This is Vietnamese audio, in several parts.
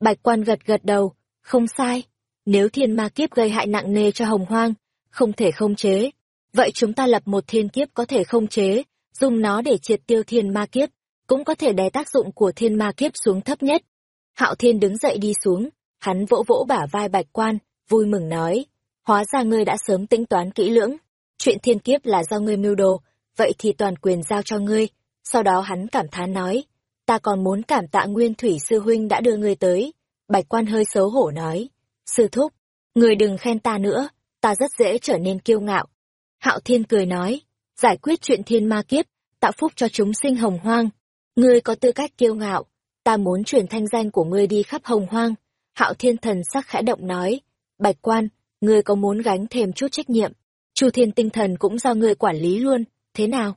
Bạch quan gật gật đầu, không sai. Nếu thiên ma kiếp gây hại nặng nề cho hồng hoang, không thể không chế. Vậy chúng ta lập một thiên kiếp có thể không chế, dùng nó để triệt tiêu thiên ma kiếp, cũng có thể đè tác dụng của thiên ma kiếp xuống thấp nhất. Hạo thiên đứng dậy đi xuống, hắn vỗ vỗ bả vai bạch quan, vui mừng nói, hóa ra ngươi đã sớm tính toán kỹ lưỡng. Chuyện thiên kiếp là do ngươi mưu đồ, vậy thì toàn quyền giao cho ngươi. Sau đó hắn cảm thán nói, ta còn muốn cảm tạ nguyên thủy sư huynh đã đưa ngươi tới. Bạch quan hơi xấu hổ nói, sư thúc, người đừng khen ta nữa, ta rất dễ trở nên kiêu ngạo. Hạo thiên cười nói, giải quyết chuyện thiên ma kiếp, tạo phúc cho chúng sinh hồng hoang. Ngươi có tư cách kiêu ngạo, ta muốn truyền thanh danh của ngươi đi khắp hồng hoang. Hạo thiên thần sắc khẽ động nói, bạch quan, ngươi có muốn gánh thêm chút trách nhiệm. Chu thiên tinh thần cũng do ngươi quản lý luôn, thế nào?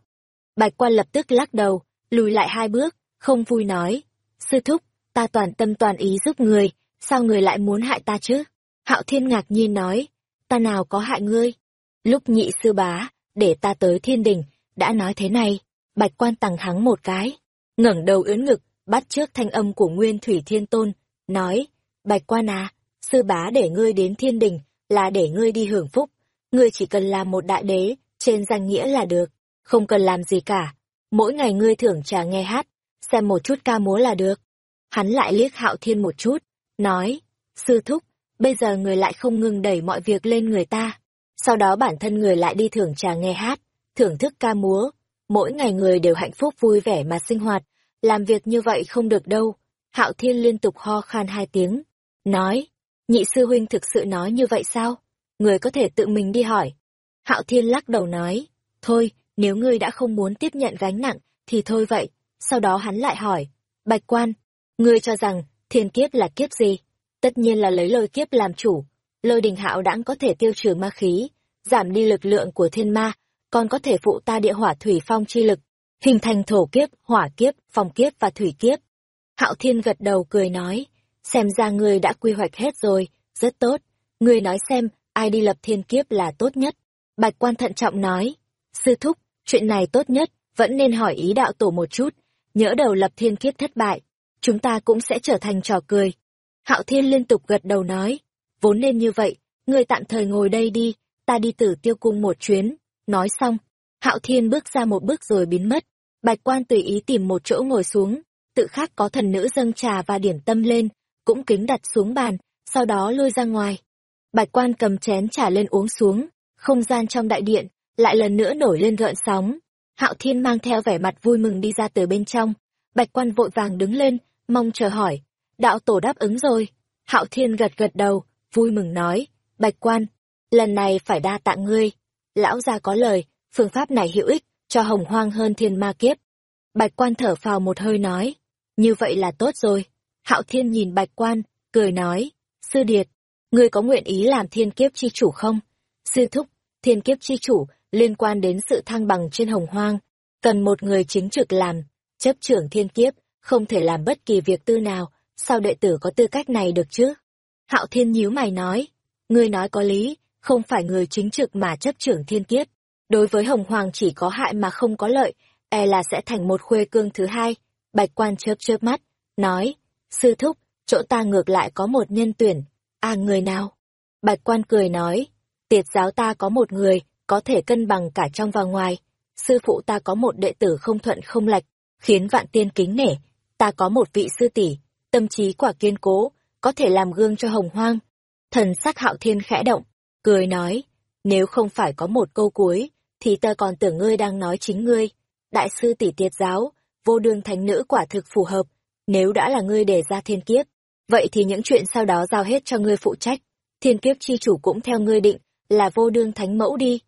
Bạch quan lập tức lắc đầu, lùi lại hai bước, không vui nói. Sư thúc, ta toàn tâm toàn ý giúp người, sao người lại muốn hại ta chứ? Hạo thiên ngạc nhiên nói, ta nào có hại ngươi? Lúc nhị sư bá, để ta tới thiên đình, đã nói thế này, bạch quan tằng hắng một cái, ngẩng đầu ướn ngực, bắt trước thanh âm của Nguyên Thủy Thiên Tôn, nói, bạch quan à, sư bá để ngươi đến thiên đình, là để ngươi đi hưởng phúc, ngươi chỉ cần làm một đại đế, trên danh nghĩa là được, không cần làm gì cả, mỗi ngày ngươi thưởng trà nghe hát, xem một chút ca múa là được. Hắn lại liếc hạo thiên một chút, nói, sư thúc, bây giờ người lại không ngừng đẩy mọi việc lên người ta. Sau đó bản thân người lại đi thưởng trà nghe hát, thưởng thức ca múa. Mỗi ngày người đều hạnh phúc vui vẻ mà sinh hoạt, làm việc như vậy không được đâu. Hạo Thiên liên tục ho khan hai tiếng, nói, nhị sư huynh thực sự nói như vậy sao? Người có thể tự mình đi hỏi. Hạo Thiên lắc đầu nói, thôi, nếu ngươi đã không muốn tiếp nhận gánh nặng, thì thôi vậy. Sau đó hắn lại hỏi, bạch quan, ngươi cho rằng, thiên kiếp là kiếp gì? Tất nhiên là lấy lôi kiếp làm chủ. Lôi đình hạo đãng có thể tiêu trừ ma khí, giảm đi lực lượng của thiên ma, còn có thể phụ ta địa hỏa thủy phong chi lực, hình thành thổ kiếp, hỏa kiếp, phong kiếp và thủy kiếp. Hạo Thiên gật đầu cười nói, xem ra ngươi đã quy hoạch hết rồi, rất tốt. Ngươi nói xem, ai đi lập thiên kiếp là tốt nhất. Bạch quan thận trọng nói, sư thúc, chuyện này tốt nhất, vẫn nên hỏi ý đạo tổ một chút, nhỡ đầu lập thiên kiếp thất bại, chúng ta cũng sẽ trở thành trò cười. Hạo Thiên liên tục gật đầu nói, vốn nên như vậy, ngươi tạm thời ngồi đây đi, ta đi tử tiêu cung một chuyến. Nói xong, Hạo Thiên bước ra một bước rồi biến mất. Bạch quan tùy ý tìm một chỗ ngồi xuống, tự khắc có thần nữ dâng trà và điểm tâm lên, cũng kính đặt xuống bàn, sau đó lôi ra ngoài. Bạch quan cầm chén trà lên uống xuống, không gian trong đại điện, lại lần nữa nổi lên gợn sóng. Hạo Thiên mang theo vẻ mặt vui mừng đi ra từ bên trong. Bạch quan vội vàng đứng lên, mong chờ hỏi. Đạo tổ đáp ứng rồi. Hạo Thiên gật gật đầu, vui mừng nói. Bạch quan, lần này phải đa tạ ngươi. Lão gia có lời, phương pháp này hữu ích, cho hồng hoang hơn thiên ma kiếp. Bạch quan thở phào một hơi nói. Như vậy là tốt rồi. Hạo Thiên nhìn bạch quan, cười nói. Sư Điệt, ngươi có nguyện ý làm thiên kiếp chi chủ không? Sư Thúc, thiên kiếp chi chủ liên quan đến sự thăng bằng trên hồng hoang, cần một người chính trực làm, chấp trưởng thiên kiếp, không thể làm bất kỳ việc tư nào, sao đệ tử có tư cách này được chứ? Hạo thiên nhíu mày nói, ngươi nói có lý, không phải người chính trực mà chấp trưởng thiên kiếp. Đối với hồng hoàng chỉ có hại mà không có lợi, e là sẽ thành một khuê cương thứ hai. Bạch quan chớp chớp mắt, nói, sư thúc, chỗ ta ngược lại có một nhân tuyển, à người nào? Bạch quan cười nói, tiệt giáo ta có một người, có thể cân bằng cả trong và ngoài. Sư phụ ta có một đệ tử không thuận không lệch, khiến vạn tiên kính nể. Ta có một vị sư tỷ, tâm trí quả kiên cố, có thể làm gương cho hồng hoang. Thần sắc hạo thiên khẽ động, cười nói, nếu không phải có một câu cuối, thì ta còn tưởng ngươi đang nói chính ngươi. Đại sư tỷ tiệt giáo, vô đương thánh nữ quả thực phù hợp, nếu đã là ngươi đề ra thiên kiếp, vậy thì những chuyện sau đó giao hết cho ngươi phụ trách. Thiên kiếp chi chủ cũng theo ngươi định, là vô đương thánh mẫu đi.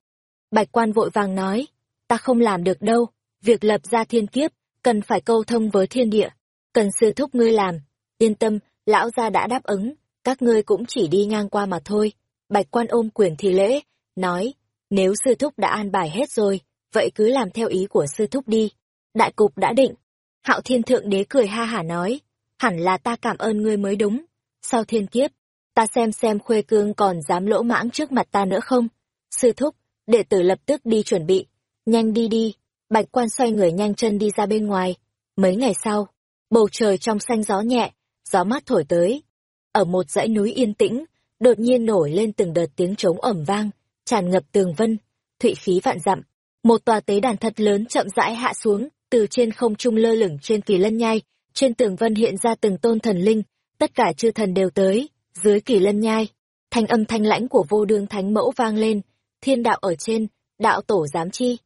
Bạch quan vội vàng nói, ta không làm được đâu, việc lập ra thiên kiếp, cần phải câu thông với thiên địa, cần sư thúc ngươi làm. Yên tâm, lão gia đã đáp ứng, các ngươi cũng chỉ đi ngang qua mà thôi. Bạch quan ôm quyền thì lễ, nói, nếu sư thúc đã an bài hết rồi, vậy cứ làm theo ý của sư thúc đi. Đại cục đã định. Hạo thiên thượng đế cười ha hả nói, hẳn là ta cảm ơn ngươi mới đúng. Sau thiên kiếp, ta xem xem khuê cương còn dám lỗ mãng trước mặt ta nữa không. Sư thúc, đệ tử lập tức đi chuẩn bị. Nhanh đi đi. Bạch quan xoay người nhanh chân đi ra bên ngoài. Mấy ngày sau, bầu trời trong xanh gió nhẹ, gió mát thổi tới, ở một dãy núi yên tĩnh, đột nhiên nổi lên từng đợt tiếng trống ẩm vang, tràn ngập tường vân, thụy khí vạn dặm. Một tòa tế đàn thật lớn chậm rãi hạ xuống, từ trên không trung lơ lửng trên kỳ lân nhai, trên tường vân hiện ra từng tôn thần linh, tất cả chư thần đều tới, dưới kỳ lân nhai. Thanh âm thanh lãnh của vô đương thánh mẫu vang lên, thiên đạo ở trên, đạo tổ giám chi.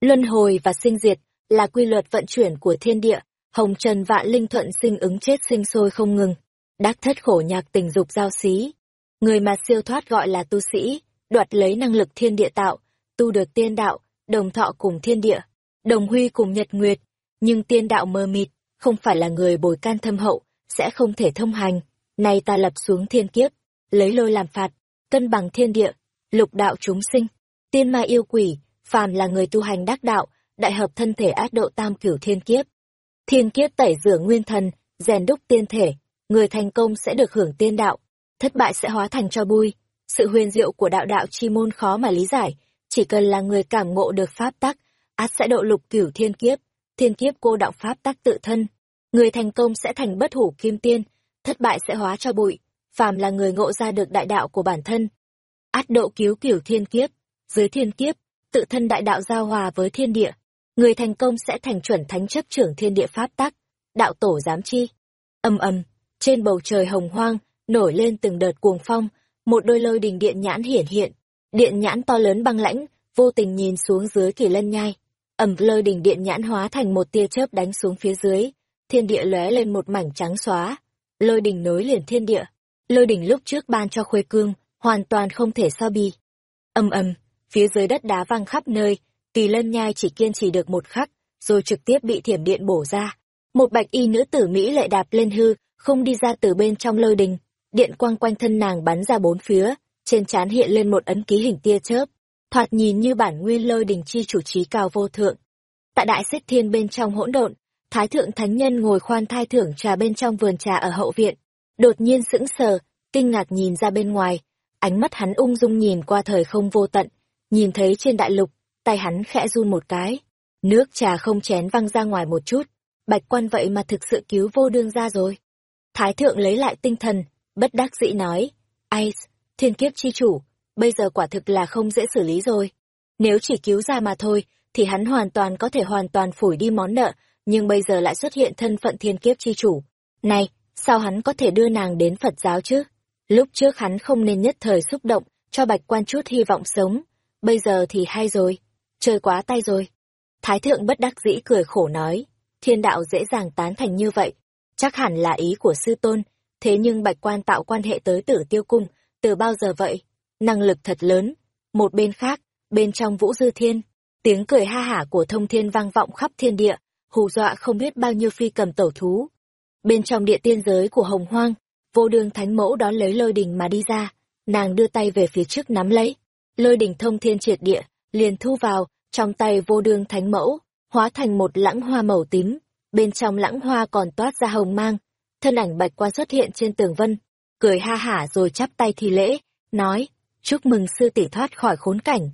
Luân hồi và sinh diệt là quy luật vận chuyển của thiên địa, hồng trần vạn linh thuận sinh ứng chết sinh sôi không ngừng. Đắc thất khổ nhạc tình dục giao xí. Người mà siêu thoát gọi là tu sĩ, đoạt lấy năng lực thiên địa tạo, tu được tiên đạo, đồng thọ cùng thiên địa, đồng huy cùng nhật nguyệt. Nhưng tiên đạo mơ mịt, không phải là người bồi can thâm hậu, sẽ không thể thông hành. Nay ta lập xuống thiên kiếp, lấy lôi làm phạt, cân bằng thiên địa, lục đạo chúng sinh, tiên ma yêu quỷ, phàm là người tu hành đắc đạo, đại hợp thân thể ác độ tam cửu thiên kiếp. Thiên kiếp tẩy rửa nguyên thần, rèn đúc tiên thể, người thành công sẽ được hưởng tiên đạo, thất bại sẽ hóa thành cho bui. Sự huyền diệu của đạo đạo chi môn khó mà lý giải, chỉ cần là người cảm ngộ được pháp tắc, át sẽ độ lục cửu thiên kiếp, thiên kiếp cô đạo pháp tắc tự thân. Người thành công sẽ thành bất hủ kim tiên, thất bại sẽ hóa cho bụi, phàm là người ngộ ra được đại đạo của bản thân. Át độ cứu cửu thiên kiếp, dưới thiên kiếp, tự thân đại đạo giao hòa với thiên địa. Người thành công sẽ thành chuẩn thánh chấp trưởng thiên địa pháp tắc, đạo tổ giám chi. Âm âm, trên bầu trời hồng hoang, nổi lên từng đợt cuồng phong, một đôi lôi đình điện nhãn hiển hiện. Điện nhãn to lớn băng lãnh, vô tình nhìn xuống dưới kỳ lân nhai. Ẩm lôi đình điện nhãn hóa thành một tia chớp đánh xuống phía dưới, thiên địa lóe lên một mảnh trắng xóa. Lôi đình nối liền thiên địa. Lôi đình lúc trước ban cho khuê cương, hoàn toàn không thể so bì. Âm âm, phía dưới đất đá văng khắp nơi, kỳ lân nhai chỉ kiên trì được một khắc, rồi trực tiếp bị thiểm điện bổ ra. Một bạch y nữ tử Mỹ lệ đạp lên hư, không đi ra từ bên trong lôi đình. Điện quang quanh thân nàng bắn ra bốn phía, trên trán hiện lên một ấn ký hình tia chớp, thoạt nhìn như bản nguyên lôi đình chi chủ trí cao vô thượng. Tại đại xích thiên bên trong hỗn độn, Thái thượng thánh nhân ngồi khoan thai thưởng trà bên trong vườn trà ở hậu viện, đột nhiên sững sờ, kinh ngạc nhìn ra bên ngoài, ánh mắt hắn ung dung nhìn qua thời không vô tận, nhìn thấy trên đại lục, tay hắn khẽ run một cái, nước trà không chén văng ra ngoài một chút, bạch quan vậy mà thực sự cứu vô đương ra rồi. Thái thượng lấy lại tinh thần, bất đắc dĩ nói, Ice, thiên kiếp chi chủ, bây giờ quả thực là không dễ xử lý rồi. Nếu chỉ cứu ra mà thôi, thì hắn hoàn toàn có thể hoàn toàn phủi đi món nợ, nhưng bây giờ lại xuất hiện thân phận thiên kiếp chi chủ. Này, sao hắn có thể đưa nàng đến Phật giáo chứ? Lúc trước hắn không nên nhất thời xúc động, cho bạch quan chút hy vọng sống. Bây giờ thì hay rồi, chơi quá tay rồi. Thái thượng bất đắc dĩ cười khổ nói, thiên đạo dễ dàng tán thành như vậy. Chắc hẳn là ý của sư tôn, thế nhưng bạch quan tạo quan hệ tới tử tiêu cung, từ bao giờ vậy? Năng lực thật lớn. Một bên khác, bên trong vũ dư thiên, tiếng cười ha hả của thông thiên vang vọng khắp thiên địa, hù dọa không biết bao nhiêu phi cầm tẩu thú. Bên trong địa tiên giới của hồng hoang, vô đương thánh mẫu đón lấy lôi đình mà đi ra, nàng đưa tay về phía trước nắm lấy. Lôi đình thông thiên triệt địa, liền thu vào, trong tay vô đương thánh mẫu, hóa thành một lãng hoa màu tím, bên trong lãng hoa còn toát ra hồng mang. Thân ảnh bạch quan xuất hiện trên tường vân, cười ha hả rồi chắp tay thi lễ, nói, chúc mừng sư tỷ thoát khỏi khốn cảnh.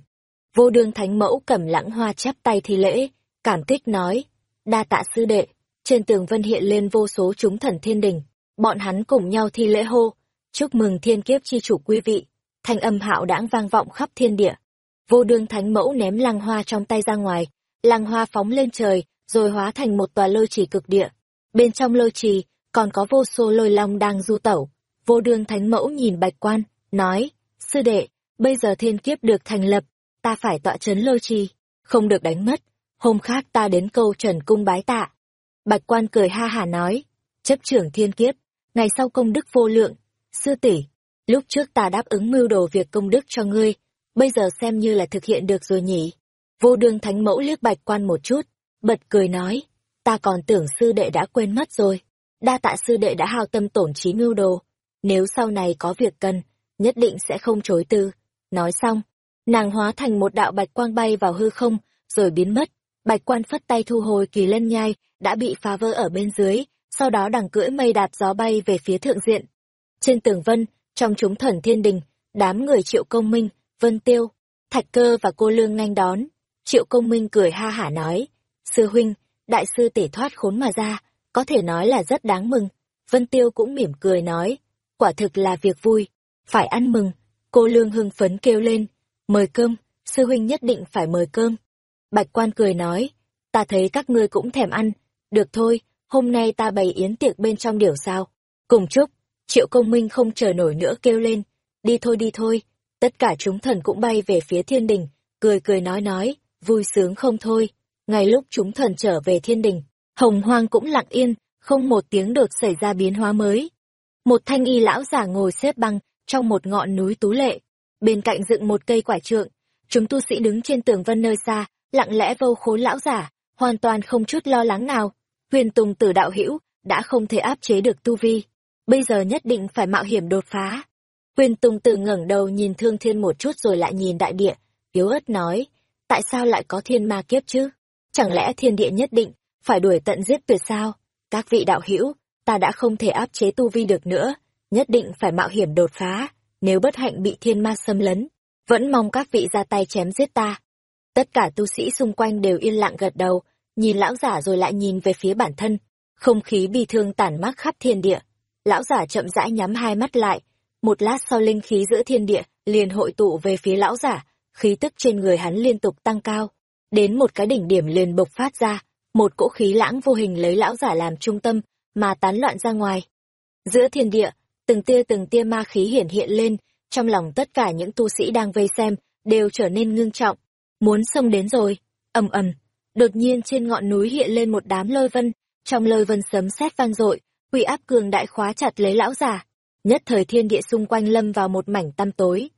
Vô đương thánh mẫu cầm lãng hoa chắp tay thi lễ, cảm kích nói, đa tạ sư đệ, trên tường vân hiện lên vô số chúng thần thiên đình, bọn hắn cùng nhau thi lễ hô, chúc mừng thiên kiếp chi chủ quý vị, thanh âm hạo đãng vang vọng khắp thiên địa. Vô đương thánh mẫu ném lăng hoa trong tay ra ngoài, lăng hoa phóng lên trời, rồi hóa thành một tòa lôi trì cực địa. Bên trong lôi trì, còn có vô số lôi long đang du tẩu. Vô đương thánh mẫu nhìn bạch quan, nói, sư đệ, bây giờ thiên kiếp được thành lập, ta phải tọa chấn lôi trì, không được đánh mất, hôm khác ta đến câu trần cung bái tạ. Bạch quan cười ha hà nói, chấp trưởng thiên kiếp, ngày sau công đức vô lượng, sư tỷ lúc trước ta đáp ứng mưu đồ việc công đức cho ngươi, bây giờ xem như là thực hiện được rồi nhỉ. Vô đương thánh mẫu liếc bạch quan một chút, bật cười nói, ta còn tưởng sư đệ đã quên mất rồi, đa tạ sư đệ đã hao tâm tổn trí mưu đồ, nếu sau này có việc cần, nhất định sẽ không chối từ. Nói xong, nàng hóa thành một đạo bạch quang bay vào hư không, rồi biến mất. Bạch quan phất tay thu hồi kỳ lân nhai, đã bị phá vỡ ở bên dưới, sau đó đằng cưỡi mây đạp gió bay về phía thượng diện. Trên tường vân, trong chúng thần thiên đình, đám người triệu công minh, vân tiêu, thạch cơ và cô lương nhanh đón. Triệu công minh cười ha hả nói, sư huynh, đại sư tể thoát khốn mà ra, có thể nói là rất đáng mừng. Vân tiêu cũng mỉm cười nói, quả thực là việc vui, phải ăn mừng. Cô Lương hưng phấn kêu lên, mời cơm, sư huynh nhất định phải mời cơm. Bạch quan cười nói, ta thấy các ngươi cũng thèm ăn, được thôi, hôm nay ta bày yến tiệc bên trong điểu sao. Cùng chúc, triệu công minh không chờ nổi nữa kêu lên, đi thôi đi thôi, tất cả chúng thần cũng bay về phía thiên đình, cười cười nói nói, vui sướng không thôi. Ngay lúc chúng thần trở về thiên đình, hồng hoang cũng lặng yên, không một tiếng được xảy ra biến hóa mới. Một thanh y lão giả ngồi xếp băng trong một ngọn núi tú lệ, bên cạnh dựng một cây quả trượng, chúng tu sĩ đứng trên tường vân nơi xa, lặng lẽ vô khối lão giả, hoàn toàn không chút lo lắng nào. Huyền Tùng Tử đạo hữu đã không thể áp chế được tu vi, bây giờ nhất định phải mạo hiểm đột phá. Huyền Tùng Tử ngẩng đầu nhìn Thương Thiên một chút rồi lại nhìn đại địa, yếu ớt nói, tại sao lại có thiên ma kiếp chứ? Chẳng lẽ thiên địa nhất định phải đuổi tận giết tuyệt sao? Các vị đạo hữu, ta đã không thể áp chế tu vi được nữa, nhất định phải mạo hiểm đột phá, nếu bất hạnh bị thiên ma xâm lấn, vẫn mong các vị ra tay chém giết ta. Tất cả tu sĩ xung quanh đều yên lặng gật đầu, nhìn lão giả rồi lại nhìn về phía bản thân, không khí bi thương tản mát khắp thiên địa. Lão giả chậm rãi nhắm hai mắt lại, một lát sau linh khí giữa thiên địa liền hội tụ về phía lão giả, khí tức trên người hắn liên tục tăng cao, đến một cái đỉnh điểm liền bộc phát ra, một cỗ khí lãng vô hình lấy lão giả làm trung tâm, mà tán loạn ra ngoài. Giữa thiên địa, từng tia từng tia ma khí hiển hiện lên, trong lòng tất cả những tu sĩ đang vây xem, đều trở nên ngưng trọng. Muốn xông đến rồi, ầm ầm, đột nhiên trên ngọn núi hiện lên một đám lôi vân, trong lôi vân sấm sét vang dội, uy áp cường đại khóa chặt lấy lão giả. Nhất thời thiên địa xung quanh lâm vào một mảnh tăm tối.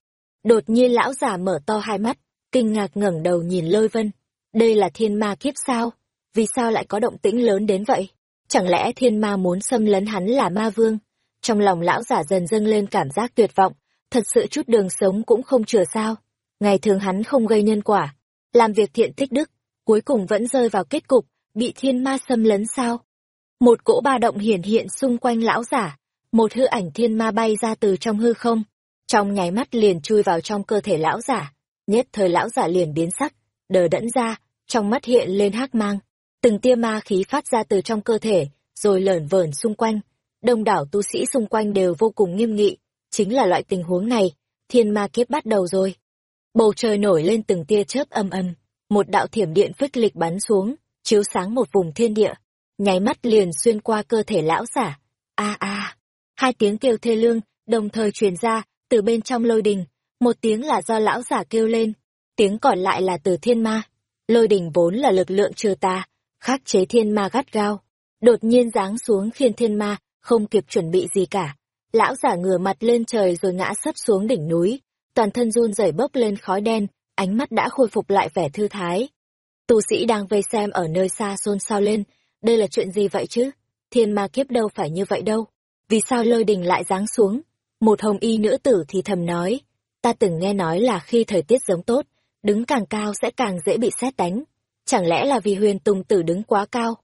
Đột nhiên lão giả mở to hai mắt, kinh ngạc ngẩng đầu nhìn lôi vân. Đây là thiên ma kiếp sao? Vì sao lại có động tĩnh lớn đến vậy? Chẳng lẽ thiên ma muốn xâm lấn hắn là ma vương? Trong lòng lão giả dần dâng lên cảm giác tuyệt vọng, thật sự chút đường sống cũng không chừa sao. Ngày thường hắn không gây nhân quả, làm việc thiện tích đức, cuối cùng vẫn rơi vào kết cục, bị thiên ma xâm lấn sao. Một cỗ ba động hiển hiện xung quanh lão giả, một hư ảnh thiên ma bay ra từ trong hư không, trong nháy mắt liền chui vào trong cơ thể lão giả, nhất thời lão giả liền biến sắc, đờ đẫn ra, trong mắt hiện lên hắc mang, từng tia ma khí phát ra từ trong cơ thể, rồi lởn vởn xung quanh, đông đảo tu sĩ xung quanh đều vô cùng nghiêm nghị, chính là loại tình huống này, thiên ma kiếp bắt đầu rồi. Bầu trời nổi lên từng tia chớp âm âm, một đạo thiểm điện phích lịch bắn xuống, chiếu sáng một vùng thiên địa, nháy mắt liền xuyên qua cơ thể lão giả. A a, hai tiếng kêu thê lương đồng thời truyền ra từ bên trong lôi đình, một tiếng là do lão giả kêu lên, tiếng còn lại là từ thiên ma. Lôi đình vốn là lực lượng trừ tà, khắc chế thiên ma gắt gao, đột nhiên giáng xuống khiến thiên ma không kịp chuẩn bị gì cả. Lão giả ngửa mặt lên trời rồi ngã sấp xuống đỉnh núi, toàn thân run rẩy bốc lên khói đen, ánh mắt đã khôi phục lại vẻ thư thái. Tu sĩ đang vây xem ở nơi xa xôn xao lên, đây là chuyện gì vậy chứ? Thiên ma kiếp đâu phải như vậy đâu. Vì sao lôi đình lại giáng xuống? Một hồng y nữ tử thì thầm nói, ta từng nghe nói là khi thời tiết giống tốt, đứng càng cao sẽ càng dễ bị xét đánh. Chẳng lẽ là vì huyền tùng tử đứng quá cao?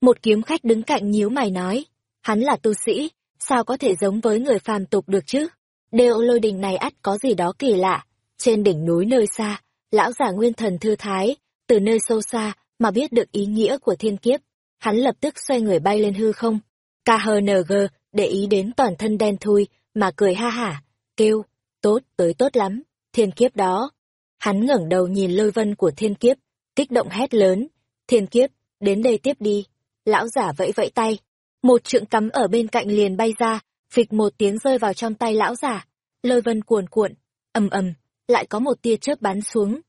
Một kiếm khách đứng cạnh nhíu mày nói, hắn là tu sĩ, sao có thể giống với người phàm tục được chứ? Đều lôi đình này ắt có gì đó kỳ lạ. Trên đỉnh núi nơi xa, lão giả nguyên thần thư thái, từ nơi sâu xa mà biết được ý nghĩa của thiên kiếp. Hắn lập tức xoay người bay lên hư không. KHNG để ý đến toàn thân đen thui mà cười ha hả, kêu, tốt tới tốt lắm, thiên kiếp đó. Hắn ngẩng đầu nhìn lôi vân của thiên kiếp, kích động hét lớn, thiên kiếp, đến đây tiếp đi. Lão giả vẫy vẫy tay, một trượng cắm ở bên cạnh liền bay ra, phịch một tiếng rơi vào trong tay lão giả. Lôi vân cuồn cuộn, ầm ầm, lại có một tia chớp bắn xuống.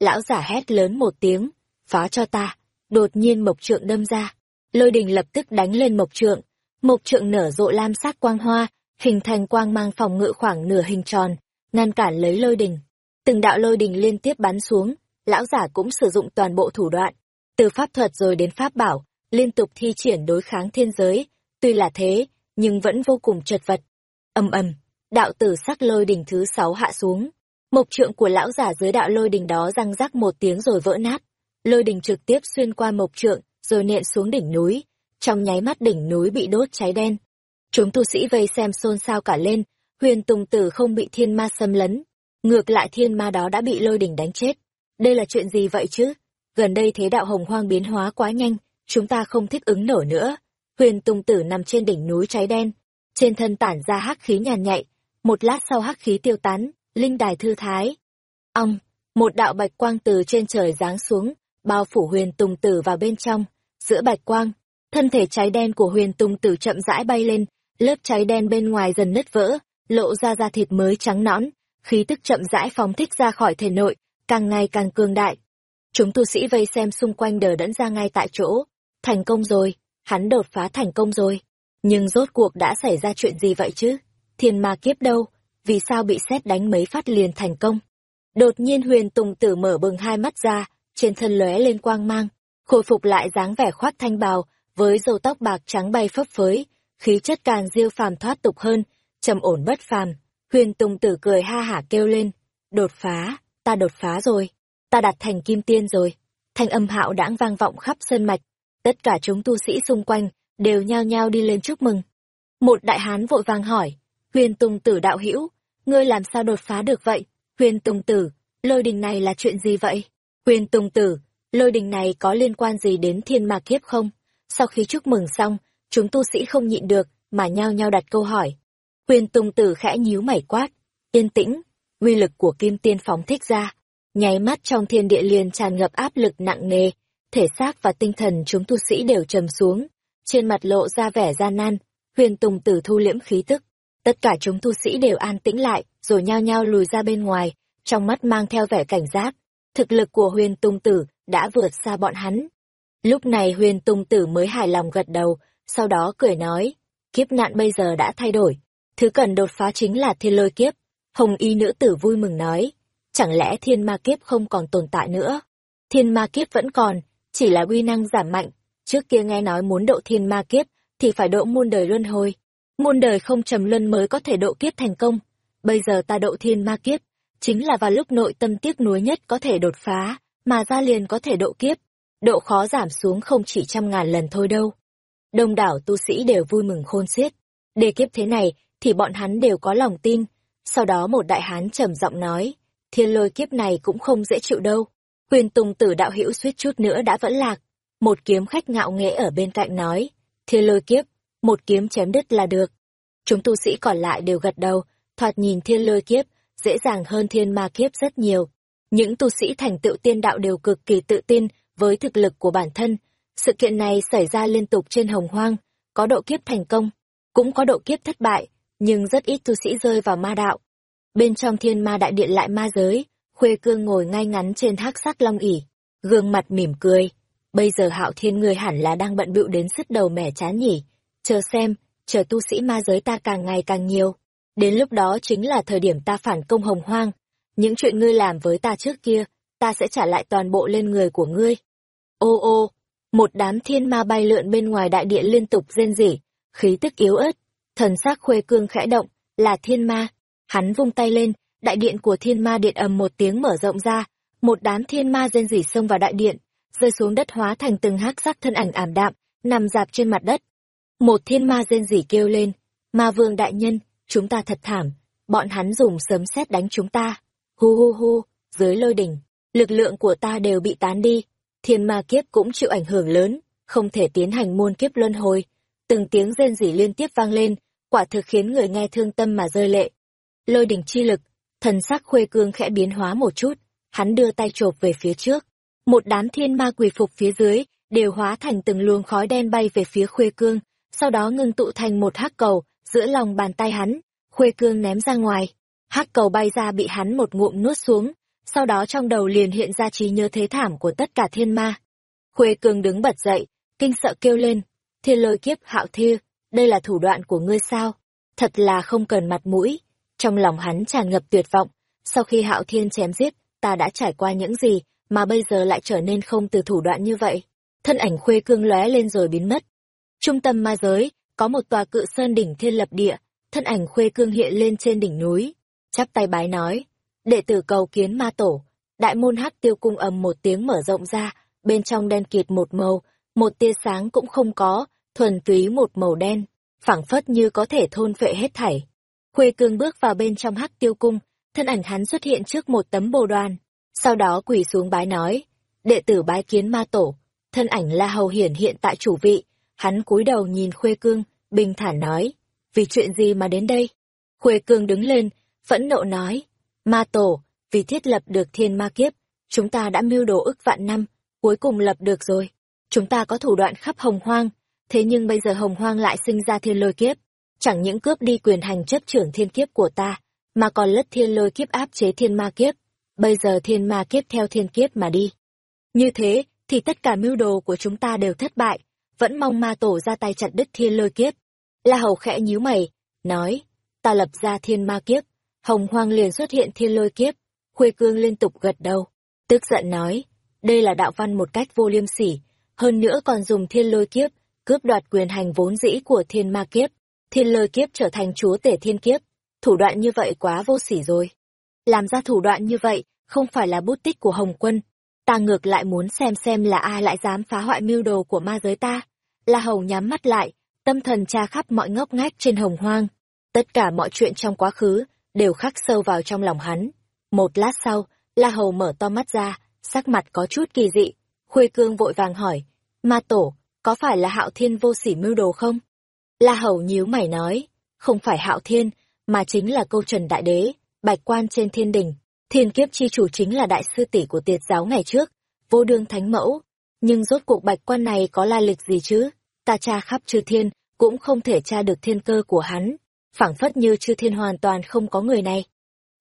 Lão giả hét lớn một tiếng, phá cho ta. Đột nhiên mộc trượng đâm ra. Lôi đình lập tức đánh lên mộc trượng. Mộc trượng nở rộ lam sắc quang hoa, hình thành quang mang phòng ngự khoảng nửa hình tròn, ngăn cản lấy lôi đình. Từng đạo lôi đình liên tiếp bắn xuống, lão giả cũng sử dụng toàn bộ thủ đoạn, từ pháp thuật rồi đến pháp bảo, liên tục thi triển đối kháng thiên giới, tuy là thế, nhưng vẫn vô cùng chật vật. Ầm ầm, đạo tử sắc lôi đỉnh thứ sáu hạ xuống. Mộc trượng của lão giả dưới đạo lôi đỉnh đó răng rắc một tiếng rồi vỡ nát. Lôi đỉnh trực tiếp xuyên qua mộc trượng, rồi nện xuống đỉnh núi. Trong nháy mắt đỉnh núi bị đốt cháy đen. Chúng tu sĩ vây xem xôn xao cả lên, huyền tùng tử không bị thiên ma xâm lấn. Ngược lại thiên ma đó đã bị lôi đỉnh đánh chết. Đây là chuyện gì vậy chứ? Gần đây thế đạo hồng hoang biến hóa quá nhanh, chúng ta không thích ứng nổi nữa. Huyền Tùng Tử nằm trên đỉnh núi cháy đen, trên thân tản ra hắc khí nhàn nhạy, một lát sau hắc khí tiêu tán, linh đài thư thái. ông một đạo bạch quang từ trên trời giáng xuống, bao phủ huyền tùng tử vào bên trong, giữa bạch quang, thân thể cháy đen của huyền tùng tử chậm rãi bay lên, lớp cháy đen bên ngoài dần nứt vỡ, lộ ra da thịt mới trắng nõn, khí tức chậm rãi phóng thích ra khỏi thể nội, càng ngày càng cường đại. Chúng tu sĩ vây xem xung quanh đờ đẫn ra ngay tại chỗ. Thành công rồi, hắn đột phá thành công rồi. Nhưng rốt cuộc đã xảy ra chuyện gì vậy chứ? Thiên ma kiếp đâu? Vì sao bị xét đánh mấy phát liền thành công? Đột nhiên huyền tùng tử mở bừng hai mắt ra, trên thân lóe lên quang mang, khôi phục lại dáng vẻ khoác thanh bào, với râu tóc bạc trắng bay phấp phới, khí chất càng diêu phàm thoát tục hơn, trầm ổn bất phàm. Huyền Tùng Tử cười ha hả kêu lên, đột phá, ta đột phá rồi, ta đạt thành kim tiên rồi. Thanh âm hạo đãng vang vọng khắp sơn mạch, tất cả chúng tu sĩ xung quanh đều nhao nhao đi lên chúc mừng. Một đại hán vội vàng hỏi, Huyền Tùng Tử đạo hữu, ngươi làm sao đột phá được vậy? Huyền Tùng Tử, lôi đình này là chuyện gì vậy? Huyền Tùng Tử, lôi đình này có liên quan gì đến thiên ma kiếp không? Sau khi chúc mừng xong, chúng tu sĩ không nhịn được, mà nhao nhao đặt câu hỏi. Huyền Tùng Tử khẽ nhíu mày quát, yên tĩnh, uy lực của kim tiên phóng thích ra. Nháy mắt trong thiên địa liền tràn ngập áp lực nặng nề, thể xác và tinh thần chúng tu sĩ đều trầm xuống, trên mặt lộ ra vẻ gian nan, huyền tùng tử thu liễm khí tức. Tất cả chúng tu sĩ đều an tĩnh lại, rồi nhao nhao lùi ra bên ngoài, trong mắt mang theo vẻ cảnh giác. Thực lực của huyền tùng tử đã vượt xa bọn hắn. Lúc này huyền tùng tử mới hài lòng gật đầu, sau đó cười nói, kiếp nạn bây giờ đã thay đổi, thứ cần đột phá chính là thiên lôi kiếp. Hồng y nữ tử vui mừng nói, chẳng lẽ thiên ma kiếp không còn tồn tại nữa? Thiên ma kiếp vẫn còn, chỉ là uy năng giảm mạnh. Trước kia nghe nói muốn độ thiên ma kiếp, thì phải độ muôn đời luân hồi. Muôn đời không trầm luân mới có thể độ kiếp thành công. Bây giờ ta độ thiên ma kiếp, chính là vào lúc nội tâm tiếc nuối nhất có thể đột phá, mà ra liền có thể độ kiếp. Độ khó giảm xuống không chỉ trăm ngàn lần thôi đâu. Đông đảo tu sĩ đều vui mừng khôn xiết. Đề kiếp thế này, thì bọn hắn đều có lòng tin. Sau đó một đại hán trầm giọng nói, thiên lôi kiếp này cũng không dễ chịu đâu. Huyền Tùng tử đạo hữu suýt chút nữa đã vẫn lạc. Một kiếm khách ngạo nghễ ở bên cạnh nói, thiên lôi kiếp, một kiếm chém đứt là được. Chúng tu sĩ còn lại đều gật đầu, thoạt nhìn thiên lôi kiếp, dễ dàng hơn thiên ma kiếp rất nhiều. Những tu sĩ thành tựu tiên đạo đều cực kỳ tự tin với thực lực của bản thân. Sự kiện này xảy ra liên tục trên hồng hoang, có độ kiếp thành công, cũng có độ kiếp thất bại, nhưng rất ít tu sĩ rơi vào ma đạo. Bên trong thiên ma đại điện lại ma giới, Khuê Cương ngồi ngay ngắn trên thác sắc long ỉ, gương mặt mỉm cười. Bây giờ hạo thiên người hẳn là đang bận bịu đến sứt đầu mẻ chán nhỉ. Chờ xem, chờ tu sĩ ma giới ta càng ngày càng nhiều. Đến lúc đó chính là thời điểm ta phản công hồng hoang. Những chuyện ngươi làm với ta trước kia, ta sẽ trả lại toàn bộ lên người của ngươi. Ô ô, một đám thiên ma bay lượn bên ngoài đại điện liên tục rên rỉ, khí tức yếu ớt, thần sắc khuê cương khẽ động, là thiên ma. Hắn vung tay lên, đại điện của thiên ma điện ầm một tiếng mở rộng ra, một đám thiên ma rên rỉ xông vào đại điện, rơi xuống đất hóa thành từng hắc sắc thân ảnh ảm đạm, nằm dạp trên mặt đất. Một thiên ma rên rỉ kêu lên, ma vương đại nhân, chúng ta thật thảm, bọn hắn dùng sấm sét đánh chúng ta. Hu hu hu, dưới lôi đỉnh, lực lượng của ta đều bị tán đi, thiên ma kiếp cũng chịu ảnh hưởng lớn, không thể tiến hành muôn kiếp luân hồi. Từng tiếng rên rỉ liên tiếp vang lên, quả thực khiến người nghe thương tâm mà rơi lệ. Lôi đỉnh chi lực, thần sắc khuê cương khẽ biến hóa một chút, hắn đưa tay chộp về phía trước. Một đám thiên ma quỳ phục phía dưới, đều hóa thành từng luồng khói đen bay về phía khuê cương, sau đó ngưng tụ thành một hắc cầu, giữa lòng bàn tay hắn, khuê cương ném ra ngoài. Hắc cầu bay ra bị hắn một ngụm nuốt xuống, sau đó trong đầu liền hiện ra trí nhớ thế thảm của tất cả thiên ma. Khuê cương đứng bật dậy, kinh sợ kêu lên, thiên lôi kiếp hạo thiêu, đây là thủ đoạn của ngươi sao? Thật là không cần mặt mũi. Trong lòng hắn tràn ngập tuyệt vọng, sau khi hạo thiên chém giết, ta đã trải qua những gì, mà bây giờ lại trở nên không từ thủ đoạn như vậy. Thân ảnh khuê cương lóe lên rồi biến mất. Trung tâm ma giới, có một tòa cự sơn đỉnh thiên lập địa, thân ảnh khuê cương hiện lên trên đỉnh núi. Chắp tay bái nói, đệ tử cầu kiến ma tổ, đại môn hắc tiêu cung ầm một tiếng mở rộng ra, bên trong đen kịt một màu, một tia sáng cũng không có, thuần túy một màu đen, phảng phất như có thể thôn phệ hết thảy. Khuê cương bước vào bên trong hắc tiêu cung, thân ảnh hắn xuất hiện trước một tấm bồ đoàn, sau đó quỳ xuống bái nói, đệ tử bái kiến ma tổ, thân ảnh La Hầu hiển hiện tại chủ vị, hắn cúi đầu nhìn Khuê Cương, bình thản nói, vì chuyện gì mà đến đây? Khuê Cương đứng lên, phẫn nộ nói, ma tổ, vì thiết lập được thiên ma kiếp, chúng ta đã mưu đồ ức vạn năm, cuối cùng lập được rồi. Chúng ta có thủ đoạn khắp hồng hoang, thế nhưng bây giờ hồng hoang lại sinh ra thiên lôi kiếp, chẳng những cướp đi quyền hành chấp trưởng thiên kiếp của ta, mà còn lất thiên lôi kiếp áp chế thiên ma kiếp. Bây giờ thiên ma kiếp theo thiên kiếp mà đi. Như thế, thì tất cả mưu đồ của chúng ta đều thất bại, vẫn mong ma tổ ra tay chặt đứt thiên lôi kiếp. La Hầu khẽ nhíu mày, nói, ta lập ra thiên ma kiếp, hồng hoang liền xuất hiện thiên lôi kiếp. Khuê cương liên tục gật đầu, tức giận nói, đây là đạo văn một cách vô liêm sỉ, hơn nữa còn dùng thiên lôi kiếp, cướp đoạt quyền hành vốn dĩ của thiên ma kiếp. Thiên lôi kiếp trở thành chúa tể thiên kiếp, thủ đoạn như vậy quá vô sỉ rồi. Làm ra thủ đoạn như vậy, không phải là bút tích của Hồng Quân. Ta ngược lại muốn xem xem là ai lại dám phá hoại mưu đồ của ma giới ta. La Hầu nhắm mắt lại, tâm thần tra khắp mọi ngóc ngách trên hồng hoang. Tất cả mọi chuyện trong quá khứ, đều khắc sâu vào trong lòng hắn. Một lát sau, La Hầu mở to mắt ra, sắc mặt có chút kỳ dị. Khuê Cương vội vàng hỏi, ma tổ, có phải là hạo thiên vô sỉ mưu đồ không? La Hầu nhíu mày nói, không phải hạo thiên, mà chính là câu trần đại đế, bạch quan trên thiên đình. Thiên kiếp chi chủ chính là đại sư tỷ của tiệt giáo ngày trước, vô đương thánh mẫu. Nhưng rốt cuộc bạch quan này có lai lịch gì chứ? Ta tra khắp chư thiên, cũng không thể tra được thiên cơ của hắn. phảng phất như chư thiên hoàn toàn không có người này.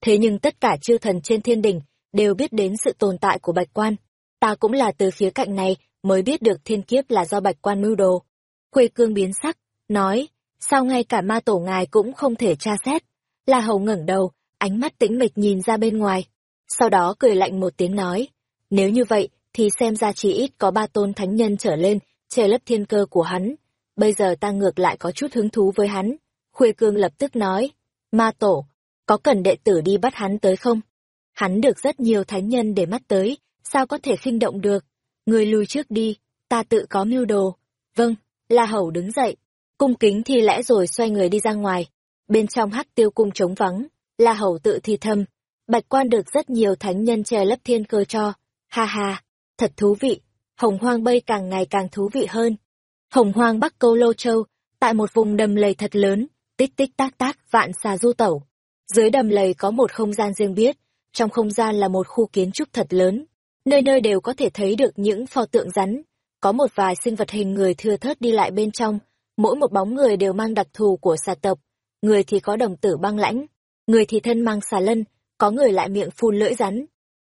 Thế nhưng tất cả chư thần trên thiên đình đều biết đến sự tồn tại của bạch quan. Ta cũng là từ phía cạnh này mới biết được thiên kiếp là do bạch quan mưu đồ. Khuê cương biến sắc, nói, sao ngay cả ma tổ ngài cũng không thể tra xét. La Hầu ngẩng đầu, ánh mắt tĩnh mịch nhìn ra bên ngoài. Sau đó cười lạnh một tiếng nói, nếu như vậy, thì xem ra chỉ ít có ba tôn thánh nhân trở lên, che lấp thiên cơ của hắn. Bây giờ ta ngược lại có chút hứng thú với hắn. Khuê cương lập tức nói, ma tổ, có cần đệ tử đi bắt hắn tới không? Hắn được rất nhiều thánh nhân để mắt tới, sao có thể khinh động được? Người lùi trước đi, ta tự có mưu đồ. Vâng, La Hầu đứng dậy, cung kính thi lẽ rồi xoay người đi ra ngoài. Bên trong hắc tiêu cung trống vắng, La Hầu tự thì thầm, bạch quan được rất nhiều thánh nhân che lấp thiên cơ cho. Ha ha, thật thú vị, hồng hoang bay càng ngày càng thú vị hơn. Hồng hoang bắc câu lô châu, tại một vùng đầm lầy thật lớn, tích tích tác tác vạn xà du tẩu. Dưới đầm lầy có một không gian riêng biết, trong không gian là một khu kiến trúc thật lớn, nơi nơi đều có thể thấy được những pho tượng rắn, có một vài sinh vật hình người thưa thớt đi lại bên trong, mỗi một bóng người đều mang đặc thù của xà tộc, người thì có đồng tử băng lãnh, người thì thân mang xà lân, có người lại miệng phun lưỡi rắn.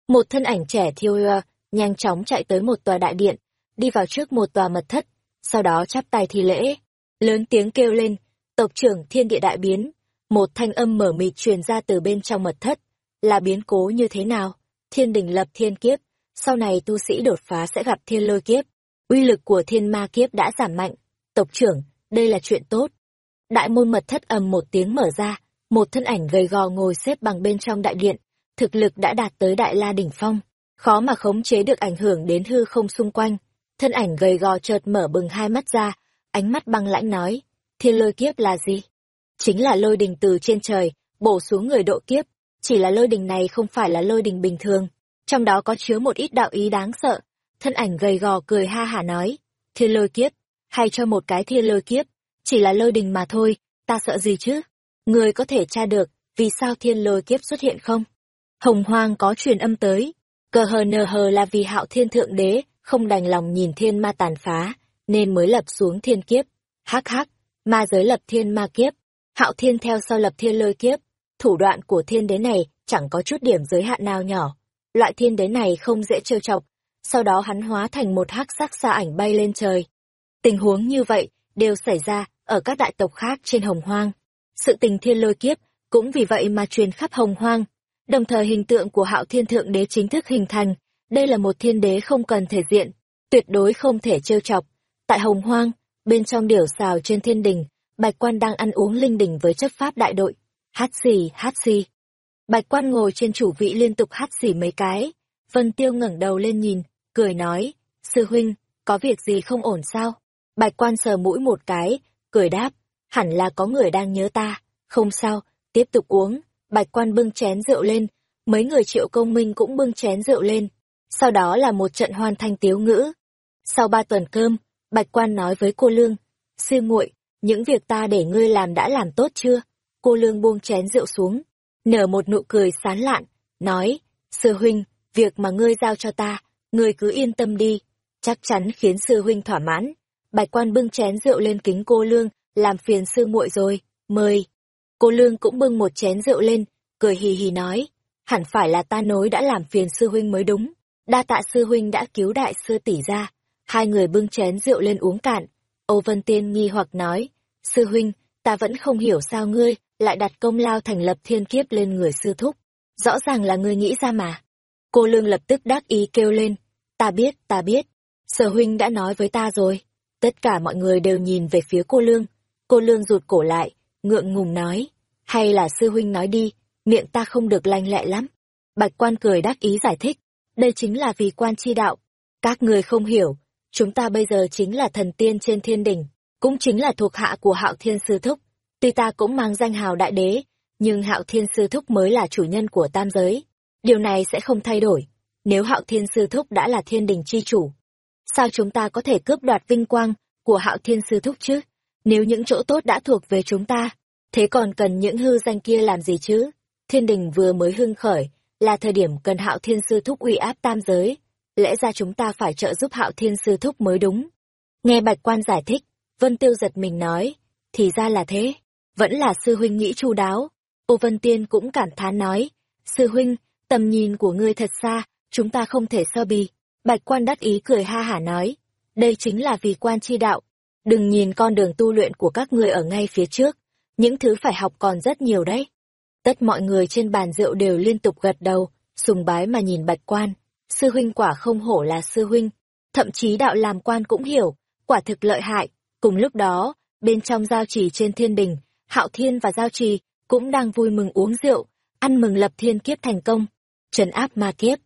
Một thân ảnh trẻ thiêu ưa, nhanh chóng chạy tới một tòa đại điện, đi vào trước một tòa mật thất, sau đó chắp tay thi lễ, lớn tiếng kêu lên, tộc trưởng thiên địa đại biến, một thanh âm mở mịt truyền ra từ bên trong mật thất, là biến cố như thế nào? Thiên đình lập thiên kiếp, sau này tu sĩ đột phá sẽ gặp thiên lôi kiếp, uy lực của thiên ma kiếp đã giảm mạnh, tộc trưởng, đây là chuyện tốt. Đại môn mật thất ầm một tiếng mở ra, một thân ảnh gầy gò ngồi xếp bằng bên trong đại điện, thực lực đã đạt tới đại la đỉnh phong, khó mà khống chế được ảnh hưởng đến hư không xung quanh. Thân ảnh gầy gò chợt mở bừng hai mắt ra, ánh mắt băng lãnh nói, thiên lôi kiếp là gì? Chính là lôi đình từ trên trời, bổ xuống người độ kiếp, chỉ là lôi đình này không phải là lôi đình bình thường, trong đó có chứa một ít đạo ý đáng sợ. Thân ảnh gầy gò cười ha hả nói, thiên lôi kiếp, hay cho một cái thiên lôi kiếp, chỉ là lôi đình mà thôi, ta sợ gì chứ? Người có thể tra được, vì sao thiên lôi kiếp xuất hiện không? Hồng hoang có truyền âm tới, cờ hờ nờ hờ là vì hạo thiên thượng đế, không đành lòng nhìn thiên ma tàn phá, nên mới lập xuống thiên kiếp. Hắc hắc, ma giới lập thiên ma kiếp, hạo thiên theo sau lập thiên lôi kiếp. Thủ đoạn của thiên đế này chẳng có chút điểm giới hạn nào nhỏ. Loại thiên đế này không dễ trêu chọc, sau đó hắn hóa thành một hắc sắc xa ảnh bay lên trời. Tình huống như vậy đều xảy ra ở các đại tộc khác trên hồng hoang. Sự tình thiên lôi kiếp cũng vì vậy mà truyền khắp hồng hoang. Đồng thời hình tượng của hạo thiên thượng đế chính thức hình thành. Đây là một thiên đế không cần thể diện, tuyệt đối không thể trêu chọc. Tại hồng hoang, bên trong điểu xào trên thiên đình, bạch quan đang ăn uống linh đình với chấp pháp đại đội. Hát xì, hát xì. Bạch quan ngồi trên chủ vị liên tục hát xì mấy cái. Vân Tiêu ngẩng đầu lên nhìn, cười nói, sư huynh, có việc gì không ổn sao? Bạch quan sờ mũi một cái, cười đáp, hẳn là có người đang nhớ ta, không sao, tiếp tục uống. Bạch quan bưng chén rượu lên, mấy người triệu công minh cũng bưng chén rượu lên. Sau đó là một trận hoàn thanh tiếu ngữ. Sau ba tuần cơm, Bạch quan nói với cô Lương, sư muội, những việc ta để ngươi làm đã làm tốt chưa? Cô lương buông chén rượu xuống, nở một nụ cười sán lạn, nói, sư huynh, việc mà ngươi giao cho ta, ngươi cứ yên tâm đi, chắc chắn khiến sư huynh thỏa mãn. Bạch quan bưng chén rượu lên kính cô lương, làm phiền sư muội rồi, mời. Cô lương cũng bưng một chén rượu lên, cười hì hì nói, hẳn phải là ta nối đã làm phiền sư huynh mới đúng. Đa tạ sư huynh đã cứu đại sư tỷ ra. Hai người bưng chén rượu lên uống cạn. Âu Vân Tiên nghi hoặc nói, sư huynh, ta vẫn không hiểu sao ngươi lại đặt công lao thành lập thiên kiếp lên người sư thúc. Rõ ràng là ngươi nghĩ ra mà. Cô Lương lập tức đắc ý kêu lên, ta biết, ta biết. Sở huynh đã nói với ta rồi. Tất cả mọi người đều nhìn về phía cô Lương. Cô Lương rụt cổ lại, ngượng ngùng nói, hay là sư huynh nói đi, miệng ta không được lanh lẹ lắm. Bạch quan cười đắc ý giải thích, đây chính là vì quan chi đạo. Các người không hiểu, chúng ta bây giờ chính là thần tiên trên thiên đỉnh, cũng chính là thuộc hạ của hạo thiên sư thúc. Tuy ta cũng mang danh hào đại đế, nhưng hạo thiên sư thúc mới là chủ nhân của tam giới. Điều này sẽ không thay đổi. Nếu hạo thiên sư thúc đã là thiên đình chi chủ, sao chúng ta có thể cướp đoạt vinh quang của hạo thiên sư thúc chứ? Nếu những chỗ tốt đã thuộc về chúng ta, thế còn cần những hư danh kia làm gì chứ? Thiên đình vừa mới hưng khởi, là thời điểm cần hạo thiên sư thúc uy áp tam giới. Lẽ ra chúng ta phải trợ giúp hạo thiên sư thúc mới đúng. Nghe bạch quan giải thích, Vân Tiêu giật mình nói, thì ra là thế, vẫn là sư huynh nghĩ chu đáo. Ô Vân Tiên cũng cảm thán nói, sư huynh, tầm nhìn của ngươi thật xa, chúng ta không thể so bì. Bạch quan đắc ý cười ha hả nói, đây chính là vì quan chi đạo. Đừng nhìn con đường tu luyện của các ngươi ở ngay phía trước, những thứ phải học còn rất nhiều đấy. Tất mọi người trên bàn rượu đều liên tục gật đầu, sùng bái mà nhìn bạch quan. Sư huynh quả không hổ là sư huynh, thậm chí đạo làm quan cũng hiểu, quả thực lợi hại. Cùng lúc đó, bên trong giao trì trên thiên đình, Hạo Thiên và Giao Trì cũng đang vui mừng uống rượu, ăn mừng lập thiên kiếp thành công, trấn áp ma kiếp.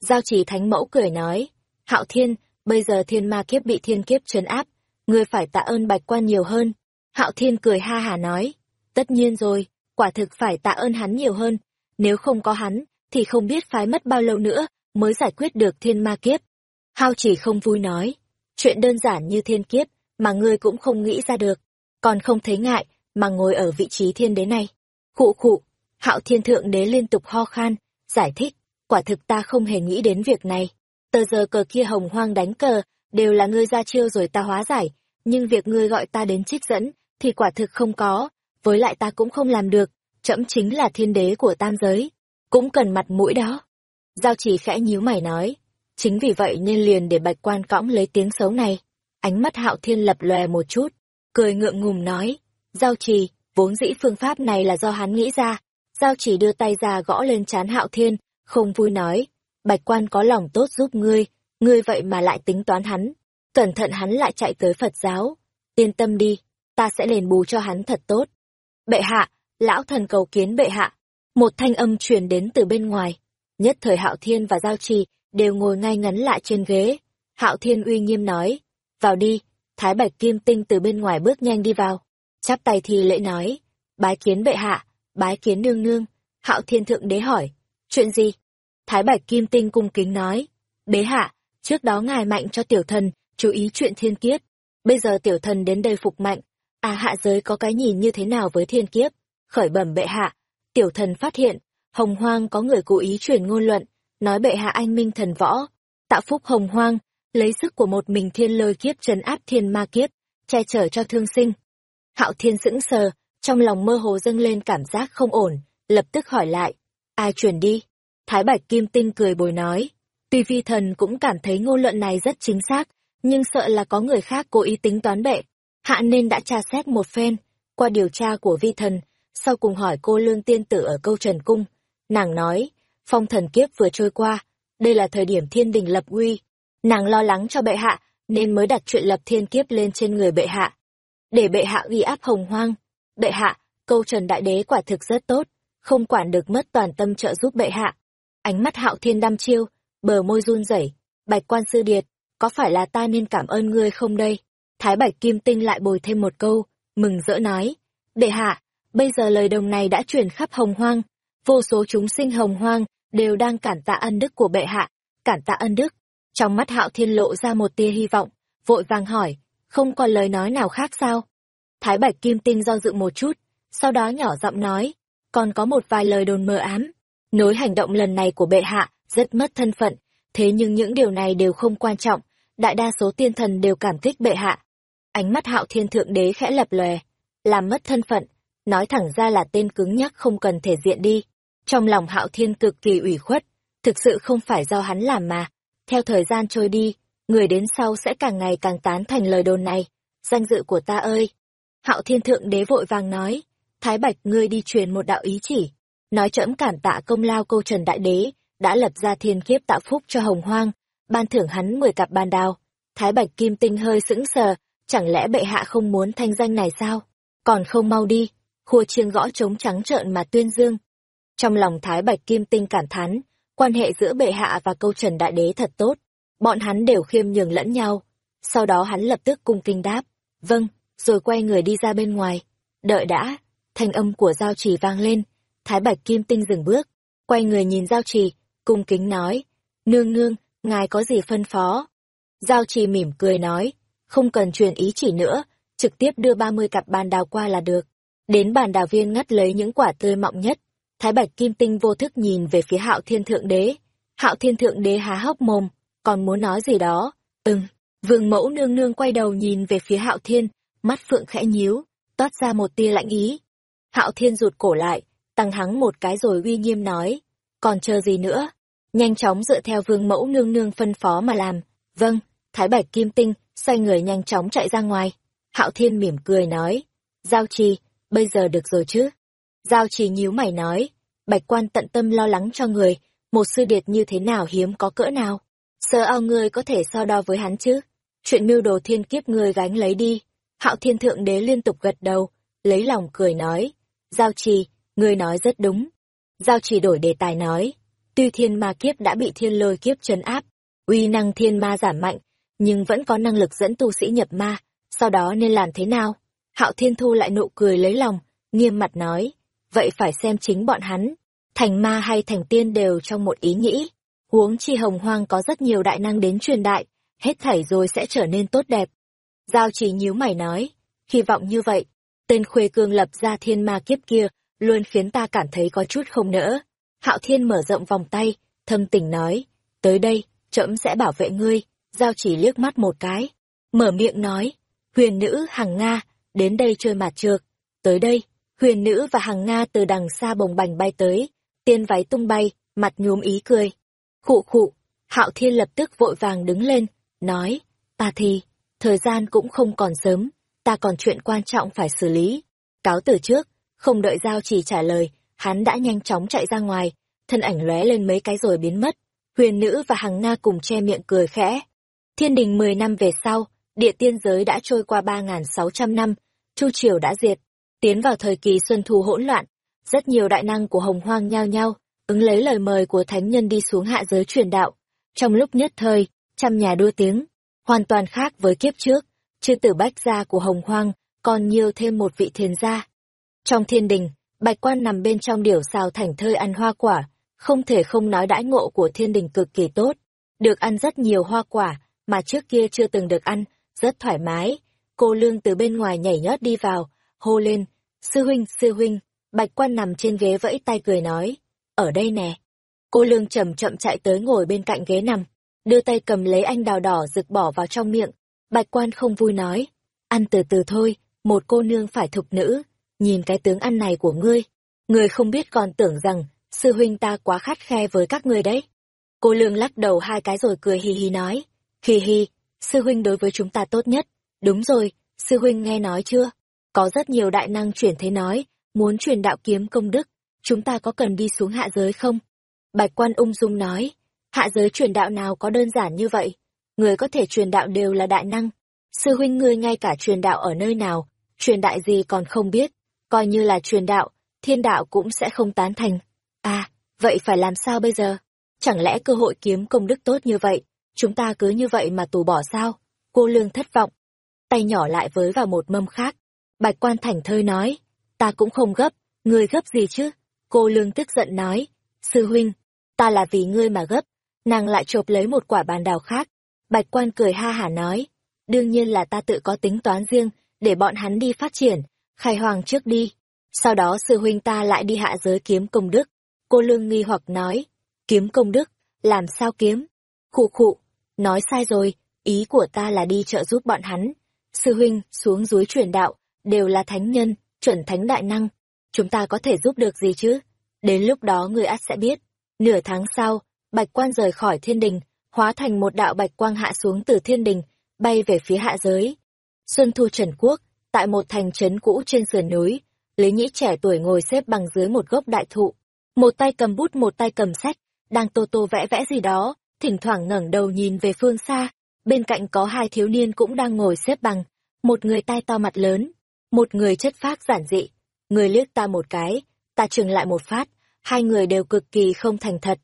Giao Trì Thánh Mẫu cười nói, Hạo Thiên, bây giờ thiên ma kiếp bị thiên kiếp trấn áp, ngươi phải tạ ơn bạch quan nhiều hơn. Hạo Thiên cười ha hà nói, tất nhiên rồi, quả thực phải tạ ơn hắn nhiều hơn, nếu không có hắn, thì không biết phái mất bao lâu nữa mới giải quyết được thiên ma kiếp. Hao chỉ không vui nói, chuyện đơn giản như thiên kiếp mà ngươi cũng không nghĩ ra được, còn không thấy ngại mà ngồi ở vị trí thiên đế này. Khụ khụ, hạo thiên thượng đế liên tục ho khan, giải thích, quả thực ta không hề nghĩ đến việc này. Tờ giờ cờ kia hồng hoang đánh cờ, đều là ngươi ra chiêu rồi ta hóa giải, nhưng việc ngươi gọi ta đến trích dẫn, thì quả thực không có, với lại ta cũng không làm được, trẫm chính là thiên đế của tam giới, cũng cần mặt mũi đó. Giao chỉ khẽ nhíu mày nói, chính vì vậy nên liền để bạch quan cõng lấy tiếng xấu này. Ánh mắt hạo thiên lập lòe một chút, cười ngượng ngùng nói, giao trì, vốn dĩ phương pháp này là do hắn nghĩ ra. Giao chỉ đưa tay ra gõ lên chán hạo thiên, không vui nói, bạch quan có lòng tốt giúp ngươi, ngươi vậy mà lại tính toán hắn. Cẩn thận hắn lại chạy tới Phật giáo. Yên tâm đi, ta sẽ đền bù cho hắn thật tốt. Bệ hạ, lão thần cầu kiến bệ hạ. Một thanh âm truyền đến từ bên ngoài. Nhất thời Hạo Thiên và Giao Trì đều ngồi ngay ngắn lại trên ghế. Hạo Thiên uy nghiêm nói, vào đi, Thái Bạch Kim Tinh từ bên ngoài bước nhanh đi vào. Chắp tay thì lễ nói, bái kiến bệ hạ, bái kiến nương nương. Hạo Thiên Thượng Đế hỏi, chuyện gì? Thái Bạch Kim Tinh cung kính nói, bế hạ, trước đó ngài mạnh cho tiểu thần, chú ý chuyện thiên kiếp. Bây giờ tiểu thần đến đây phục mạnh, à hạ giới có cái nhìn như thế nào với thiên kiếp? Khởi bẩm bệ hạ, tiểu thần phát hiện, hồng hoang có người cố ý truyền ngôn luận, nói bệ hạ anh minh thần võ, tạo phúc hồng hoang, lấy sức của một mình thiên lôi kiếp trấn áp thiên ma kiếp, che chở cho thương sinh. Hạo thiên sững sờ, trong lòng mơ hồ dâng lên cảm giác không ổn, lập tức hỏi lại, ai truyền đi? Thái Bạch Kim Tinh cười bồi nói, tuy vi thần cũng cảm thấy ngôn luận này rất chính xác, nhưng sợ là có người khác cố ý tính toán bệ. Hạ nên đã tra xét một phen, qua điều tra của vi thần, sau cùng hỏi cô lương tiên tử ở câu trần cung. Nàng nói, phong thần kiếp vừa trôi qua, đây là thời điểm thiên đình lập uy. Nàng lo lắng cho bệ hạ, nên mới đặt chuyện lập thiên kiếp lên trên người bệ hạ. Để bệ hạ uy áp hồng hoang. Bệ hạ, câu trần đại đế quả thực rất tốt, không quản được mất toàn tâm trợ giúp bệ hạ. Ánh mắt hạo thiên đăm chiêu, bờ môi run rẩy bạch quan sư điệt, có phải là ta nên cảm ơn ngươi không đây? Thái Bạch Kim Tinh lại bồi thêm một câu, mừng rỡ nói, đệ hạ, bây giờ lời đồng này đã truyền khắp hồng hoang, vô số chúng sinh hồng hoang đều đang cản tạ ân đức của bệ hạ, cản tạ ân đức. Trong mắt hạo thiên lộ ra một tia hy vọng, vội vàng hỏi, không còn lời nói nào khác sao? Thái Bạch Kim Tinh do dự một chút, sau đó nhỏ giọng nói, còn có một vài lời đồn mờ ám. Nối hành động lần này của bệ hạ, rất mất thân phận, thế nhưng những điều này đều không quan trọng, đại đa số tiên thần đều cảm kích bệ hạ. Ánh mắt hạo thiên thượng đế khẽ lập lòe, làm mất thân phận, nói thẳng ra là tên cứng nhắc không cần thể diện đi. Trong lòng hạo thiên cực kỳ ủy khuất, thực sự không phải do hắn làm mà. Theo thời gian trôi đi, người đến sau sẽ càng ngày càng tán thành lời đồn này. Danh dự của ta ơi! Hạo thiên thượng đế vội vàng nói, Thái Bạch ngươi đi truyền một đạo ý chỉ. Nói trẫm cảm tạ công lao câu trần đại đế, đã lập ra thiên kiếp tạo phúc cho hồng hoang, ban thưởng hắn mười cặp bàn đào. Thái Bạch Kim Tinh hơi sững sờ, chẳng lẽ bệ hạ không muốn thanh danh này sao? Còn không mau đi, khua chiêng gõ trống trắng trợn mà tuyên dương. Trong lòng Thái Bạch Kim Tinh cảm thán, quan hệ giữa bệ hạ và câu trần đại đế thật tốt, bọn hắn đều khiêm nhường lẫn nhau. Sau đó hắn lập tức cung kinh đáp, vâng, rồi quay người đi ra bên ngoài. Đợi đã, thanh âm của giao trì vang lên, Thái Bạch Kim Tinh dừng bước, quay người nhìn giao trì, cung kính nói, nương nương, ngài có gì phân phó? Giao trì mỉm cười nói, không cần truyền ý chỉ nữa, trực tiếp đưa ba mươi cặp bàn đào qua là được. Đến bàn đào viên ngắt lấy những quả tươi mọng nhất, Thái Bạch Kim Tinh vô thức nhìn về phía Hạo Thiên Thượng Đế. Hạo Thiên Thượng Đế há hốc mồm, còn muốn nói gì đó. Ừm, vương mẫu nương nương quay đầu nhìn về phía Hạo Thiên, mắt phượng khẽ nhíu, toát ra một tia lạnh ý. Hạo Thiên rụt cổ lại, tăng hắng một cái rồi uy nghiêm nói, còn chờ gì nữa? Nhanh chóng dựa theo vương mẫu nương nương phân phó mà làm. Vâng, Thái Bạch Kim Tinh, xoay người nhanh chóng chạy ra ngoài. Hạo Thiên mỉm cười nói, Giao Trì, bây giờ được rồi chứ? Giao Trì nhíu mày nói, Bạch Quan tận tâm lo lắng cho người, một sư điệt như thế nào hiếm có cỡ nào. Sơ ao ngươi có thể so đo với hắn chứ? Chuyện mưu đồ thiên kiếp ngươi gánh lấy đi. Hạo Thiên Thượng Đế liên tục gật đầu, lấy lòng cười nói, Giao Trì, ngươi nói rất đúng. Giao Trì đổi đề tài nói, tuy thiên ma kiếp đã bị thiên lôi kiếp trấn áp, uy năng thiên ma giảm mạnh, nhưng vẫn có năng lực dẫn tu sĩ nhập ma, sau đó nên làm thế nào? Hạo Thiên Thu lại nụ cười lấy lòng, nghiêm mặt nói, vậy phải xem chính bọn hắn, thành ma hay thành tiên đều trong một ý nghĩ. Huống chi hồng hoang có rất nhiều đại năng đến truyền đại, hết thảy rồi sẽ trở nên tốt đẹp. Giao chỉ nhíu mày nói, hy vọng như vậy, tên khuê cương lập ra thiên ma kiếp kia, luôn khiến ta cảm thấy có chút không nỡ. Hạo Thiên mở rộng vòng tay, thâm tình nói, tới đây, trẫm sẽ bảo vệ ngươi, giao chỉ liếc mắt một cái, mở miệng nói, huyền nữ hằng Nga, đến đây chơi mặt trược, tới đây, huyền nữ và hằng Nga từ đằng xa bồng bành bay tới, tiên váy tung bay, mặt nhuốm ý cười. Khụ khụ, Hạo Thiên lập tức vội vàng đứng lên, nói, ta thì, thời gian cũng không còn sớm, ta còn chuyện quan trọng phải xử lý. Cáo từ trước, không đợi Giao chỉ trả lời, hắn đã nhanh chóng chạy ra ngoài, thân ảnh lóe lên mấy cái rồi biến mất. Huyền nữ và Hằng Nga cùng che miệng cười khẽ. Thiên đình 10 năm về sau, địa tiên giới đã trôi qua 3.600 năm, Chu Triều đã diệt, tiến vào thời kỳ xuân thu hỗn loạn. Rất nhiều đại năng của hồng hoang nhao nhao ứng lấy lời mời của thánh nhân đi xuống hạ giới truyền đạo. Trong lúc nhất thời, trăm nhà đua tiếng, hoàn toàn khác với kiếp trước, chư tử bách gia của hồng hoang, còn nhiều thêm một vị thiền gia. Trong thiên đình, bạch quan nằm bên trong điểu xào thành thơi ăn hoa quả, không thể không nói đãi ngộ của thiên đình cực kỳ tốt, được ăn rất nhiều hoa quả, mà trước kia chưa từng được ăn, rất thoải mái. Cô Lương từ bên ngoài nhảy nhót đi vào, hô lên, sư huynh, sư huynh, bạch quan nằm trên ghế vẫy tay cười nói, ở đây nè. Cô Lương chậm chậm chạy tới ngồi bên cạnh ghế nằm, đưa tay cầm lấy anh đào đỏ rực bỏ vào trong miệng, bạch quan không vui nói, ăn từ từ thôi, một cô nương phải thục nữ, nhìn cái tướng ăn này của ngươi, ngươi không biết còn tưởng rằng, sư huynh ta quá khắt khe với các ngươi đấy. Cô Lương lắc đầu hai cái rồi cười hì hì nói, hì hì, sư huynh đối với chúng ta tốt nhất. Đúng rồi, sư huynh nghe nói chưa? Có rất nhiều đại năng chuyển thế nói, muốn truyền đạo kiếm công đức, chúng ta có cần đi xuống hạ giới không? Bạch quan ung dung nói, hạ giới truyền đạo nào có đơn giản như vậy? Người có thể truyền đạo đều là đại năng. Sư huynh ngươi ngay cả truyền đạo ở nơi nào, truyền đại gì còn không biết, coi như là truyền đạo, thiên đạo cũng sẽ không tán thành. À, vậy phải làm sao bây giờ? Chẳng lẽ cơ hội kiếm công đức tốt như vậy, chúng ta cứ như vậy mà tù bỏ sao? Cô Lương thất vọng. Tay nhỏ lại với vào một mâm khác. Bạch quan thành thơi nói, ta cũng không gấp, ngươi gấp gì chứ? Cô Lương tức giận nói, sư huynh, ta là vì ngươi mà gấp. Nàng lại chộp lấy một quả bàn đào khác. Bạch quan cười ha hả nói, đương nhiên là ta tự có tính toán riêng, để bọn hắn đi phát triển, khai hoàng trước đi. Sau đó sư huynh ta lại đi hạ giới kiếm công đức. Cô Lương nghi hoặc nói, kiếm công đức, làm sao kiếm? Khụ khụ, nói sai rồi, ý của ta là đi trợ giúp bọn hắn. Sư huynh, xuống dưới truyền đạo, đều là thánh nhân, chuẩn thánh đại năng. Chúng ta có thể giúp được gì chứ? Đến lúc đó người ắt sẽ biết. Nửa tháng sau, bạch quan rời khỏi thiên đình, hóa thành một đạo bạch quang hạ xuống từ thiên đình, bay về phía hạ giới. Xuân Thu Trần Quốc, tại một thành trấn cũ trên sườn núi, Lý Nhĩ trẻ tuổi ngồi xếp bằng dưới một gốc đại thụ, một tay cầm bút một tay cầm sách, đang tô tô vẽ vẽ gì đó, thỉnh thoảng ngẩng đầu nhìn về phương xa, bên cạnh có hai thiếu niên cũng đang ngồi xếp bằng, một người tai to mặt lớn, một người chất phác giản dị, người liếc ta một cái, ta trừng lại một phát, hai người đều cực kỳ không thành thật.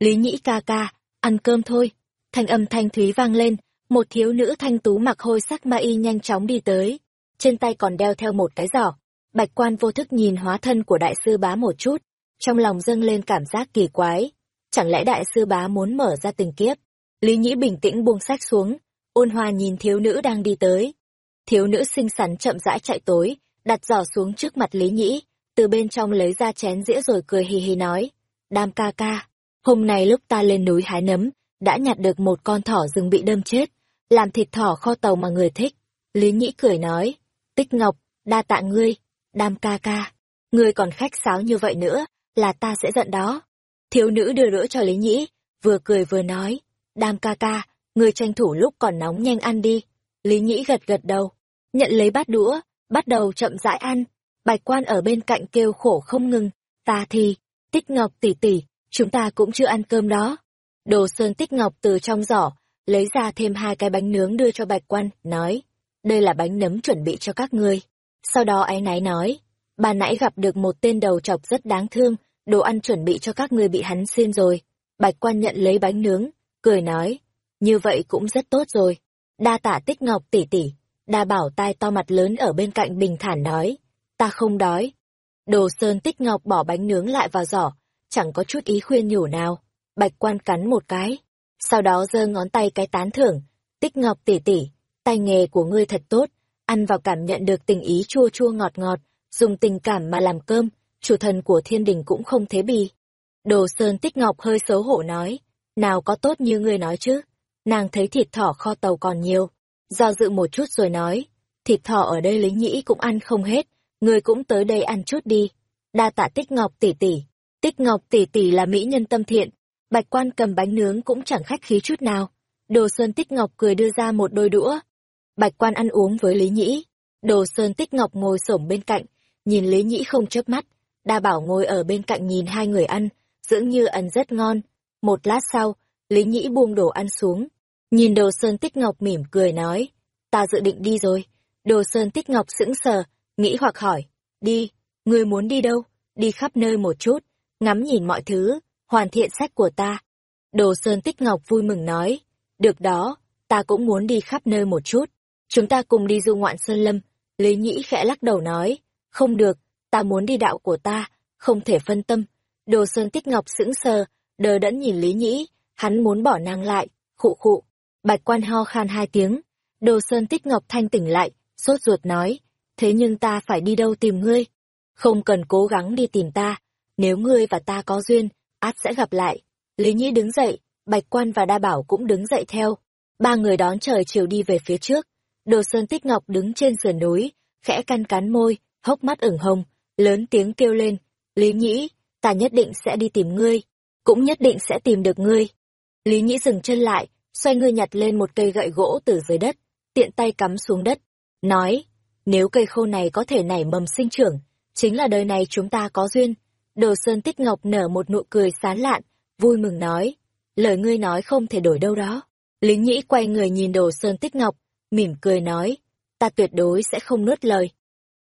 Lý Nhĩ ca ca, ăn cơm thôi, thanh âm thanh thúy vang lên, một thiếu nữ thanh tú mặc hôi sắc ma y nhanh chóng đi tới, trên tay còn đeo theo một cái giỏ. Bạch quan vô thức nhìn hóa thân của đại sư bá một chút, trong lòng dâng lên cảm giác kỳ quái. Chẳng lẽ đại sư bá muốn mở ra tình kiếp? Lý Nhĩ bình tĩnh buông sách xuống, ôn hòa nhìn thiếu nữ đang đi tới. Thiếu nữ xinh xắn chậm rãi chạy tối, đặt giỏ xuống trước mặt Lý Nhĩ, từ bên trong lấy ra chén dĩa rồi cười hì hì nói. Đam ca ca, hôm nay lúc ta lên núi hái nấm, đã nhặt được một con thỏ rừng bị đâm chết, làm thịt thỏ kho tàu mà người thích. Lý Nhĩ cười nói, Tích Ngọc, đa tạ ngươi, đam ca ca, ngươi còn khách sáo như vậy nữa, là ta sẽ giận đó. Thiếu nữ đưa đũa cho Lý Nhĩ, vừa cười vừa nói, đam ca ca, ngươi tranh thủ lúc còn nóng nhanh ăn đi. Lý Nhĩ gật gật đầu, nhận lấy bát đũa, bắt đầu chậm rãi ăn. Bạch quan ở bên cạnh kêu khổ không ngừng, ta thì, Tích Ngọc tỷ tỷ, chúng ta cũng chưa ăn cơm đó. Đồ Sơn Tích Ngọc từ trong giỏ, lấy ra thêm hai cái bánh nướng đưa cho Bạch quan, nói, đây là bánh nấm chuẩn bị cho các ngươi. Sau đó ái náy nói, bà nãy gặp được một tên đầu chọc rất đáng thương, đồ ăn chuẩn bị cho các ngươi bị hắn xin rồi. Bạch quan nhận lấy bánh nướng, cười nói, như vậy cũng rất tốt rồi. Đa tạ tích ngọc tỷ tỷ, đa bảo tai to mặt lớn ở bên cạnh bình thản nói, ta không đói. Đồ sơn tích ngọc bỏ bánh nướng lại vào giỏ, chẳng có chút ý khuyên nhủ nào. Bạch quan cắn một cái, sau đó giơ ngón tay cái tán thưởng, tích ngọc tỷ tỷ, tay nghề của ngươi thật tốt, ăn vào cảm nhận được tình ý chua chua ngọt ngọt, dùng tình cảm mà làm cơm, chủ thần của thiên đình cũng không thế bì. Đồ Sơn Tích Ngọc hơi xấu hổ nói, nào có tốt như ngươi nói chứ, nàng thấy thịt thỏ kho tàu còn nhiều, do dự một chút rồi nói, thịt thỏ ở đây lính nhĩ cũng ăn không hết, ngươi cũng tới đây ăn chút đi. Đa tạ Tích Ngọc tỷ tỷ, Tích Ngọc tỷ tỷ là mỹ nhân tâm thiện, Bạch Quan cầm bánh nướng cũng chẳng khách khí chút nào. Đồ Sơn Tích Ngọc cười đưa ra một đôi đũa, Bạch quan ăn uống với Lý Nhĩ. Đồ Sơn Tích Ngọc ngồi xổm bên cạnh, nhìn Lý Nhĩ không chớp mắt. Đa Bảo ngồi ở bên cạnh nhìn hai người ăn, dưỡng như ăn rất ngon. Một lát sau, Lý Nhĩ buông đồ ăn xuống. Nhìn Đồ Sơn Tích Ngọc mỉm cười nói, ta dự định đi rồi. Đồ Sơn Tích Ngọc sững sờ, nghĩ hoặc hỏi, đi, ngươi muốn đi đâu? Đi khắp nơi một chút, ngắm nhìn mọi thứ, hoàn thiện sách của ta. Đồ Sơn Tích Ngọc vui mừng nói, được đó, ta cũng muốn đi khắp nơi một chút. Chúng ta cùng đi du ngoạn Sơn Lâm. Lý Nhĩ khẽ lắc đầu nói, không được, ta muốn đi đạo của ta, không thể phân tâm. Đồ Sơn Tích Ngọc sững sờ, đờ đẫn nhìn Lý Nhĩ, hắn muốn bỏ nàng lại, khụ khụ. Bạch quan ho khan hai tiếng, Đồ Sơn Tích Ngọc thanh tỉnh lại, sốt ruột nói, thế nhưng ta phải đi đâu tìm ngươi? Không cần cố gắng đi tìm ta, nếu ngươi và ta có duyên, át sẽ gặp lại. Lý Nhĩ đứng dậy, Bạch quan và Đa Bảo cũng đứng dậy theo. Ba người đón trời chiều đi về phía trước. Đồ Sơn Tích Ngọc đứng trên sườn núi, khẽ căn cắn môi, hốc mắt ửng hồng, lớn tiếng kêu lên, Lý Nhĩ, ta nhất định sẽ đi tìm ngươi, cũng nhất định sẽ tìm được ngươi. Lý Nhĩ dừng chân lại, xoay người nhặt lên một cây gậy gỗ từ dưới đất, tiện tay cắm xuống đất, nói, nếu cây khô này có thể nảy mầm sinh trưởng, chính là đời này chúng ta có duyên. Đồ Sơn Tích Ngọc nở một nụ cười sán lạn, vui mừng nói, lời ngươi nói không thể đổi đâu đó. Lý Nhĩ quay người nhìn Đồ Sơn Tích Ngọc, mỉm cười nói, ta tuyệt đối sẽ không nuốt lời.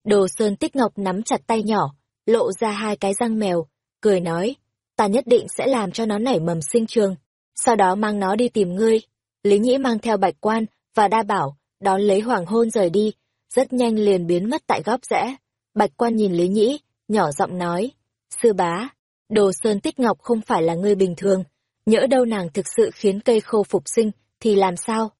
Đồ Sơn Tích Ngọc nắm chặt tay nhỏ, lộ ra hai cái răng mèo, cười nói, ta nhất định sẽ làm cho nó nảy mầm sinh trường, sau đó mang nó đi tìm ngươi. Lý Nhĩ mang theo bạch quan và đa bảo, đón lấy hoàng hôn rời đi, rất nhanh liền biến mất tại góc rẽ. Bạch quan nhìn Lý Nhĩ, nhỏ giọng nói, sư bá, đồ Sơn Tích Ngọc không phải là người bình thường, nhỡ đâu nàng thực sự khiến cây khô phục sinh, thì làm sao?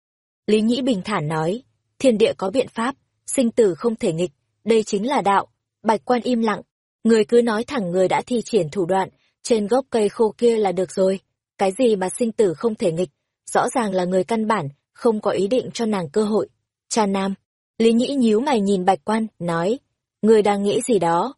Lý Nhĩ bình thản nói, thiên địa có biện pháp, sinh tử không thể nghịch, đây chính là đạo. Bạch quan im lặng, người cứ nói thẳng người đã thi triển thủ đoạn, trên gốc cây khô kia là được rồi. Cái gì mà sinh tử không thể nghịch, rõ ràng là người căn bản, không có ý định cho nàng cơ hội. Cha Nam, Lý Nhĩ nhíu mày nhìn Bạch Quan, nói, người đang nghĩ gì đó?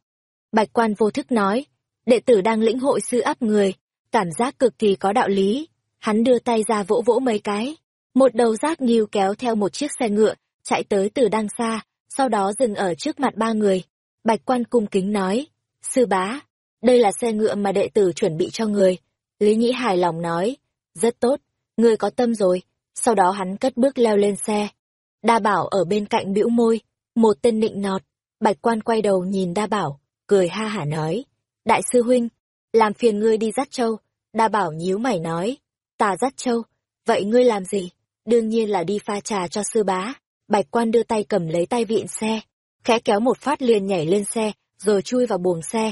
Bạch Quan vô thức nói, đệ tử đang lĩnh hội sư áp người, cảm giác cực kỳ có đạo lý. Hắn đưa tay ra vỗ vỗ mấy cái. Một đầu giác nghiêu kéo theo một chiếc xe ngựa, chạy tới từ đằng xa, sau đó dừng ở trước mặt ba người. Bạch quan cung kính nói, sư bá, đây là xe ngựa mà đệ tử chuẩn bị cho người. Lý Nhĩ hài lòng nói, rất tốt, người có tâm rồi. Sau đó hắn cất bước leo lên xe. Đa bảo ở bên cạnh bĩu môi, một tên nịnh nọt. Bạch quan quay đầu nhìn đa bảo, cười ha hả nói, đại sư huynh, làm phiền ngươi đi dắt châu. Đa bảo nhíu mày nói, ta dắt châu, vậy ngươi làm gì? Đương nhiên là đi pha trà cho sư bá. Bạch quan đưa tay cầm lấy tay vịn xe, khẽ kéo một phát liền nhảy lên xe, rồi chui vào buồng xe.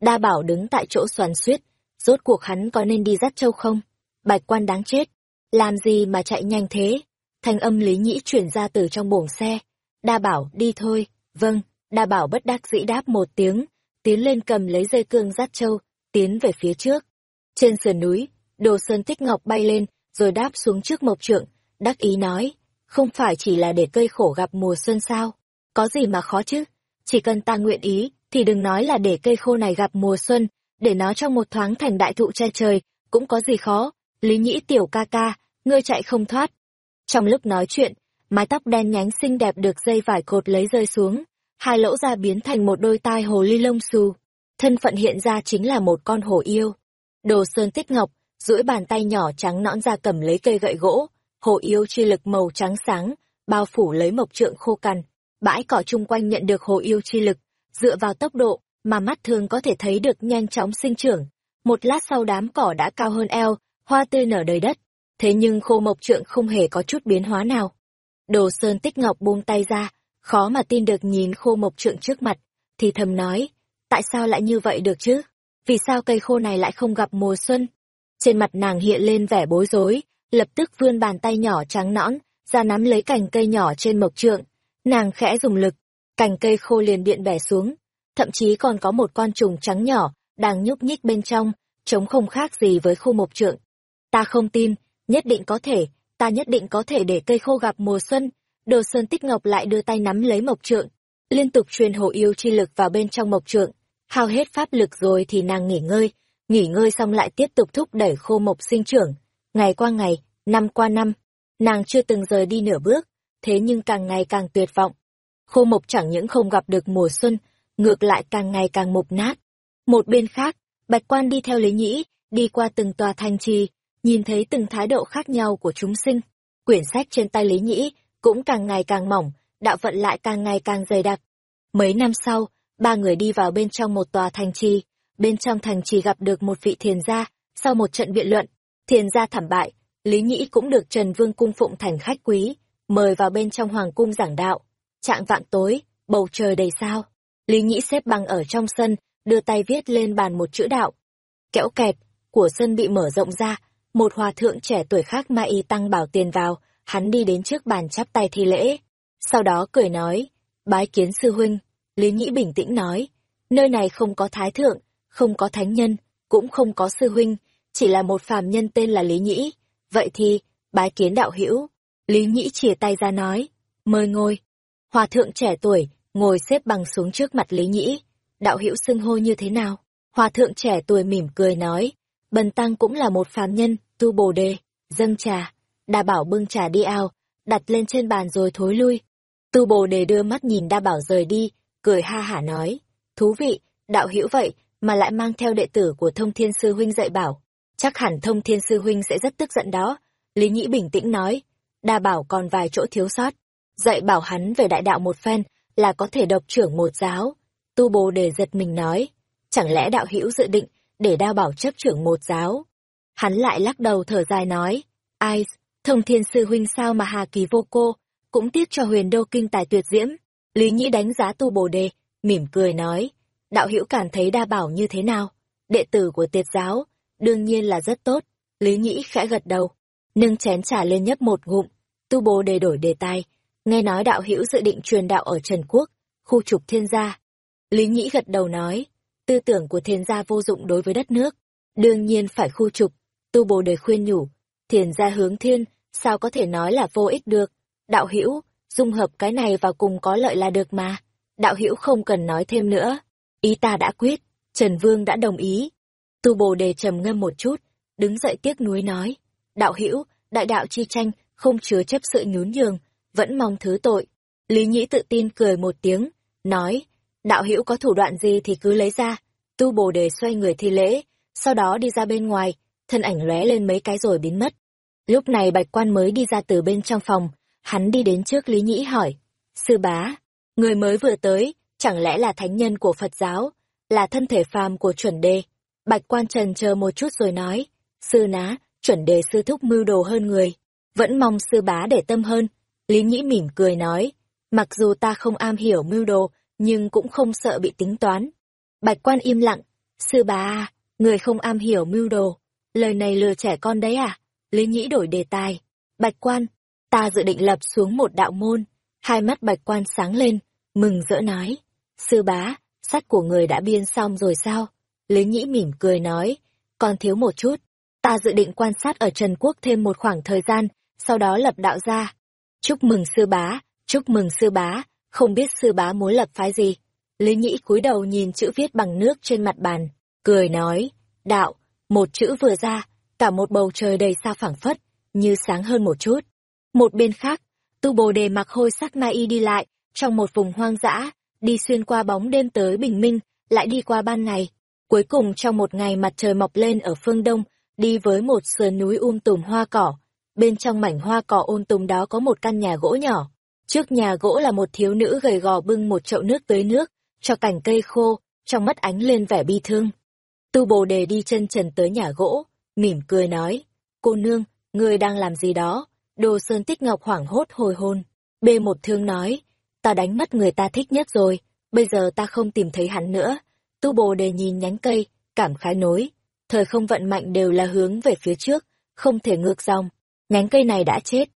Đa bảo đứng tại chỗ xoắn suýt, rốt cuộc hắn có nên đi dắt châu không? Bạch quan đáng chết, làm gì mà chạy nhanh thế? Thanh âm lý nhĩ chuyển ra từ trong buồng xe. Đa bảo, đi thôi, vâng, đa bảo bất đắc dĩ đáp một tiếng, tiến lên cầm lấy dây cương dắt châu, tiến về phía trước. Trên sườn núi, đồ sơn tích ngọc bay lên, rồi đáp xuống trước mộc trượng, đắc ý nói, không phải chỉ là để cây khổ gặp mùa xuân sao, có gì mà khó chứ, chỉ cần ta nguyện ý, thì đừng nói là để cây khô này gặp mùa xuân, để nó trong một thoáng thành đại thụ che trời, cũng có gì khó, lý nhĩ tiểu ca ca, ngươi chạy không thoát. Trong lúc nói chuyện, mái tóc đen nhánh xinh đẹp được dây vải cột lấy rơi xuống, hai lỗ ra biến thành một đôi tai hồ ly lông xù. Thân phận hiện ra chính là một con hổ yêu. Đồ sơn tích ngọc, duỗi bàn tay nhỏ trắng nõn ra cầm lấy cây gậy gỗ, hồ yêu chi lực màu trắng sáng, bao phủ lấy mộc trượng khô cằn. Bãi cỏ chung quanh nhận được hồ yêu chi lực, dựa vào tốc độ mà mắt thường có thể thấy được nhanh chóng sinh trưởng. Một lát sau đám cỏ đã cao hơn eo, hoa tươi nở đầy đất. Thế nhưng khô mộc trượng không hề có chút biến hóa nào. Đồ Sơn Tích Ngọc buông tay ra, khó mà tin được nhìn khô mộc trượng trước mặt, thì thầm nói, tại sao lại như vậy được chứ? Vì sao cây khô này lại không gặp mùa xuân? Trên mặt nàng hiện lên vẻ bối rối, lập tức vươn bàn tay nhỏ trắng nõn, ra nắm lấy cành cây nhỏ trên mộc trượng. Nàng khẽ dùng lực, cành cây khô liền điện bẻ xuống. Thậm chí còn có một con trùng trắng nhỏ, đang nhúc nhích bên trong, chống không khác gì với khu mộc trượng. Ta không tin, nhất định có thể, ta nhất định có thể để cây khô gặp mùa xuân. Đồ Sơn Tích Ngọc lại đưa tay nắm lấy mộc trượng, liên tục truyền hồ yêu chi lực vào bên trong mộc trượng. Hao hết pháp lực rồi thì nàng nghỉ ngơi, nghỉ ngơi xong lại tiếp tục thúc đẩy khô mộc sinh trưởng. Ngày qua ngày, năm qua năm, nàng chưa từng rời đi nửa bước, thế nhưng càng ngày càng tuyệt vọng. Khô mộc chẳng những không gặp được mùa xuân, ngược lại càng ngày càng mục nát. Một bên khác, Bạch Quan đi theo Lý Nhĩ, đi qua từng tòa thành trì, nhìn thấy từng thái độ khác nhau của chúng sinh. Quyển sách trên tay Lý Nhĩ cũng càng ngày càng mỏng, đạo vận lại càng ngày càng dày đặc. Mấy năm sau, ba người đi vào bên trong một tòa thành trì, bên trong thành trì gặp được một vị thiền gia, sau một trận biện luận, thiền gia thảm bại, Lý Nhĩ cũng được Trần Vương cung phụng thành khách quý, mời vào bên trong hoàng cung giảng đạo. Trạng vạng tối, bầu trời đầy sao. Lý Nhĩ xếp bằng ở trong sân, đưa tay viết lên bàn một chữ đạo. Kẽo kẹt, của sân bị mở rộng ra, một hòa thượng trẻ tuổi khác ma y tăng bảo tiền vào, hắn đi đến trước bàn chắp tay thi lễ. Sau đó cười nói, bái kiến sư huynh, Lý Nhĩ bình tĩnh nói, nơi này không có thái thượng, không có thánh nhân, cũng không có sư huynh, chỉ là một phàm nhân tên là Lý Nhĩ. Vậy thì, bái kiến đạo hữu Lý Nhĩ chìa tay ra nói, mời ngồi. Hòa thượng trẻ tuổi, ngồi xếp bằng xuống trước mặt Lý Nhĩ. Đạo hữu xưng hô như thế nào? Hòa thượng trẻ tuổi mỉm cười nói, Bần Tăng cũng là một phàm nhân, tu bồ đề, dâng trà. Đa bảo bưng trà đi ao, đặt lên trên bàn rồi thối lui. Tu bồ đề đưa mắt nhìn đa bảo rời đi, cười ha hả nói, thú vị, đạo hữu vậy, mà lại mang theo đệ tử của thông thiên sư huynh dạy bảo. Chắc hẳn thông thiên sư huynh sẽ rất tức giận đó. Lý Nhĩ bình tĩnh nói, đa bảo còn vài chỗ thiếu sót. Dạy bảo hắn về đại đạo một phen là có thể độc trưởng một giáo. Tu bồ đề giật mình nói, chẳng lẽ đạo hữu dự định để đa bảo chấp trưởng một giáo. Hắn lại lắc đầu thở dài nói, ai, thông thiên sư huynh sao mà hà kỳ vô cô, cũng tiếc cho huyền đô kinh tài tuyệt diễm. Lý Nhĩ đánh giá tu bồ đề, mỉm cười nói, đạo hữu cảm thấy đa bảo như thế nào? Đệ tử của tiệt giáo, đương nhiên là rất tốt. Lý Nhĩ khẽ gật đầu, nâng chén trà lên nhấp một ngụm, tu bồ đề đổi đề tài. nghe nói đạo hữu dự định truyền đạo ở Trần Quốc, khu trục thiên gia. Lý Nhĩ gật đầu nói, tư tưởng của thiên gia vô dụng đối với đất nước, đương nhiên phải khu trục, tu bồ đề khuyên nhủ, thiền gia hướng thiên, sao có thể nói là vô ích được, đạo hữu dung hợp cái này vào cùng có lợi là được mà, đạo hữu không cần nói thêm nữa, ý ta đã quyết, Trần Vương đã đồng ý. Tu bồ đề trầm ngâm một chút, đứng dậy tiếc nuối nói, đạo hữu đại đạo chi tranh không chứa chấp sự nhún nhường, vẫn mong thứ tội. Lý Nhĩ tự tin cười một tiếng, nói, đạo hữu có thủ đoạn gì thì cứ lấy ra. Tu bồ đề xoay người thi lễ, sau đó đi ra bên ngoài, thân ảnh lóe lên mấy cái rồi biến mất. Lúc này bạch quan mới đi ra từ bên trong phòng, hắn đi đến trước Lý Nhĩ hỏi, sư bá, người mới vừa tới, chẳng lẽ là thánh nhân của Phật giáo, là thân thể phàm của chuẩn đề. Bạch quan trần chờ một chút rồi nói, sư ná, chuẩn đề sư thúc mưu đồ hơn người, vẫn mong sư bá để tâm hơn. Lý Nhĩ mỉm cười nói, mặc dù ta không am hiểu mưu đồ, nhưng cũng không sợ bị tính toán. Bạch quan im lặng, sư bá à, người không am hiểu mưu đồ, lời này lừa trẻ con đấy à? Lý Nhĩ đổi đề tài, bạch quan, ta dự định lập xuống một đạo môn, hai mắt bạch quan sáng lên, mừng rỡ nói, sư bá, sách của người đã biên xong rồi sao? Lý Nhĩ mỉm cười nói, còn thiếu một chút, ta dự định quan sát ở Trần Quốc thêm một khoảng thời gian, sau đó lập đạo ra. Chúc mừng sư bá, chúc mừng sư bá, không biết sư bá muốn lập phái gì. Lý Nhĩ cúi đầu nhìn chữ viết bằng nước trên mặt bàn, cười nói, đạo, một chữ vừa ra, cả một bầu trời đầy sao phẳng phất, như sáng hơn một chút. Một bên khác, tu bồ đề mặc hôi sắc ma y đi lại, trong một vùng hoang dã, đi xuyên qua bóng đêm tới bình minh, lại đi qua ban ngày. Cuối cùng trong một ngày mặt trời mọc lên ở phương đông, đi với một sườn núi um tùm hoa cỏ. Bên trong mảnh hoa cỏ um tùm đó có một căn nhà gỗ nhỏ. Trước nhà gỗ là một thiếu nữ gầy gò bưng một chậu nước tới nước, cho cảnh cây khô, trong mắt ánh lên vẻ bi thương. Tu bồ đề đi chân trần tới nhà gỗ, mỉm cười nói, cô nương, ngươi đang làm gì đó? Đồ Sơn Tích Ngọc hoảng hốt hồi hôn. bê một thương nói, ta đánh mất người ta thích nhất rồi, bây giờ ta không tìm thấy hắn nữa. Tu bồ đề nhìn nhánh cây, cảm khái nối. Thời không vận mạnh đều là hướng về phía trước, không thể ngược dòng. Nhánh cây này đã chết.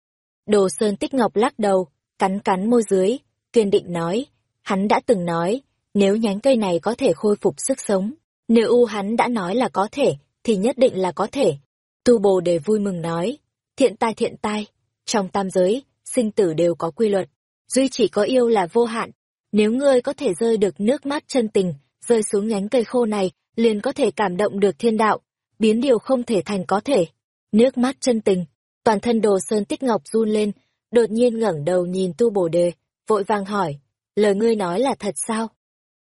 Đồ Sơn Tích Ngọc lắc đầu, cắn cắn môi dưới, kiên định nói. Hắn đã từng nói, nếu nhánh cây này có thể khôi phục sức sống, nếu u hắn đã nói là có thể, thì nhất định là có thể. Tu bồ đề vui mừng nói, thiện tai thiện tai, trong tam giới, sinh tử đều có quy luật, duy chỉ có yêu là vô hạn. Nếu ngươi có thể rơi được nước mắt chân tình, rơi xuống nhánh cây khô này, liền có thể cảm động được thiên đạo, biến điều không thể thành có thể. Nước mắt chân tình, toàn thân đồ sơn tích ngọc run lên, đột nhiên ngẩng đầu nhìn tu bổ đề, vội vàng hỏi, lời ngươi nói là thật sao?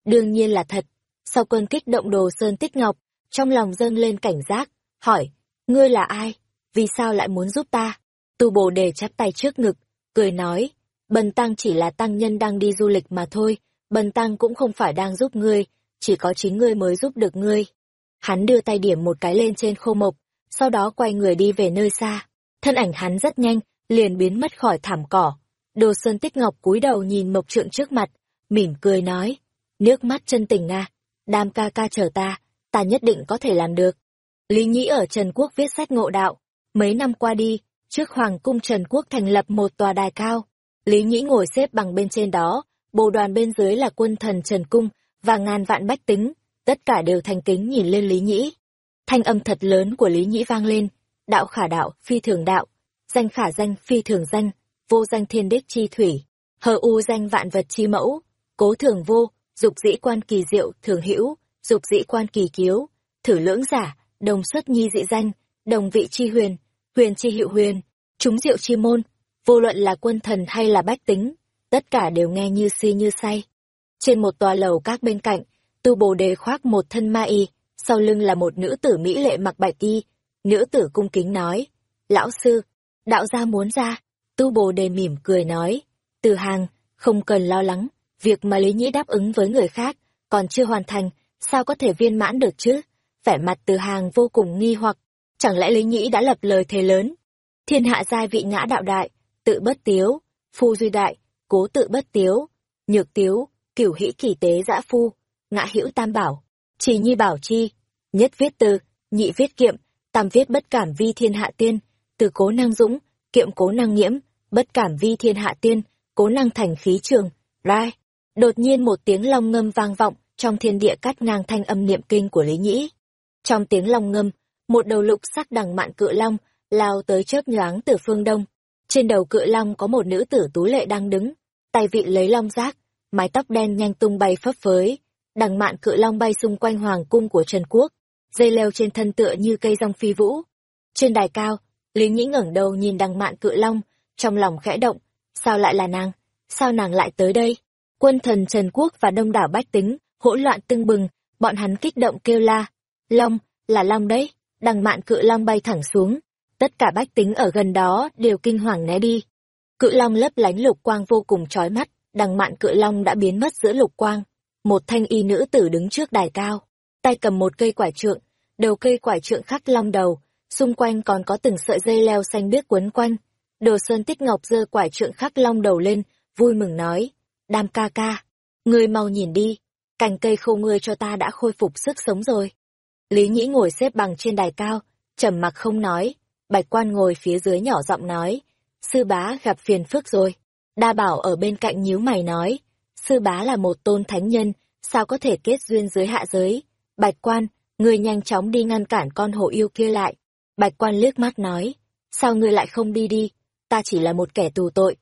Đương nhiên là thật. Sau cơn kích động đồ sơn tích ngọc, trong lòng dâng lên cảnh giác, hỏi, ngươi là ai? Vì sao lại muốn giúp ta? Tu bổ đề chắp tay trước ngực, cười nói, bần tăng chỉ là tăng nhân đang đi du lịch mà thôi, bần tăng cũng không phải đang giúp ngươi, chỉ có chính ngươi mới giúp được ngươi. Hắn đưa tay điểm một cái lên trên khô mộc, sau đó quay người đi về nơi xa. Thân ảnh hắn rất nhanh, liền biến mất khỏi thảm cỏ. Đồ Sơn Tích Ngọc cúi đầu nhìn mộc trượng trước mặt, mỉm cười nói, nước mắt chân tình à, đam ca ca chờ ta, ta nhất định có thể làm được. Lý Nhĩ ở Trần Quốc viết sách ngộ đạo, mấy năm qua đi, trước Hoàng cung Trần Quốc thành lập một tòa đài cao. Lý Nhĩ ngồi xếp bằng bên trên đó, bồ đoàn bên dưới là quân thần Trần Cung, và ngàn vạn bách tính, tất cả đều thành kính nhìn lên Lý Nhĩ. Thanh âm thật lớn của Lý Nhĩ vang lên, đạo khả đạo, phi thường đạo, danh khả danh, phi thường danh, vô danh thiên đích chi thủy, hờ u danh vạn vật chi mẫu, cố thường vô, dục dĩ quan kỳ diệu, thường hữu, dục dĩ quan kỳ kiếu, thử lưỡng giả, đồng xuất nhi dị danh, đồng vị chi huyền, huyền chi hiệu huyền, chúng diệu chi môn, vô luận là quân thần hay là bách tính, tất cả đều nghe như si như say. Trên một tòa lầu các bên cạnh, tu bồ đề khoác một thân ma y, sau lưng là một nữ tử mỹ lệ mặc bạch y. Nữ tử cung kính nói, lão sư, đạo gia muốn ra. Tu bồ đề mỉm cười nói, từ hàng, không cần lo lắng, việc mà Lý Nhĩ đáp ứng với người khác, còn chưa hoàn thành, sao có thể viên mãn được chứ? Vẻ mặt từ hàng vô cùng nghi hoặc, chẳng lẽ Lý Nhĩ đã lập lời thề lớn? Thiên hạ giai vị ngã đạo đại, tự bất tiếu, phu duy đại, cố tự bất tiếu, nhược tiếu, cửu hĩ kỳ tế dã phu, ngã hữu tam bảo, chỉ nhi bảo chi, nhất viết tư nhị viết kiệm, tam viết bất cảm vi thiên hạ tiên, từ cố năng dũng, kiệm cố năng nhiễm, bất cảm vi thiên hạ tiên, cố năng thành khí trường, rai. Đột nhiên một tiếng long ngâm vang vọng, trong thiên địa cắt ngang thanh âm niệm kinh của Lý Nhĩ. Trong tiếng long ngâm, một đầu lục sắc đằng mạn cự long, lao tới chớp nhoáng từ phương đông. Trên đầu cự long có một nữ tử tú lệ đang đứng, tay vị lấy long giác, mái tóc đen nhanh tung bay phấp phới. Đằng mạn cự long bay xung quanh hoàng cung của Trần Quốc, dây leo trên thân tựa như cây rong phi vũ. Trên đài cao, Lý Nhĩ ngẩng đầu nhìn đằng mạn cự long, trong lòng khẽ động, sao lại là nàng? Sao nàng lại tới đây? Quân thần Trần Quốc và đông đảo bách tính, hỗn loạn tưng bừng, bọn hắn kích động kêu la. Long, là Long đấy, đằng mạn cự Long bay thẳng xuống. Tất cả bách tính ở gần đó đều kinh hoàng né đi. Cự Long lấp lánh lục quang vô cùng chói mắt, đằng mạn cự Long đã biến mất giữa lục quang. Một thanh y nữ tử đứng trước đài cao, tay cầm một cây quải trượng, đầu cây quải trượng khắc long đầu, xung quanh còn có từng sợi dây leo xanh biếc quấn quanh. Đồ Sơn Tích Ngọc giơ quải trượng khắc long đầu lên, vui mừng nói, Đam ca ca, ngươi mau nhìn đi, cành cây khô ngươi cho ta đã khôi phục sức sống rồi. Lý Nhĩ ngồi xếp bằng trên đài cao, trầm mặc không nói, bạch quan ngồi phía dưới nhỏ giọng nói, sư bá gặp phiền phức rồi. Đa bảo ở bên cạnh nhíu mày nói, sư bá là một tôn thánh nhân, sao có thể kết duyên dưới hạ giới. Bạch quan, ngươi nhanh chóng đi ngăn cản con hổ yêu kia lại. Bạch quan liếc mắt nói, sao ngươi lại không đi đi, ta chỉ là một kẻ tù tội.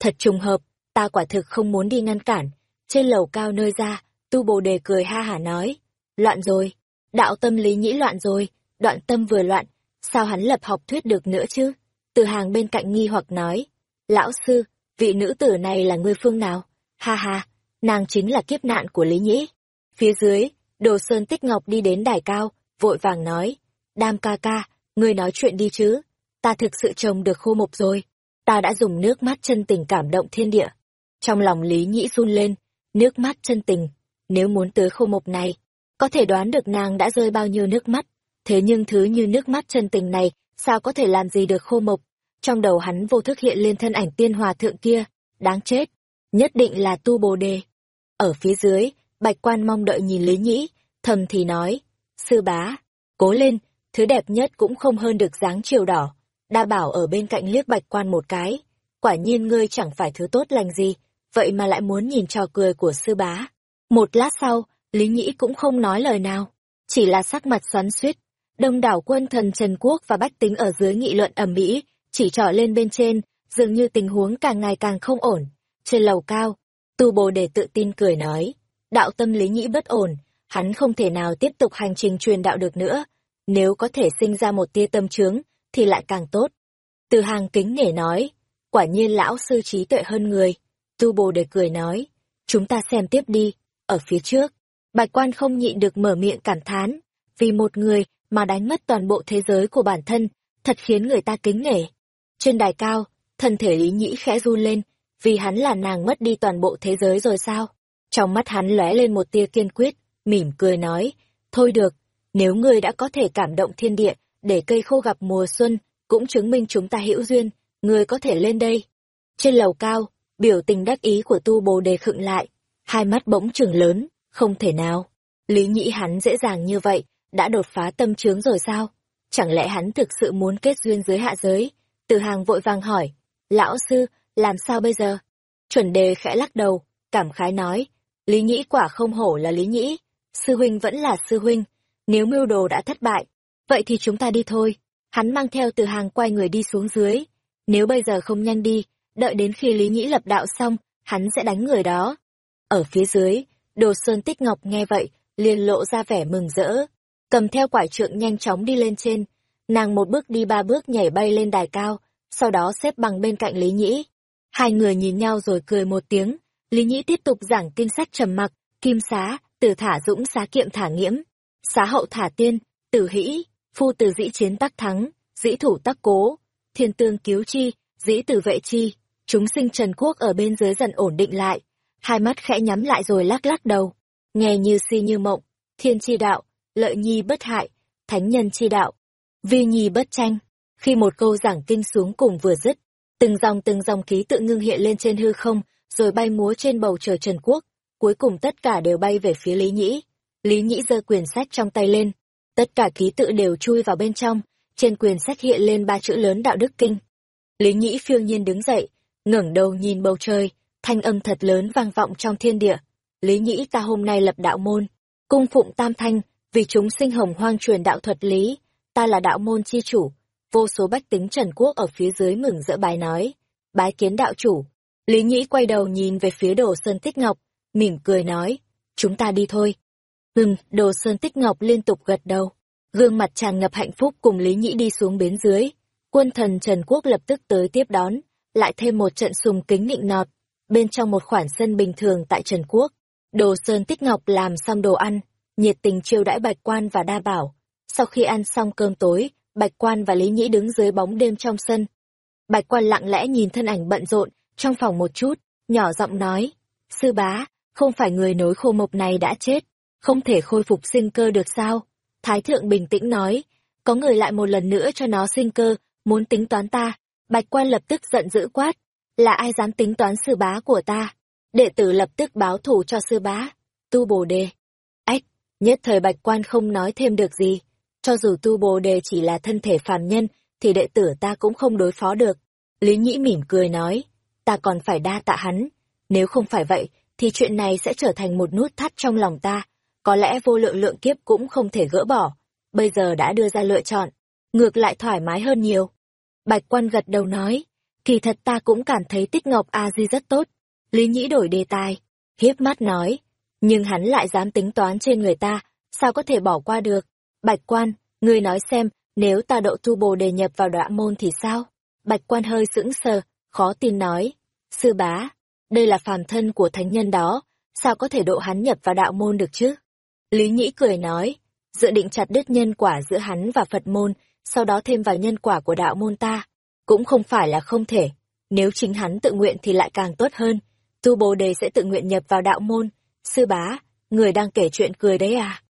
Thật trùng hợp, ta quả thực không muốn đi ngăn cản. Trên lầu cao nơi ra, tu bồ đề cười ha hả nói, loạn rồi, đạo tâm lý nhĩ loạn rồi, đoạn tâm vừa loạn, sao hắn lập học thuyết được nữa chứ? Từ hàng bên cạnh nghi hoặc nói, lão sư, vị nữ tử này là người phương nào? Ha ha, nàng chính là kiếp nạn của Lý Nhĩ. Phía dưới, Đồ Sơn Tích Ngọc đi đến đài cao, vội vàng nói, Đam ca ca, ngươi nói chuyện đi chứ, ta thực sự trông được khô mục rồi, ta đã dùng nước mắt chân tình cảm động thiên địa. Trong lòng Lý Nhĩ run lên, nước mắt chân tình, nếu muốn tới khô mục này, có thể đoán được nàng đã rơi bao nhiêu nước mắt, thế nhưng thứ như nước mắt chân tình này, sao có thể làm gì được khô mộc. Trong đầu hắn vô thức hiện lên thân ảnh tiên hòa thượng kia, đáng chết, nhất định là tu bồ đề. Ở phía dưới, bạch quan mong đợi nhìn Lý Nhĩ, thầm thì nói, sư bá, cố lên, thứ đẹp nhất cũng không hơn được dáng chiều đỏ. Đa bảo ở bên cạnh liếc bạch quan một cái, quả nhiên ngươi chẳng phải thứ tốt lành gì, vậy mà lại muốn nhìn trò cười của sư bá. Một lát sau, Lý Nhĩ cũng không nói lời nào, chỉ là sắc mặt xoắn suýt. Đông đảo quân thần Trần Quốc và Bách Tính ở dưới nghị luận ầm ĩ, chỉ trỏ lên bên trên, dường như tình huống càng ngày càng không ổn. Trên lầu cao, Tu Bồ Đề tự tin cười nói, đạo tâm Lý Nhĩ bất ổn, hắn không thể nào tiếp tục hành trình truyền đạo được nữa, nếu có thể sinh ra một tia tâm trướng, thì lại càng tốt. Từ hàng kính nể nói, quả nhiên lão sư trí tuệ hơn người. Tu Bồ Đề cười nói, chúng ta xem tiếp đi, ở phía trước, bạch quan không nhịn được mở miệng cảm thán, vì một người mà đánh mất toàn bộ thế giới của bản thân, thật khiến người ta kính nể. Trên đài cao, thân thể Lý Nhĩ khẽ run lên, vì hắn là nàng mất đi toàn bộ thế giới rồi sao? Trong mắt hắn lóe lên một tia kiên quyết, mỉm cười nói, thôi được, nếu ngươi đã có thể cảm động thiên địa, để cây khô gặp mùa xuân, cũng chứng minh chúng ta hữu duyên, ngươi có thể lên đây. Trên lầu cao, biểu tình đắc ý của tu bồ đề khựng lại, hai mắt bỗng trừng lớn, không thể nào. Lý nhĩ hắn dễ dàng như vậy, đã đột phá tâm trướng rồi sao? Chẳng lẽ hắn thực sự muốn kết duyên dưới hạ giới? Từ hàng vội vàng hỏi, lão sư, làm sao bây giờ? Chuẩn đề khẽ lắc đầu, cảm khái nói, Lý nhĩ quả không hổ là Lý nhĩ, sư huynh vẫn là sư huynh, nếu mưu đồ đã thất bại, vậy thì chúng ta đi thôi. Hắn mang theo từ hàng quay người đi xuống dưới, nếu bây giờ không nhanh đi, đợi đến khi Lý nhĩ lập đạo xong, hắn sẽ đánh người đó. Ở phía dưới, Đồ Sơn Tích Ngọc nghe vậy, liền lộ ra vẻ mừng rỡ, cầm theo quải trượng nhanh chóng đi lên trên. Nàng một bước đi ba bước nhảy bay lên đài cao, sau đó xếp bằng bên cạnh Lý Nhĩ. Hai người nhìn nhau rồi cười một tiếng, Lý Nhĩ tiếp tục giảng kinh sách trầm mặc, kim xá, tử thả dũng xá kiệm thả nghiễm, xá hậu thả tiên, tử hĩ, phu tử dĩ chiến tắc thắng, dĩ thủ tắc cố, thiên tương cứu chi, dĩ tử vệ chi. Chúng sinh Trần Quốc ở bên dưới dần ổn định lại, hai mắt khẽ nhắm lại rồi lắc lắc đầu, nghe như si như mộng, thiên chi đạo, lợi nhi bất hại, thánh nhân chi đạo, vi nhi bất tranh. Khi một câu giảng kinh xuống cùng vừa dứt, từng dòng từng dòng ký tự ngưng hiện lên trên hư không, rồi bay múa trên bầu trời Trần Quốc, cuối cùng tất cả đều bay về phía Lý Nhĩ. Lý Nhĩ giơ quyển sách trong tay lên, tất cả ký tự đều chui vào bên trong, trên quyển sách hiện lên ba chữ lớn đạo đức kinh. Lý Nhĩ phiêu nhiên đứng dậy, ngẩng đầu nhìn bầu trời, thanh âm thật lớn vang vọng trong thiên địa. Lý nhĩ ta hôm nay lập đạo môn, cung phụng tam thanh, vì chúng sinh hồng hoang truyền đạo thuật lý, ta là đạo môn chi chủ. Vô số bách tính Trần Quốc ở phía dưới mừng rỡ bài nói, bái kiến đạo chủ. Lý nhĩ quay đầu nhìn về phía đồ Sơn Tích Ngọc, mỉm cười nói, chúng ta đi thôi. ngừng. đồ Sơn Tích Ngọc liên tục gật đầu, gương mặt tràn ngập hạnh phúc cùng Lý nhĩ đi xuống bến dưới. Quân thần Trần Quốc lập tức tới tiếp đón, lại thêm một trận sùng kính nịnh nọt, bên trong một khoản sân bình thường tại Trần Quốc. Đồ Sơn Tích Ngọc làm xong đồ ăn, nhiệt tình chiêu đãi Bạch Quan và Đa Bảo. Sau khi ăn xong cơm tối, Bạch Quan và Lý Nhĩ đứng dưới bóng đêm trong sân. Bạch Quan lặng lẽ nhìn thân ảnh bận rộn trong phòng một chút, nhỏ giọng nói: "Sư bá, không phải người nối khô mộc này đã chết, không thể khôi phục sinh cơ được sao?" Thái thượng bình tĩnh nói: "Có người lại một lần nữa cho nó sinh cơ, muốn tính toán ta." Bạch Quan lập tức giận dữ quát: "Là ai dám tính toán sư bá của ta?" Đệ tử lập tức báo thủ cho sư bá. Tu Bồ Đề. Ách, nhất thời Bạch Quan không nói thêm được gì cho dù tu bồ đề chỉ là thân thể phàm nhân, thì đệ tử ta cũng không đối phó được. Lý Nhĩ mỉm cười nói, ta còn phải đa tạ hắn. Nếu không phải vậy, thì chuyện này sẽ trở thành một nút thắt trong lòng ta. Có lẽ vô lượng lượng kiếp cũng không thể gỡ bỏ. Bây giờ đã đưa ra lựa chọn. Ngược lại thoải mái hơn nhiều. Bạch quan gật đầu nói, kỳ thật ta cũng cảm thấy tích ngọc A-di rất tốt. Lý Nhĩ đổi đề tài, hiếp mắt nói, nhưng hắn lại dám tính toán trên người ta, sao có thể bỏ qua được. Bạch quan, ngươi nói xem, nếu ta độ tu bồ đề nhập vào đoạn môn thì sao? Bạch quan hơi sững sờ, khó tin nói. Sư bá, đây là phàm thân của thánh nhân đó, sao có thể độ hắn nhập vào đạo môn được chứ? Lý Nhĩ cười nói, dự định chặt đứt nhân quả giữa hắn và Phật môn, sau đó thêm vào nhân quả của đạo môn ta, cũng không phải là không thể. Nếu chính hắn tự nguyện thì lại càng tốt hơn, tu bồ đề sẽ tự nguyện nhập vào đạo môn. Sư bá, người đang kể chuyện cười đấy à?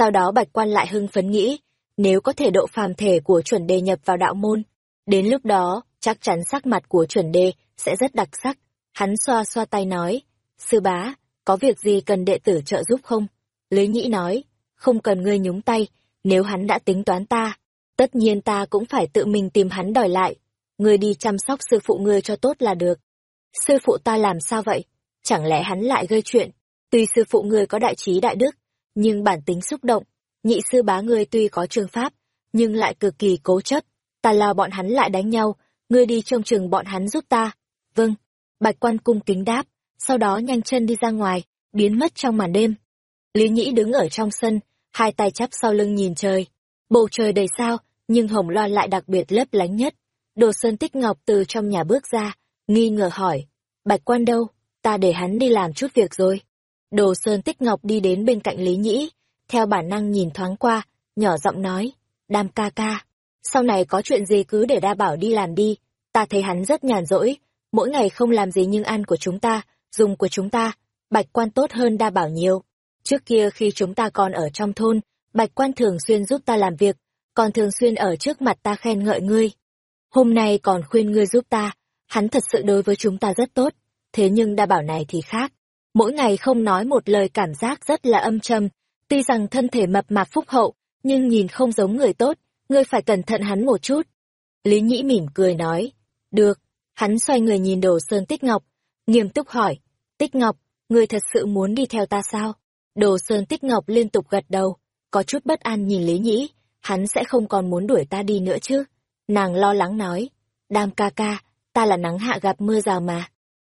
Sau đó bạch quan lại hưng phấn nghĩ, nếu có thể độ phàm thể của chuẩn đề nhập vào đạo môn, đến lúc đó, chắc chắn sắc mặt của chuẩn đề sẽ rất đặc sắc. Hắn xoa xoa tay nói, sư bá, có việc gì cần đệ tử trợ giúp không? Lý nhĩ nói, không cần ngươi nhúng tay, nếu hắn đã tính toán ta, tất nhiên ta cũng phải tự mình tìm hắn đòi lại. Ngươi đi chăm sóc sư phụ ngươi cho tốt là được. Sư phụ ta làm sao vậy? Chẳng lẽ hắn lại gây chuyện? Tuy sư phụ ngươi có đại trí đại đức, nhưng bản tính xúc động, nhị sư bá ngươi tuy có trường pháp, nhưng lại cực kỳ cố chấp, ta lao bọn hắn lại đánh nhau, ngươi đi trông chừng bọn hắn giúp ta. Vâng, bạch quan cung kính đáp, sau đó nhanh chân đi ra ngoài, biến mất trong màn đêm. Lý Nhĩ đứng ở trong sân, hai tay chắp sau lưng nhìn trời. Bầu trời đầy sao, nhưng hồng loan lại đặc biệt lấp lánh nhất. Đồ Sơn Tích Ngọc từ trong nhà bước ra, nghi ngờ hỏi, bạch quan đâu, ta để hắn đi làm chút việc rồi. Đồ Sơn Tích Ngọc đi đến bên cạnh Lý Nhĩ, theo bản năng nhìn thoáng qua, nhỏ giọng nói, đam ca ca, sau này có chuyện gì cứ để đa bảo đi làm đi, ta thấy hắn rất nhàn rỗi, mỗi ngày không làm gì nhưng ăn của chúng ta, dùng của chúng ta, bạch quan tốt hơn đa bảo nhiều. Trước kia khi chúng ta còn ở trong thôn, bạch quan thường xuyên giúp ta làm việc, còn thường xuyên ở trước mặt ta khen ngợi ngươi. Hôm nay còn khuyên ngươi giúp ta, hắn thật sự đối với chúng ta rất tốt, thế nhưng đa bảo này thì khác mỗi ngày không nói một lời cảm giác rất là âm trầm, tuy rằng thân thể mập mạp phúc hậu, nhưng nhìn không giống người tốt, ngươi phải cẩn thận hắn một chút. Lý Nhĩ mỉm cười nói, được, hắn xoay người nhìn đồ sơn Tích Ngọc, nghiêm túc hỏi, Tích Ngọc, ngươi thật sự muốn đi theo ta sao? Đồ sơn Tích Ngọc liên tục gật đầu, có chút bất an nhìn Lý Nhĩ, hắn sẽ không còn muốn đuổi ta đi nữa chứ? Nàng lo lắng nói, đam ca ca, ta là nắng hạ gặp mưa rào mà.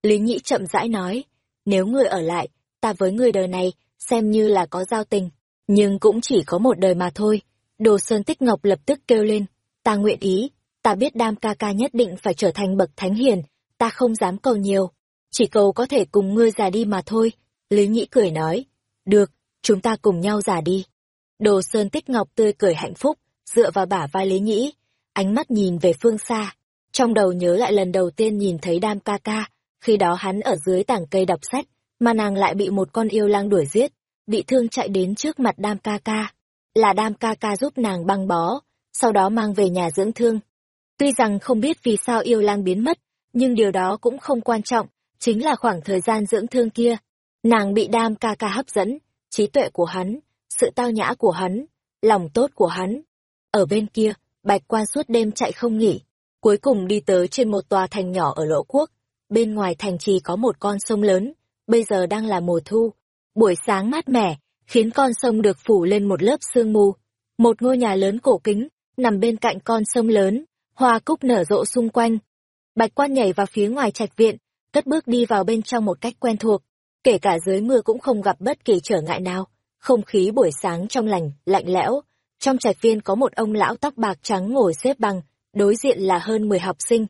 Lý Nhĩ chậm rãi nói, nếu ngươi ở lại, ta với người đời này, xem như là có giao tình, nhưng cũng chỉ có một đời mà thôi. Đồ Sơn Tích Ngọc lập tức kêu lên, ta nguyện ý, ta biết đam ca ca nhất định phải trở thành bậc thánh hiền, ta không dám cầu nhiều, chỉ cầu có thể cùng ngươi già đi mà thôi. Lý Nhĩ cười nói, được, chúng ta cùng nhau già đi. Đồ Sơn Tích Ngọc tươi cười hạnh phúc, dựa vào bả vai Lý Nhĩ, ánh mắt nhìn về phương xa, trong đầu nhớ lại lần đầu tiên nhìn thấy đam ca ca, khi đó hắn ở dưới tảng cây đọc sách, mà nàng lại bị một con yêu lang đuổi giết, bị thương chạy đến trước mặt đam ca ca. Là đam ca ca giúp nàng băng bó, sau đó mang về nhà dưỡng thương. Tuy rằng không biết vì sao yêu lang biến mất, nhưng điều đó cũng không quan trọng, chính là khoảng thời gian dưỡng thương kia. Nàng bị đam ca ca hấp dẫn, trí tuệ của hắn, sự tao nhã của hắn, lòng tốt của hắn. Ở bên kia, bạch quan suốt đêm chạy không nghỉ, cuối cùng đi tới trên một tòa thành nhỏ ở lỗ quốc, bên ngoài thành trì có một con sông lớn, bây giờ đang là mùa thu. Buổi sáng mát mẻ, khiến con sông được phủ lên một lớp sương mù. Một ngôi nhà lớn cổ kính, nằm bên cạnh con sông lớn, hoa cúc nở rộ xung quanh. Bạch quan nhảy vào phía ngoài trạch viện, cất bước đi vào bên trong một cách quen thuộc. Kể cả dưới mưa cũng không gặp bất kỳ trở ngại nào. Không khí buổi sáng trong lành, lạnh lẽo. Trong trạch viên có một ông lão tóc bạc trắng ngồi xếp bằng, đối diện là hơn 10 học sinh.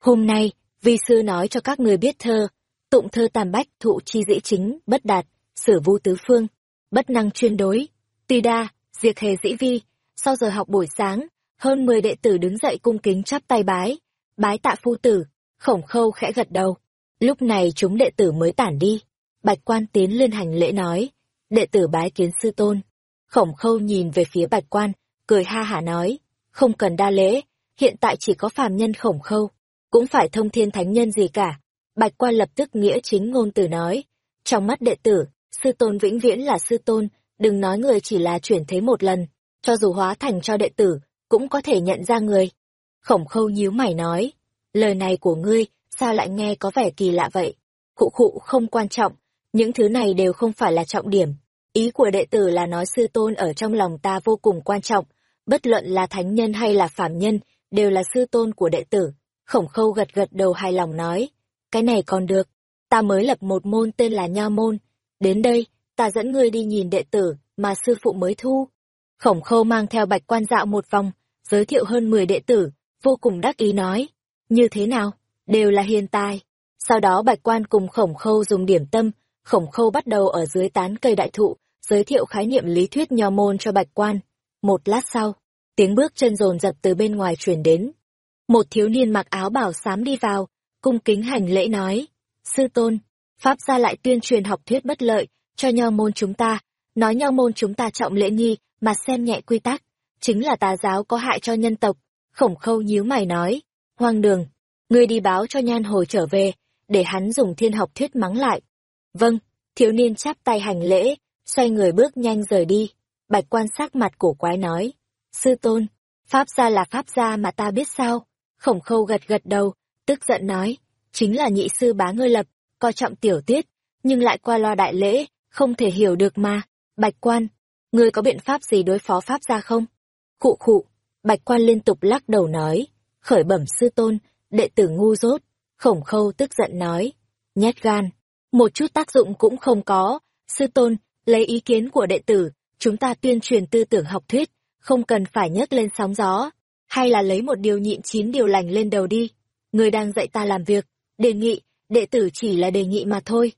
Hôm nay, vi sư nói cho các người biết thơ, tụng thơ tam bách thụ chi dĩ chính, bất đạt, sử vu tứ phương, bất năng chuyên đối, tùy đa, diệt hề dĩ vi. Sau giờ học buổi sáng, hơn 10 đệ tử đứng dậy cung kính chắp tay bái, bái tạ phu tử, khổng khâu khẽ gật đầu. Lúc này chúng đệ tử mới tản đi. Bạch quan tiến lên hành lễ nói, đệ tử bái kiến sư tôn. Khổng khâu nhìn về phía bạch quan, cười ha hả nói, không cần đa lễ, hiện tại chỉ có phàm nhân khổng khâu, cũng phải thông thiên thánh nhân gì cả. Bạch quan lập tức nghĩa chính ngôn từ nói, trong mắt đệ tử, sư tôn vĩnh viễn là sư tôn, đừng nói người chỉ là chuyển thế một lần, cho dù hóa thành cho đệ tử, cũng có thể nhận ra người. Khổng khâu nhíu mày nói, lời này của ngươi, sao lại nghe có vẻ kỳ lạ vậy? Khụ khụ không quan trọng, những thứ này đều không phải là trọng điểm. Ý của đệ tử là nói sư tôn ở trong lòng ta vô cùng quan trọng, bất luận là thánh nhân hay là phạm nhân, đều là sư tôn của đệ tử. Khổng khâu gật gật đầu hài lòng nói, cái này còn được, ta mới lập một môn tên là Nho Môn, đến đây, ta dẫn ngươi đi nhìn đệ tử mà sư phụ mới thu. Khổng khâu mang theo bạch quan dạo một vòng, giới thiệu hơn 10 đệ tử, vô cùng đắc ý nói, như thế nào, đều là hiền tài. Sau đó bạch quan cùng khổng khâu dùng điểm tâm, khổng khâu bắt đầu ở dưới tán cây đại thụ, giới thiệu khái niệm lý thuyết nho môn cho bạch quan. Một lát sau, tiếng bước chân rồn rập từ bên ngoài truyền đến. Một thiếu niên mặc áo bảo xám đi vào, cung kính hành lễ nói, sư tôn, Pháp gia lại tuyên truyền học thuyết bất lợi cho nho môn chúng ta, nói nho môn chúng ta trọng lễ nghi mà xem nhẹ quy tắc, chính là tà giáo có hại cho nhân tộc. Khổng khâu nhíu mày nói, hoang đường, ngươi đi báo cho nhan hồi trở về, để hắn dùng thiên học thuyết mắng lại. Vâng, thiếu niên chắp tay hành lễ, xoay người bước nhanh rời đi. Bạch quan sát mặt cổ quái nói, sư tôn, pháp gia là pháp gia mà ta biết sao? Khổng khâu gật gật đầu, tức giận nói, chính là nhị sư bá ngươi lập, coi trọng tiểu tiết, nhưng lại qua loa đại lễ, không thể hiểu được mà. Bạch quan, ngươi có biện pháp gì đối phó pháp ra không? Khụ khụ, bạch quan liên tục lắc đầu nói, khởi bẩm sư tôn, đệ tử ngu dốt, khổng khâu tức giận nói, nhát gan, một chút tác dụng cũng không có, sư tôn, lấy ý kiến của đệ tử, chúng ta tuyên truyền tư tưởng học thuyết, không cần phải nhấc lên sóng gió, hay là lấy một điều nhịn chín điều lành lên đầu đi. Người đang dạy ta làm việc, đề nghị, đệ tử chỉ là đề nghị mà thôi.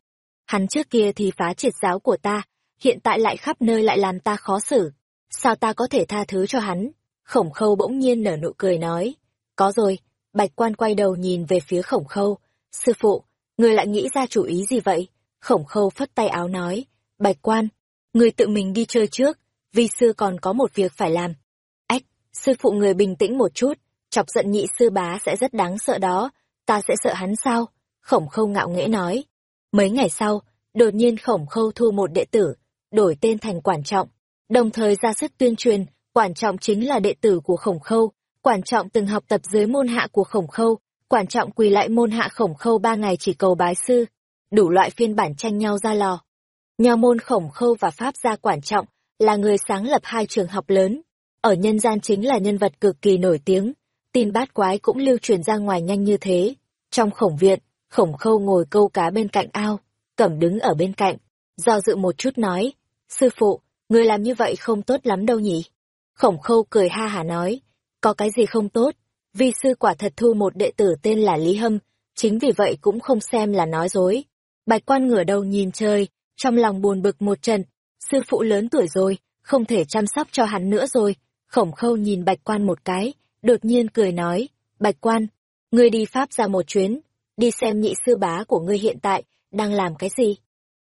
Hắn trước kia thì phá triệt giáo của ta, hiện tại lại khắp nơi lại làm ta khó xử. Sao ta có thể tha thứ cho hắn? Khổng khâu bỗng nhiên nở nụ cười nói. Có rồi, bạch quan quay đầu nhìn về phía khổng khâu. Sư phụ, người lại nghĩ ra chủ ý gì vậy? Khổng khâu phất tay áo nói. Bạch quan, người tự mình đi chơi trước, vì sư còn có một việc phải làm. Sư phụ người bình tĩnh một chút, chọc giận nhị sư bá sẽ rất đáng sợ đó, ta sẽ sợ hắn sao? Khổng khâu ngạo nghễ nói. Mấy ngày sau, đột nhiên khổng khâu thu một đệ tử, đổi tên thành quản trọng, đồng thời ra sức tuyên truyền, quản trọng chính là đệ tử của khổng khâu, quản trọng từng học tập dưới môn hạ của khổng khâu, quản trọng quỳ lại môn hạ khổng khâu ba ngày chỉ cầu bái sư, đủ loại phiên bản tranh nhau ra lò. Nho môn khổng khâu và pháp gia quản trọng là người sáng lập hai trường học lớn, ở nhân gian chính là nhân vật cực kỳ nổi tiếng, tin bát quái cũng lưu truyền ra ngoài nhanh như thế. Trong khổng viện, khổng khâu ngồi câu cá bên cạnh ao, cẩm đứng ở bên cạnh, do dự một chút nói, sư phụ, người làm như vậy không tốt lắm đâu nhỉ? Khổng khâu cười ha hả nói, có cái gì không tốt, vi sư quả thật thu một đệ tử tên là Lý Hâm, chính vì vậy cũng không xem là nói dối. Bạch quan ngửa đầu nhìn trời, trong lòng buồn bực một trận, sư phụ lớn tuổi rồi, không thể chăm sóc cho hắn nữa rồi. Khổng khâu nhìn bạch quan một cái, đột nhiên cười nói, bạch quan, ngươi đi Pháp ra một chuyến, đi xem nhị sư bá của ngươi hiện tại, đang làm cái gì.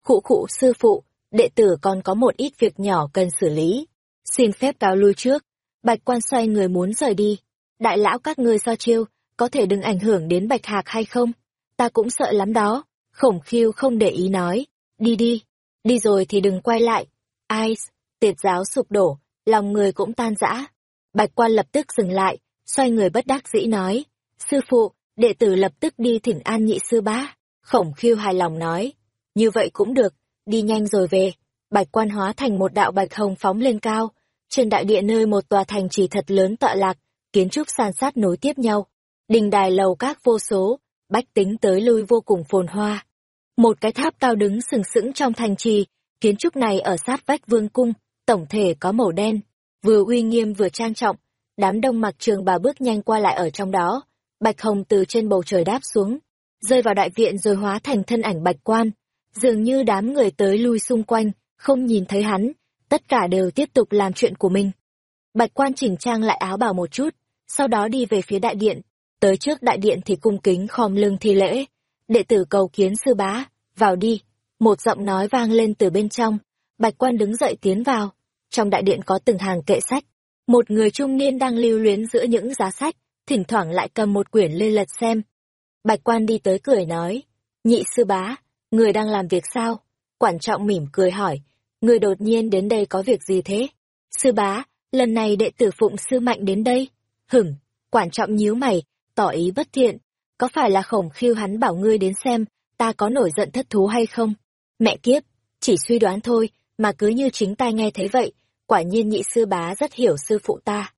Khụ khụ sư phụ, đệ tử còn có một ít việc nhỏ cần xử lý. Xin phép cáo lui trước, bạch quan xoay người muốn rời đi. Đại lão các ngươi so chiêu, có thể đừng ảnh hưởng đến bạch hạc hay không? Ta cũng sợ lắm đó. Khổng khiêu không để ý nói, đi đi, đi rồi thì đừng quay lại. Ai, tiệt giáo sụp đổ, lòng người cũng tan rã. Bạch quan lập tức dừng lại, xoay người bất đắc dĩ nói, sư phụ, đệ tử lập tức đi thỉnh an nhị sư bá. Khổng khiêu hài lòng nói, như vậy cũng được, đi nhanh rồi về. Bạch quan hóa thành một đạo bạch hồng phóng lên cao, trên đại địa nơi một tòa thành trì thật lớn tọa lạc, kiến trúc san sát nối tiếp nhau. Đình đài lầu các vô số, bách tính tới lui vô cùng phồn hoa. Một cái tháp cao đứng sừng sững trong thành trì, kiến trúc này ở sát vách vương cung, tổng thể có màu đen, vừa uy nghiêm vừa trang trọng. Đám đông mặc trường bà bước nhanh qua lại ở trong đó, bạch hồng từ trên bầu trời đáp xuống, rơi vào đại viện rồi hóa thành thân ảnh bạch quan. Dường như đám người tới lui xung quanh, không nhìn thấy hắn, tất cả đều tiếp tục làm chuyện của mình. Bạch quan chỉnh trang lại áo bào một chút, sau đó đi về phía đại điện, tới trước đại điện thì cung kính khom lưng thi lễ. Đệ tử cầu kiến sư bá, vào đi. Một giọng nói vang lên từ bên trong, bạch quan đứng dậy tiến vào. Trong đại điện có từng hàng kệ sách, một người trung niên đang lưu luyến giữa những giá sách, thỉnh thoảng lại cầm một quyển lên lật xem. Bạch quan đi tới cười nói, nhị sư bá, người đang làm việc sao? Quản trọng mỉm cười hỏi, người đột nhiên đến đây có việc gì thế? Sư bá, lần này đệ tử phụng sư mạnh đến đây. Hửng, quản trọng nhíu mày, tỏ ý bất thiện. Có phải là khổng khiêu hắn bảo ngươi đến xem, ta có nổi giận thất thú hay không? Mẹ kiếp, chỉ suy đoán thôi, mà cứ như chính tai nghe thấy vậy, quả nhiên nhị sư bá rất hiểu sư phụ ta.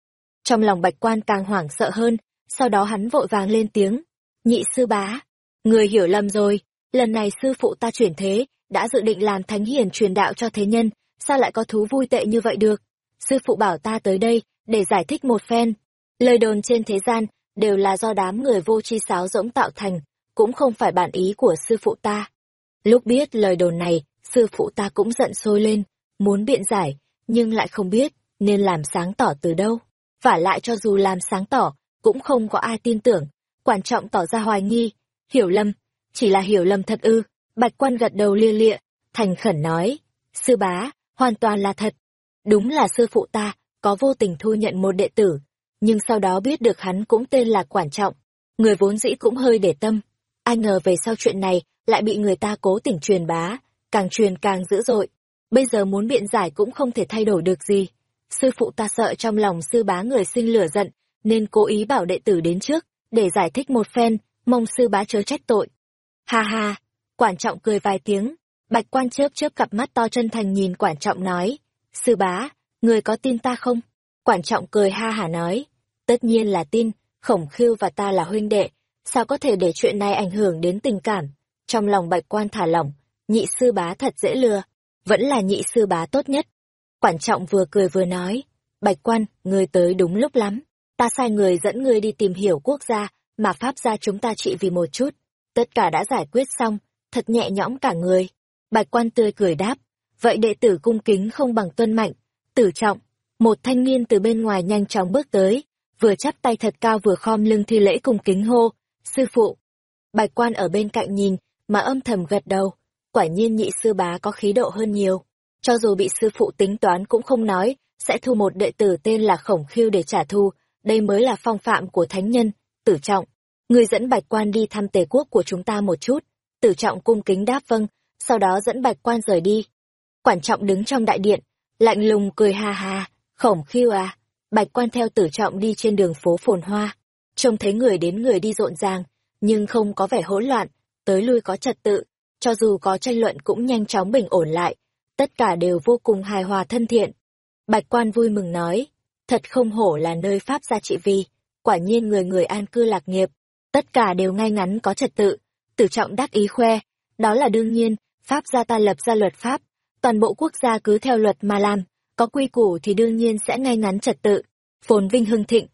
Trong lòng bạch quan càng hoảng sợ hơn, sau đó hắn vội vàng lên tiếng. Nhị sư bá, người hiểu lầm rồi, lần này sư phụ ta chuyển thế, đã dự định làm thánh hiền truyền đạo cho thế nhân, sao lại có thú vui tệ như vậy được? Sư phụ bảo ta tới đây, để giải thích một phen. Lời đồn trên thế gian, đều là do đám người vô tri sáo rỗng tạo thành, cũng không phải bản ý của sư phụ ta. Lúc biết lời đồn này, sư phụ ta cũng giận sôi lên, muốn biện giải, nhưng lại không biết nên làm sáng tỏ từ đâu. Và lại cho dù làm sáng tỏ, cũng không có ai tin tưởng, quan trọng tỏ ra hoài nghi, hiểu lầm, chỉ là hiểu lầm thật ư, bạch quan gật đầu lia lịa, thành khẩn nói, sư bá, hoàn toàn là thật. Đúng là sư phụ ta, có vô tình thu nhận một đệ tử, nhưng sau đó biết được hắn cũng tên là Quản Trọng. Người vốn dĩ cũng hơi để tâm. Ai ngờ về sau chuyện này lại bị người ta cố tình truyền bá, càng truyền càng dữ dội. Bây giờ muốn biện giải cũng không thể thay đổi được gì. Sư phụ ta sợ trong lòng sư bá người sinh lửa giận, nên cố ý bảo đệ tử đến trước, để giải thích một phen, mong sư bá chớ trách tội. Ha ha, quản trọng cười vài tiếng, bạch quan chớp chớp cặp mắt to chân thành nhìn quản trọng nói, sư bá, người có tin ta không? Quản trọng cười ha hả nói, tất nhiên là tin, khổng khiêu và ta là huynh đệ, sao có thể để chuyện này ảnh hưởng đến tình cảm. Trong lòng bạch quan thả lỏng, nhị sư bá thật dễ lừa, vẫn là nhị sư bá tốt nhất. Quản trọng vừa cười vừa nói, bạch quan, người tới đúng lúc lắm, ta sai người dẫn người đi tìm hiểu quốc gia, mà pháp gia chúng ta trị vì một chút. Tất cả đã giải quyết xong, thật nhẹ nhõm cả người. Bạch quan tươi cười đáp, vậy đệ tử cung kính không bằng tuân mạnh, tử trọng, một thanh niên từ bên ngoài nhanh chóng bước tới, vừa chắp tay thật cao vừa khom lưng thi lễ cung kính hô, sư phụ. Bạch quan ở bên cạnh nhìn, mà âm thầm gật đầu, quả nhiên nhị sư bá có khí độ hơn nhiều. Cho dù bị sư phụ tính toán cũng không nói, sẽ thu một đệ tử tên là Khổng Khiêu để trả thù, đây mới là phong phạm của thánh nhân, tử trọng. Người dẫn bạch quan đi thăm tề quốc của chúng ta một chút, tử trọng cung kính đáp vâng, sau đó dẫn bạch quan rời đi. Quản trọng đứng trong đại điện, lạnh lùng cười ha ha, khổng khiêu à, bạch quan theo tử trọng đi trên đường phố phồn hoa, trông thấy người đến người đi rộn ràng, nhưng không có vẻ hỗn loạn, tới lui có trật tự, cho dù có tranh luận cũng nhanh chóng bình ổn lại, tất cả đều vô cùng hài hòa thân thiện. Bạch quan vui mừng nói, thật không hổ là nơi Pháp gia trị vi, quả nhiên người người an cư lạc nghiệp, tất cả đều ngay ngắn có trật tự, tử trọng đắc ý khoe, đó là đương nhiên, Pháp gia ta lập ra luật pháp, toàn bộ quốc gia cứ theo luật mà làm, có quy củ thì đương nhiên sẽ ngay ngắn trật tự, phồn vinh hưng thịnh.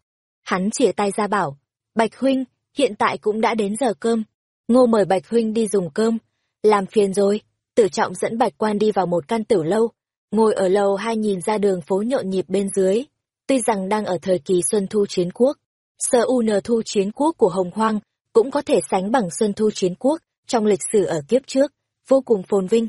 Hắn chỉa tay ra bảo, Bạch Huynh, hiện tại cũng đã đến giờ cơm, ngô mời Bạch Huynh đi dùng cơm, làm phiền rồi, tử trọng dẫn Bạch Quan đi vào một căn tử lâu, ngồi ở lầu hai nhìn ra đường phố nhộn nhịp bên dưới, tuy rằng đang ở thời kỳ Xuân Thu Chiến Quốc, sơ u n Thu Chiến Quốc của Hồng Hoang cũng có thể sánh bằng Xuân Thu Chiến Quốc trong lịch sử ở kiếp trước, vô cùng phồn vinh.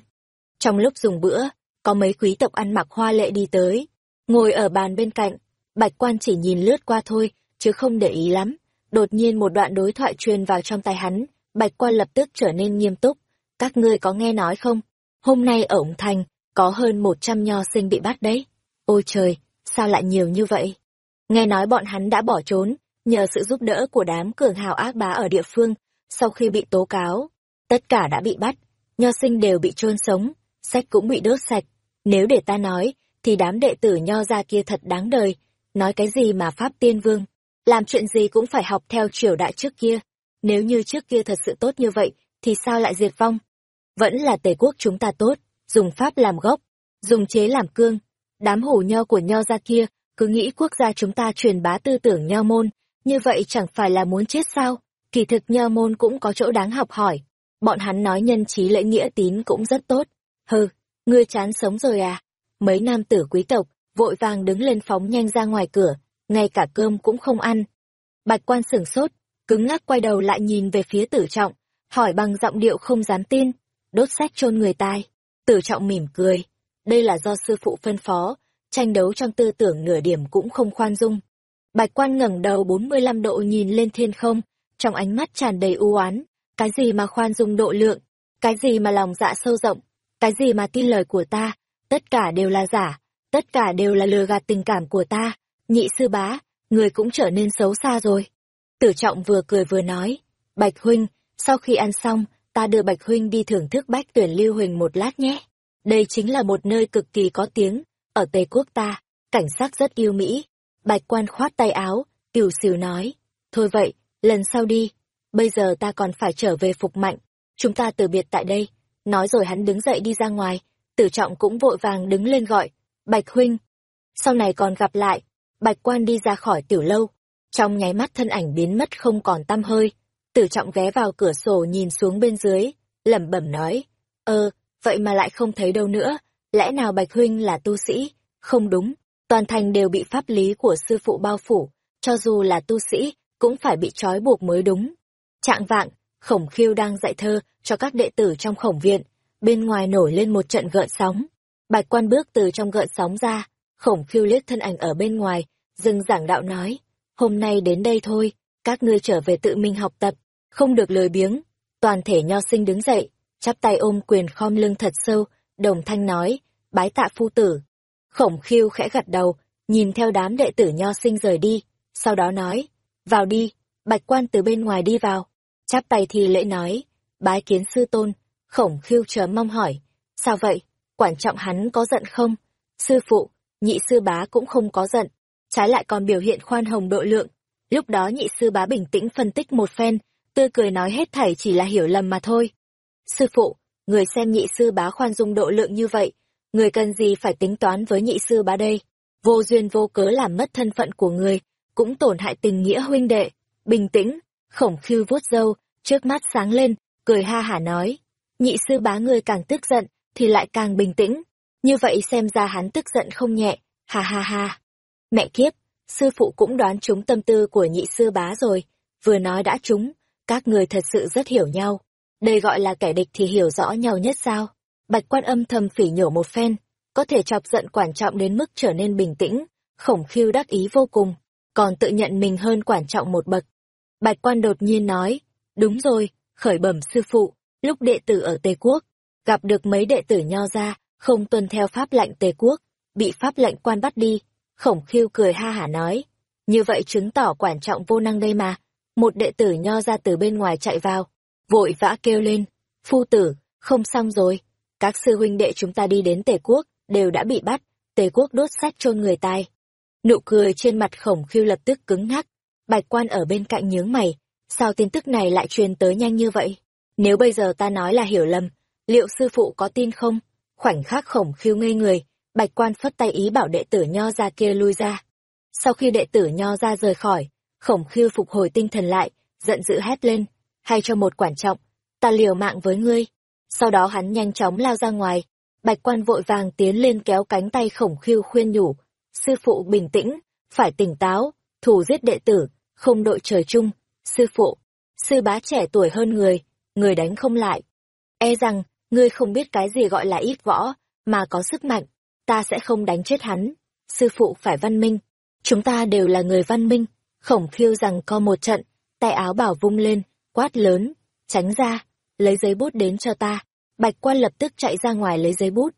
Trong lúc dùng bữa, có mấy quý tộc ăn mặc hoa lệ đi tới, ngồi ở bàn bên cạnh, bạch quan chỉ nhìn lướt qua thôi, chứ không để ý lắm. Đột nhiên một đoạn đối thoại truyền vào trong tay hắn, bạch quan lập tức trở nên nghiêm túc. Các ngươi có nghe nói không? Hôm nay ở ổng thành, có hơn một trăm nho sinh bị bắt đấy. Ôi trời, sao lại nhiều như vậy? Nghe nói bọn hắn đã bỏ trốn, nhờ sự giúp đỡ của đám cường hào ác bá ở địa phương, sau khi bị tố cáo, tất cả đã bị bắt, nho sinh đều bị chôn sống, sách cũng bị đốt sạch. Nếu để ta nói, thì đám đệ tử nho gia kia thật đáng đời, nói cái gì mà Pháp Tiên Vương, làm chuyện gì cũng phải học theo triều đại trước kia. Nếu như trước kia thật sự tốt như vậy, thì sao lại diệt vong? Vẫn là tề quốc chúng ta tốt, dùng Pháp làm gốc, dùng chế làm cương. Đám hủ nho của nho gia kia cứ nghĩ quốc gia chúng ta truyền bá tư tưởng nho môn, như vậy chẳng phải là muốn chết sao? Kỳ thực nho môn cũng có chỗ đáng học hỏi. Bọn hắn nói nhân trí lễ nghĩa tín cũng rất tốt. Hừ, ngươi chán sống rồi à? Mấy nam tử quý tộc, vội vàng đứng lên phóng nhanh ra ngoài cửa, ngay cả cơm cũng không ăn. Bạch quan sửng sốt, cứng ngắc quay đầu lại nhìn về phía tử trọng, hỏi bằng giọng điệu không dám tin, đốt sách chôn người tai. Tử trọng mỉm cười, đây là do sư phụ phân phó, tranh đấu trong tư tưởng nửa điểm cũng không khoan dung. Bạch quan ngẩng đầu 45 độ nhìn lên thiên không, trong ánh mắt tràn đầy u oán cái gì mà khoan dung độ lượng, cái gì mà lòng dạ sâu rộng, cái gì mà tin lời của ta, tất cả đều là giả, tất cả đều là lừa gạt tình cảm của ta, nhị sư bá, người cũng trở nên xấu xa rồi. Tử trọng vừa cười vừa nói, Bạch Huynh, sau khi ăn xong, ta đưa Bạch Huynh đi thưởng thức bách tuyển lưu huỳnh một lát nhé. Đây chính là một nơi cực kỳ có tiếng, ở Tây Quốc ta, cảnh sát rất yêu Mỹ. Bạch quan khoát tay áo, tiểu xỉu nói, thôi vậy, lần sau đi, bây giờ ta còn phải trở về phục mạnh, chúng ta từ biệt tại đây. Nói rồi hắn đứng dậy đi ra ngoài, tử trọng cũng vội vàng đứng lên gọi, Bạch Huynh. Sau này còn gặp lại, Bạch quan đi ra khỏi tiểu lâu, trong nháy mắt thân ảnh biến mất không còn tăm hơi. Tử trọng ghé vào cửa sổ nhìn xuống bên dưới, lẩm bẩm nói, ơ, vậy mà lại không thấy đâu nữa, lẽ nào Bạch Huynh là tu sĩ? Không đúng, toàn thành đều bị pháp lý của sư phụ bao phủ, cho dù là tu sĩ, cũng phải bị trói buộc mới đúng. Trạng vạng, khổng khiêu đang dạy thơ cho các đệ tử trong khổng viện, bên ngoài nổi lên một trận gợn sóng. Bạch quan bước từ trong gợn sóng ra, khổng khiêu liếc thân ảnh ở bên ngoài, dừng giảng đạo nói, hôm nay đến đây thôi, các ngươi trở về tự mình học tập, không được lười biếng. Toàn thể nho sinh đứng dậy, chắp tay ôm quyền khom lưng thật sâu, đồng thanh nói, bái tạ phu tử. Khổng khiêu khẽ gật đầu, nhìn theo đám đệ tử nho sinh rời đi, sau đó nói, vào đi, bạch quan từ bên ngoài đi vào, chắp tay thì lễ nói, bái kiến sư tôn, khổng khiêu chờ mong hỏi, sao vậy, quản trọng hắn có giận không? Sư phụ, nhị sư bá cũng không có giận, trái lại còn biểu hiện khoan hồng độ lượng. Lúc đó nhị sư bá bình tĩnh phân tích một phen, tươi cười nói hết thảy chỉ là hiểu lầm mà thôi. Sư phụ, người xem nhị sư bá khoan dung độ lượng như vậy, người cần gì phải tính toán với nhị sư bá đây? Vô duyên vô cớ làm mất thân phận của người, cũng tổn hại tình nghĩa huynh đệ. Bình tĩnh, khổng khiêu vuốt râu, trước mắt sáng lên, cười ha hả nói. Nhị sư bá người càng tức giận, thì lại càng bình tĩnh. Như vậy xem ra hắn tức giận không nhẹ, ha ha ha. Mẹ kiếp, sư phụ cũng đoán trúng tâm tư của nhị sư bá rồi, vừa nói đã trúng, các người thật sự rất hiểu nhau. Đây gọi là kẻ địch thì hiểu rõ nhau nhất sao? Bạch quan âm thầm phỉ nhổ một phen, có thể chọc giận quản trọng đến mức trở nên bình tĩnh, khổng khiêu đắc ý vô cùng, còn tự nhận mình hơn quản trọng một bậc. Bạch quan đột nhiên nói, đúng rồi, khởi bẩm sư phụ, lúc đệ tử ở tề Quốc, gặp được mấy đệ tử nho ra, không tuân theo pháp lệnh Tề quốc, bị pháp lệnh quan bắt đi. Khổng khiêu cười ha hả nói, như vậy chứng tỏ quản trọng vô năng đây mà. Một đệ tử nho ra từ bên ngoài chạy vào, vội vã kêu lên, phu tử, không xong rồi. Các sư huynh đệ chúng ta đi đến Tề quốc, đều đã bị bắt, Tề quốc đốt xác chôn người tai. Nụ cười trên mặt khổng khiêu lập tức cứng ngắc, bạch quan ở bên cạnh nhướng mày, sao tin tức này lại truyền tới nhanh như vậy? Nếu bây giờ ta nói là hiểu lầm, liệu sư phụ có tin không? Khoảnh khắc khổng khiêu ngây người, bạch quan phất tay ý bảo đệ tử nho ra kia lui ra. Sau khi đệ tử nho ra rời khỏi, khổng khiêu phục hồi tinh thần lại, giận dữ hét lên, hay cho một quản trọng, ta liều mạng với ngươi. Sau đó hắn nhanh chóng lao ra ngoài, bạch quan vội vàng tiến lên kéo cánh tay khổng khiêu khuyên nhủ, sư phụ bình tĩnh, phải tỉnh táo, thủ giết đệ tử, không đội trời chung, sư phụ, sư bá trẻ tuổi hơn người, người đánh không lại. E rằng, ngươi không biết cái gì gọi là ít võ, mà có sức mạnh, ta sẽ không đánh chết hắn. Sư phụ phải văn minh, chúng ta đều là người văn minh. Khổng khiêu rằng co một trận, tay áo bảo vung lên, quát lớn, tránh ra, lấy giấy bút đến cho ta. Bạch quan lập tức chạy ra ngoài lấy giấy bút.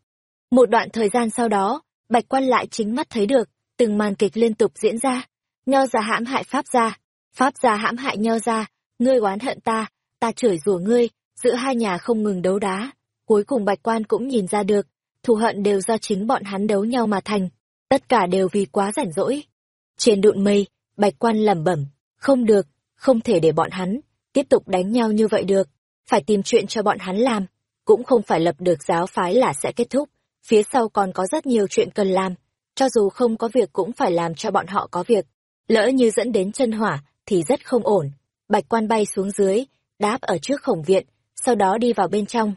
Một đoạn thời gian sau đó, bạch quan lại chính mắt thấy được, từng màn kịch liên tục diễn ra. Nho giả hãm hại pháp gia, Pháp gia hãm hại nho gia, ngươi oán hận ta, ta chửi rủa ngươi, giữa hai nhà không ngừng đấu đá. Cuối cùng bạch quan cũng nhìn ra được, thù hận đều do chính bọn hắn đấu nhau mà thành. Tất cả đều vì quá rảnh rỗi. Trên đụn mây, bạch quan lẩm bẩm, không được, không thể để bọn hắn tiếp tục đánh nhau như vậy được, phải tìm chuyện cho bọn hắn làm, cũng không phải lập được giáo phái là sẽ kết thúc, phía sau còn có rất nhiều chuyện cần làm, cho dù không có việc cũng phải làm cho bọn họ có việc. Lỡ như dẫn đến chân hỏa thì rất không ổn. Bạch quan bay xuống dưới, đáp ở trước khổng viện, sau đó đi vào bên trong.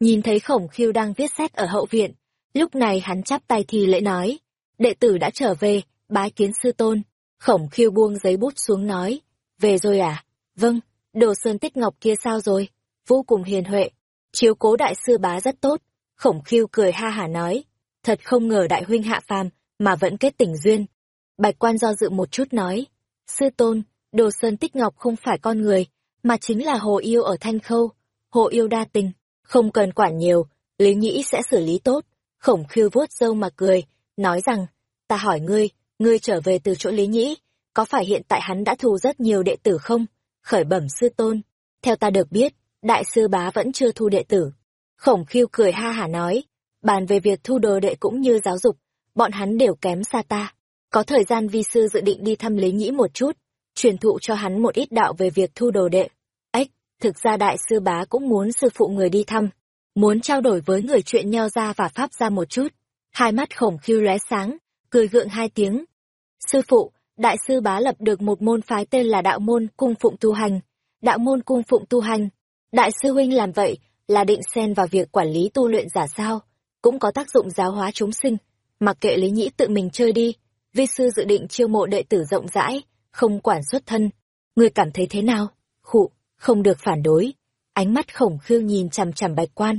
Nhìn thấy khổng khiêu đang viết xét ở hậu viện, lúc này hắn chắp tay thì lễ nói, đệ tử đã trở về, bái kiến sư tôn. Khổng khiêu buông giấy bút xuống nói, về rồi à? Vâng, đồ sơn tích ngọc kia sao rồi? Vô cùng hiền huệ, chiếu cố đại sư bá rất tốt. Khổng khiêu cười ha hả nói, thật không ngờ đại huynh hạ phàm, mà vẫn kết tình duyên. Bạch quan do dự một chút nói, sư tôn, đồ sơn tích ngọc không phải con người, mà chính là hồ yêu ở thanh khâu, hồ yêu đa tình, không cần quản nhiều, lý nhĩ sẽ xử lý tốt. Khổng khiêu vuốt râu mà cười, nói rằng, ta hỏi ngươi, ngươi trở về từ chỗ lý nhĩ, có phải hiện tại hắn đã thu rất nhiều đệ tử không? Khởi bẩm sư tôn, theo ta được biết, đại sư bá vẫn chưa thu đệ tử. Khổng khiêu cười ha hả nói, bàn về việc thu đồ đệ cũng như giáo dục, bọn hắn đều kém xa ta. Có thời gian vi sư dự định đi thăm Lý Nhĩ một chút, truyền thụ cho hắn một ít đạo về việc thu đồ đệ. Ếch, thực ra đại sư bá cũng muốn sư phụ người đi thăm, muốn trao đổi với người chuyện nho ra và pháp ra một chút. Hai mắt khổng khiêu lóe sáng, cười gượng hai tiếng. Sư phụ, đại sư bá lập được một môn phái tên là đạo môn cung phụng tu hành. Đạo môn cung phụng tu hành. Đại sư huynh làm vậy là định xen vào việc quản lý tu luyện giả sao, cũng có tác dụng giáo hóa chúng sinh. Mặc kệ Lý Nhĩ tự mình chơi đi, vi sư dự định chiêu mộ đệ tử rộng rãi, không quản xuất thân. Người cảm thấy thế nào? Khụ, không được phản đối. Ánh mắt khổng khương nhìn chằm chằm bạch quan.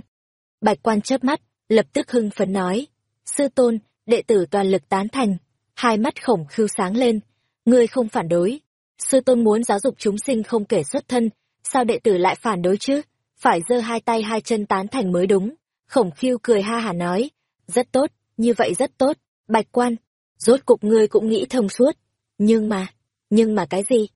Bạch quan chớp mắt, lập tức hưng phấn nói. Sư tôn, đệ tử toàn lực tán thành. Hai mắt khổng khưu sáng lên. Ngươi không phản đối. Sư tôn muốn giáo dục chúng sinh không kể xuất thân. Sao đệ tử lại phản đối chứ? Phải giơ hai tay hai chân tán thành mới đúng. Khổng khiêu cười ha hả nói. Rất tốt, như vậy rất tốt. Bạch quan, rốt cục ngươi cũng nghĩ thông suốt. Nhưng mà, nhưng mà cái gì?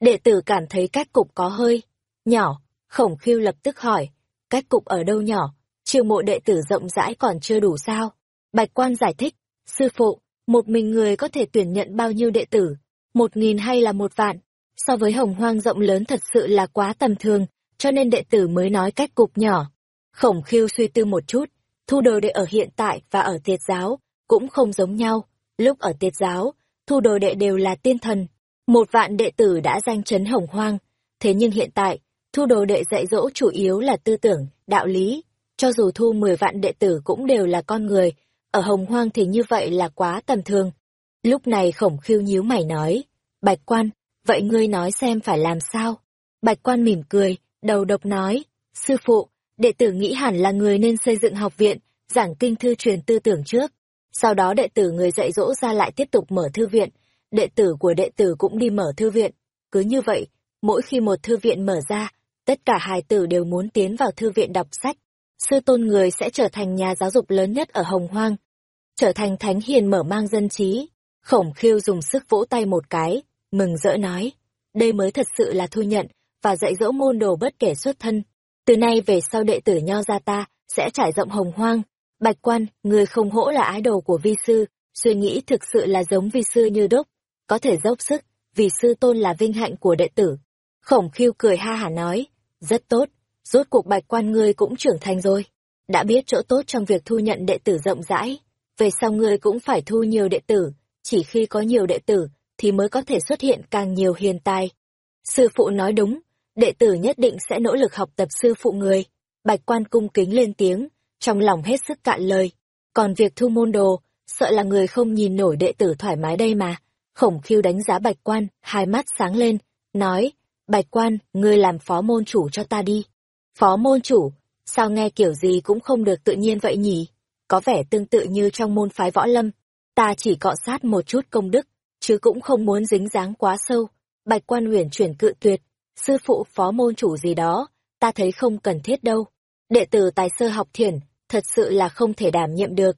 Đệ tử cảm thấy cách cục có hơi nhỏ, khổng khiêu lập tức hỏi, cách cục ở đâu nhỏ, chiêu mộ đệ tử rộng rãi còn chưa đủ sao? Bạch quan giải thích, sư phụ, một mình người có thể tuyển nhận bao nhiêu đệ tử, một nghìn hay là một vạn, so với hồng hoang rộng lớn thật sự là quá tầm thường, cho nên đệ tử mới nói cách cục nhỏ. Khổng khiêu suy tư một chút, thu đồ đệ ở hiện tại và ở tiệt giáo, cũng không giống nhau, lúc ở tiệt giáo, thu đồ đệ đều là tiên thần, một vạn đệ tử đã danh chấn hồng hoang, thế nhưng hiện tại, thu đồ đệ dạy dỗ chủ yếu là tư tưởng, đạo lý, cho dù thu mười vạn đệ tử cũng đều là con người, ở hồng hoang thì như vậy là quá tầm thường. Lúc này khổng khiêu nhíu mày nói, bạch quan, vậy ngươi nói xem phải làm sao? Bạch quan mỉm cười, đầu độc nói, sư phụ, đệ tử nghĩ hẳn là người nên xây dựng học viện, giảng kinh thư truyền tư tưởng trước. Sau đó đệ tử người dạy dỗ ra lại tiếp tục mở thư viện, đệ tử của đệ tử cũng đi mở thư viện. Cứ như vậy, mỗi khi một thư viện mở ra, tất cả hài tử đều muốn tiến vào thư viện đọc sách. Sư tôn người sẽ trở thành nhà giáo dục lớn nhất ở Hồng Hoang. Trở thành thánh hiền mở mang dân trí. Khổng khiêu dùng sức vỗ tay một cái, mừng rỡ nói. Đây mới thật sự là thu nhận, và dạy dỗ môn đồ bất kể xuất thân. Từ nay về sau đệ tử nho gia ta, sẽ trải rộng hồng hoang. Bạch quan, người không hỗ là ái đồ của vi sư, suy nghĩ thực sự là giống vi sư như đúc có thể dốc sức, vì sư tôn là vinh hạnh của đệ tử. Khổng khiêu cười ha hả nói, rất tốt, rốt cuộc bạch quan ngươi cũng trưởng thành rồi. Đã biết chỗ tốt trong việc thu nhận đệ tử rộng rãi, về sau ngươi cũng phải thu nhiều đệ tử, chỉ khi có nhiều đệ tử thì mới có thể xuất hiện càng nhiều hiền tài. Sư phụ nói đúng, đệ tử nhất định sẽ nỗ lực học tập sư phụ người. Bạch quan cung kính lên tiếng, trong lòng hết sức cạn lời. Còn việc thu môn đồ, sợ là người không nhìn nổi đệ tử thoải mái đây mà. Khổng khiêu đánh giá bạch quan, hai mắt sáng lên, nói, bạch quan, ngươi làm phó môn chủ cho ta đi. Phó môn chủ, sao nghe kiểu gì cũng không được tự nhiên vậy nhỉ? Có vẻ tương tự như trong môn phái võ lâm, ta chỉ cọ sát một chút công đức, chứ cũng không muốn dính dáng quá sâu. Bạch quan huyền chuyển cự tuyệt, sư phụ phó môn chủ gì đó, ta thấy không cần thiết đâu. Đệ tử tài sơ học thiền, thật sự là không thể đảm nhiệm được.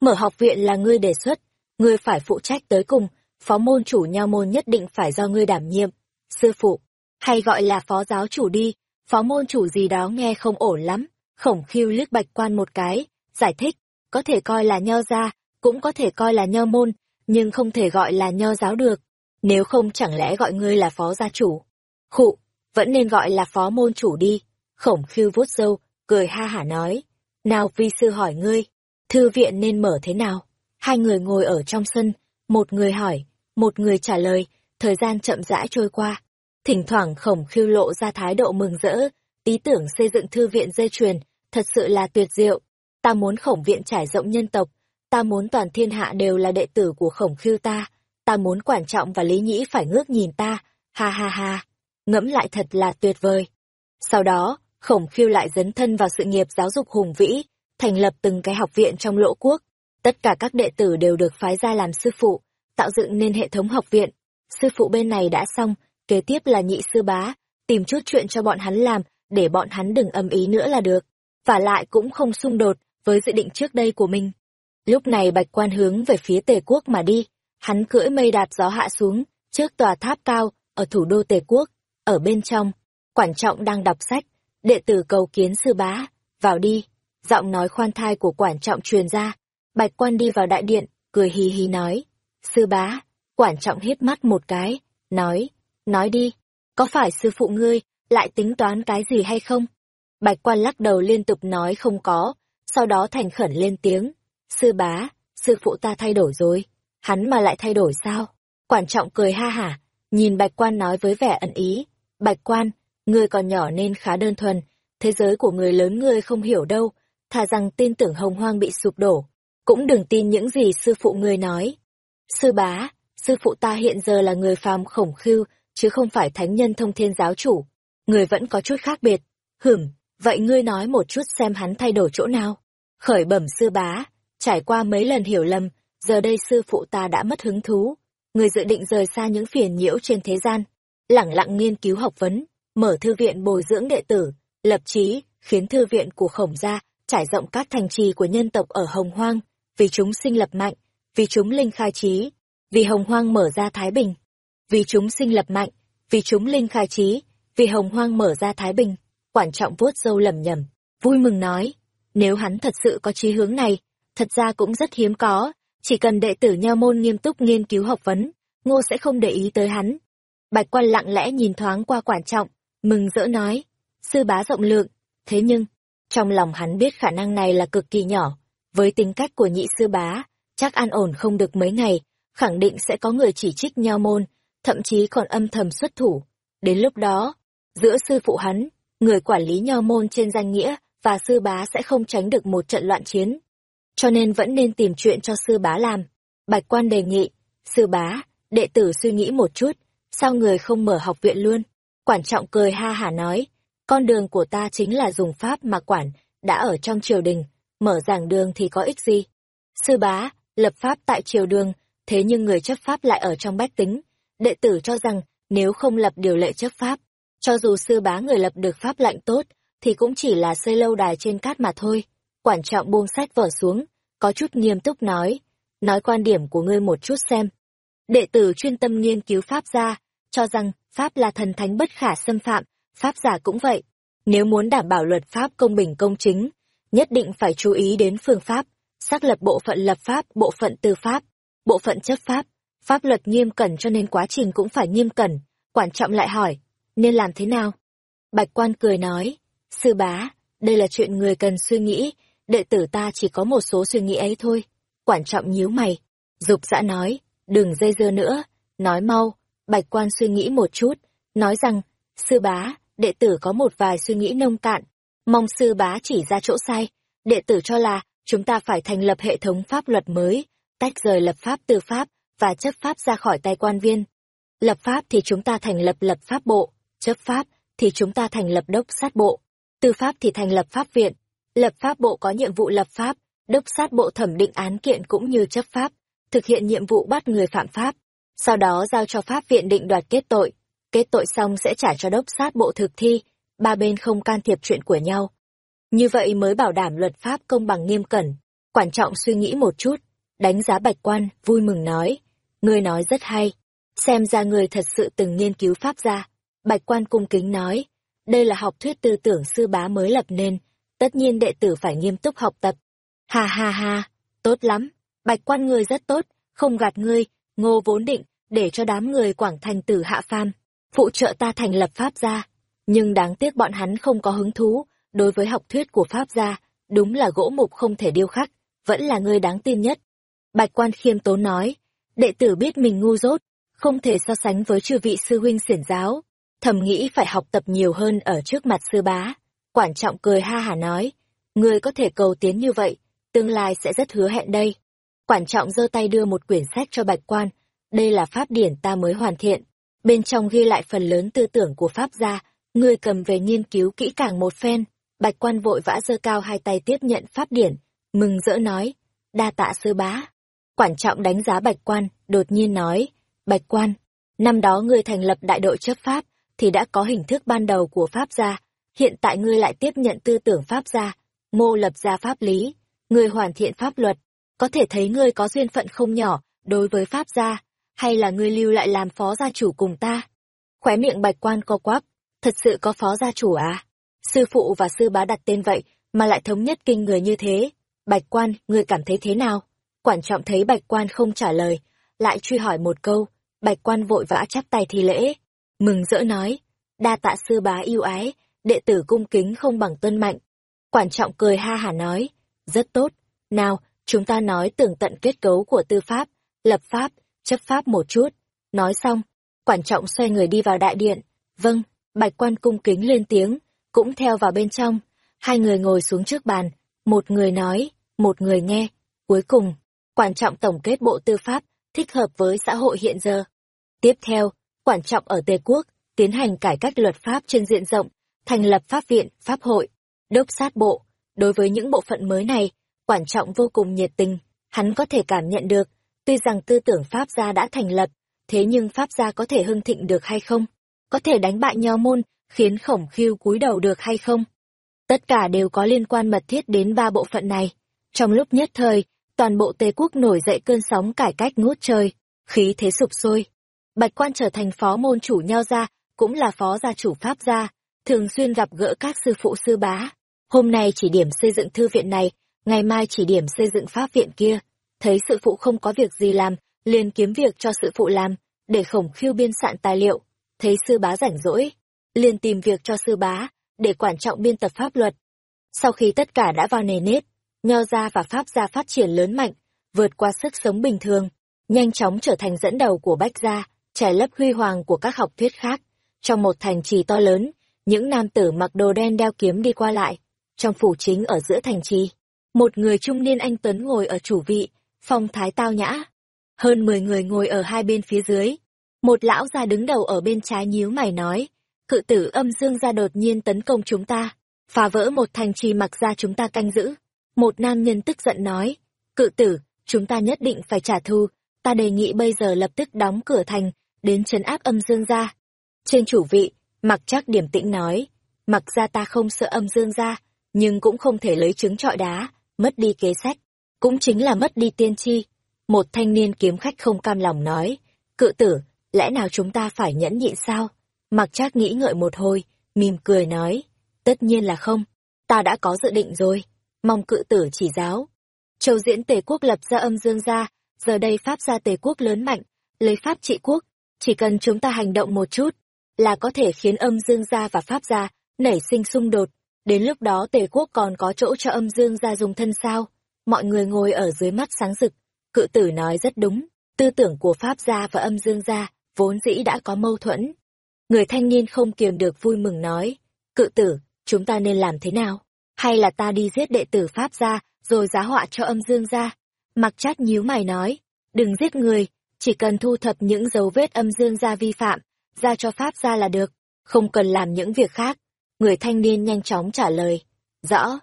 Mở học viện là ngươi đề xuất, ngươi phải phụ trách tới cùng, phó môn chủ nha môn nhất định phải do ngươi đảm nhiệm. sư phụ, hay gọi là phó giáo chủ đi, phó môn chủ gì đó nghe không ổn lắm. Khổng khiêu liếc bạch quan một cái, giải thích, có thể coi là nho gia, cũng có thể coi là nho môn, nhưng không thể gọi là nho giáo được. Nếu không chẳng lẽ gọi ngươi là phó gia chủ? Khụ, vẫn nên gọi là phó môn chủ đi. Khổng khiêu vuốt râu, cười ha hả nói. Nào vi sư hỏi ngươi, thư viện nên mở thế nào? Hai người ngồi ở trong sân, một người hỏi, một người trả lời, thời gian chậm rãi trôi qua. Thỉnh thoảng khổng khiêu lộ ra thái độ mừng rỡ, ý tưởng xây dựng thư viện dây chuyền, thật sự là tuyệt diệu. Ta muốn khổng viện trải rộng nhân tộc, ta muốn toàn thiên hạ đều là đệ tử của khổng khiêu ta, ta muốn quản trọng và lý nhĩ phải ngước nhìn ta, ha ha ha, ngẫm lại thật là tuyệt vời. Sau đó, khổng khiêu lại dấn thân vào sự nghiệp giáo dục hùng vĩ, thành lập từng cái học viện trong lỗ quốc. Tất cả các đệ tử đều được phái ra làm sư phụ, tạo dựng nên hệ thống học viện. Sư phụ bên này đã xong, kế tiếp là nhị sư bá, tìm chút chuyện cho bọn hắn làm, để bọn hắn đừng âm ý nữa là được. Và lại cũng không xung đột với dự định trước đây của mình. Lúc này bạch quan hướng về phía tề quốc mà đi, hắn cưỡi mây đạp gió hạ xuống, trước tòa tháp cao, ở thủ đô tề quốc, ở bên trong, quản trọng đang đọc sách, đệ tử cầu kiến sư bá, vào đi, giọng nói khoan thai của quản trọng truyền ra, bạch quan đi vào đại điện, cười hì hì nói, sư bá, quản trọng hít mắt một cái, nói, nói đi, có phải sư phụ ngươi lại tính toán cái gì hay không? Bạch quan lắc đầu liên tục nói không có, sau đó thành khẩn lên tiếng, sư bá, sư phụ ta thay đổi rồi, hắn mà lại thay đổi sao? Quản trọng cười ha hả, nhìn bạch quan nói với vẻ ẩn ý, bạch quan, ngươi còn nhỏ nên khá đơn thuần, thế giới của người lớn ngươi không hiểu đâu, thà rằng tin tưởng hồng hoang bị sụp đổ, cũng đừng tin những gì sư phụ ngươi nói. Sư bá, sư phụ ta hiện giờ là người phàm khổng khưu, chứ không phải thánh nhân thông thiên giáo chủ. Người vẫn có chút khác biệt. Hửm, vậy ngươi nói một chút xem hắn thay đổi chỗ nào. Khởi bẩm sư bá, trải qua mấy lần hiểu lầm, giờ đây sư phụ ta đã mất hứng thú. Người dự định rời xa những phiền nhiễu trên thế gian, lẳng lặng nghiên cứu học vấn, mở thư viện bồi dưỡng đệ tử, lập chí, khiến thư viện của khổng gia trải rộng các thành trì của nhân tộc ở Hồng Hoang, vì chúng sinh lập mạnh, vì chúng linh khai trí, vì Hồng Hoang mở ra Thái Bình vì chúng sinh lập mạnh, vì chúng linh khai trí, vì hồng hoang mở ra thái bình. Quản trọng vuốt râu lầm nhầm, vui mừng nói, nếu hắn thật sự có chí hướng này, thật ra cũng rất hiếm có, chỉ cần đệ tử nho môn nghiêm túc nghiên cứu học vấn, ngô sẽ không để ý tới hắn. Bạch quan lặng lẽ nhìn thoáng qua quản trọng, mừng rỡ nói, sư bá rộng lượng, thế nhưng, trong lòng hắn biết khả năng này là cực kỳ nhỏ, với tính cách của nhị sư bá, chắc an ổn không được mấy ngày, khẳng định sẽ có người chỉ trích nho môn, thậm chí còn âm thầm xuất thủ. Đến lúc đó, giữa sư phụ hắn, người quản lý nho môn trên danh nghĩa, và sư bá sẽ không tránh được một trận loạn chiến. Cho nên vẫn nên tìm chuyện cho sư bá làm. Bạch quan đề nghị, sư bá, đệ tử suy nghĩ một chút, sao người không mở học viện luôn? Quản trọng cười ha hả nói, con đường của ta chính là dùng pháp mà quản, đã ở trong triều đình, mở giảng đường thì có ích gì? Sư bá, lập pháp tại triều đường, thế nhưng người chấp pháp lại ở trong bách tính, đệ tử cho rằng nếu không lập điều lệ chấp pháp, cho dù sư bá người lập được pháp lệnh tốt, thì cũng chỉ là xây lâu đài trên cát mà thôi. Quản trọng buông sách vở xuống, có chút nghiêm túc nói, nói quan điểm của ngươi một chút xem. Đệ tử chuyên tâm nghiên cứu pháp gia, cho rằng pháp là thần thánh bất khả xâm phạm, pháp giả cũng vậy. Nếu muốn đảm bảo luật pháp công bình công chính, nhất định phải chú ý đến phương pháp, xác lập bộ phận lập pháp, bộ phận tư pháp, bộ phận chấp pháp, Pháp luật nghiêm cẩn cho nên quá trình cũng phải nghiêm cẩn, quản trọng lại hỏi, nên làm thế nào? Bạch quan cười nói, sư bá, đây là chuyện người cần suy nghĩ, đệ tử ta chỉ có một số suy nghĩ ấy thôi. Quản trọng nhíu mày, dục dã nói, đừng dây dưa nữa, nói mau, bạch quan suy nghĩ một chút, nói rằng, sư bá, đệ tử có một vài suy nghĩ nông cạn, mong sư bá chỉ ra chỗ sai, đệ tử cho là, chúng ta phải thành lập hệ thống pháp luật mới, tách rời lập pháp từ pháp, và chấp pháp ra khỏi tay quan viên. Lập pháp thì chúng ta thành lập lập pháp bộ, chấp pháp thì chúng ta thành lập đốc sát bộ, tư pháp thì thành lập pháp viện. Lập pháp bộ có nhiệm vụ lập pháp, đốc sát bộ thẩm định án kiện cũng như chấp pháp, thực hiện nhiệm vụ bắt người phạm pháp, sau đó giao cho pháp viện định đoạt kết tội. Kết tội xong sẽ trả cho đốc sát bộ thực thi, ba bên không can thiệp chuyện của nhau. Như vậy mới bảo đảm luật pháp công bằng nghiêm cẩn. Quản trọng suy nghĩ một chút, đánh giá bạch quan, vui mừng nói. Ngươi nói rất hay. Xem ra người thật sự từng nghiên cứu pháp gia. Bạch quan cung kính nói, đây là học thuyết tư tưởng sư bá mới lập nên, tất nhiên đệ tử phải nghiêm túc học tập. Ha ha ha, tốt lắm, bạch quan người rất tốt, không gạt ngươi, ngô vốn định, để cho đám người quảng thành tử hạ phàm, phụ trợ ta thành lập pháp gia. Nhưng đáng tiếc bọn hắn không có hứng thú, đối với học thuyết của pháp gia, đúng là gỗ mục không thể điêu khắc, vẫn là ngươi đáng tin nhất. Bạch quan khiêm tốn nói, đệ tử biết mình ngu dốt, không thể so sánh với chư vị sư huynh xiển giáo, thầm nghĩ phải học tập nhiều hơn ở trước mặt sư bá. Quản trọng cười ha hả nói, người có thể cầu tiến như vậy, tương lai sẽ rất hứa hẹn đây. Quản trọng giơ tay đưa một quyển sách cho bạch quan, đây là pháp điển ta mới hoàn thiện, bên trong ghi lại phần lớn tư tưởng của pháp gia, ngươi cầm về nghiên cứu kỹ càng một phen. Bạch quan vội vã giơ cao hai tay tiếp nhận pháp điển, mừng rỡ nói, đa tạ sư bá. Quản trọng đánh giá bạch quan, đột nhiên nói, bạch quan, năm đó ngươi thành lập đại đội chấp pháp, thì đã có hình thức ban đầu của pháp gia, hiện tại ngươi lại tiếp nhận tư tưởng pháp gia, mô lập ra pháp lý, ngươi hoàn thiện pháp luật, có thể thấy ngươi có duyên phận không nhỏ đối với pháp gia, hay là ngươi lưu lại làm phó gia chủ cùng ta? Khóe miệng bạch quan co quắp, thật sự có phó gia chủ à? Sư phụ và sư bá đặt tên vậy, mà lại thống nhất kinh người như thế. Bạch quan, ngươi cảm thấy thế nào? Quản trọng thấy bạch quan không trả lời, lại truy hỏi một câu, bạch quan vội vã chắp tay thi lễ. Mừng rỡ nói, đa tạ sư bá yêu ái, đệ tử cung kính không bằng tuân mạnh. Quản trọng cười ha hả nói, rất tốt, nào, chúng ta nói tường tận kết cấu của tư pháp, lập pháp, chấp pháp một chút. Nói xong, quản trọng xoay người đi vào đại điện. Vâng, bạch quan cung kính lên tiếng, cũng theo vào bên trong. Hai người ngồi xuống trước bàn, một người nói, một người nghe. Cuối cùng, quản trọng tổng kết bộ tư pháp, thích hợp với xã hội hiện giờ. Tiếp theo, quản trọng ở Tề Quốc, tiến hành cải cách luật pháp trên diện rộng, thành lập pháp viện, pháp hội, đốc sát bộ. Đối với những bộ phận mới này, quản trọng vô cùng nhiệt tình, hắn có thể cảm nhận được, tuy rằng tư tưởng pháp gia đã thành lập, thế nhưng pháp gia có thể hưng thịnh được hay không? Có thể đánh bại nho môn, khiến khổng khiêu cúi đầu được hay không? Tất cả đều có liên quan mật thiết đến ba bộ phận này. Trong lúc nhất thời, toàn bộ Tề quốc nổi dậy cơn sóng cải cách ngút trời, khí thế sụp sôi. Bạch quan trở thành phó môn chủ nho gia, cũng là phó gia chủ pháp gia, thường xuyên gặp gỡ các sư phụ sư bá. Hôm nay chỉ điểm xây dựng thư viện này, ngày mai chỉ điểm xây dựng pháp viện kia. Thấy sư phụ không có việc gì làm, liền kiếm việc cho sư phụ làm, để khổng khiêu biên soạn tài liệu. Thấy sư bá rảnh rỗi, liền tìm việc cho sư bá, để quản trọng biên tập pháp luật. Sau khi tất cả đã vào nề nếp, nho gia và pháp gia phát triển lớn mạnh, vượt qua sức sống bình thường, nhanh chóng trở thành dẫn đầu của bách gia, trải lấp huy hoàng của các học thuyết khác. Trong một thành trì to lớn, những nam tử mặc đồ đen đeo kiếm đi qua lại. Trong phủ chính ở giữa thành trì, một người trung niên anh Tuấn ngồi ở chủ vị, phong thái tao nhã. Hơn mười người ngồi ở hai bên phía dưới. Một lão già đứng đầu ở bên trái nhíu mày nói, cự tử âm dương gia đột nhiên tấn công chúng ta, phá vỡ một thành trì mặc ra chúng ta canh giữ. Một nam nhân tức giận nói, cự tử, chúng ta nhất định phải trả thù, ta đề nghị bây giờ lập tức đóng cửa thành, đến trấn áp âm dương gia. Trên chủ vị, mặc chắc điểm tĩnh nói, mặc ra ta không sợ âm dương gia, nhưng cũng không thể lấy trứng trọi đá, mất đi kế sách, cũng chính là mất đi tiên tri. Một thanh niên kiếm khách không cam lòng nói, cự tử, lẽ nào chúng ta phải nhẫn nhịn sao? Mặc chắc nghĩ ngợi một hồi, mỉm cười nói, tất nhiên là không, ta đã có dự định rồi, mong cự tử chỉ giáo. Châu diễn tề quốc lập ra âm dương gia, giờ đây pháp gia tề quốc lớn mạnh, lấy pháp trị quốc, chỉ cần chúng ta hành động một chút, là có thể khiến âm dương gia và pháp gia nảy sinh xung đột. Đến lúc đó tề quốc còn có chỗ cho âm dương gia dùng thân sao? Mọi người ngồi ở dưới mắt sáng rực. Cự tử nói rất đúng. Tư tưởng của pháp gia và âm dương gia vốn dĩ đã có mâu thuẫn. Người thanh niên không kiềm được vui mừng nói. Cự tử, chúng ta nên làm thế nào? Hay là ta đi giết đệ tử pháp gia, rồi giá họa cho âm dương gia? Mặc chát nhíu mày nói. Đừng giết người, chỉ cần thu thập những dấu vết âm dương gia vi phạm, ra cho pháp gia là được, không cần làm những việc khác. Người thanh niên nhanh chóng trả lời. Rõ.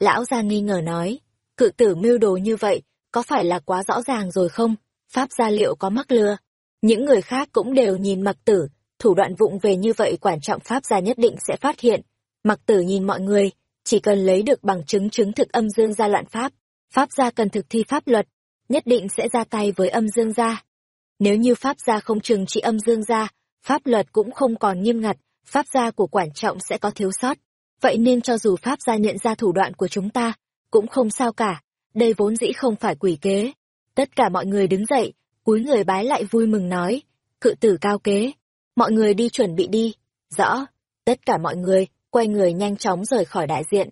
Lão gia nghi ngờ nói, cự tử mưu đồ như vậy, có phải là quá rõ ràng rồi không? Pháp gia liệu có mắc lừa? Những người khác cũng đều nhìn mặc tử, thủ đoạn vụng về như vậy quản trọng Pháp gia nhất định sẽ phát hiện. Mặc tử nhìn mọi người, chỉ cần lấy được bằng chứng chứng thực âm dương gia loạn Pháp, Pháp gia cần thực thi pháp luật, nhất định sẽ ra tay với âm dương gia. Nếu như Pháp gia không trừng trị âm dương gia, pháp luật cũng không còn nghiêm ngặt, Pháp gia của quản trọng sẽ có thiếu sót. Vậy nên cho dù Pháp gia nhận ra thủ đoạn của chúng ta, cũng không sao cả, đây vốn dĩ không phải quỷ kế. Tất cả mọi người đứng dậy, cúi người bái lại vui mừng nói, cự tử cao kế, mọi người đi chuẩn bị đi, rõ, tất cả mọi người, quay người nhanh chóng rời khỏi đại diện.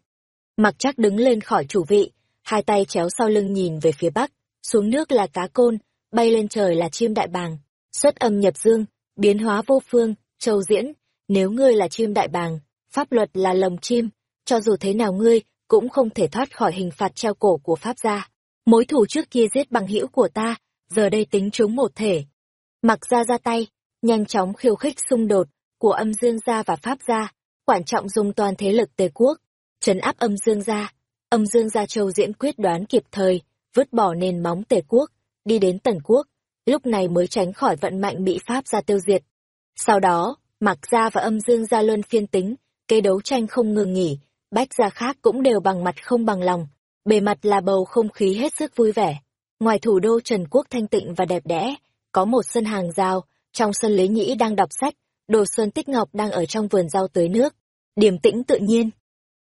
Mặc chắc đứng lên khỏi chủ vị, hai tay chéo sau lưng nhìn về phía bắc, xuống nước là cá côn, bay lên trời là chim đại bàng, xuất âm nhập dương, biến hóa vô phương, châu diễn, nếu ngươi là chim đại bàng, pháp luật là lồng chim, cho dù thế nào ngươi cũng không thể thoát khỏi hình phạt treo cổ của pháp gia. Mối thủ trước kia giết bằng hữu của ta, giờ đây tính chúng một thể. Mặc ra ra tay, nhanh chóng khiêu khích xung đột của âm dương gia và pháp gia, quản trọng dùng toàn thế lực tề quốc, trấn áp âm dương gia. Âm dương gia châu diễn quyết đoán kịp thời, vứt bỏ nền móng tề quốc, đi đến tần quốc, lúc này mới tránh khỏi vận mạnh bị pháp gia tiêu diệt. Sau đó, mặc gia và âm dương gia luân phiên tính, cây đấu tranh không ngừng nghỉ, bách gia khác cũng đều bằng mặt không bằng lòng, bề mặt là bầu không khí hết sức vui vẻ. Ngoài thủ đô Trần Quốc thanh tịnh và đẹp đẽ, có một sân hàng rào, trong sân Lý Nhĩ đang đọc sách, Đồ Xuân Tích Ngọc đang ở trong vườn rau tưới nước, điềm tĩnh tự nhiên.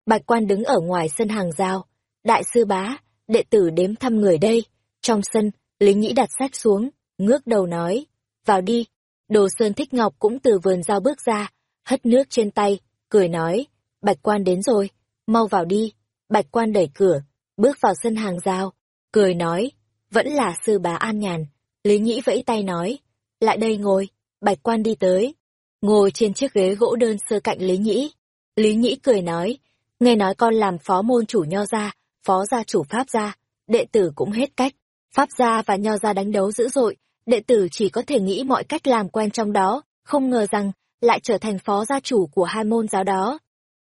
Bạch quan đứng ở ngoài sân hàng rào, đại sư bá, đệ tử đếm thăm người đây. Trong sân, Lý Nhĩ đặt sách xuống, ngước đầu nói, vào đi. Đồ Sơn Thích Ngọc cũng từ vườn rau bước ra, hất nước trên tay, cười nói, Bạch quan đến rồi, mau vào đi. Bạch quan đẩy cửa, bước vào sân hàng rào, cười nói, vẫn là sư bá an nhàn. Lý Nhĩ vẫy tay nói, lại đây ngồi, bạch quan đi tới, ngồi trên chiếc ghế gỗ đơn sơ cạnh Lý Nhĩ. Lý Nhĩ cười nói, nghe nói con làm phó môn chủ nho gia, phó gia chủ pháp gia, đệ tử cũng hết cách. Pháp gia và nho gia đánh đấu dữ dội, đệ tử chỉ có thể nghĩ mọi cách làm quen trong đó, không ngờ rằng lại trở thành phó gia chủ của hai môn giáo đó.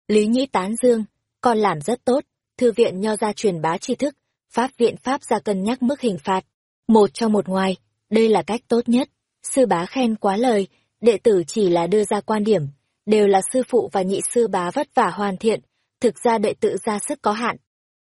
Lý Nhĩ tán dương, con làm rất tốt, thư viện nho gia truyền bá tri thức, pháp viện pháp gia cân nhắc mức hình phạt. Một trong một ngoài, đây là cách tốt nhất. Sư bá khen quá lời, đệ tử chỉ là đưa ra quan điểm, đều là sư phụ và nhị sư bá vất vả hoàn thiện, thực ra đệ tử ra sức có hạn.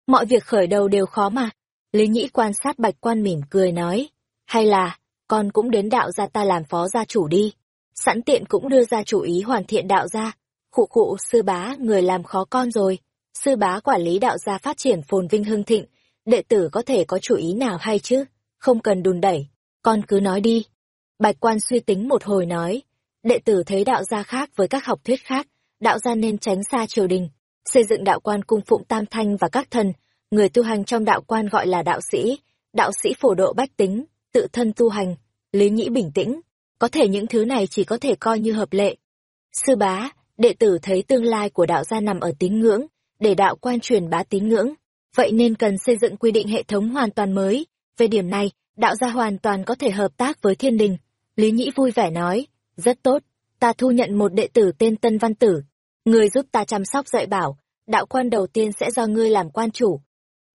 Mọi việc khởi đầu đều khó mà. Lý Nhĩ quan sát bạch quan mỉm cười nói, hay là, con cũng đến đạo gia ta làm phó gia chủ đi. Sẵn tiện cũng đưa ra chủ ý hoàn thiện đạo gia. Khụ khụ sư bá người làm khó con rồi. Sư bá quản lý đạo gia phát triển phồn vinh hưng thịnh, đệ tử có thể có chủ ý nào hay chứ? Không cần đùn đẩy, con cứ nói đi. Bạch quan suy tính một hồi nói, đệ tử thấy đạo gia khác với các học thuyết khác, đạo gia nên tránh xa triều đình, xây dựng đạo quan cung phụng tam thanh và các thần, người tu hành trong đạo quan gọi là đạo sĩ, đạo sĩ phổ độ bách tính, tự thân tu hành, lý nhĩ bình tĩnh, có thể những thứ này chỉ có thể coi như hợp lệ. Sư bá, đệ tử thấy tương lai của đạo gia nằm ở tín ngưỡng, để đạo quan truyền bá tín ngưỡng, vậy nên cần xây dựng quy định hệ thống hoàn toàn mới. Về điểm này, đạo gia hoàn toàn có thể hợp tác với thiên đình. Lý Nhĩ vui vẻ nói, rất tốt, ta thu nhận một đệ tử tên Tân Văn Tử. Người giúp ta chăm sóc dạy bảo, đạo quan đầu tiên sẽ do ngươi làm quan chủ.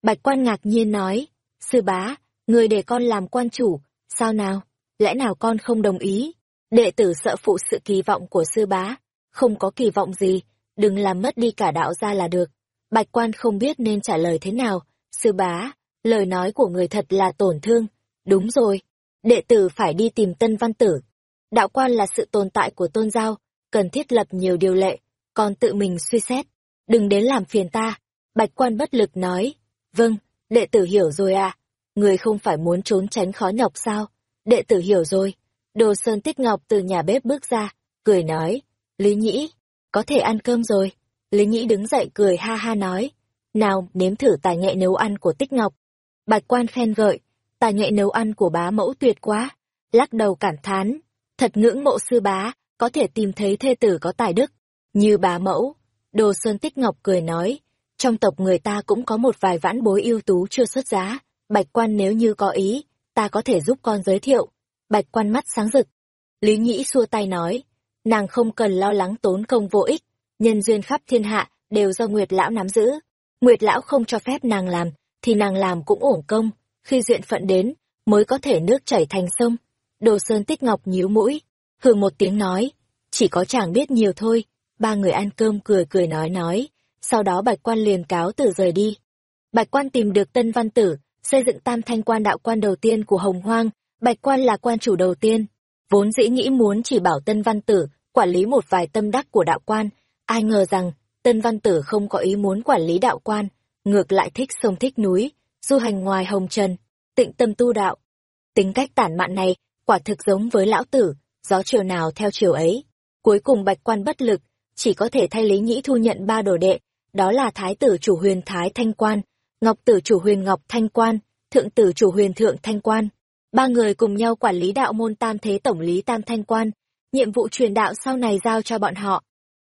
Bạch quan ngạc nhiên nói, sư bá, người để con làm quan chủ, sao nào, lẽ nào con không đồng ý? Đệ tử sợ phụ sự kỳ vọng của sư bá, không có kỳ vọng gì, đừng làm mất đi cả đạo ra là được. Bạch quan không biết nên trả lời thế nào, sư bá, lời nói của người thật là tổn thương, đúng rồi, đệ tử phải đi tìm tân văn tử. Đạo quan là sự tồn tại của tôn giáo, cần thiết lập nhiều điều lệ, còn tự mình suy xét, đừng đến làm phiền ta. Bạch quan bất lực nói, vâng, đệ tử hiểu rồi à, người không phải muốn trốn tránh khó nhọc sao, đệ tử hiểu rồi. Đồ Sơn Tích Ngọc từ nhà bếp bước ra, cười nói, Lý Nhĩ, có thể ăn cơm rồi. Lý Nhĩ đứng dậy cười ha ha nói, nào nếm thử tài nghệ nấu ăn của Tích Ngọc. Bạch quan khen gợi, tài nghệ nấu ăn của bá mẫu tuyệt quá, lắc đầu cảm thán, thật ngưỡng mộ sư bá, có thể tìm thấy thê tử có tài đức, như bá mẫu. Đồ Sơn Tích Ngọc cười nói, trong tộc người ta cũng có một vài vãn bối ưu tú chưa xuất giá, bạch quan nếu như có ý, ta có thể giúp con giới thiệu. Bạch quan mắt sáng rực. Lý Nhĩ xua tay nói, nàng không cần lo lắng tốn công vô ích, nhân duyên khắp thiên hạ đều do Nguyệt Lão nắm giữ. Nguyệt Lão không cho phép nàng làm, thì nàng làm cũng ổn công, khi duyện phận đến, mới có thể nước chảy thành sông. Đồ Sơn Tích Ngọc nhíu mũi, hừ một tiếng nói, chỉ có chàng biết nhiều thôi. Ba người ăn cơm cười cười nói nói, sau đó Bạch Quan liền cáo từ rời đi. Bạch Quan tìm được Tân Văn Tử, xây dựng tam thanh quan đạo quan đầu tiên của Hồng Hoang, Bạch quan là quan chủ đầu tiên, vốn dĩ nghĩ muốn chỉ bảo Tân Văn Tử quản lý một vài tâm đắc của đạo quan, ai ngờ rằng Tân Văn Tử không có ý muốn quản lý đạo quan, ngược lại thích sông thích núi, du hành ngoài hồng trần, tịnh tâm tu đạo. Tính cách tản mạn này, quả thực giống với lão tử, gió chiều nào theo chiều ấy. Cuối cùng bạch quan bất lực, chỉ có thể thay Lý Nhĩ thu nhận ba đồ đệ, đó là Thái tử chủ huyền Thái Thanh Quan, Ngọc tử chủ huyền Ngọc Thanh Quan, Thượng tử chủ huyền Thượng Thanh Quan. Ba người cùng nhau quản lý đạo môn tam thế tổng lý tam thanh quan, nhiệm vụ truyền đạo sau này giao cho bọn họ.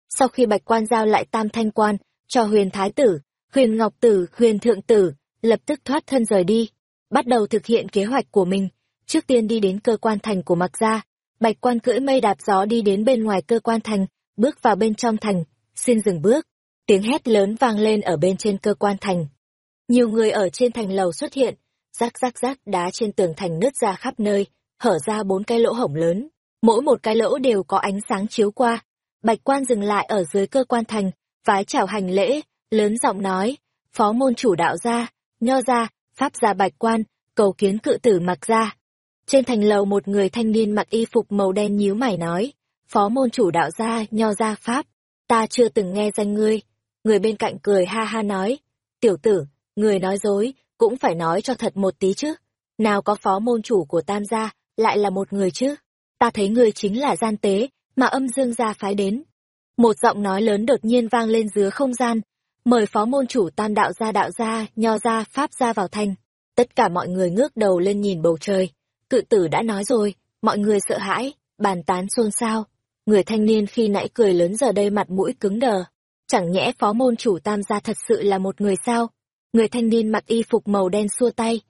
Sau khi bạch quan giao lại tam thanh quan, cho huyền thái tử, huyền ngọc tử, huyền thượng tử, lập tức thoát thân rời đi, bắt đầu thực hiện kế hoạch của mình. Trước tiên đi đến cơ quan thành của mặc gia, bạch quan cưỡi mây đạp gió đi đến bên ngoài cơ quan thành, bước vào bên trong thành, xin dừng bước. Tiếng hét lớn vang lên ở bên trên cơ quan thành. Nhiều người ở trên thành lầu xuất hiện, rắc rắc rắc đá trên tường thành nứt ra khắp nơi, hở ra bốn cái lỗ hổng lớn, mỗi một cái lỗ đều có ánh sáng chiếu qua. Bạch quan dừng lại ở dưới cơ quan thành, vái chào hành lễ, lớn giọng nói, phó môn chủ đạo gia, nho gia, pháp gia bạch quan, cầu kiến cự tử mặc gia. Trên thành lầu một người thanh niên mặc y phục màu đen nhíu mày nói, phó môn chủ đạo gia, nho gia pháp, ta chưa từng nghe danh ngươi. Người bên cạnh cười ha ha nói, tiểu tử, người nói dối, cũng phải nói cho thật một tí chứ. Nào có phó môn chủ của tam gia, lại là một người chứ. Ta thấy người chính là gian tế, mà âm dương gia phái đến. Một giọng nói lớn đột nhiên vang lên giữa không gian, mời phó môn chủ tam đạo gia đạo gia, nho gia, pháp gia vào thành. Tất cả mọi người ngước đầu lên nhìn bầu trời. Cự tử đã nói rồi, mọi người sợ hãi, bàn tán xôn xao. Người thanh niên khi nãy cười lớn giờ đây mặt mũi cứng đờ. Chẳng nhẽ phó môn chủ tam gia thật sự là một người sao? Người thanh niên mặc y phục màu đen xua tay.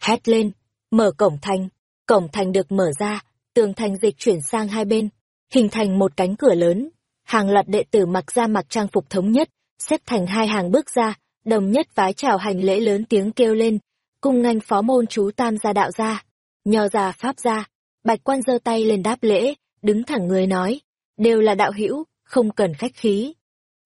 Hét lên, mở cổng thành. Cổng thành được mở ra, tường thành dịch chuyển sang hai bên, hình thành một cánh cửa lớn. Hàng loạt đệ tử mặc ra mặc trang phục thống nhất, xếp thành hai hàng bước ra, đồng nhất vái chào hành lễ lớn tiếng kêu lên, cung nganh phó môn chú tam gia đạo gia, nho gia pháp gia. Bạch quan giơ tay lên đáp lễ, đứng thẳng người nói, đều là đạo hữu, không cần khách khí.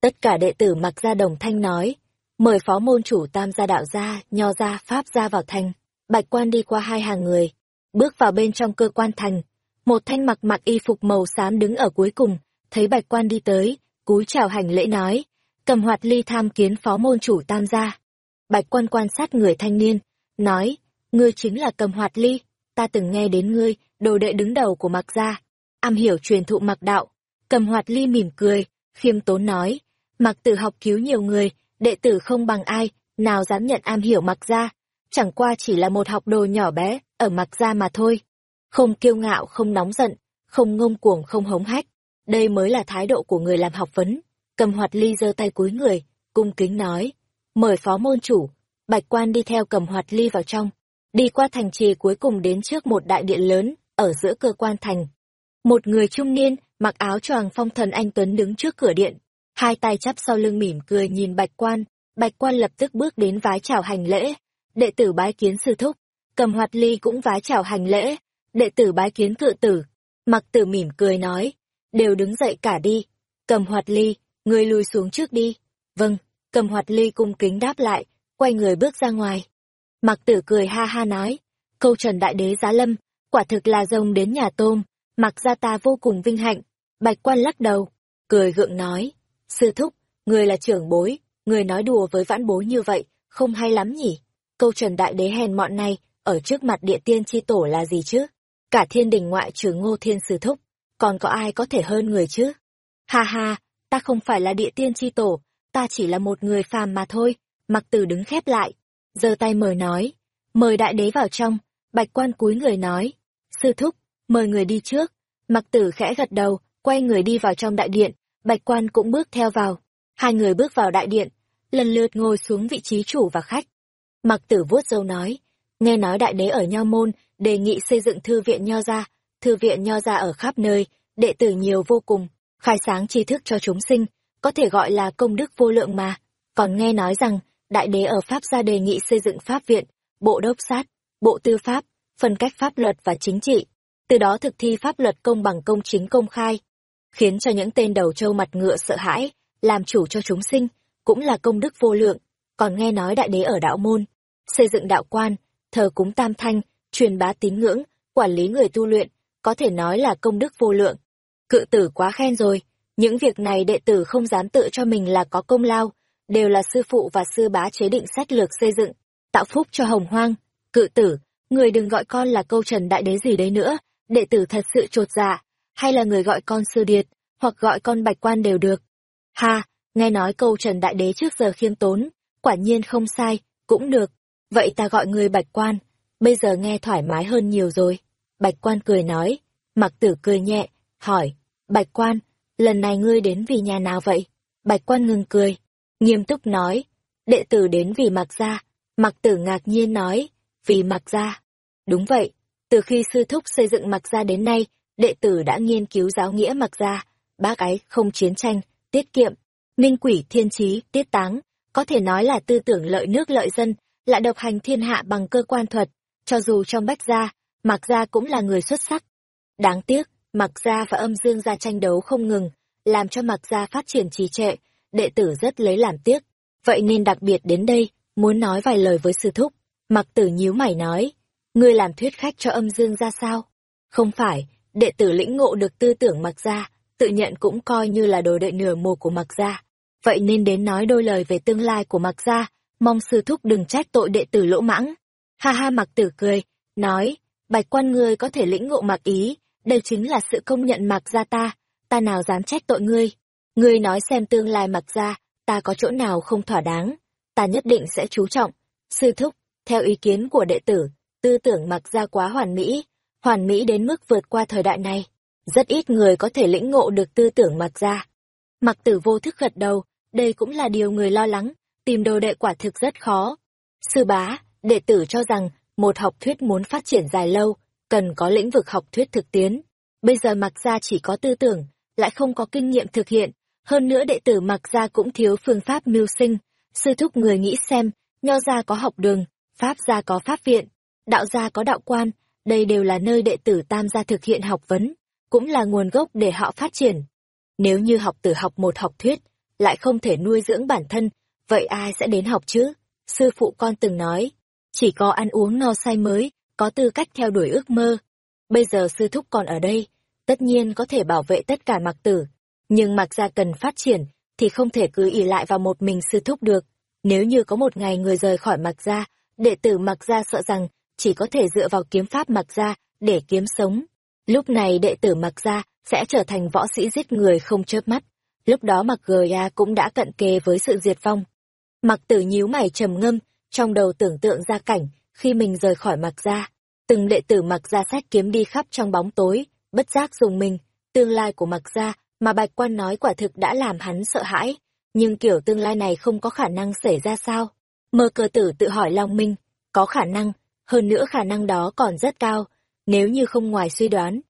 Tất cả đệ tử mặc ra đồng thanh nói, mời phó môn chủ tam gia đạo gia, nho gia, pháp gia vào thành. Bạch quan đi qua hai hàng người, bước vào bên trong cơ quan thành. Một thanh mặc mặc y phục màu xám đứng ở cuối cùng, thấy bạch quan đi tới, cúi chào hành lễ nói, cầm hoạt ly tham kiến phó môn chủ tam gia. Bạch quan quan sát người thanh niên, nói, ngươi chính là cầm hoạt ly, ta từng nghe đến ngươi, đồ đệ đứng đầu của mặc gia, am hiểu truyền thụ mặc đạo. Cầm hoạt ly mỉm cười, khiêm tốn nói, mặc tử học cứu nhiều người, đệ tử không bằng ai, nào dám nhận am hiểu mặc gia, chẳng qua chỉ là một học đồ nhỏ bé, ở mặc gia mà thôi. Không kiêu ngạo, không nóng giận, không ngông cuồng, không hống hách. Đây mới là thái độ của người làm học vấn. Cầm hoạt ly giơ tay cúi người, cung kính nói, mời phó môn chủ, bạch quan đi theo cầm hoạt ly vào trong, đi qua thành trì cuối cùng đến trước một đại điện lớn, ở giữa cơ quan thành. Một người trung niên, mặc áo choàng phong thần anh Tuấn đứng trước cửa điện, hai tay chắp sau lưng mỉm cười nhìn bạch quan, bạch quan lập tức bước đến vái chào hành lễ, đệ tử bái kiến sư thúc, cầm hoạt ly cũng vái chào hành lễ, đệ tử bái kiến cự tử, mặc tử mỉm cười nói, đều đứng dậy cả đi, cầm hoạt ly, người lùi xuống trước đi, vâng, cầm hoạt ly cung kính đáp lại, quay người bước ra ngoài. Mặc tử cười ha ha nói, câu trần đại đế giá lâm, quả thực là rồng đến nhà tôm, mặc ra ta vô cùng vinh hạnh, bạch quan lắc đầu, cười gượng nói, Sư thúc, người là trưởng bối, người nói đùa với vãn bối như vậy, không hay lắm nhỉ? Câu trần đại đế hèn mọn này, ở trước mặt địa tiên chi tổ là gì chứ? Cả thiên đình ngoại trừ ngô thiên sư thúc, còn có ai có thể hơn người chứ? Ha ha, ta không phải là địa tiên chi tổ, ta chỉ là một người phàm mà thôi. Mặc tử đứng khép lại, giơ tay mời nói, mời đại đế vào trong, bạch quan cúi người nói, sư thúc, mời người đi trước. Mặc tử khẽ gật đầu, quay người đi vào trong đại điện, Bạch quan cũng bước theo vào. Hai người bước vào đại điện, lần lượt ngồi xuống vị trí chủ và khách. Mặc tử vuốt dâu nói, nghe nói đại đế ở Nho Môn, đề nghị xây dựng thư viện Nho Gia, thư viện Nho Gia ở khắp nơi, đệ tử nhiều vô cùng, khai sáng tri thức cho chúng sinh, có thể gọi là công đức vô lượng mà. Còn nghe nói rằng, đại đế ở Pháp ra đề nghị xây dựng Pháp viện, bộ đốc sát, bộ tư pháp, phân cách pháp luật và chính trị, từ đó thực thi pháp luật công bằng công chính công khai, khiến cho những tên đầu trâu mặt ngựa sợ hãi, làm chủ cho chúng sinh, cũng là công đức vô lượng. Còn nghe nói đại đế ở đạo môn, xây dựng đạo quan, thờ cúng tam thanh, truyền bá tín ngưỡng, quản lý người tu luyện, có thể nói là công đức vô lượng. Cự tử quá khen rồi, những việc này đệ tử không dám tự cho mình là có công lao, đều là sư phụ và sư bá chế định sách lược xây dựng, tạo phúc cho hồng hoang. Cự tử, người đừng gọi con là câu trần đại đế gì đấy nữa, đệ tử thật sự trột dạ, hay là người gọi con sư điệt, hoặc gọi con bạch quan đều được. Ha, nghe nói câu trần đại đế trước giờ khiêm tốn, quả nhiên không sai, cũng được. Vậy ta gọi người bạch quan, bây giờ nghe thoải mái hơn nhiều rồi. Bạch quan cười nói, mặc tử cười nhẹ, hỏi, bạch quan, lần này ngươi đến vì nhà nào vậy? Bạch quan ngừng cười, nghiêm túc nói, đệ tử đến vì mặc gia. Mặc tử ngạc nhiên nói, vì mặc gia. Đúng vậy, từ khi sư thúc xây dựng mặc gia đến nay, đệ tử đã nghiên cứu giáo nghĩa mặc gia, bác ấy không chiến tranh, tiết kiệm, minh quỷ thiên trí, tiết táng, có thể nói là tư tưởng lợi nước lợi dân, lại độc hành thiên hạ bằng cơ quan thuật, cho dù trong bách gia, mặc gia cũng là người xuất sắc. Đáng tiếc, mặc gia và âm dương gia tranh đấu không ngừng, làm cho mặc gia phát triển trì trệ, đệ tử rất lấy làm tiếc. Vậy nên đặc biệt đến đây, muốn nói vài lời với sư thúc. Mặc tử nhíu mày nói, ngươi làm thuyết khách cho âm dương gia sao? Không phải, đệ tử lĩnh ngộ được tư tưởng mặc gia, tự nhận cũng coi như là đồ đệ nửa mùa của mặc gia. Vậy nên đến nói đôi lời về tương lai của mặc gia, mong sư thúc đừng trách tội đệ tử lỗ mãng. Ha ha mặc tử cười, nói, bạch quan ngươi có thể lĩnh ngộ mặc ý, đây chính là sự công nhận mặc gia ta, ta nào dám trách tội ngươi. Ngươi nói xem tương lai mặc gia, ta có chỗ nào không thỏa đáng, ta nhất định sẽ chú trọng. Sư thúc, theo ý kiến của đệ tử, tư tưởng mặc gia quá hoàn mỹ, hoàn mỹ đến mức vượt qua thời đại này. Rất ít người có thể lĩnh ngộ được tư tưởng mặc gia. Mặc tử vô thức gật đầu, đây cũng là điều người lo lắng, tìm đồ đệ quả thực rất khó. Sư bá, đệ tử cho rằng, một học thuyết muốn phát triển dài lâu, cần có lĩnh vực học thuyết thực tiến. Bây giờ mặc gia chỉ có tư tưởng, lại không có kinh nghiệm thực hiện. Hơn nữa đệ tử mặc gia cũng thiếu phương pháp mưu sinh. Sư thúc người nghĩ xem, nho gia có học đường, pháp gia có pháp viện, đạo gia có đạo quan, đây đều là nơi đệ tử tam gia thực hiện học vấn, cũng là nguồn gốc để họ phát triển. Nếu như học tử học một học thuyết, lại không thể nuôi dưỡng bản thân, vậy ai sẽ đến học chứ? Sư phụ con từng nói, chỉ có ăn uống no say mới, có tư cách theo đuổi ước mơ. Bây giờ sư thúc còn ở đây, tất nhiên có thể bảo vệ tất cả mặc tử. Nhưng mặc gia cần phát triển, thì không thể cứ ỉ lại vào một mình sư thúc được. Nếu như có một ngày người rời khỏi mặc gia, đệ tử mặc gia sợ rằng chỉ có thể dựa vào kiếm pháp mặc gia để kiếm sống. Lúc này đệ tử mặc gia sẽ trở thành võ sĩ giết người không chớp mắt. Lúc đó mặc gờ cũng đã cận kề với sự diệt vong. Mặc tử nhíu mày trầm ngâm, trong đầu tưởng tượng ra cảnh, khi mình rời khỏi mặc gia. Từng đệ tử mặc gia sách kiếm đi khắp trong bóng tối, bất giác dùng mình, tương lai của mặc gia mà bạch quan nói quả thực đã làm hắn sợ hãi. Nhưng kiểu tương lai này không có khả năng xảy ra sao? Mơ cơ tử tự hỏi Long Minh, có khả năng, hơn nữa khả năng đó còn rất cao, nếu như không ngoài suy đoán.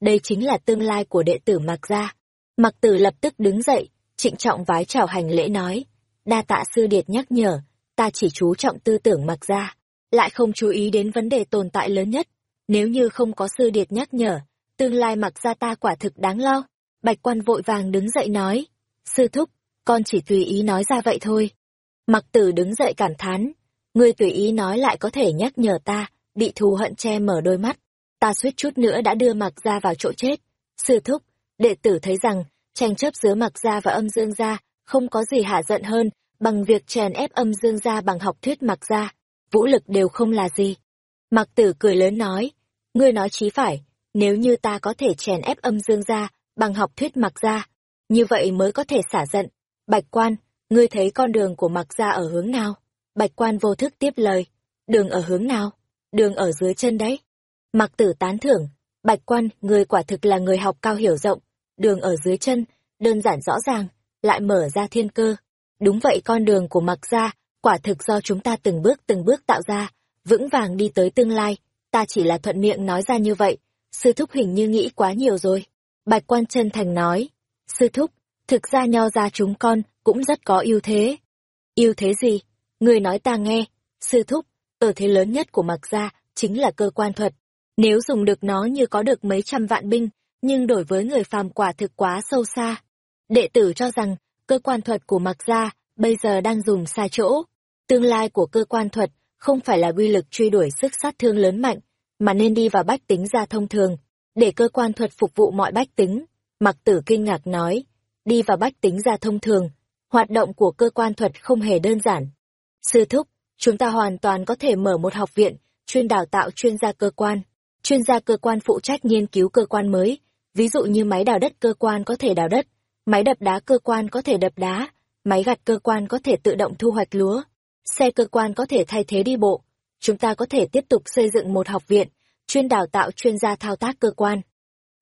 Đây chính là tương lai của đệ tử mặc Gia. mặc Tử lập tức đứng dậy, trịnh trọng vái chào hành lễ nói, đa tạ sư điệt nhắc nhở, ta chỉ chú trọng tư tưởng mặc Gia, lại không chú ý đến vấn đề tồn tại lớn nhất. Nếu như không có sư điệt nhắc nhở, tương lai mặc Gia ta quả thực đáng lo. Bạch quan vội vàng đứng dậy nói, sư thúc, con chỉ tùy ý nói ra vậy thôi. Mặc tử đứng dậy cảm thán, ngươi tùy ý nói lại có thể nhắc nhở ta, bị thù hận che mở đôi mắt. Ta suýt chút nữa đã đưa mặc ra vào chỗ chết. Sư thúc, đệ tử thấy rằng, tranh chấp giữa mặc gia và âm dương gia không có gì hạ giận hơn bằng việc chèn ép âm dương gia bằng học thuyết mặc gia. Vũ lực đều không là gì. Mặc tử cười lớn nói, ngươi nói chí phải, nếu như ta có thể chèn ép âm dương ra, bằng học thuyết mặc gia, như vậy mới có thể xả giận. Bạch quan, ngươi thấy con đường của mặc gia ở hướng nào? Bạch quan vô thức tiếp lời. Đường ở hướng nào? Đường ở dưới chân đấy. Mặc tử tán thưởng. Bạch quan, ngươi quả thực là người học cao hiểu rộng. Đường ở dưới chân, đơn giản rõ ràng, lại mở ra thiên cơ. Đúng vậy con đường của mặc gia, quả thực do chúng ta từng bước từng bước tạo ra, vững vàng đi tới tương lai. Ta chỉ là thuận miệng nói ra như vậy. Sư thúc hình như nghĩ quá nhiều rồi. Bạch quan chân thành nói. Sư thúc, thực ra nho ra chúng con cũng rất có ưu thế. Ưu thế gì? Người nói ta nghe, sư thúc, ở thế lớn nhất của mặc gia chính là cơ quan thuật. Nếu dùng được nó như có được mấy trăm vạn binh, nhưng đổi với người phàm quả thực quá sâu xa. Đệ tử cho rằng, cơ quan thuật của mặc gia bây giờ đang dùng sai chỗ. Tương lai của cơ quan thuật không phải là quy lực truy đuổi sức sát thương lớn mạnh, mà nên đi vào bách tính gia thông thường, để cơ quan thuật phục vụ mọi bách tính. Mặc tử kinh ngạc nói, đi vào bách tính gia thông thường, hoạt động của cơ quan thuật không hề đơn giản. Sư thúc, chúng ta hoàn toàn có thể mở một học viện, chuyên đào tạo chuyên gia cơ quan. Chuyên gia cơ quan phụ trách nghiên cứu cơ quan mới, ví dụ như máy đào đất cơ quan có thể đào đất, máy đập đá cơ quan có thể đập đá, máy gặt cơ quan có thể tự động thu hoạch lúa, xe cơ quan có thể thay thế đi bộ. Chúng ta có thể tiếp tục xây dựng một học viện, chuyên đào tạo chuyên gia thao tác cơ quan.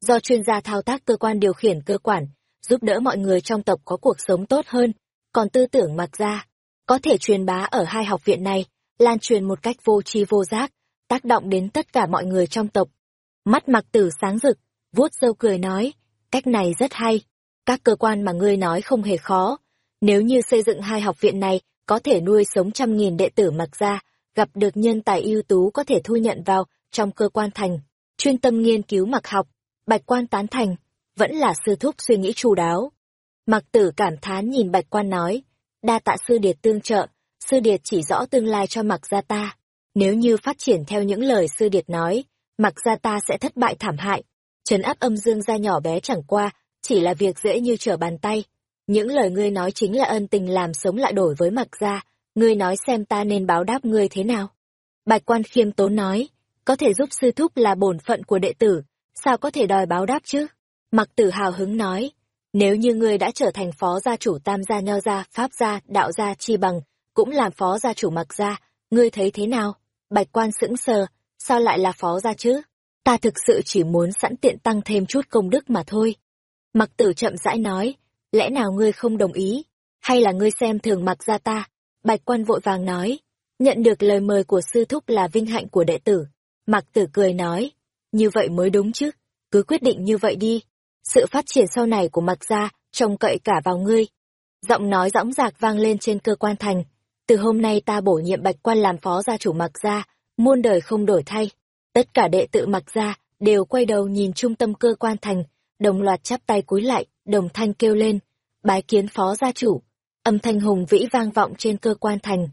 Do chuyên gia thao tác cơ quan điều khiển cơ quản, giúp đỡ mọi người trong tộc có cuộc sống tốt hơn, còn tư tưởng mặc ra, có thể truyền bá ở hai học viện này, lan truyền một cách vô tri vô giác, tác động đến tất cả mọi người trong tộc. Mắt mặc tử sáng rực, vuốt râu cười nói, cách này rất hay. Các cơ quan mà ngươi nói không hề khó. Nếu như xây dựng hai học viện này, có thể nuôi sống trăm nghìn đệ tử mặc ra, gặp được nhân tài ưu tú có thể thu nhận vào trong cơ quan thành, chuyên tâm nghiên cứu mặc học, bạch quan tán thành, vẫn là sư thúc suy nghĩ chu đáo. Mặc tử cảm thán nhìn bạch quan nói, đa tạ sư điệt tương trợ, sư điệt chỉ rõ tương lai cho mặc gia ta. Nếu như phát triển theo những lời sư điệt nói, mặc gia ta sẽ thất bại thảm hại. Trấn áp âm dương gia nhỏ bé chẳng qua, chỉ là việc dễ như trở bàn tay. Những lời ngươi nói chính là ân tình làm sống lại đổi với mặc gia, ngươi nói xem ta nên báo đáp ngươi thế nào. Bạch quan khiêm tốn nói, có thể giúp sư thúc là bổn phận của đệ tử, sao có thể đòi báo đáp chứ? Mặc tử hào hứng nói, nếu như ngươi đã trở thành phó gia chủ tam gia nho gia, pháp gia, đạo gia chi bằng, cũng làm phó gia chủ mặc gia, ngươi thấy thế nào? Bạch quan sững sờ, sao lại là phó gia chứ? Ta thực sự chỉ muốn sẵn tiện tăng thêm chút công đức mà thôi. Mặc tử chậm rãi nói, lẽ nào ngươi không đồng ý? Hay là ngươi xem thường mặc gia ta? Bạch quan vội vàng nói, nhận được lời mời của sư thúc là vinh hạnh của đệ tử. Mặc tử cười nói, như vậy mới đúng chứ, cứ quyết định như vậy đi. Sự phát triển sau này của mặc gia, trông cậy cả vào ngươi. Giọng nói dõng dạc vang lên trên cơ quan thành. Từ hôm nay ta bổ nhiệm bạch quan làm phó gia chủ mặc gia, muôn đời không đổi thay. Tất cả đệ tử mặc gia đều quay đầu nhìn trung tâm cơ quan thành, đồng loạt chắp tay cúi lại, đồng thanh kêu lên, bái kiến phó gia chủ. Âm thanh hùng vĩ vang vọng trên cơ quan thành.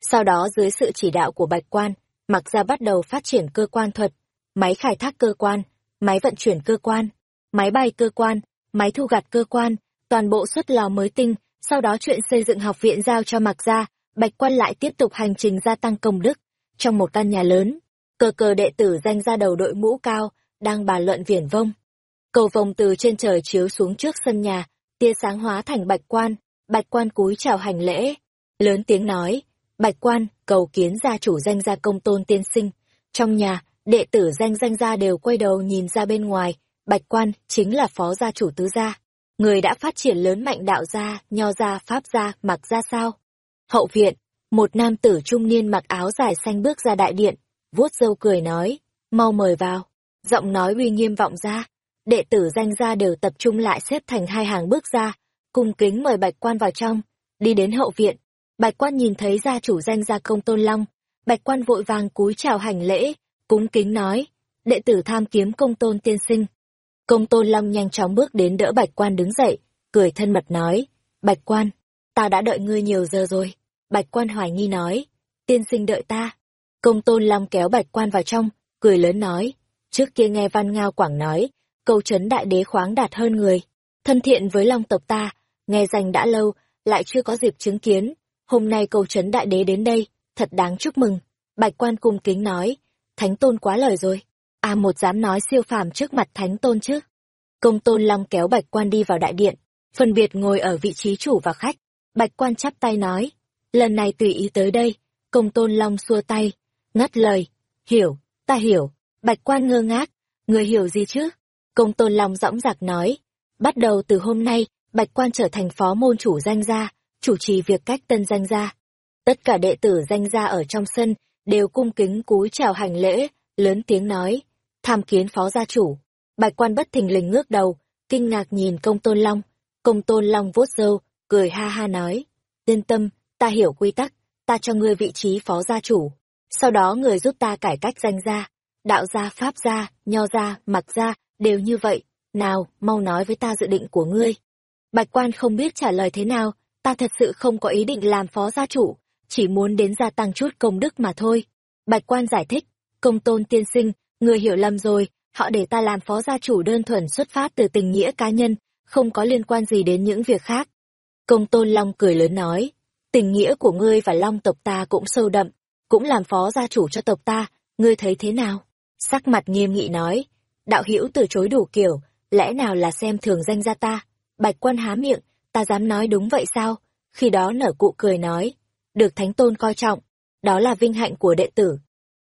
Sau đó dưới sự chỉ đạo của bạch quan, mặc gia bắt đầu phát triển cơ quan thuật, máy khai thác cơ quan, máy vận chuyển cơ quan, máy bay cơ quan, máy thu gặt cơ quan, toàn bộ xuất lò mới tinh, sau đó chuyện xây dựng học viện giao cho mặc gia, bạch quan lại tiếp tục hành trình gia tăng công đức. Trong một căn nhà lớn, cờ cờ đệ tử danh ra đầu đội mũ cao, đang bàn luận viển vông. Cầu vồng từ trên trời chiếu xuống trước sân nhà, tia sáng hóa thành bạch quan, bạch quan cúi chào hành lễ. Lớn tiếng nói, bạch quan, cầu kiến gia chủ danh gia công tôn tiên sinh. Trong nhà, đệ tử danh danh gia đều quay đầu nhìn ra bên ngoài, bạch quan chính là phó gia chủ tứ gia. Người đã phát triển lớn mạnh đạo gia, nho gia, pháp gia, mặc gia sao? Hậu viện, một nam tử trung niên mặc áo dài xanh bước ra đại điện, vuốt râu cười nói, mau mời vào. Giọng nói uy nghiêm vọng ra, đệ tử danh gia đều tập trung lại xếp thành hai hàng bước ra, cung kính mời bạch quan vào trong, đi đến hậu viện. Bạch quan nhìn thấy gia chủ danh gia công tôn long, bạch quan vội vàng cúi chào hành lễ, cúng kính nói, đệ tử tham kiếm công tôn tiên sinh. Công tôn long nhanh chóng bước đến đỡ bạch quan đứng dậy, cười thân mật nói, bạch quan, ta đã đợi ngươi nhiều giờ rồi. Bạch quan hoài nghi nói, tiên sinh đợi ta. Công tôn long kéo bạch quan vào trong, cười lớn nói, trước kia nghe văn ngao quảng nói, câu chấn đại đế khoáng đạt hơn người, thân thiện với long tộc ta, nghe danh đã lâu, lại chưa có dịp chứng kiến, hôm nay câu chấn đại đế đến đây, thật đáng chúc mừng. Bạch quan cung kính nói, thánh tôn quá lời rồi, a một dám nói siêu phàm trước mặt thánh tôn chứ. Công tôn long kéo bạch quan đi vào đại điện, phân biệt ngồi ở vị trí chủ và khách, bạch quan chắp tay nói, lần này tùy ý tới đây, công tôn long xua tay, ngắt lời, hiểu, ta hiểu, bạch quan ngơ ngác, người hiểu gì chứ? Công tôn long dõng dạc nói, bắt đầu từ hôm nay, bạch quan trở thành phó môn chủ danh gia, chủ trì việc cách tân danh gia. Tất cả đệ tử danh gia ở trong sân, đều cung kính cúi chào hành lễ, lớn tiếng nói, tham kiến phó gia chủ. Bạch quan bất thình lình ngước đầu, kinh ngạc nhìn công tôn long. Công tôn long vuốt râu, cười ha ha nói, yên tâm, ta hiểu quy tắc, ta cho ngươi vị trí phó gia chủ. Sau đó người giúp ta cải cách danh gia, đạo gia, pháp gia, nho gia, mặc gia, đều như vậy. Nào, mau nói với ta dự định của ngươi. Bạch quan không biết trả lời thế nào, ta thật sự không có ý định làm phó gia chủ, chỉ muốn đến gia tăng chút công đức mà thôi. Bạch quan giải thích, Công tôn tiên sinh, người hiểu lầm rồi, họ để ta làm phó gia chủ đơn thuần xuất phát từ tình nghĩa cá nhân, không có liên quan gì đến những việc khác. Công tôn Long cười lớn nói, tình nghĩa của ngươi và Long tộc ta cũng sâu đậm, cũng làm phó gia chủ cho tộc ta, ngươi thấy thế nào? Sắc mặt nghiêm nghị nói, đạo hữu từ chối đủ kiểu, lẽ nào là xem thường danh gia ta? Bạch quan há miệng, ta dám nói đúng vậy sao? Khi đó nở cụ cười nói, được thánh tôn coi trọng, đó là vinh hạnh của đệ tử.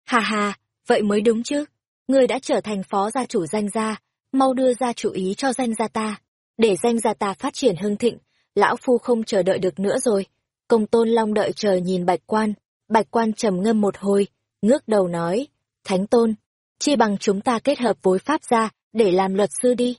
Hà hà, vậy mới đúng chứ. Ngươi đã trở thành phó gia chủ danh gia, mau đưa ra chủ ý cho danh gia ta. Để danh gia ta phát triển hưng thịnh, lão phu không chờ đợi được nữa rồi. Công tôn long đợi chờ nhìn bạch quan, bạch quan trầm ngâm một hồi, ngước đầu nói, thánh tôn, chi bằng chúng ta kết hợp với pháp gia, để làm luật sư đi.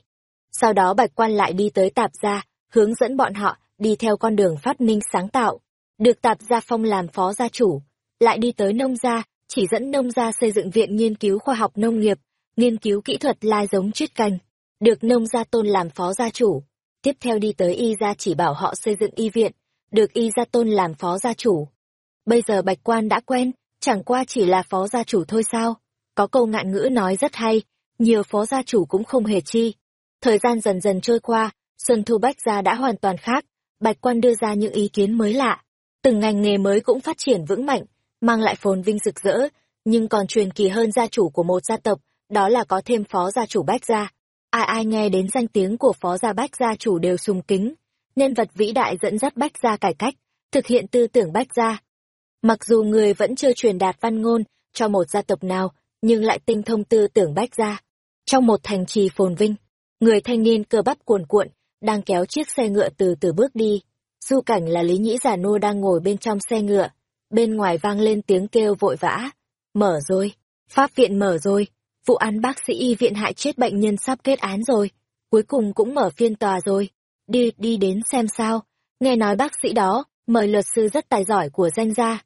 Sau đó bạch quan lại đi tới tạp gia, hướng dẫn bọn họ đi theo con đường phát minh sáng tạo. Được tạp gia phong làm phó gia chủ, lại đi tới nông gia, chỉ dẫn nông gia xây dựng viện nghiên cứu khoa học nông nghiệp, nghiên cứu kỹ thuật lai giống chiết canh. Được nông gia tôn làm phó gia chủ. Tiếp theo đi tới y gia chỉ bảo họ xây dựng y viện, được y gia tôn làm phó gia chủ. Bây giờ bạch quan đã quen, chẳng qua chỉ là phó gia chủ thôi sao. Có câu ngạn ngữ nói rất hay, nhiều phó gia chủ cũng không hề chi. Thời gian dần dần trôi qua, Xuân Thu Bách Gia đã hoàn toàn khác, Bạch Quan đưa ra những ý kiến mới lạ. Từng ngành nghề mới cũng phát triển vững mạnh, mang lại phồn vinh rực rỡ, nhưng còn truyền kỳ hơn gia chủ của một gia tộc, đó là có thêm phó gia chủ Bách Gia. Ai ai nghe đến danh tiếng của phó gia Bách Gia chủ đều sùng kính, nhân vật vĩ đại dẫn dắt Bách Gia cải cách, thực hiện tư tưởng Bách Gia. Mặc dù người vẫn chưa truyền đạt văn ngôn cho một gia tộc nào, nhưng lại tinh thông tư tưởng Bách Gia. Trong một thành trì phồn vinh, người thanh niên cơ bắp cuồn cuộn, đang kéo chiếc xe ngựa từ từ bước đi. Du cảnh là Lý Nhĩ già nô đang ngồi bên trong xe ngựa, bên ngoài vang lên tiếng kêu vội vã. Mở rồi, pháp viện mở rồi, vụ án bác sĩ y viện hại chết bệnh nhân sắp kết án rồi, cuối cùng cũng mở phiên tòa rồi. Đi, đi đến xem sao, nghe nói bác sĩ đó, mời luật sư rất tài giỏi của danh gia.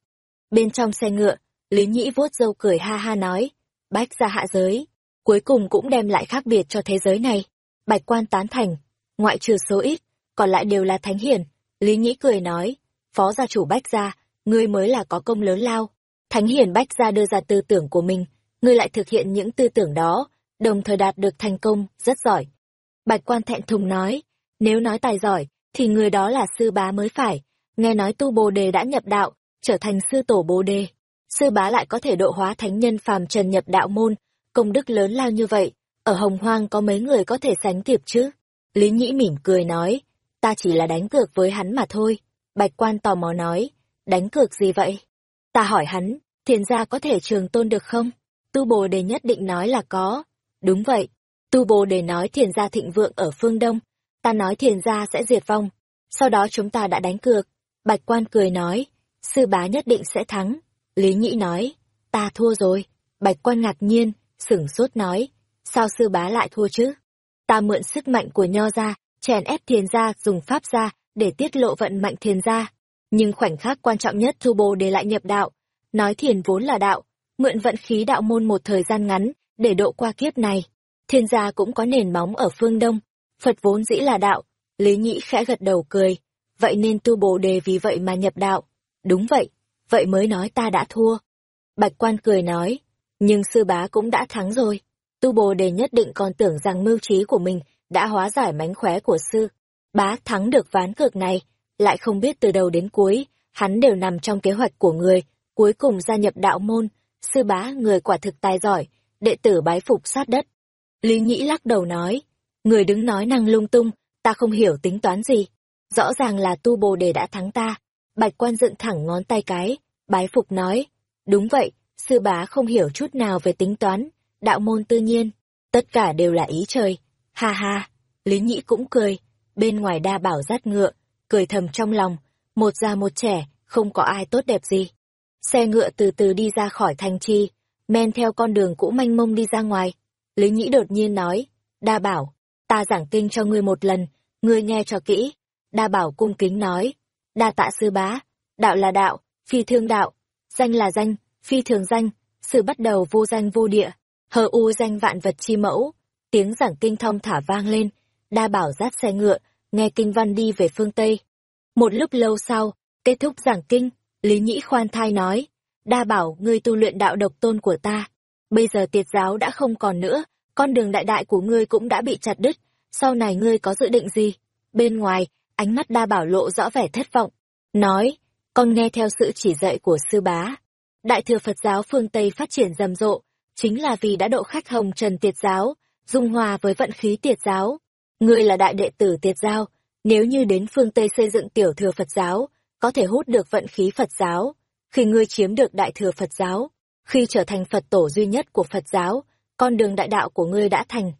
Bên trong xe ngựa, Lý Nhĩ vuốt râu cười ha ha nói, bách ra hạ giới, cuối cùng cũng đem lại khác biệt cho thế giới này. Bạch quan tán thành, ngoại trừ số ít, còn lại đều là thánh hiển. Lý Nhĩ cười nói, phó gia chủ Bách gia, ngươi mới là có công lớn lao. Thánh hiển Bách gia đưa ra tư tưởng của mình, ngươi lại thực hiện những tư tưởng đó, đồng thời đạt được thành công, rất giỏi. Bạch quan thẹn thùng nói, nếu nói tài giỏi, thì người đó là sư bá mới phải. Nghe nói tu bồ đề đã nhập đạo, trở thành sư tổ bồ đề. Sư bá lại có thể độ hóa thánh nhân phàm trần nhập đạo môn, công đức lớn lao như vậy, ở hồng hoang có mấy người có thể sánh kịp chứ? Lý Nhĩ mỉm cười nói, ta chỉ là đánh cược với hắn mà thôi. Bạch quan tò mò nói, đánh cược gì vậy? Ta hỏi hắn, thiền gia có thể trường tôn được không? Tu Bồ Đề nhất định nói là có. Đúng vậy. Tu Bồ Đề nói thiền gia thịnh vượng ở phương Đông. Ta nói thiền gia sẽ diệt vong. Sau đó chúng ta đã đánh cược. Bạch quan cười nói, sư bá nhất định sẽ thắng. Lý Nhĩ nói, ta thua rồi. Bạch quan ngạc nhiên, sửng sốt nói, sao sư bá lại thua chứ? Ta mượn sức mạnh của nho gia, chèn ép thiền gia dùng pháp gia để tiết lộ vận mạnh thiền gia. Nhưng khoảnh khắc quan trọng nhất thu bồ để lại nhập đạo, nói thiền vốn là đạo, mượn vận khí đạo môn một thời gian ngắn để độ qua kiếp này. Thiên gia cũng có nền móng ở phương Đông, Phật vốn dĩ là đạo, Lý Nhĩ khẽ gật đầu cười, vậy nên tu bồ đề vì vậy mà nhập đạo. Đúng vậy, vậy mới nói ta đã thua. Bạch quan cười nói, nhưng sư bá cũng đã thắng rồi. Tu Bồ Đề nhất định còn tưởng rằng mưu trí của mình đã hóa giải mánh khóe của sư. Bá thắng được ván cược này, lại không biết từ đầu đến cuối, hắn đều nằm trong kế hoạch của người, cuối cùng gia nhập đạo môn, sư bá người quả thực tài giỏi, đệ tử bái phục sát đất. Lý Nhĩ lắc đầu nói, người đứng nói năng lung tung, ta không hiểu tính toán gì. Rõ ràng là tu bồ đề đã thắng ta. Bạch quan dựng thẳng ngón tay cái, bái phục nói, đúng vậy, sư bá không hiểu chút nào về tính toán, đạo môn tự nhiên, tất cả đều là ý trời. Ha ha, Lý Nhĩ cũng cười, bên ngoài đa bảo dắt ngựa, cười thầm trong lòng, một già một trẻ, không có ai tốt đẹp gì. Xe ngựa từ từ đi ra khỏi thành trì, men theo con đường cũ manh mông đi ra ngoài. Lý Nhĩ đột nhiên nói, đa bảo, ta giảng kinh cho ngươi một lần, ngươi nghe cho kỹ. Đa bảo cung kính nói, đa tạ sư bá, đạo là đạo, phi thương đạo, danh là danh, phi thường danh, sự bắt đầu vô danh vô địa, hờ u danh vạn vật chi mẫu, tiếng giảng kinh thông thả vang lên, đa bảo dắt xe ngựa, nghe kinh văn đi về phương Tây. Một lúc lâu sau, kết thúc giảng kinh, Lý Nhĩ khoan thai nói, đa bảo ngươi tu luyện đạo độc tôn của ta. bây giờ tiệt giáo đã không còn nữa, con đường đại đại của ngươi cũng đã bị chặt đứt, sau này ngươi có dự định gì? Bên ngoài, ánh mắt đa bảo lộ rõ vẻ thất vọng, nói, con nghe theo sự chỉ dạy của sư bá. Đại thừa Phật giáo phương Tây phát triển rầm rộ, chính là vì đã độ khách hồng trần tiệt giáo, dung hòa với vận khí tiệt giáo. Ngươi là đại đệ tử tiệt giáo, nếu như đến phương Tây xây dựng tiểu thừa Phật giáo, có thể hút được vận khí Phật giáo. Khi ngươi chiếm được đại thừa Phật giáo, khi trở thành Phật tổ duy nhất của Phật giáo, con đường đại đạo của ngươi đã thành.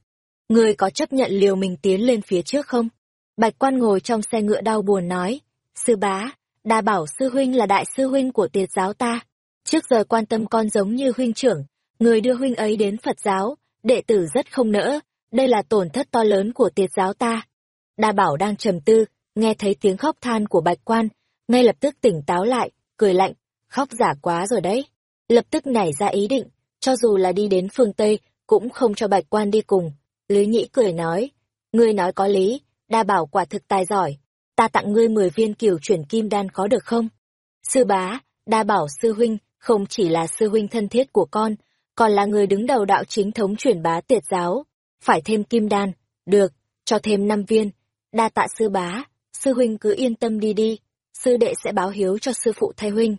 Ngươi có chấp nhận liều mình tiến lên phía trước không? Bạch quan ngồi trong xe ngựa đau buồn nói, sư bá, đa bảo sư huynh là đại sư huynh của tiệt giáo ta. Trước giờ quan tâm con giống như huynh trưởng, người đưa huynh ấy đến Phật giáo, đệ tử rất không nỡ, đây là tổn thất to lớn của tiệt giáo ta. Đa bảo đang trầm tư, nghe thấy tiếng khóc than của bạch quan, ngay lập tức tỉnh táo lại, cười lạnh, khóc giả quá rồi đấy. Lập tức nảy ra ý định, cho dù là đi đến phương Tây, cũng không cho bạch quan đi cùng. Lý Nhĩ cười nói, ngươi nói có lý, đa bảo quả thực tài giỏi, ta tặng ngươi mười viên cửu chuyển kim đan có được không? Sư bá, đa bảo sư huynh, không chỉ là sư huynh thân thiết của con, còn là người đứng đầu đạo chính thống truyền bá tiệt giáo. Phải thêm kim đan, được, cho thêm năm viên. Đa tạ sư bá, sư huynh cứ yên tâm đi đi, sư đệ sẽ báo hiếu cho sư phụ thay huynh.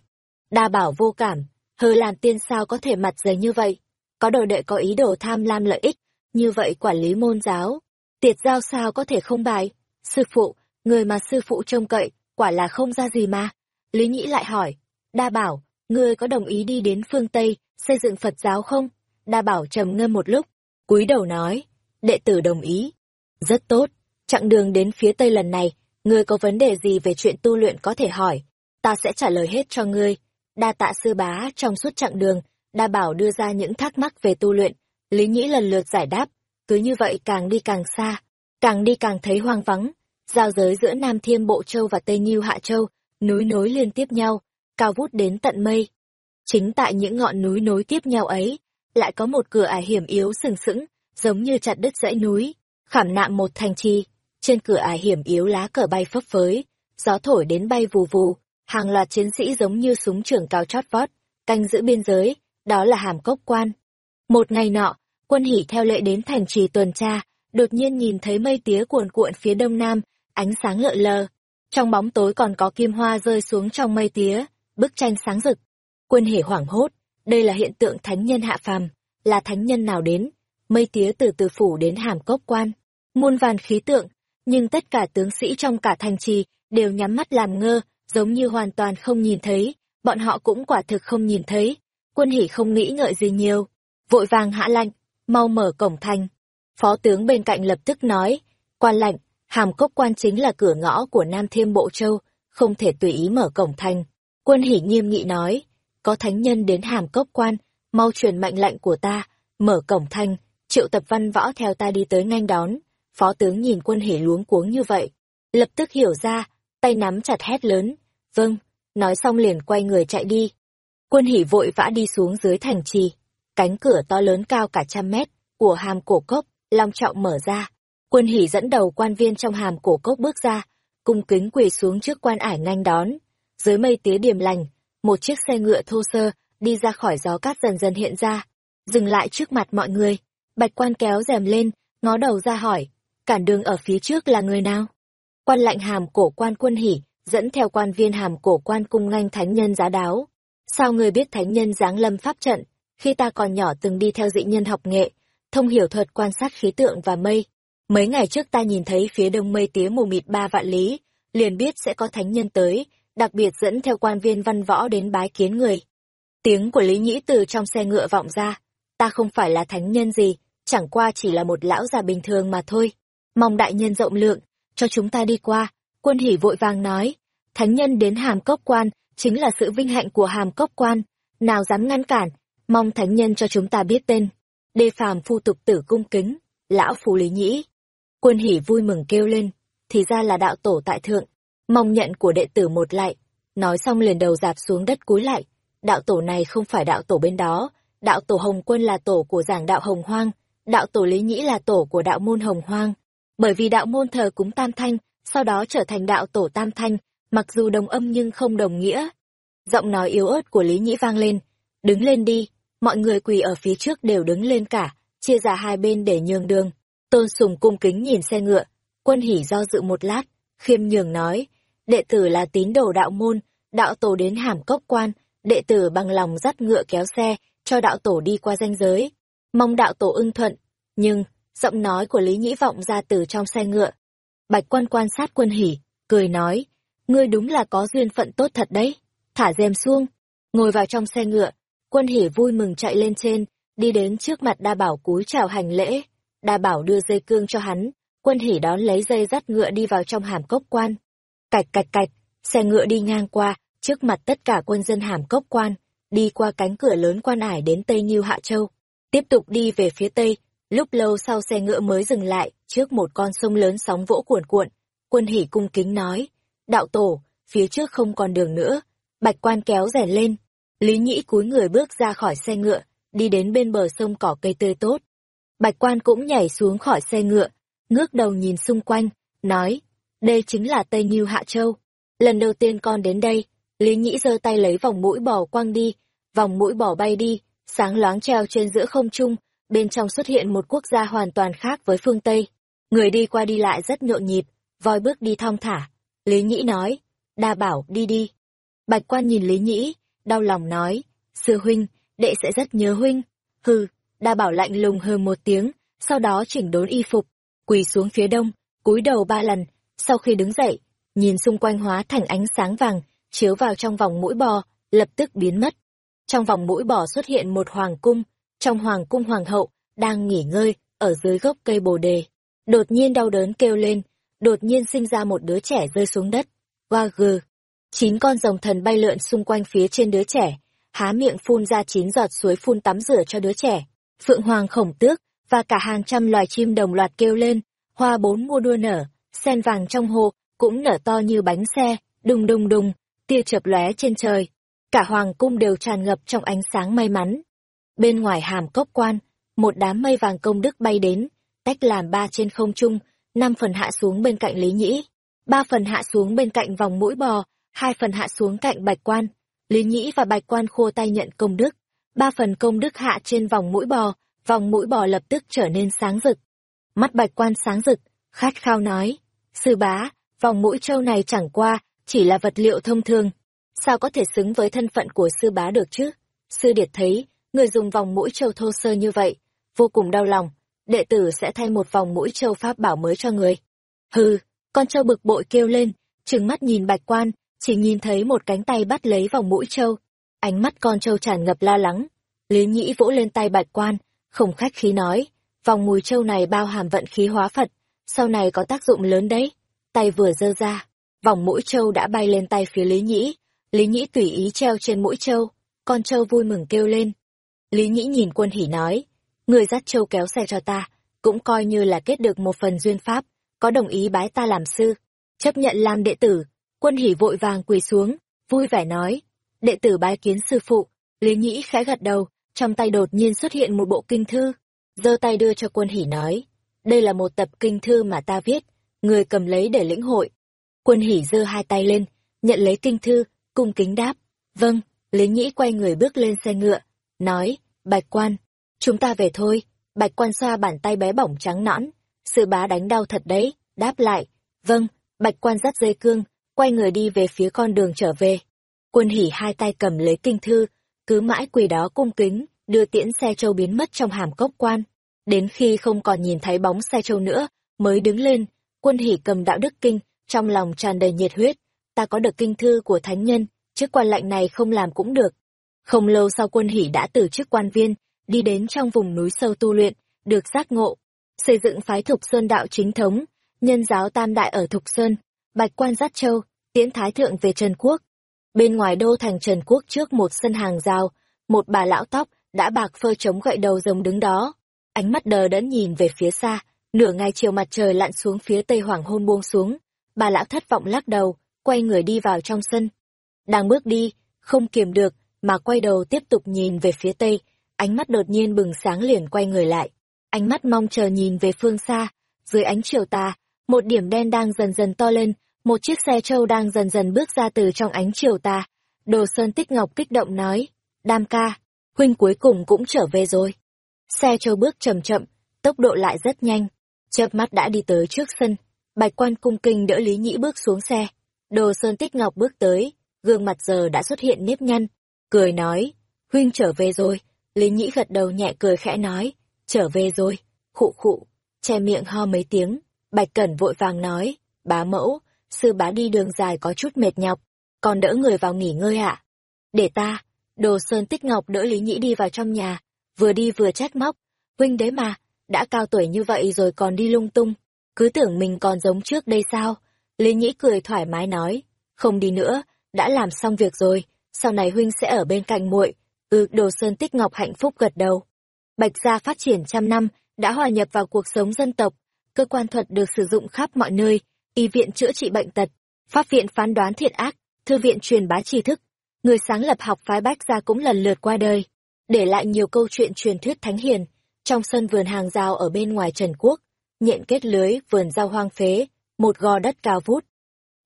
Đa bảo vô cảm, hờ làn tiên sao có thể mặt dày như vậy? Có đồ đệ có ý đồ tham lam lợi ích, như vậy quản lý môn giáo. Tiệt giao sao có thể không bài? Sư phụ, người mà sư phụ trông cậy, quả là không ra gì mà. Lý Nhĩ lại hỏi, đa bảo, ngươi có đồng ý đi đến phương Tây, xây dựng Phật giáo không? Đa bảo trầm ngâm một lúc, cúi đầu nói, đệ tử đồng ý. Rất tốt, chặng đường đến phía Tây lần này, ngươi có vấn đề gì về chuyện tu luyện có thể hỏi, ta sẽ trả lời hết cho ngươi. Đa tạ sư bá trong suốt chặng đường, đa bảo đưa ra những thắc mắc về tu luyện, Lý Nhĩ lần lượt giải đáp, cứ như vậy càng đi càng xa, càng đi càng thấy hoang vắng, giao giới giữa Nam Thiên Bộ Châu và Tây Nhiêu Hạ Châu, núi nối liên tiếp nhau, cao vút đến tận mây. Chính tại những ngọn núi nối tiếp nhau ấy, lại có một cửa ải hiểm yếu sừng sững, giống như chặt đứt dãy núi, khảm nạm một thành trì. Trên cửa ải hiểm yếu lá cờ bay phấp phới, gió thổi đến bay vù vù, hàng loạt chiến sĩ giống như súng trường cao chót vót, canh giữ biên giới, đó là hàm cốc quan. Một ngày nọ, quân hỉ theo lệ đến thành trì tuần tra, đột nhiên nhìn thấy mây tía cuồn cuộn phía đông nam, ánh sáng lợ lờ. Trong bóng tối còn có kim hoa rơi xuống trong mây tía, bức tranh sáng rực. Quân hỉ hoảng hốt, đây là hiện tượng thánh nhân hạ phàm, là thánh nhân nào đến? Mây tía từ từ phủ đến hàm cốc quan, muôn vàn khí tượng, nhưng tất cả tướng sĩ trong cả thành trì đều nhắm mắt làm ngơ, giống như hoàn toàn không nhìn thấy, bọn họ cũng quả thực không nhìn thấy. Quân hỉ không nghĩ ngợi gì nhiều, vội vàng hạ lạnh, mau mở cổng thành. Phó tướng bên cạnh lập tức nói, quan lạnh, hàm cốc quan chính là cửa ngõ của Nam Thiêm Bộ Châu, không thể tùy ý mở cổng thành. Quân hỉ nghiêm nghị nói, có thánh nhân đến hàm cốc quan, mau truyền mệnh lệnh của ta, mở cổng thành, triệu tập văn võ theo ta đi tới nhanh đón. Phó tướng nhìn quân hỉ luống cuống như vậy, lập tức hiểu ra, tay nắm chặt hét lớn, vâng, nói xong liền quay người chạy đi. Quân hỉ vội vã đi xuống dưới thành trì, cánh cửa to lớn cao cả trăm mét, của hàm cổ cốc, long trọng mở ra. Quân hỉ dẫn đầu quan viên trong hàm cổ cốc bước ra, cung kính quỳ xuống trước quan ải nhanh đón. Dưới mây tía điềm lành, một chiếc xe ngựa thô sơ, đi ra khỏi gió cát dần dần hiện ra, dừng lại trước mặt mọi người. Bạch quan kéo rèm lên, ngó đầu ra hỏi, cản đường ở phía trước là người nào? Quan lạnh hàm cổ quan quân hỉ, dẫn theo quan viên hàm cổ quan cung nganh thánh nhân giá đáo. Sao người biết thánh nhân giáng lâm pháp trận? Khi ta còn nhỏ từng đi theo dị nhân học nghệ, thông hiểu thuật quan sát khí tượng và mây. Mấy ngày trước ta nhìn thấy phía đông mây tía mù mịt ba vạn lý, liền biết sẽ có thánh nhân tới, đặc biệt dẫn theo quan viên văn võ đến bái kiến người. Tiếng của Lý Nhĩ từ trong xe ngựa vọng ra, ta không phải là thánh nhân gì, chẳng qua chỉ là một lão già bình thường mà thôi. Mong đại nhân rộng lượng, cho chúng ta đi qua, quân hỉ vội vàng nói, thánh nhân đến hàm cốc quan, chính là sự vinh hạnh của hàm cốc quan, nào dám ngăn cản, mong thánh nhân cho chúng ta biết tên. Đê phàm phu tục tử cung kính, lão phù lý nhĩ. Quân hỉ vui mừng kêu lên, thì ra là đạo tổ tại thượng, mong nhận của đệ tử một lại. Nói xong liền đầu dạp xuống đất cúi lại, đạo tổ này không phải đạo tổ bên đó, đạo tổ Hồng Quân là tổ của giảng đạo Hồng Hoang, đạo tổ Lý Nhĩ là tổ của đạo môn Hồng Hoang. Bởi vì đạo môn thờ cúng Tam Thanh, sau đó trở thành đạo tổ Tam Thanh, mặc dù đồng âm nhưng không đồng nghĩa. Giọng nói yếu ớt của Lý Nhĩ vang lên, đứng lên đi, mọi người quỳ ở phía trước đều đứng lên cả, chia ra hai bên để nhường đường. Tôn Sùng cung kính nhìn xe ngựa, quân hỉ do dự một lát, khiêm nhường nói, đệ tử là tín đồ đạo môn, đạo tổ đến hàm cốc quan, đệ tử bằng lòng dắt ngựa kéo xe, cho đạo tổ đi qua danh giới. Mong đạo tổ ưng thuận, nhưng, giọng nói của Lý Nhĩ vọng ra từ trong xe ngựa. Bạch quan quan sát quân hỉ, cười nói, ngươi đúng là có duyên phận tốt thật đấy, thả dèm xuông, ngồi vào trong xe ngựa, quân hỉ vui mừng chạy lên trên, đi đến trước mặt đa bảo cúi chào hành lễ, đa bảo đưa dây cương cho hắn, quân hỉ đón lấy dây dắt ngựa đi vào trong hàm cốc quan. Cạch cạch cạch, xe ngựa đi ngang qua, trước mặt tất cả quân dân hàm cốc quan, đi qua cánh cửa lớn quan ải đến Tây Nhiêu Hạ Châu, tiếp tục đi về phía Tây, lúc lâu sau xe ngựa mới dừng lại, trước một con sông lớn sóng vỗ cuồn cuộn, quân hỉ cung kính nói, đạo tổ, phía trước không còn đường nữa, bạch quan kéo rẻ lên, Lý Nhĩ cúi người bước ra khỏi xe ngựa, đi đến bên bờ sông cỏ cây tươi tốt. Bạch quan cũng nhảy xuống khỏi xe ngựa, ngước đầu nhìn xung quanh, nói, đây chính là Tây Nhiêu Hạ Châu. Lần đầu tiên con đến đây, Lý Nhĩ giơ tay lấy vòng mũi bò quăng đi, vòng mũi bò bay đi, sáng loáng treo trên giữa không trung, bên trong xuất hiện một quốc gia hoàn toàn khác với phương Tây. Người đi qua đi lại rất nhộn nhịp, voi bước đi thong thả. Lý Nhĩ nói, đa bảo đi đi. Bạch quan nhìn Lý Nhĩ, đau lòng nói, sư huynh, đệ sẽ rất nhớ huynh. Hừ, đa bảo lạnh lùng hừ một tiếng, sau đó chỉnh đốn y phục, quỳ xuống phía đông, cúi đầu ba lần, sau khi đứng dậy, nhìn xung quanh hóa thành ánh sáng vàng, chiếu vào trong vòng mũi bò, lập tức biến mất. Trong vòng mũi bò xuất hiện một hoàng cung, trong hoàng cung hoàng hậu, đang nghỉ ngơi, ở dưới gốc cây bồ đề. Đột nhiên đau đớn kêu lên, đột nhiên sinh ra một đứa trẻ rơi xuống đất. Hoa gừ, chín con rồng thần bay lượn xung quanh phía trên đứa trẻ, há miệng phun ra chín giọt suối phun tắm rửa cho đứa trẻ. Phượng hoàng khổng tước, và cả hàng trăm loài chim đồng loạt kêu lên, hoa bốn mua đua nở, sen vàng trong hồ, cũng nở to như bánh xe, đùng đùng đùng, tia chập lóe trên trời. Cả hoàng cung đều tràn ngập trong ánh sáng may mắn. Bên ngoài hàm cốc quan, một đám mây vàng công đức bay đến, tách làm ba trên không trung, năm phần hạ xuống bên cạnh Lý Nhĩ, ba phần hạ xuống bên cạnh vòng mũi bò, hai phần hạ xuống cạnh bạch quan. Lý Nhĩ và bạch quan khô tay nhận công đức, ba phần công đức hạ trên vòng mũi bò, vòng mũi bò lập tức trở nên sáng rực. Mắt bạch quan sáng rực, khát khao nói, sư bá, vòng mũi trâu này chẳng qua, chỉ là vật liệu thông thường. Sao có thể xứng với thân phận của sư bá được chứ? Sư điệt thấy, người dùng vòng mũi trâu thô sơ như vậy, vô cùng đau lòng, đệ tử sẽ thay một vòng mũi trâu pháp bảo mới cho người. Hừ, con trâu bực bội kêu lên, trừng mắt nhìn bạch quan, chỉ nhìn thấy một cánh tay bắt lấy vòng mũi trâu. Ánh mắt con trâu tràn ngập lo lắng. Lý nhĩ vỗ lên tay bạch quan, không khách khí nói, vòng mùi trâu này bao hàm vận khí hóa Phật, sau này có tác dụng lớn đấy. Tay vừa giơ ra, vòng mũi trâu đã bay lên tay phía Lý Nhĩ. Lý Nhĩ tùy ý treo trên mũi trâu, con trâu vui mừng kêu lên. Lý Nhĩ nhìn quân hỉ nói, người dắt trâu kéo xe cho ta, cũng coi như là kết được một phần duyên pháp, có đồng ý bái ta làm sư, chấp nhận làm đệ tử. Quân hỉ vội vàng quỳ xuống, vui vẻ nói, đệ tử bái kiến sư phụ. Lý Nhĩ khẽ gật đầu, trong tay đột nhiên xuất hiện một bộ kinh thư, giơ tay đưa cho quân hỉ nói, đây là một tập kinh thư mà ta viết, người cầm lấy để lĩnh hội. Quân hỉ giơ hai tay lên, nhận lấy kinh thư, cung kính đáp, vâng, Lý Nhĩ quay người bước lên xe ngựa, nói, bạch quan, chúng ta về thôi, bạch quan xoa bàn tay bé bỏng trắng nõn, sư bá đánh đau thật đấy, đáp lại, vâng, bạch quan dắt dây cương, quay người đi về phía con đường trở về. Quân hỉ hai tay cầm lấy kinh thư, cứ mãi quỳ đó cung kính, đưa tiễn xe châu biến mất trong hàm cốc quan. Đến khi không còn nhìn thấy bóng xe châu nữa, mới đứng lên, quân hỉ cầm đạo đức kinh, trong lòng tràn đầy nhiệt huyết, ta có được kinh thư của thánh nhân, chức quan lệnh này không làm cũng được. Không lâu sau quân hỉ đã từ chức quan viên, đi đến trong vùng núi sâu tu luyện, được giác ngộ, xây dựng phái Thục Sơn đạo chính thống, nhân giáo tam đại ở Thục Sơn, bạch quan giác châu, tiễn thái thượng về Trần Quốc, Bên ngoài đô thành Trần Quốc trước một sân hàng rào, một bà lão tóc, đã bạc phơ chống gậy đầu rồng đứng đó. Ánh mắt đờ đẫn nhìn về phía xa, nửa ngày chiều mặt trời lặn xuống phía tây hoàng hôn buông xuống. Bà lão thất vọng lắc đầu, quay người đi vào trong sân. Đang bước đi, không kiềm được, mà quay đầu tiếp tục nhìn về phía tây, ánh mắt đột nhiên bừng sáng liền quay người lại. Ánh mắt mong chờ nhìn về phương xa, dưới ánh chiều tà, một điểm đen đang dần dần to lên, một chiếc xe trâu đang dần dần bước ra từ trong ánh chiều tà. Đồ Sơn Tích Ngọc kích động nói, Đam ca, huynh cuối cùng cũng trở về rồi. Xe châu bước chậm chậm, tốc độ lại rất nhanh, chớp mắt đã đi tới trước sân. Bạch quan cung kinh đỡ Lý Nhĩ bước xuống xe. Đồ Sơn Tích Ngọc bước tới, gương mặt giờ đã xuất hiện nếp nhăn, cười nói, huynh trở về rồi. Lý Nhĩ gật đầu nhẹ cười khẽ nói, trở về rồi, khụ khụ, che miệng ho mấy tiếng, Bạch Cẩn vội vàng nói, bá mẫu, sư bá đi đường dài có chút mệt nhọc, còn đỡ người vào nghỉ ngơi ạ. Để ta, đồ sơn tích ngọc đỡ Lý Nhĩ đi vào trong nhà, vừa đi vừa trách móc, huynh đấy mà, đã cao tuổi như vậy rồi còn đi lung tung, cứ tưởng mình còn giống trước đây sao. Lý Nhĩ cười thoải mái nói, không đi nữa, đã làm xong việc rồi, sau này huynh sẽ ở bên cạnh muội. Ừ, đồ sơn tích ngọc hạnh phúc gật đầu. Bạch gia phát triển trăm năm, đã hòa nhập vào cuộc sống dân tộc, cơ quan thuật được sử dụng khắp mọi nơi, y viện chữa trị bệnh tật, pháp viện phán đoán thiện ác, thư viện truyền bá tri thức. Người sáng lập học phái Bách gia cũng lần lượt qua đời, để lại nhiều câu chuyện truyền thuyết thánh hiền. Trong sân vườn hàng rào ở bên ngoài Trần Quốc, nhện kết lưới, vườn rau hoang phế, một gò đất cao vút.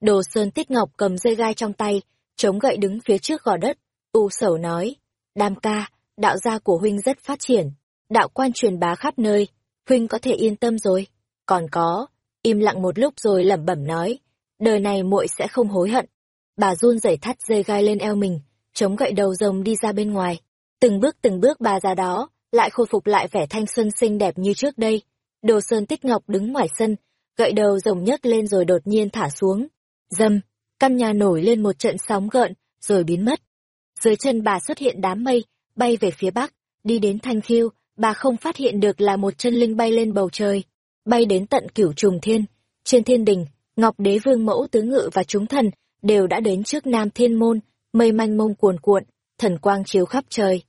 Đồ Sơn Tích Ngọc cầm dây gai trong tay, chống gậy đứng phía trước gò đất, u sầu nói, đam ca, đạo gia của huynh rất phát triển, đạo quan truyền bá khắp nơi, huynh có thể yên tâm rồi. Còn có, im lặng một lúc rồi lẩm bẩm nói, đời này muội sẽ không hối hận. Bà run rẩy thắt dây gai lên eo mình, chống gậy đầu rồng đi ra bên ngoài. Từng bước từng bước bà ra đó, lại khôi phục lại vẻ thanh xuân xinh đẹp như trước đây. Đồ Sơn Tích Ngọc đứng ngoài sân, gậy đầu rồng nhấc lên rồi đột nhiên thả xuống. Dâm, căn nhà nổi lên một trận sóng gợn, rồi biến mất. Dưới chân bà xuất hiện đám mây, bay về phía bắc, đi đến Thanh Khiêu, bà không phát hiện được là một chân linh bay lên bầu trời, bay đến tận cửu trùng thiên. Trên thiên đình, Ngọc Đế Vương Mẫu Tứ Ngự và chúng thần đều đã đến trước Nam Thiên Môn, mây manh mông cuồn cuộn, thần quang chiếu khắp trời.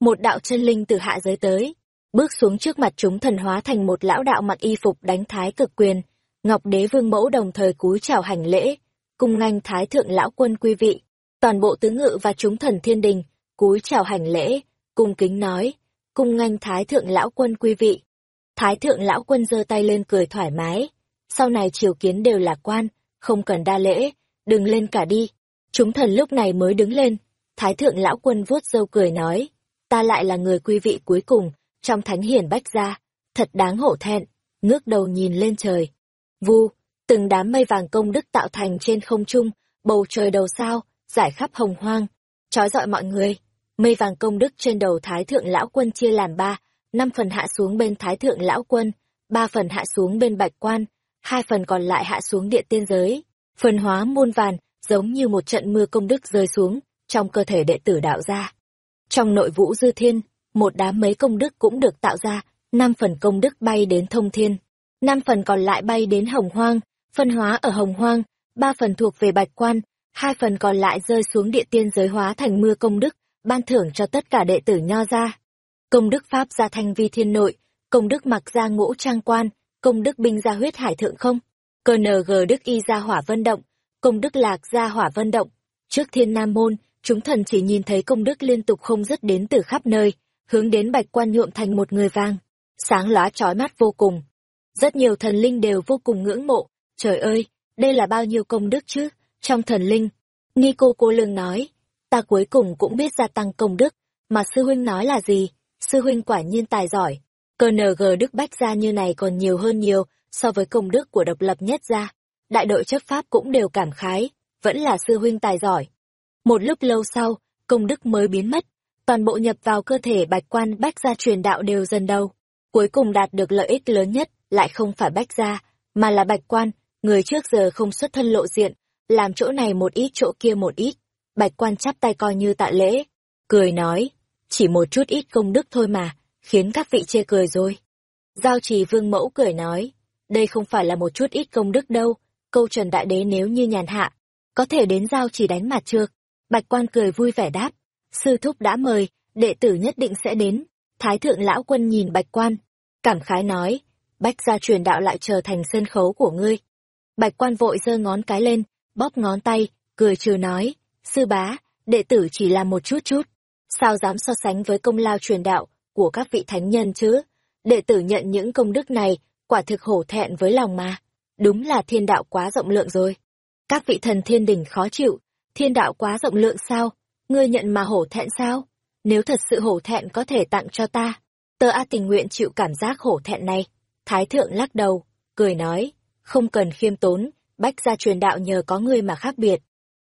Một đạo chân linh từ hạ giới tới, bước xuống trước mặt chúng thần hóa thành một lão đạo mặc y phục đánh thái cực quyền. Ngọc Đế Vương Mẫu đồng thời cúi chào hành lễ, cung nganh thái thượng lão quân quý vị. Toàn bộ tứ ngự và chúng thần thiên đình, cúi chào hành lễ, cung kính nói, cung nganh thái thượng lão quân quý vị. Thái thượng lão quân giơ tay lên cười thoải mái. Sau này triều kiến đều là quan, không cần đa lễ, đừng lên cả đi. Chúng thần lúc này mới đứng lên. Thái thượng lão quân vuốt râu cười nói, ta lại là người quý vị cuối cùng, trong thánh hiển bách gia, thật đáng hổ thẹn, ngước đầu nhìn lên trời. Vu, từng đám mây vàng công đức tạo thành trên không trung, bầu trời đầu sao, giải khắp hồng hoang, trói dọi mọi người. Mây vàng công đức trên đầu Thái Thượng Lão Quân chia làm ba, năm phần hạ xuống bên Thái Thượng Lão Quân, ba phần hạ xuống bên Bạch Quan, hai phần còn lại hạ xuống địa tiên giới. Phần hóa muôn vàn, giống như một trận mưa công đức rơi xuống, trong cơ thể đệ tử đạo gia. Trong nội vũ dư thiên, một đám mấy công đức cũng được tạo ra, năm phần công đức bay đến thông thiên, năm phần còn lại bay đến hồng hoang, phân hóa ở hồng hoang, ba phần thuộc về bạch quan, hai phần còn lại rơi xuống địa tiên giới hóa thành mưa công đức, ban thưởng cho tất cả đệ tử nho gia. Công đức Pháp gia thanh vi thiên nội, công đức mặc gia ngũ trang quan, công đức binh gia huyết hải thượng không, cơ NG đức y gia hỏa vân động, công đức lạc gia hỏa vân động. Trước thiên nam môn, chúng thần chỉ nhìn thấy công đức liên tục không dứt đến từ khắp nơi, hướng đến bạch quan nhuộm thành một người vang, sáng lóa chói mắt vô cùng. Rất nhiều thần linh đều vô cùng ngưỡng mộ, trời ơi, đây là bao nhiêu công đức chứ, trong thần linh. Nico cô lương nói, ta cuối cùng cũng biết gia tăng công đức, mà sư huynh nói là gì, sư huynh quả nhiên tài giỏi. Cơ NG Đức Bách gia như này còn nhiều hơn nhiều so với công đức của độc lập nhất gia. Đại đội chấp pháp cũng đều cảm khái, vẫn là sư huynh tài giỏi. Một lúc lâu sau, công đức mới biến mất, toàn bộ nhập vào cơ thể bạch quan bách gia truyền đạo đều dần đầu. Cuối cùng đạt được lợi ích lớn nhất, lại không phải bách gia, mà là bạch quan, người trước giờ không xuất thân lộ diện, làm chỗ này một ít chỗ kia một ít. Bạch quan chắp tay coi như tạ lễ, cười nói, chỉ một chút ít công đức thôi mà, khiến các vị chê cười rồi. Giao trì vương mẫu cười nói, đây không phải là một chút ít công đức đâu, câu trần đại đế nếu như nhàn hạ, có thể đến giao trì đánh mặt trược. Bạch quan cười vui vẻ đáp, sư thúc đã mời, đệ tử nhất định sẽ đến. Thái thượng lão quân nhìn bạch quan, cảm khái nói, bách gia truyền đạo lại trở thành sân khấu của ngươi. Bạch quan vội giơ ngón cái lên, bóp ngón tay, cười trừ nói, sư bá, đệ tử chỉ làm một chút chút. Sao dám so sánh với công lao truyền đạo của các vị thánh nhân chứ? Đệ tử nhận những công đức này, quả thực hổ thẹn với lòng mà. Đúng là thiên đạo quá rộng lượng rồi. Các vị thần thiên đình khó chịu, thiên đạo quá rộng lượng sao? Ngươi nhận mà hổ thẹn sao? nếu thật sự hổ thẹn có thể tặng cho ta. Tơ A tình nguyện chịu cảm giác hổ thẹn này. Thái thượng lắc đầu, cười nói, không cần khiêm tốn, bách gia truyền đạo nhờ có ngươi mà khác biệt.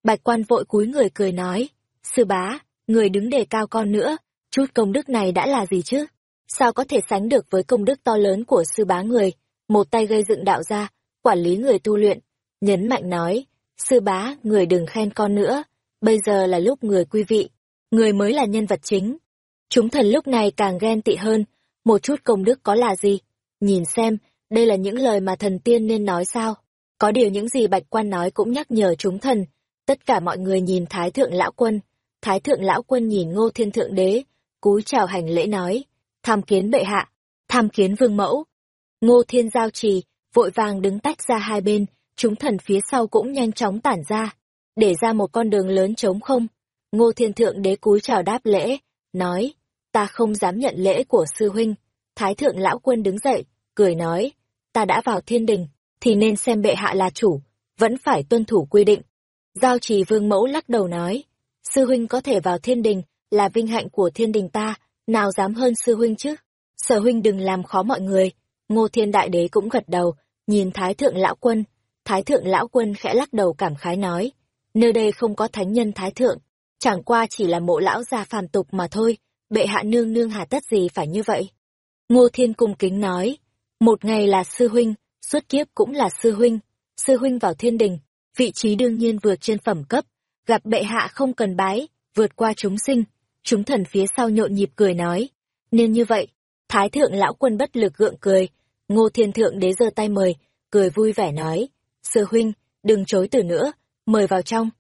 Bạch quan vội cúi người cười nói, sư bá, người đứng đề cao con nữa, chút công đức này đã là gì chứ? Sao có thể sánh được với công đức to lớn của sư bá người, một tay gây dựng đạo gia, quản lý người tu luyện, nhấn mạnh nói, sư bá, người đừng khen con nữa, bây giờ là lúc người quý vị, người mới là nhân vật chính. Chúng thần lúc này càng ghen tị hơn, một chút công đức có là gì? Nhìn xem, đây là những lời mà thần tiên nên nói sao? Có điều những gì Bạch Quan nói cũng nhắc nhở chúng thần. Tất cả mọi người nhìn Thái Thượng Lão Quân. Thái Thượng Lão Quân nhìn Ngô Thiên Thượng Đế, cúi chào hành lễ nói, tham kiến bệ hạ, tham kiến vương mẫu. Ngô Thiên Giao Trì, vội vàng đứng tách ra hai bên, chúng thần phía sau cũng nhanh chóng tản ra, để ra một con đường lớn trống không. Ngô Thiên Thượng Đế cúi chào đáp lễ, nói, ta không dám nhận lễ của sư huynh. Thái Thượng Lão Quân đứng dậy, cười nói, ta đã vào thiên đình, thì nên xem bệ hạ là chủ, vẫn phải tuân thủ quy định. Giao trì vương mẫu lắc đầu nói, sư huynh có thể vào thiên đình, là vinh hạnh của thiên đình ta, nào dám hơn sư huynh chứ. Sở huynh đừng làm khó mọi người. Ngô thiên đại đế cũng gật đầu, nhìn thái thượng lão quân. Thái thượng lão quân khẽ lắc đầu cảm khái nói, nơi đây không có thánh nhân thái thượng, chẳng qua chỉ là mộ lão già phàm tục mà thôi, bệ hạ nương nương hà tất gì phải như vậy. Ngô thiên cung kính nói, một ngày là sư huynh, xuất kiếp cũng là sư huynh, sư huynh vào thiên đình, vị trí đương nhiên vượt trên phẩm cấp, gặp bệ hạ không cần bái, vượt qua chúng sinh, chúng thần phía sau nhộn nhịp cười nói. Nên như vậy, Thái thượng lão quân bất lực gượng cười, ngô thiên thượng đế giơ tay mời, cười vui vẻ nói, sư huynh, đừng chối từ nữa, mời vào trong.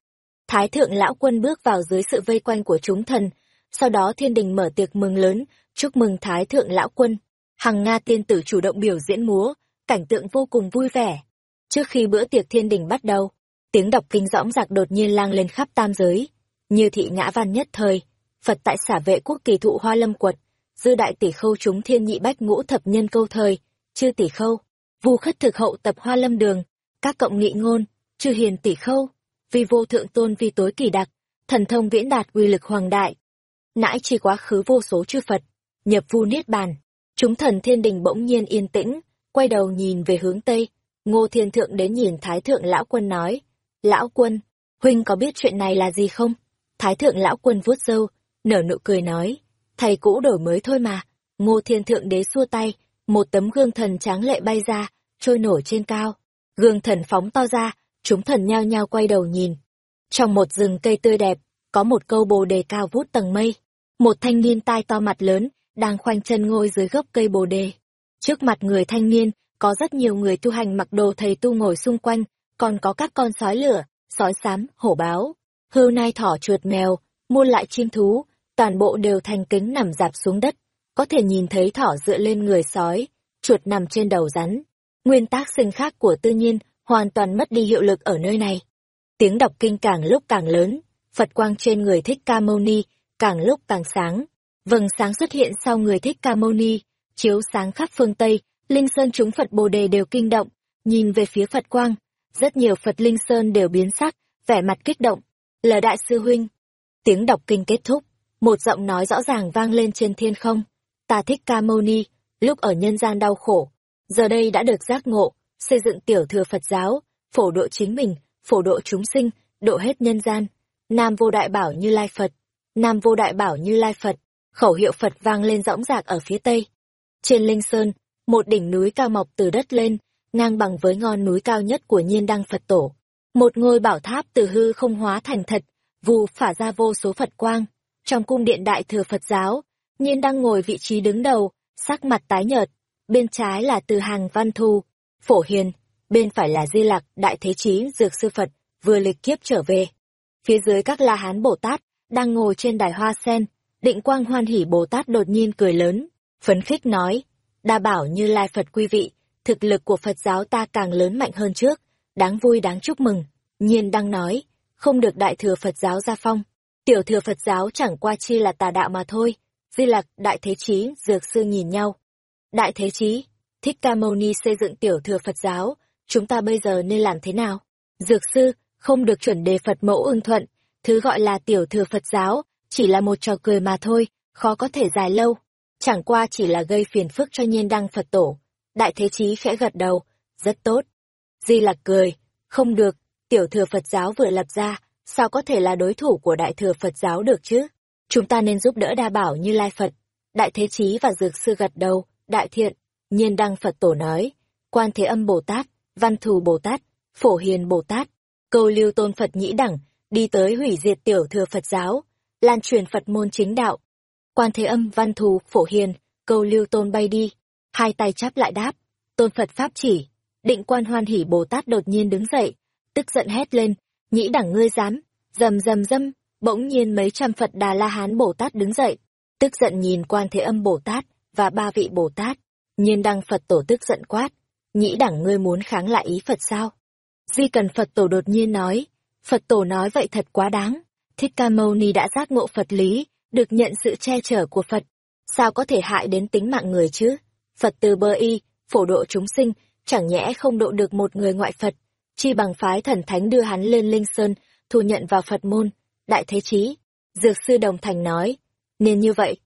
Thái thượng lão quân bước vào dưới sự vây quanh của chúng thần, sau đó thiên đình mở tiệc mừng lớn, chúc mừng Thái thượng lão quân. Hằng Nga tiên tử chủ động biểu diễn múa, cảnh tượng vô cùng vui vẻ. Trước khi bữa tiệc thiên đình bắt đầu, tiếng đọc kinh dõng dạc đột nhiên lang lên khắp tam giới. Như thị ngã văn nhất thời, Phật tại xả vệ quốc kỳ thụ hoa lâm quật, dư đại tỷ khâu chúng thiên nhị bách ngũ thập nhân câu thời, chư tỷ khâu, vu khất thực hậu tập hoa lâm đường, các cộng nghị ngôn, chư hiền tỷ khâu, vi vô thượng tôn vi tối kỳ đặc, thần thông viễn đạt uy lực hoàng đại. Nãi chi quá khứ vô số chư Phật, nhập vu niết bàn, chúng thần thiên đình bỗng nhiên yên tĩnh, quay đầu nhìn về hướng Tây, ngô thiên thượng đến nhìn thái thượng lão quân nói, lão quân, huynh có biết chuyện này là gì không? Thái thượng lão quân vuốt râu, nở nụ cười nói, thầy cũ đổi mới thôi mà. Ngô Thiên Thượng Đế xua tay, một tấm gương thần tráng lệ bay ra, trôi nổi trên cao. Gương thần phóng to ra, chúng thần nhao nhao quay đầu nhìn. Trong một rừng cây tươi đẹp, có một câu bồ đề cao vút tầng mây. Một thanh niên tai to mặt lớn, đang khoanh chân ngồi dưới gốc cây bồ đề. Trước mặt người thanh niên, có rất nhiều người tu hành mặc đồ thầy tu ngồi xung quanh, còn có các con sói lửa, sói xám, hổ báo, hươu nai thỏ chuột mèo, muôn lại chim thú, toàn bộ đều thành kính nằm dạp xuống đất, có thể nhìn thấy thỏ dựa lên người sói, chuột nằm trên đầu rắn. Nguyên tắc sinh khác của tự nhiên hoàn toàn mất đi hiệu lực ở nơi này. Tiếng đọc kinh càng lúc càng lớn, Phật quang trên người Thích Ca Mâu Ni càng lúc càng sáng. Vầng sáng xuất hiện sau người Thích Ca Mâu Ni, chiếu sáng khắp phương Tây, Linh Sơn chúng Phật Bồ Đề đều kinh động, nhìn về phía Phật quang, rất nhiều Phật Linh Sơn đều biến sắc, vẻ mặt kích động. Là đại sư huynh. Tiếng đọc kinh kết thúc, một giọng nói rõ ràng vang lên trên thiên không. Ta thích ca mâu ni, lúc ở nhân gian đau khổ, giờ đây đã được giác ngộ, xây dựng tiểu thừa Phật giáo, phổ độ chính mình, phổ độ chúng sinh, độ hết nhân gian. Nam vô đại bảo như lai Phật, Nam vô đại bảo như lai Phật, khẩu hiệu Phật vang lên rõng rạc ở phía tây. Trên Linh Sơn, một đỉnh núi cao mọc từ đất lên, ngang bằng với ngọn núi cao nhất của nhiên đăng Phật tổ. Một ngôi bảo tháp từ hư không hóa thành thật, vù phả ra vô số Phật quang, trong cung điện đại thừa Phật giáo, nhiên đang ngồi vị trí đứng đầu, sắc mặt tái nhợt, bên trái là từ hàng văn thu, phổ hiền, bên phải là di lặc, đại thế chí, dược sư Phật, vừa lịch kiếp trở về. Phía dưới các la hán Bồ Tát, đang ngồi trên đài hoa sen, định quang hoan hỉ Bồ Tát đột nhiên cười lớn, phấn khích nói, đa bảo như lai Phật quý vị, thực lực của Phật giáo ta càng lớn mạnh hơn trước, đáng vui đáng chúc mừng, nhiên đang nói, không được đại thừa Phật giáo gia phong, Tiểu thừa Phật giáo chẳng qua chi là tà đạo mà thôi. Di Lặc, Đại Thế Chí, Dược Sư nhìn nhau. Đại Thế Chí, Thích Ca Mâu Ni xây dựng tiểu thừa Phật giáo, chúng ta bây giờ nên làm thế nào? Dược Sư, không được chuẩn đề Phật mẫu ưng thuận, thứ gọi là tiểu thừa Phật giáo, chỉ là một trò cười mà thôi, khó có thể dài lâu. Chẳng qua chỉ là gây phiền phức cho nhiên đăng Phật tổ. Đại Thế Chí khẽ gật đầu, rất tốt. Di Lặc cười, không được, tiểu thừa Phật giáo vừa lập ra, sao có thể là đối thủ của đại thừa Phật giáo được chứ? Chúng ta nên giúp đỡ đa bảo như Lai Phật. Đại Thế Chí và Dược Sư gật đầu, đại thiện, nhiên đăng Phật tổ nói, quan thế âm Bồ Tát, văn thù Bồ Tát, phổ hiền Bồ Tát, câu lưu tôn Phật nhĩ đẳng, đi tới hủy diệt tiểu thừa Phật giáo, lan truyền Phật môn chính đạo. Quan thế âm văn thù phổ hiền, câu lưu tôn bay đi, hai tay chắp lại đáp, tôn Phật pháp chỉ, định quan hoan hỉ Bồ Tát đột nhiên đứng dậy, tức giận hét lên, nhĩ đẳng ngươi dám, rầm rầm râm, bỗng nhiên mấy trăm Phật Đà La Hán Bồ Tát đứng dậy, tức giận nhìn quan thế âm Bồ Tát và ba vị Bồ Tát, nhiên đăng Phật tổ tức giận quát, nhĩ đẳng ngươi muốn kháng lại ý Phật sao? Di cần Phật tổ đột nhiên nói, Phật tổ nói vậy thật quá đáng, Thích Ca Mâu Ni đã giác ngộ Phật lý, được nhận sự che chở của Phật, sao có thể hại đến tính mạng người chứ? Phật từ bơ y, phổ độ chúng sinh, chẳng nhẽ không độ được một người ngoại Phật, chi bằng phái thần thánh đưa hắn lên Linh Sơn, thu nhận vào Phật môn, đại thế chí. Dược sư Đồng Thành nói, nên như vậy.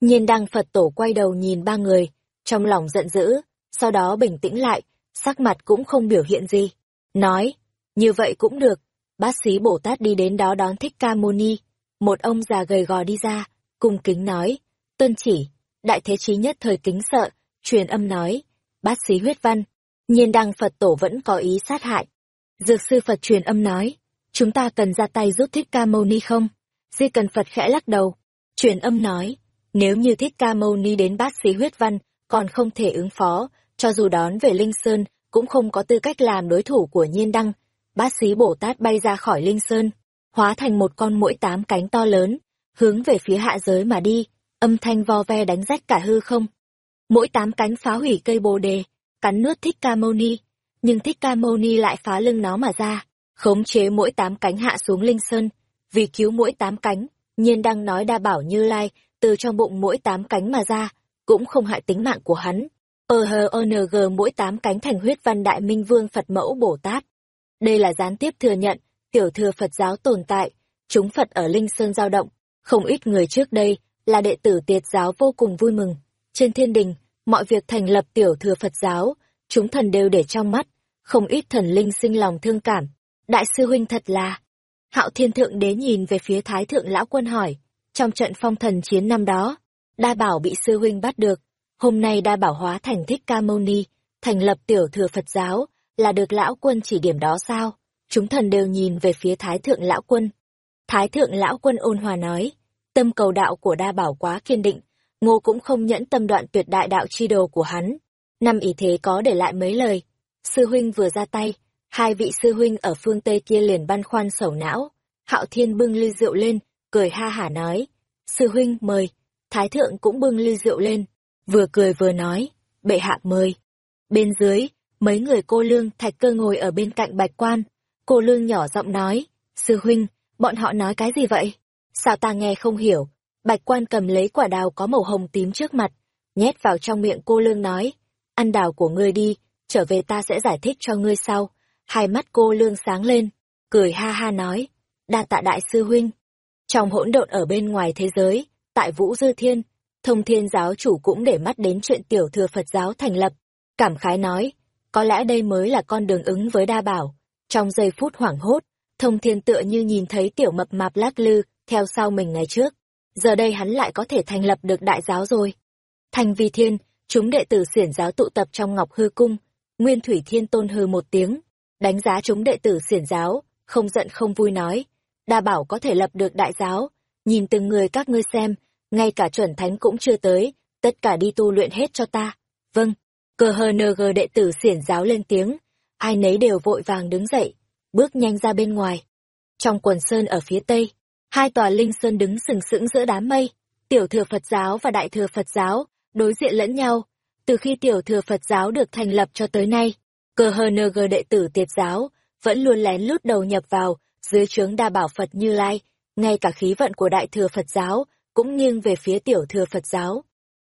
Nhiên đăng Phật tổ quay đầu nhìn ba người, trong lòng giận dữ, sau đó bình tĩnh lại, sắc mặt cũng không biểu hiện gì. Nói, như vậy cũng được, Bác sĩ Bồ Tát đi đến đó đón thích ca mâu ni. Một ông già gầy gò đi ra, cung kính nói, tuân chỉ, đại thế chí nhất thời kính sợ, truyền âm nói, bát sĩ huyết văn, nhiên đăng Phật tổ vẫn có ý sát hại. Dược sư Phật truyền âm nói, chúng ta cần ra tay giúp thích ca mâu ni không? Di cần Phật khẽ lắc đầu, truyền âm nói, nếu như thích ca mâu ni đến bát sĩ huyết văn, còn không thể ứng phó, cho dù đón về Linh Sơn, cũng không có tư cách làm đối thủ của nhiên đăng. Bát sĩ Bồ Tát bay ra khỏi Linh Sơn, hóa thành một con mũi tám cánh to lớn, hướng về phía hạ giới mà đi, âm thanh vo ve đánh rách cả hư không. Mỗi tám cánh phá hủy cây bồ đề, cắn nuốt thích ca mâu ni, nhưng thích ca mâu ni lại phá lưng nó mà ra, khống chế mỗi tám cánh hạ xuống Linh Sơn. Vì cứu mỗi tám cánh, nhiên đang nói đa bảo như lai, từ trong bụng mỗi tám cánh mà ra, cũng không hại tính mạng của hắn. Ờ hờ ờ ONG mỗi tám cánh thành huyết văn đại minh vương Phật mẫu Bồ Tát. Đây là gián tiếp thừa nhận, tiểu thừa Phật giáo tồn tại, chúng Phật ở Linh Sơn giao động, không ít người trước đây là đệ tử tiệt giáo vô cùng vui mừng. Trên thiên đình, mọi việc thành lập tiểu thừa Phật giáo, chúng thần đều để trong mắt, không ít thần linh sinh lòng thương cảm. Đại sư huynh thật là... Hạo thiên thượng đế nhìn về phía thái thượng lão quân hỏi, trong trận phong thần chiến năm đó, đa bảo bị sư huynh bắt được, hôm nay đa bảo hóa thành thích ca mâu ni, thành lập tiểu thừa Phật giáo, là được lão quân chỉ điểm đó sao? Chúng thần đều nhìn về phía thái thượng lão quân. Thái thượng lão quân ôn hòa nói, tâm cầu đạo của đa bảo quá kiên định, ngô cũng không nhẫn tâm đoạn tuyệt đại đạo chi đồ của hắn. Năm ý thế có để lại mấy lời. Sư huynh vừa ra tay, hai vị sư huynh ở phương Tây kia liền băn khoăn sầu não. Hạo thiên bưng ly rượu lên, cười ha hả nói. Sư huynh mời. Thái thượng cũng bưng ly rượu lên, vừa cười vừa nói. Bệ hạ mời. Bên dưới, mấy người cô lương thạch cơ ngồi ở bên cạnh bạch quan. Cô lương nhỏ giọng nói. Sư huynh, bọn họ nói cái gì vậy? Sao ta nghe không hiểu? Bạch quan cầm lấy quả đào có màu hồng tím trước mặt, nhét vào trong miệng cô lương nói, ăn đào của ngươi đi, trở về ta sẽ giải thích cho ngươi sau. Hai mắt cô lương sáng lên, cười ha ha nói, đa tạ đại sư huynh. Trong hỗn độn ở bên ngoài thế giới, tại Vũ Dư Thiên, thông thiên giáo chủ cũng để mắt đến chuyện tiểu thừa Phật giáo thành lập. Cảm khái nói, có lẽ đây mới là con đường ứng với đa bảo. Trong giây phút hoảng hốt, thông thiên tựa như nhìn thấy tiểu mập mạp lắc lư, theo sau mình ngày trước. Giờ đây hắn lại có thể thành lập được đại giáo rồi. Thành vi thiên, chúng đệ tử xiển giáo tụ tập trong ngọc hư cung, nguyên thủy thiên tôn hư một tiếng, đánh giá chúng đệ tử xiển giáo, không giận không vui nói, đa bảo có thể lập được đại giáo, nhìn từng người các ngươi xem, ngay cả chuẩn thánh cũng chưa tới, tất cả đi tu luyện hết cho ta. Vâng, cờ hờ nờ gờ đệ tử xiển giáo lên tiếng, ai nấy đều vội vàng đứng dậy, bước nhanh ra bên ngoài. Trong quần sơn ở phía tây, hai tòa linh sơn đứng sừng sững giữa đám mây, tiểu thừa Phật giáo và đại thừa Phật giáo, đối diện lẫn nhau. Từ khi tiểu thừa Phật giáo được thành lập cho tới nay, cơ hờ nơ gờ đệ tử tiệt giáo vẫn luôn lén lút đầu nhập vào dưới trướng đa bảo Phật Như Lai, ngay cả khí vận của đại thừa Phật giáo cũng nghiêng về phía tiểu thừa Phật giáo.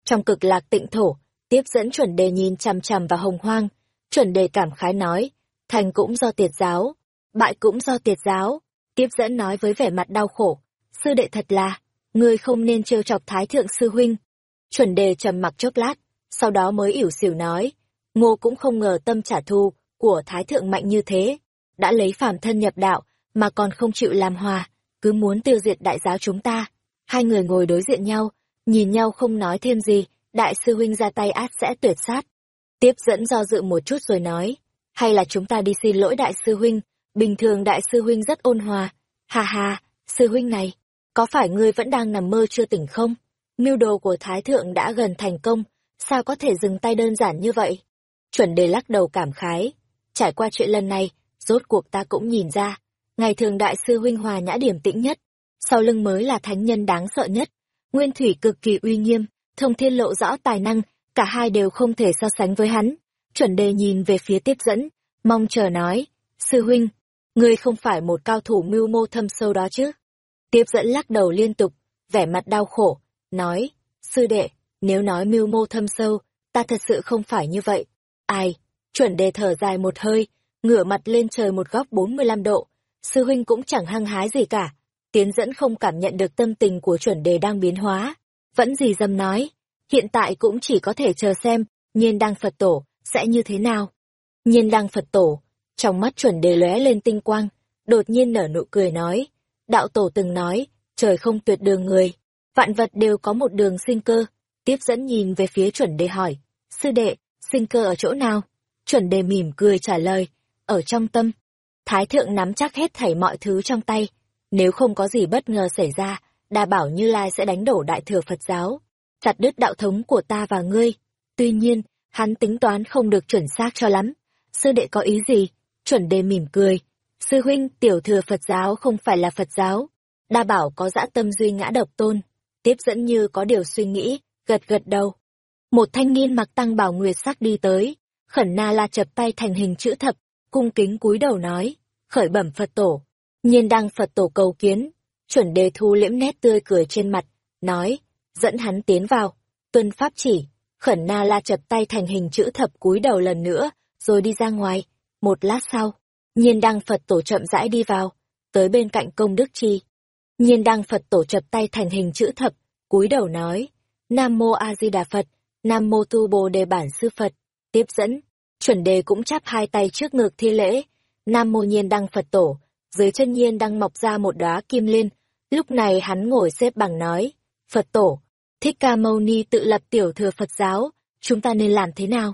Trong cực lạc tịnh thổ, tiếp dẫn chuẩn đề nhìn chằm chằm vào hồng hoang, chuẩn đề cảm khái nói, thành cũng do tiệt giáo, bại cũng do tiệt giáo. Tiếp dẫn nói với vẻ mặt đau khổ, sư đệ thật là, ngươi không nên trêu chọc thái thượng sư huynh. Chuẩn đề trầm mặc chốc lát, sau đó mới ỉu xỉu nói, ngô cũng không ngờ tâm trả thù của thái thượng mạnh như thế, đã lấy phàm thân nhập đạo, mà còn không chịu làm hòa, cứ muốn tiêu diệt đại giáo chúng ta. Hai người ngồi đối diện nhau, nhìn nhau không nói thêm gì, đại sư huynh ra tay át sẽ tuyệt sát. Tiếp dẫn do dự một chút rồi nói, hay là chúng ta đi xin lỗi đại sư huynh, bình thường đại sư huynh rất ôn hòa. Hà hà, sư huynh này, có phải ngươi vẫn đang nằm mơ chưa tỉnh không? Mưu đồ của Thái Thượng đã gần thành công, sao có thể dừng tay đơn giản như vậy? Chuẩn đề lắc đầu cảm khái. Trải qua chuyện lần này, rốt cuộc ta cũng nhìn ra, ngày thường đại sư huynh hòa nhã điểm tĩnh nhất, sau lưng mới là thánh nhân đáng sợ nhất. Nguyên thủy cực kỳ uy nghiêm, thông thiên lộ rõ tài năng, cả hai đều không thể so sánh với hắn. Chuẩn đề nhìn về phía tiếp dẫn, mong chờ nói, sư huynh, ngươi không phải một cao thủ mưu mô thâm sâu đó chứ? Tiếp dẫn lắc đầu liên tục, vẻ mặt đau khổ, nói, sư đệ, nếu nói mưu mô thâm sâu, ta thật sự không phải như vậy. Ai? Chuẩn đề thở dài một hơi, ngửa mặt lên trời một góc 45 độ. Sư huynh cũng chẳng hăng hái gì cả. Tiến dẫn không cảm nhận được tâm tình của chuẩn đề đang biến hóa. Vẫn gì dâm nói. Hiện tại cũng chỉ có thể chờ xem, nhiên đăng Phật tổ, sẽ như thế nào. Nhiên đăng Phật tổ, trong mắt chuẩn đề lóe lên tinh quang, đột nhiên nở nụ cười nói. Đạo tổ từng nói, trời không tuyệt đường người, vạn vật đều có một đường sinh cơ. Tiếp dẫn nhìn về phía chuẩn đề hỏi, sư đệ, sinh cơ ở chỗ nào? Chuẩn đề mỉm cười trả lời, ở trong tâm. Thái thượng nắm chắc hết thảy mọi thứ trong tay. Nếu không có gì bất ngờ xảy ra, đa bảo Như Lai sẽ đánh đổ đại thừa Phật giáo, chặt đứt đạo thống của ta và ngươi. Tuy nhiên, hắn tính toán không được chuẩn xác cho lắm. Sư đệ có ý gì? Chuẩn đề mỉm cười. Sư huynh, tiểu thừa Phật giáo không phải là Phật giáo. Đa bảo có dã tâm duy ngã độc tôn. Tiếp dẫn như có điều suy nghĩ, gật gật đầu. Một thanh niên mặc tăng bảo nguyệt sắc đi tới, khẩn na la chập tay thành hình chữ thập, cung kính cúi đầu nói, khởi bẩm Phật tổ, nhiên đăng Phật tổ cầu kiến, chuẩn đề thu liễm nét tươi cười trên mặt, nói, dẫn hắn tiến vào, tuân pháp chỉ, khẩn na la chập tay thành hình chữ thập cúi đầu lần nữa, rồi đi ra ngoài, một lát sau, nhiên đăng Phật tổ chậm rãi đi vào, tới bên cạnh công đức chi. Nhiên đăng Phật tổ chập tay thành hình chữ thập, cúi đầu nói, Nam Mô A Di Đà Phật, Nam Mô Tu Bồ Đề Bản Sư Phật, tiếp dẫn, chuẩn đề cũng chắp hai tay trước ngực thi lễ, Nam Mô Nhiên Đăng Phật Tổ, dưới chân nhiên đang mọc ra một đóa kim liên, lúc này hắn ngồi xếp bằng nói, Phật Tổ, Thích Ca Mâu Ni tự lập tiểu thừa Phật giáo, chúng ta nên làm thế nào?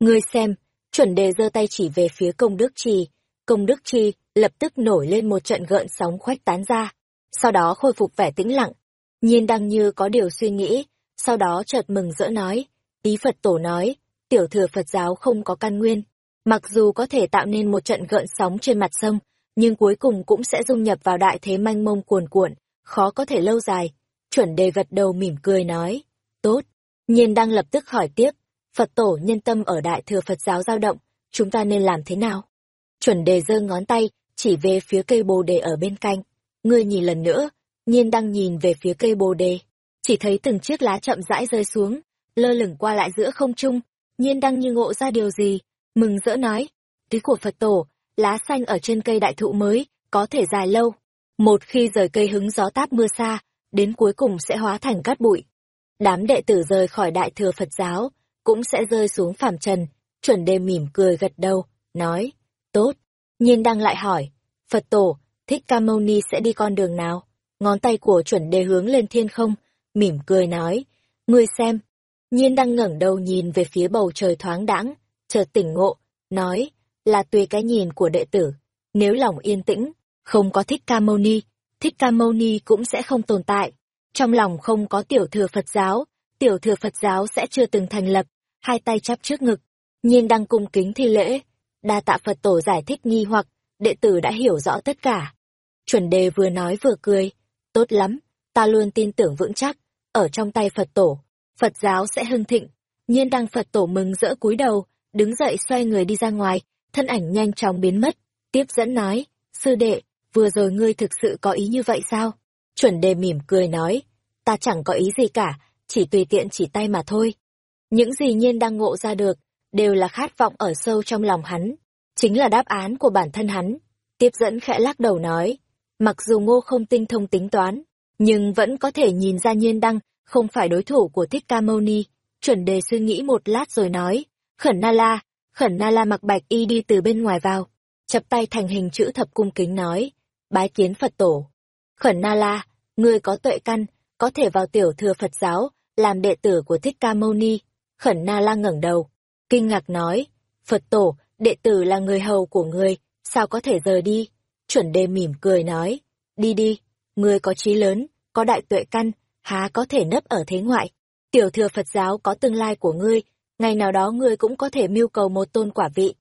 Ngươi xem, chuẩn đề giơ tay chỉ về phía công đức trì, công đức trì lập tức nổi lên một trận gợn sóng khoách tán ra, sau đó khôi phục vẻ tĩnh lặng. Nhiên đang như có điều suy nghĩ, sau đó chợt mừng rỡ nói, ý Phật tổ nói, tiểu thừa Phật giáo không có căn nguyên, mặc dù có thể tạo nên một trận gợn sóng trên mặt sông, nhưng cuối cùng cũng sẽ dung nhập vào đại thế manh mông cuồn cuộn, khó có thể lâu dài. Chuẩn đề gật đầu mỉm cười nói, tốt, nhiên đang lập tức hỏi tiếp, Phật tổ nhân tâm ở đại thừa Phật giáo dao động, chúng ta nên làm thế nào? Chuẩn đề giơ ngón tay, chỉ về phía cây bồ đề ở bên cạnh. Ngươi nhìn lần nữa, nhiên đang nhìn về phía cây bồ đề chỉ thấy từng chiếc lá chậm rãi rơi xuống, lơ lửng qua lại giữa không trung, nhiên đang như ngộ ra điều gì, mừng rỡ nói, tí của Phật tổ, lá xanh ở trên cây đại thụ mới, có thể dài lâu, một khi rời cây hứng gió táp mưa xa, đến cuối cùng sẽ hóa thành cát bụi. Đám đệ tử rời khỏi đại thừa Phật giáo, cũng sẽ rơi xuống phàm trần, chuẩn đề mỉm cười gật đầu, nói, tốt, nhiên đăng lại hỏi, Phật tổ, thích ca mâu ni sẽ đi con đường nào? Ngón tay của chuẩn đề hướng lên thiên không, mỉm cười nói, ngươi xem. Nhiên đang ngẩng đầu nhìn về phía bầu trời thoáng đãng, chợt tỉnh ngộ, nói, là tùy cái nhìn của đệ tử. Nếu lòng yên tĩnh, không có thích ca mâu ni, thích ca mâu ni cũng sẽ không tồn tại. Trong lòng không có tiểu thừa Phật giáo, tiểu thừa Phật giáo sẽ chưa từng thành lập, hai tay chắp trước ngực. Nhiên đang cung kính thi lễ, đa tạ Phật tổ giải thích nghi hoặc, đệ tử đã hiểu rõ tất cả. Chuẩn đề vừa nói vừa cười, tốt lắm, ta luôn tin tưởng vững chắc, ở trong tay Phật tổ, Phật giáo sẽ hưng thịnh. Nhiên đăng Phật tổ mừng rỡ cúi đầu, đứng dậy xoay người đi ra ngoài, thân ảnh nhanh chóng biến mất. Tiếp dẫn nói, sư đệ, vừa rồi ngươi thực sự có ý như vậy sao? Chuẩn đề mỉm cười nói, ta chẳng có ý gì cả, chỉ tùy tiện chỉ tay mà thôi. Những gì nhiên đang ngộ ra được, đều là khát vọng ở sâu trong lòng hắn, chính là đáp án của bản thân hắn. Tiếp dẫn khẽ lắc đầu nói, mặc dù ngô không tinh thông tính toán, nhưng vẫn có thể nhìn ra nhiên đăng không phải đối thủ của thích ca mâu ni chuẩn đề suy nghĩ một lát rồi nói khẩn na la khẩn na la mặc bạch y đi từ bên ngoài vào chập tay thành hình chữ thập cung kính nói bái kiến phật tổ khẩn na la ngươi có tuệ căn có thể vào tiểu thừa phật giáo làm đệ tử của thích ca mâu ni. Khẩn na la ngẩng đầu, kinh ngạc nói, phật tổ, đệ tử là người hầu của ngươi, sao có thể rời đi? Chuẩn đề mỉm cười nói, đi đi, ngươi có trí lớn, có đại tuệ căn, há có thể nấp ở thế ngoại. Tiểu thừa phật giáo có tương lai của ngươi, ngày nào đó ngươi cũng có thể mưu cầu một tôn quả vị.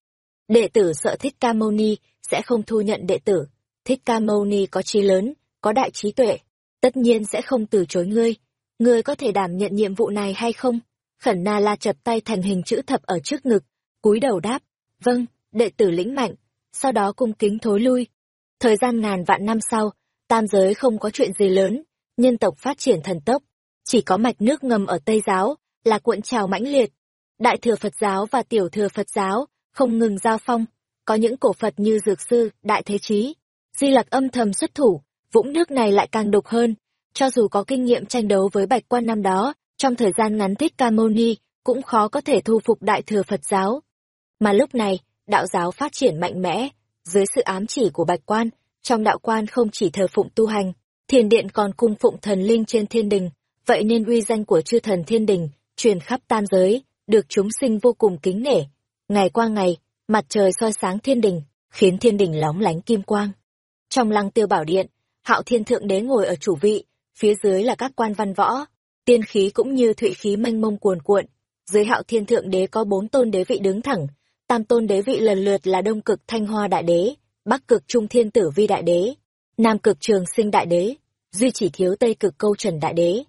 Đệ tử sợ thích ca mâu ni sẽ không thu nhận đệ tử. Thích ca mâu ni có trí lớn, có đại trí tuệ, tất nhiên sẽ không từ chối ngươi ngươi có thể đảm nhận nhiệm vụ này hay không? Khẩn na la chập tay thành hình chữ thập ở trước ngực, cúi đầu đáp vâng đệ tử lĩnh mạnh, sau đó cung kính thối lui. Thời gian ngàn vạn năm sau, tam giới không có chuyện gì lớn, nhân tộc phát triển thần tốc, chỉ có mạch nước ngầm ở tây giáo là cuộn trào mãnh liệt. Đại thừa phật giáo và tiểu thừa phật giáo không ngừng giao phong, có những cổ phật như dược sư, đại thế chí, di lặc âm thầm xuất thủ, vũng nước này lại càng đục hơn cho dù có kinh nghiệm tranh đấu với bạch quan năm đó, trong thời gian ngắn thích ca mâu ni cũng khó có thể thu phục đại thừa phật giáo. Mà lúc này, đạo giáo phát triển mạnh mẽ, dưới sự ám chỉ của bạch quan, trong đạo quan không chỉ thờ phụng tu hành, thiền điện còn cung phụng thần linh trên thiên đình. Vậy nên uy danh của chư thần thiên đình truyền khắp tam giới, được chúng sinh vô cùng kính nể. Ngày qua ngày, mặt trời soi sáng thiên đình, khiến thiên đình lóng lánh kim quang. Trong lăng tiêu bảo điện, hạo thiên thượng đế ngồi ở chủ vị phía dưới là các quan văn võ, tiên khí cũng như thụy khí mênh mông cuồn cuộn. Dưới hạo thiên thượng đế có bốn tôn đế vị đứng thẳng, tam tôn đế vị lần lượt là đông cực thanh hoa đại đế, bắc cực trung thiên tử vi đại đế, nam cực trường sinh đại đế, duy chỉ thiếu tây cực câu trần đại đế.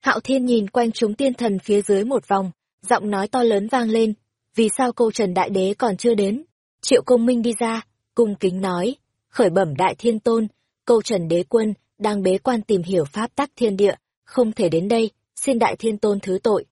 Hạo thiên nhìn quanh chúng tiên thần phía dưới một vòng, giọng nói to lớn vang lên, vì sao câu trần đại đế còn chưa đến? Triệu công minh đi ra, cung kính nói, khởi bẩm đại thiên tôn, câu trần đế quân đang bế quan tìm hiểu pháp tắc thiên địa, không thể đến đây, xin đại thiên tôn thứ tội.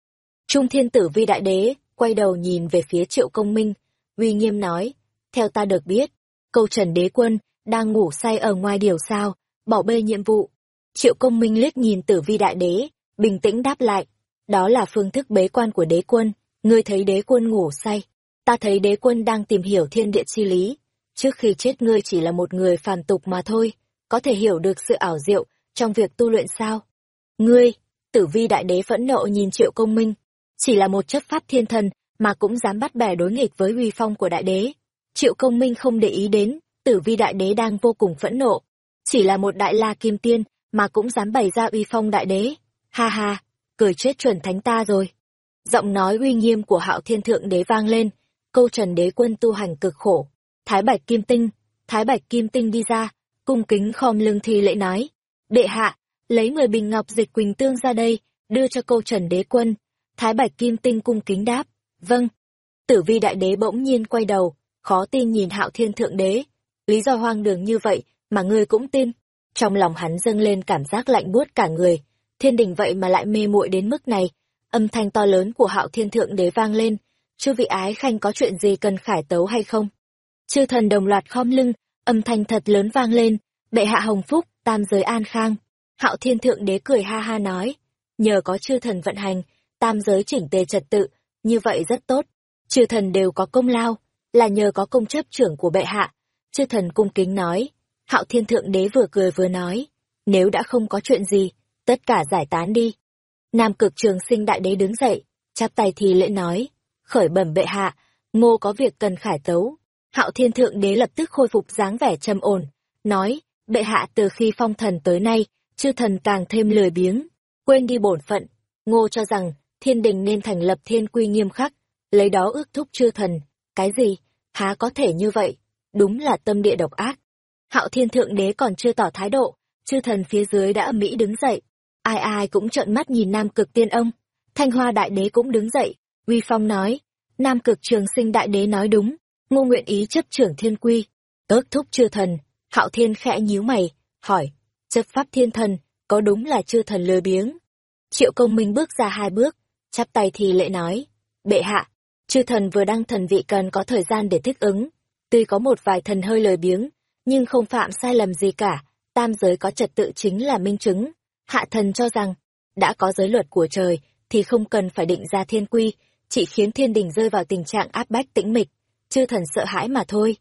Trung thiên tử vi đại đế, quay đầu nhìn về phía triệu công minh, uy nghiêm nói, theo ta được biết, câu trần đế quân đang ngủ say ở ngoài điều sao, bỏ bê nhiệm vụ. Triệu công minh liếc nhìn tử vi đại đế, bình tĩnh đáp lại, đó là phương thức bế quan của đế quân, ngươi thấy đế quân ngủ say, ta thấy đế quân đang tìm hiểu thiên địa chi lý, trước khi chết ngươi chỉ là một người phàm tục mà thôi có thể hiểu được sự ảo diệu trong việc tu luyện sao? Ngươi, tử vi đại đế phẫn nộ nhìn triệu công minh, chỉ là một chấp pháp thiên thần mà cũng dám bắt bẻ đối nghịch với uy phong của đại đế. Triệu công minh không để ý đến, tử vi đại đế đang vô cùng phẫn nộ. Chỉ là một đại la kim tiên mà cũng dám bày ra uy phong đại đế. Ha ha, cười chết chuẩn thánh ta rồi. Giọng nói uy nghiêm của hạo thiên thượng đế vang lên, câu trần đế quân tu hành cực khổ. Thái bạch kim tinh, thái bạch kim tinh đi ra cung kính khom lưng thi lễ nói, đệ hạ, lấy mười bình ngọc dịch quỳnh tương ra đây, đưa cho câu trần đế quân. Thái bạch kim tinh cung kính đáp vâng. Tử vi đại đế bỗng nhiên quay đầu, khó tin nhìn hạo thiên thượng đế. Lý do hoang đường như vậy mà ngươi cũng tin. Trong lòng hắn dâng lên cảm giác lạnh buốt cả người. Thiên đình vậy mà lại mê muội đến mức này. Âm thanh to lớn của hạo thiên thượng đế vang lên. Chư vị ái khanh có chuyện gì cần khải tấu hay không? Chư thần đồng loạt khom lưng âm thanh thật lớn vang lên, bệ hạ hồng phúc, tam giới an khang. Hạo thiên thượng đế cười ha ha nói, nhờ có chư thần vận hành, tam giới chỉnh tề trật tự, như vậy rất tốt. Chư thần đều có công lao, là nhờ có công chấp trưởng của bệ hạ. Chư thần cung kính nói, hạo thiên thượng đế vừa cười vừa nói, nếu đã không có chuyện gì, tất cả giải tán đi. Nam cực trường sinh đại đế đứng dậy, chắp tay thì lễ nói, khởi bẩm bệ hạ, ngô có việc cần khải tấu hạo thiên thượng đế lập tức khôi phục dáng vẻ trầm ổn, nói, bệ hạ, từ khi phong thần tới nay, chư thần càng thêm lười biếng, quên đi bổn phận, ngô cho rằng thiên đình nên thành lập thiên quy nghiêm khắc, lấy đó ước thúc chư thần. Cái gì? Há có thể như vậy? Đúng là tâm địa độc ác. Hạo thiên thượng đế còn chưa tỏ thái độ, chư thần phía dưới đã mỹ đứng dậy. Ai ai cũng trợn mắt nhìn nam cực tiên ông. Thanh hoa đại đế cũng đứng dậy, uy phong nói, nam cực trường sinh đại đế nói đúng ngô nguyện ý chấp trưởng thiên quy. Ước thúc chư thần. Hạo thiên khẽ nhíu mày hỏi chấp pháp thiên thần có đúng là chư thần lừa biếng? Triệu công minh bước ra hai bước chắp tay thì lệ nói bệ hạ chư thần vừa đăng thần vị cần có thời gian để thích ứng. Tuy có một vài thần hơi lời biếng nhưng không phạm sai lầm gì cả tam giới có trật tự chính là minh chứng. Hạ thần cho rằng, đã có giới luật của trời, thì không cần phải định ra thiên quy, chỉ khiến thiên đình rơi vào tình trạng áp bách tĩnh mịch, chư thần sợ hãi mà thôi.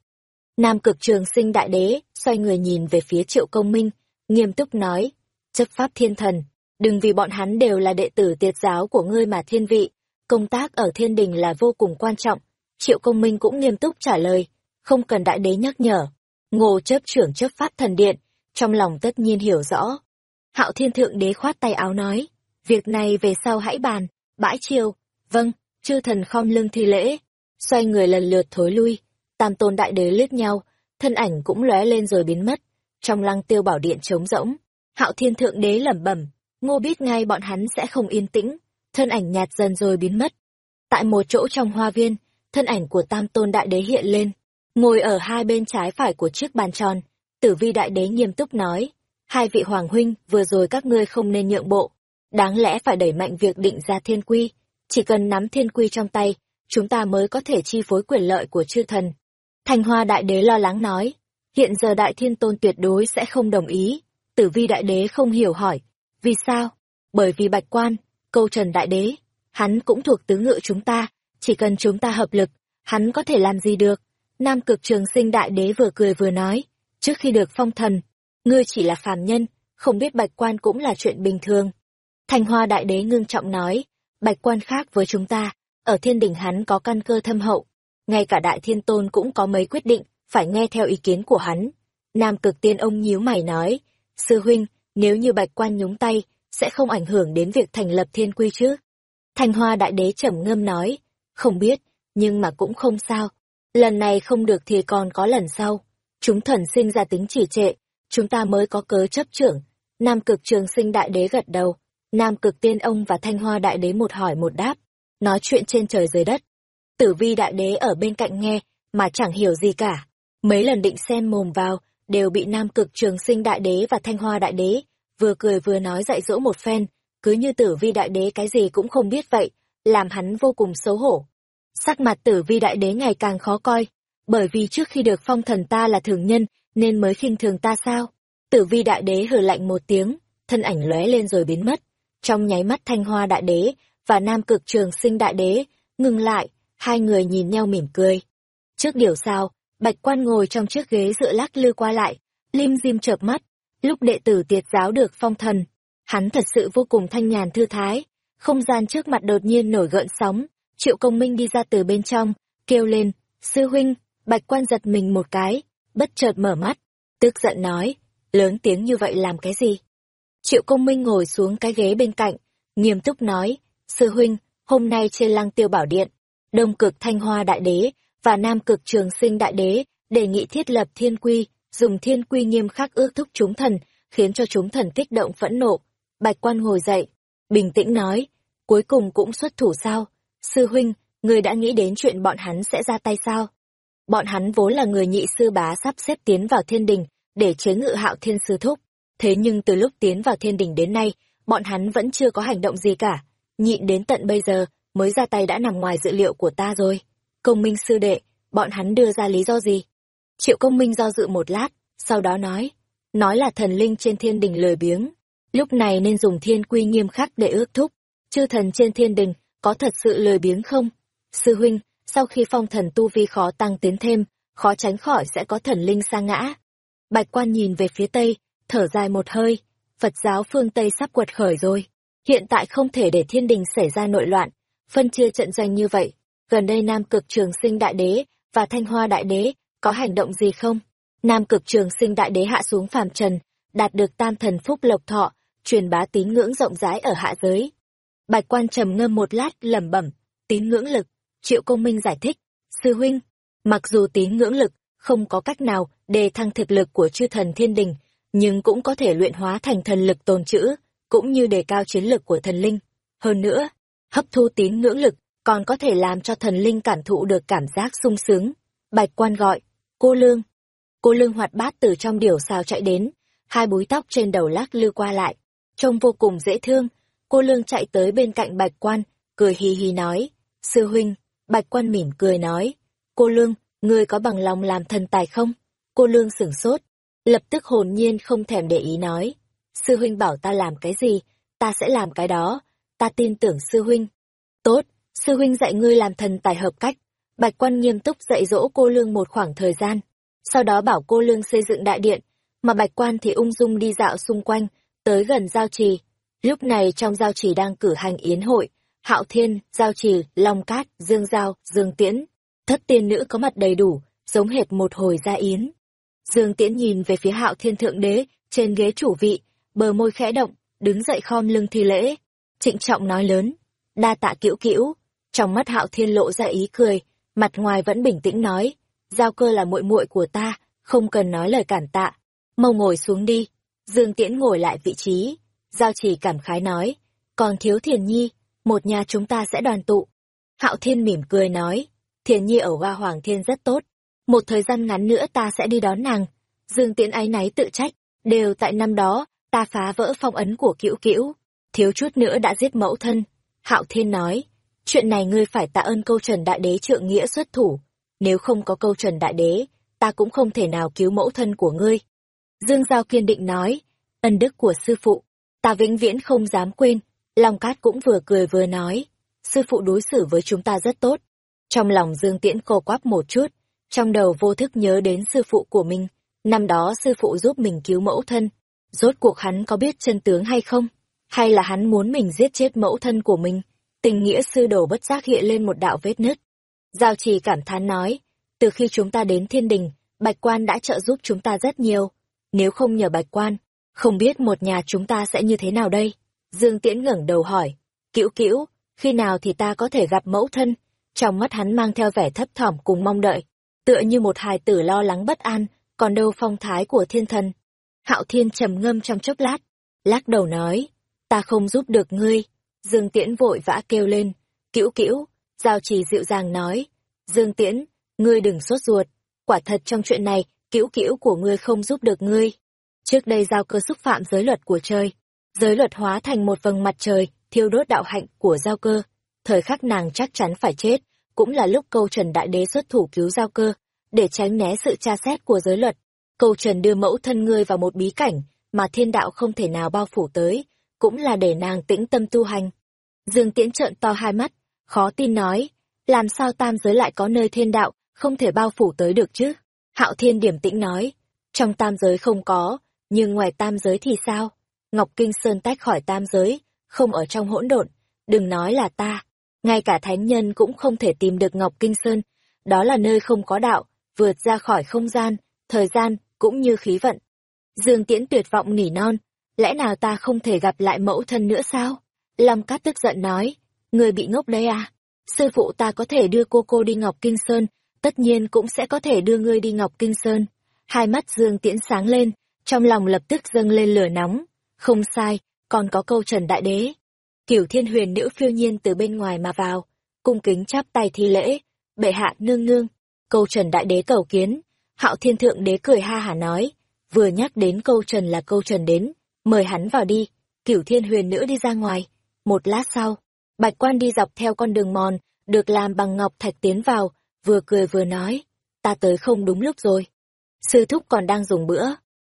Nam cực trường sinh đại đế, xoay người nhìn về phía triệu công minh, nghiêm túc nói, chấp pháp thiên thần, đừng vì bọn hắn đều là đệ tử tiệt giáo của ngươi mà thiên vị, công tác ở thiên đình là vô cùng quan trọng. Triệu công minh cũng nghiêm túc trả lời, không cần đại đế nhắc nhở. Ngô chấp trưởng chấp pháp thần điện, trong lòng tất nhiên hiểu rõ. Hạo thiên thượng đế khoát tay áo nói, việc này về sau hãy bàn, bãi chiều, vâng, chư thần khom lưng thi lễ, xoay người lần lượt thối lui, tam tôn đại đế liếc nhau, thân ảnh cũng lóe lên rồi biến mất, trong lăng tiêu bảo điện trống rỗng, hạo thiên thượng đế lẩm bẩm, ngô biết ngay bọn hắn sẽ không yên tĩnh, thân ảnh nhạt dần rồi biến mất. Tại một chỗ trong hoa viên, thân ảnh của tam tôn đại đế hiện lên, ngồi ở hai bên trái phải của chiếc bàn tròn, tử vi đại đế nghiêm túc nói, hai vị hoàng huynh vừa rồi các ngươi không nên nhượng bộ, đáng lẽ phải đẩy mạnh việc định ra thiên quy, chỉ cần nắm thiên quy trong tay, chúng ta mới có thể chi phối quyền lợi của chư thần. Thanh Hoa Đại Đế lo lắng nói, hiện giờ Đại Thiên Tôn tuyệt đối sẽ không đồng ý. Tử Vi Đại Đế không hiểu hỏi, vì sao? Bởi vì Bạch Quan, câu Trần Đại Đế, hắn cũng thuộc tứ ngự chúng ta, chỉ cần chúng ta hợp lực, hắn có thể làm gì được? Nam Cực Trường Sinh Đại Đế vừa cười vừa nói, trước khi được phong thần, ngươi chỉ là phàm nhân, không biết Bạch Quan cũng là chuyện bình thường. Thanh Hoa Đại Đế ngưng trọng nói, Bạch Quan khác với chúng ta, ở thiên đình hắn có căn cơ thâm hậu, ngay cả đại thiên tôn cũng có mấy quyết định, phải nghe theo ý kiến của hắn. Nam cực tiên ông nhíu mày nói, sư huynh, nếu như bạch quan nhúng tay, sẽ không ảnh hưởng đến việc thành lập thiên quy chứ? Thanh hoa đại đế trầm ngâm nói, không biết, nhưng mà cũng không sao. Lần này không được thì còn có lần sau. Chúng thần sinh ra tính chỉ trệ, chúng ta mới có cớ chấp trưởng. Nam cực trường sinh đại đế gật đầu, Nam cực tiên ông và thanh hoa đại đế một hỏi một đáp nói chuyện trên trời dưới đất. Tử vi đại đế ở bên cạnh nghe, mà chẳng hiểu gì cả. Mấy lần định xen mồm vào, đều bị nam cực trường sinh đại đế và thanh hoa đại đế, vừa cười vừa nói dạy dỗ một phen, cứ như tử vi đại đế cái gì cũng không biết vậy, làm hắn vô cùng xấu hổ. Sắc mặt tử vi đại đế ngày càng khó coi, bởi vì trước khi được phong thần ta là thường nhân, nên mới khinh thường ta sao? Tử vi đại đế hừ lạnh một tiếng, thân ảnh lóe lên rồi biến mất. Trong nháy mắt thanh hoa đại đế và Nam Cực Trường Sinh Đại Đế, ngừng lại, hai người nhìn nhau mỉm cười. Trước điều sao, Bạch Quan ngồi trong chiếc ghế dựa lắc lư qua lại, lim dim chợp mắt, lúc đệ tử tiệt giáo được phong thần, hắn thật sự vô cùng thanh nhàn thư thái, không gian trước mặt đột nhiên nổi gợn sóng, Triệu Công Minh đi ra từ bên trong, kêu lên, sư huynh, Bạch Quan giật mình một cái, bất chợt mở mắt, tức giận nói, lớn tiếng như vậy làm cái gì? Triệu Công Minh ngồi xuống cái ghế bên cạnh, nghiêm túc nói, Sư huynh, hôm nay trên lăng tiêu bảo điện, đông cực thanh hoa đại đế và nam cực trường sinh đại đế đề nghị thiết lập thiên quy, dùng thiên quy nghiêm khắc ước thúc chúng thần, khiến cho chúng thần kích động phẫn nộ. Bạch quan ngồi dậy, bình tĩnh nói, cuối cùng cũng xuất thủ sao? Sư huynh, người đã nghĩ đến chuyện bọn hắn sẽ ra tay sao? Bọn hắn vốn là người nhị sư bá sắp xếp tiến vào thiên đình, để chế ngự hạo thiên sư thúc. Thế nhưng từ lúc tiến vào thiên đình đến nay, bọn hắn vẫn chưa có hành động gì cả nhịn đến tận bây giờ mới ra tay đã nằm ngoài dự liệu của ta rồi. Công minh sư đệ, bọn hắn đưa ra lý do gì? Triệu công minh do dự một lát, sau đó nói nói là thần linh trên thiên đình lười biếng. Lúc này nên dùng thiên quy nghiêm khắc để ước thúc. Chư thần trên thiên đình có thật sự lười biếng không? Sư huynh, sau khi phong thần tu vi khó tăng tiến thêm, khó tránh khỏi sẽ có thần linh sa ngã. Bạch quan nhìn về phía tây, thở dài một hơi. Phật giáo phương tây sắp quật khởi rồi. Hiện tại không thể để thiên đình xảy ra nội loạn, phân chia trận doanh như vậy. Gần đây Nam Cực Trường Sinh Đại Đế và Thanh Hoa Đại Đế có hành động gì không? Nam Cực Trường Sinh Đại Đế hạ xuống phàm trần, đạt được tam thần phúc lộc thọ, truyền bá tín ngưỡng rộng rãi ở hạ giới. Bạch Quan trầm ngâm một lát lẩm bẩm, tín ngưỡng lực, Triệu Công Minh giải thích, sư huynh, mặc dù tín ngưỡng lực không có cách nào đề thăng thực lực của chư thần thiên đình, nhưng cũng có thể luyện hóa thành thần lực tồn trữ, cũng như đề cao chiến lực của thần linh. Hơn nữa, hấp thu tín ngưỡng lực còn có thể làm cho thần linh cảm thụ được cảm giác sung sướng. Bạch quan gọi, cô lương. Cô lương hoạt bát từ trong điểu xào chạy đến, hai búi tóc trên đầu lắc lư qua lại, trông vô cùng dễ thương. Cô lương chạy tới bên cạnh bạch quan, cười hì hì nói, sư huynh, bạch quan mỉm cười nói, cô lương, ngươi có bằng lòng làm thần tài không? Cô lương sửng sốt, lập tức hồn nhiên không thèm để ý nói, sư huynh bảo ta làm cái gì, ta sẽ làm cái đó, ta tin tưởng sư huynh. Tốt, sư huynh dạy ngươi làm thần tài hợp cách. Bạch quan nghiêm túc dạy dỗ cô lương một khoảng thời gian, sau đó bảo cô lương xây dựng đại điện, mà bạch quan thì ung dung đi dạo xung quanh, tới gần giao trì. Lúc này trong giao trì đang cử hành yến hội, hạo thiên, giao trì, long cát, dương giao, dương tiễn. Thất tiên nữ có mặt đầy đủ, giống hệt một hồi gia yến. Dương tiễn nhìn về phía hạo thiên thượng đế, trên ghế chủ vị, bờ môi khẽ động, đứng dậy khom lưng thi lễ. Trịnh trọng nói lớn, đa tạ cữu cữu. Trong mắt hạo thiên lộ ra ý cười, mặt ngoài vẫn bình tĩnh nói, giao cơ là muội muội của ta, không cần nói lời cản tạ. Mau ngồi xuống đi. Dương Tiễn ngồi lại vị trí. Giao chỉ cảm khái nói, còn thiếu thiền nhi, một nhà chúng ta sẽ đoàn tụ. Hạo Thiên mỉm cười nói, thiền nhi ở Hoa Hoàng Thiên rất tốt. Một thời gian ngắn nữa ta sẽ đi đón nàng. Dương Tiễn ái náy tự trách, đều tại năm đó, ta phá vỡ phong ấn của cữu cữu, thiếu chút nữa đã giết mẫu thân. Hạo Thiên nói, chuyện này ngươi phải tạ ơn câu trần đại đế trượng nghĩa xuất thủ. Nếu không có câu trần đại đế, ta cũng không thể nào cứu mẫu thân của ngươi. Dương Giao kiên định nói, ân đức của sư phụ, ta vĩnh viễn không dám quên. Long Cát cũng vừa cười vừa nói, sư phụ đối xử với chúng ta rất tốt. Trong lòng Dương Tiễn cô quắp một chút, trong đầu vô thức nhớ đến sư phụ của mình. Năm đó sư phụ giúp mình cứu mẫu thân. Rốt cuộc hắn có biết chân tướng hay không? Hay là hắn muốn mình giết chết mẫu thân của mình? Tình nghĩa sư đồ bất giác hiện lên một đạo vết nứt. Giao trì cảm thán nói, từ khi chúng ta đến thiên đình, Bạch Quan đã trợ giúp chúng ta rất nhiều. Nếu không nhờ Bạch Quan, không biết một nhà chúng ta sẽ như thế nào đây? Dương Tiễn ngẩng đầu hỏi, cữu cữu, khi nào thì ta có thể gặp mẫu thân? Trong mắt hắn mang theo vẻ thấp thỏm cùng mong đợi, tựa như một hài tử lo lắng bất an, còn đâu phong thái của thiên thần. Hạo Thiên trầm ngâm trong chốc lát, lắc đầu nói, ta không giúp được ngươi. Dương Tiễn vội vã kêu lên, cữu cữu, giao trì dịu dàng nói, Dương Tiễn, ngươi đừng sốt ruột, quả thật trong chuyện này, cữu cữu của ngươi không giúp được ngươi. Trước đây giao cơ xúc phạm giới luật của trời, giới luật hóa thành một vầng mặt trời, thiêu đốt đạo hạnh của giao cơ. Thời khắc nàng chắc chắn phải chết, cũng là lúc câu trần đại đế xuất thủ cứu giao cơ, để tránh né sự tra xét của giới luật. Câu trần đưa mẫu thân ngươi vào một bí cảnh, mà thiên đạo không thể nào bao phủ tới, cũng là để nàng tĩnh tâm tu hành. Dương Tiễn trợn to hai mắt, khó tin nói, làm sao tam giới lại có nơi thiên đạo, không thể bao phủ tới được chứ? Hạo Thiên điểm tĩnh nói, trong tam giới không có, nhưng ngoài tam giới thì sao? Ngọc Kinh Sơn tách khỏi tam giới, không ở trong hỗn độn, đừng nói là ta, ngay cả thánh nhân cũng không thể tìm được Ngọc Kinh Sơn, đó là nơi không có đạo, vượt ra khỏi không gian, thời gian, cũng như khí vận. Dương Tiễn tuyệt vọng nỉ non, lẽ nào ta không thể gặp lại mẫu thân nữa sao? Long Cát tức giận nói, người bị ngốc đấy à? Sư phụ ta có thể đưa cô cô đi Ngọc Kinh Sơn, tất nhiên cũng sẽ có thể đưa ngươi đi Ngọc Kinh Sơn. Hai mắt Dương Tiễn sáng lên, trong lòng lập tức dâng lên lửa nóng. Không sai, còn có câu trần đại đế. Kiểu thiên huyền nữ phiêu nhiên từ bên ngoài mà vào, cung kính chắp tay thi lễ, bệ hạ nương nương. Câu trần đại đế cầu kiến, hạo thiên thượng đế cười ha hả nói, vừa nhắc đến câu trần là câu trần đến, mời hắn vào đi, cửu thiên huyền nữ đi ra ngoài. Một lát sau, bạch quan đi dọc theo con đường mòn, được làm bằng ngọc thạch tiến vào, vừa cười vừa nói, ta tới không đúng lúc rồi. Sư thúc còn đang dùng bữa.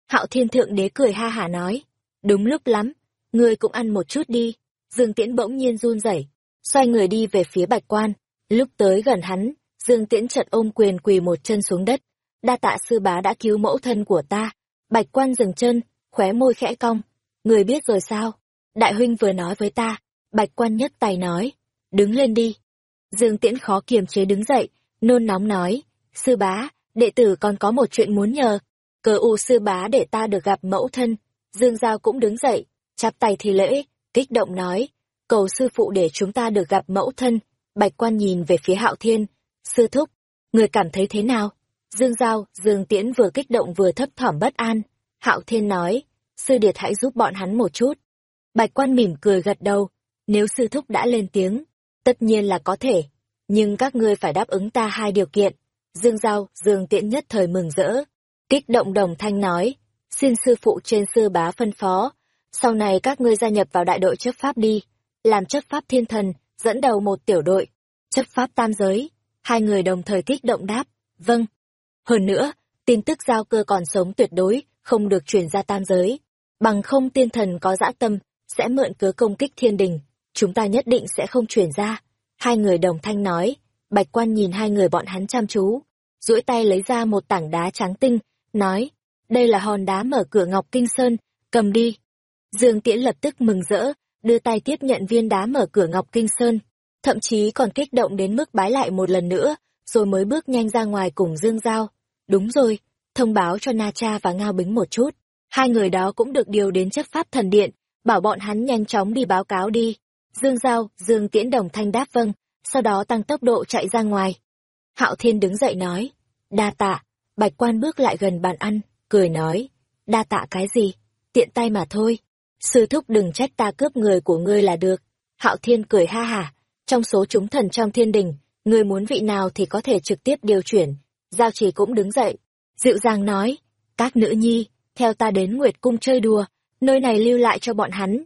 Hạo thiên thượng đế cười ha hả nói, đúng lúc lắm, ngươi cũng ăn một chút đi. Dương Tiễn bỗng nhiên run rẩy, xoay người đi về phía bạch quan. Lúc tới gần hắn, Dương Tiễn chợt ôm quyền quỳ một chân xuống đất. Đa tạ sư bá đã cứu mẫu thân của ta. Bạch quan dừng chân, khóe môi khẽ cong. Người biết rồi sao? Đại huynh vừa nói với ta. Bạch quan nhất tài nói. Đứng lên đi. Dương Tiễn khó kiềm chế đứng dậy, nôn nóng nói, sư bá, đệ tử còn có một chuyện muốn nhờ. Cờ u sư bá để ta được gặp mẫu thân. Dương Giao cũng đứng dậy, chắp tay thì lễ, kích động nói, cầu sư phụ để chúng ta được gặp mẫu thân. Bạch quan nhìn về phía hạo thiên, sư thúc, người cảm thấy thế nào? Dương Giao, Dương Tiễn vừa kích động vừa thấp thỏm bất an. Hạo thiên nói, sư điệt hãy giúp bọn hắn một chút. Bạch quan mỉm cười gật đầu, nếu sư thúc đã lên tiếng, tất nhiên là có thể nhưng các ngươi phải đáp ứng ta hai điều kiện. Dương Giao, Dương Tiễn nhất thời mừng rỡ. Kích động đồng thanh nói, xin sư phụ trên sư bá phân phó, sau này các ngươi gia nhập vào đại đội chấp pháp đi, làm chấp pháp thiên thần, dẫn đầu một tiểu đội, chấp pháp tam giới. Hai người đồng thời kích động đáp, vâng. Hơn nữa, tin tức giao cơ còn sống tuyệt đối, không được truyền ra tam giới. Bằng không tiên thần có dã tâm, sẽ mượn cớ công kích thiên đình, chúng ta nhất định sẽ không chuyển ra. Hai người đồng thanh nói, bạch quan nhìn hai người bọn hắn chăm chú, duỗi tay lấy ra một tảng đá trắng tinh, nói, đây là hòn đá mở cửa Ngọc Kinh Sơn, cầm đi. Dương Tiễn lập tức mừng rỡ, đưa tay tiếp nhận viên đá mở cửa Ngọc Kinh Sơn, thậm chí còn kích động đến mức bái lại một lần nữa, rồi mới bước nhanh ra ngoài cùng Dương Giao. Đúng rồi, thông báo cho Na Cha và Ngao Bính một chút. Hai người đó cũng được điều đến chấp pháp thần điện, bảo bọn hắn nhanh chóng đi báo cáo đi. Dương Giao, Dương Tiễn đồng thanh đáp vâng, sau đó tăng tốc độ chạy ra ngoài. Hạo Thiên đứng dậy nói, đa tạ, bạch quan bước lại gần bàn ăn, cười nói, đa tạ cái gì, tiện tay mà thôi. Sư thúc đừng trách ta cướp người của ngươi là được. Hạo Thiên cười ha hả, trong số chúng thần trong thiên đình, ngươi muốn vị nào thì có thể trực tiếp điều chuyển. Giao chỉ cũng đứng dậy, dịu dàng nói, các nữ nhi, theo ta đến Nguyệt Cung chơi đùa, nơi này lưu lại cho bọn hắn.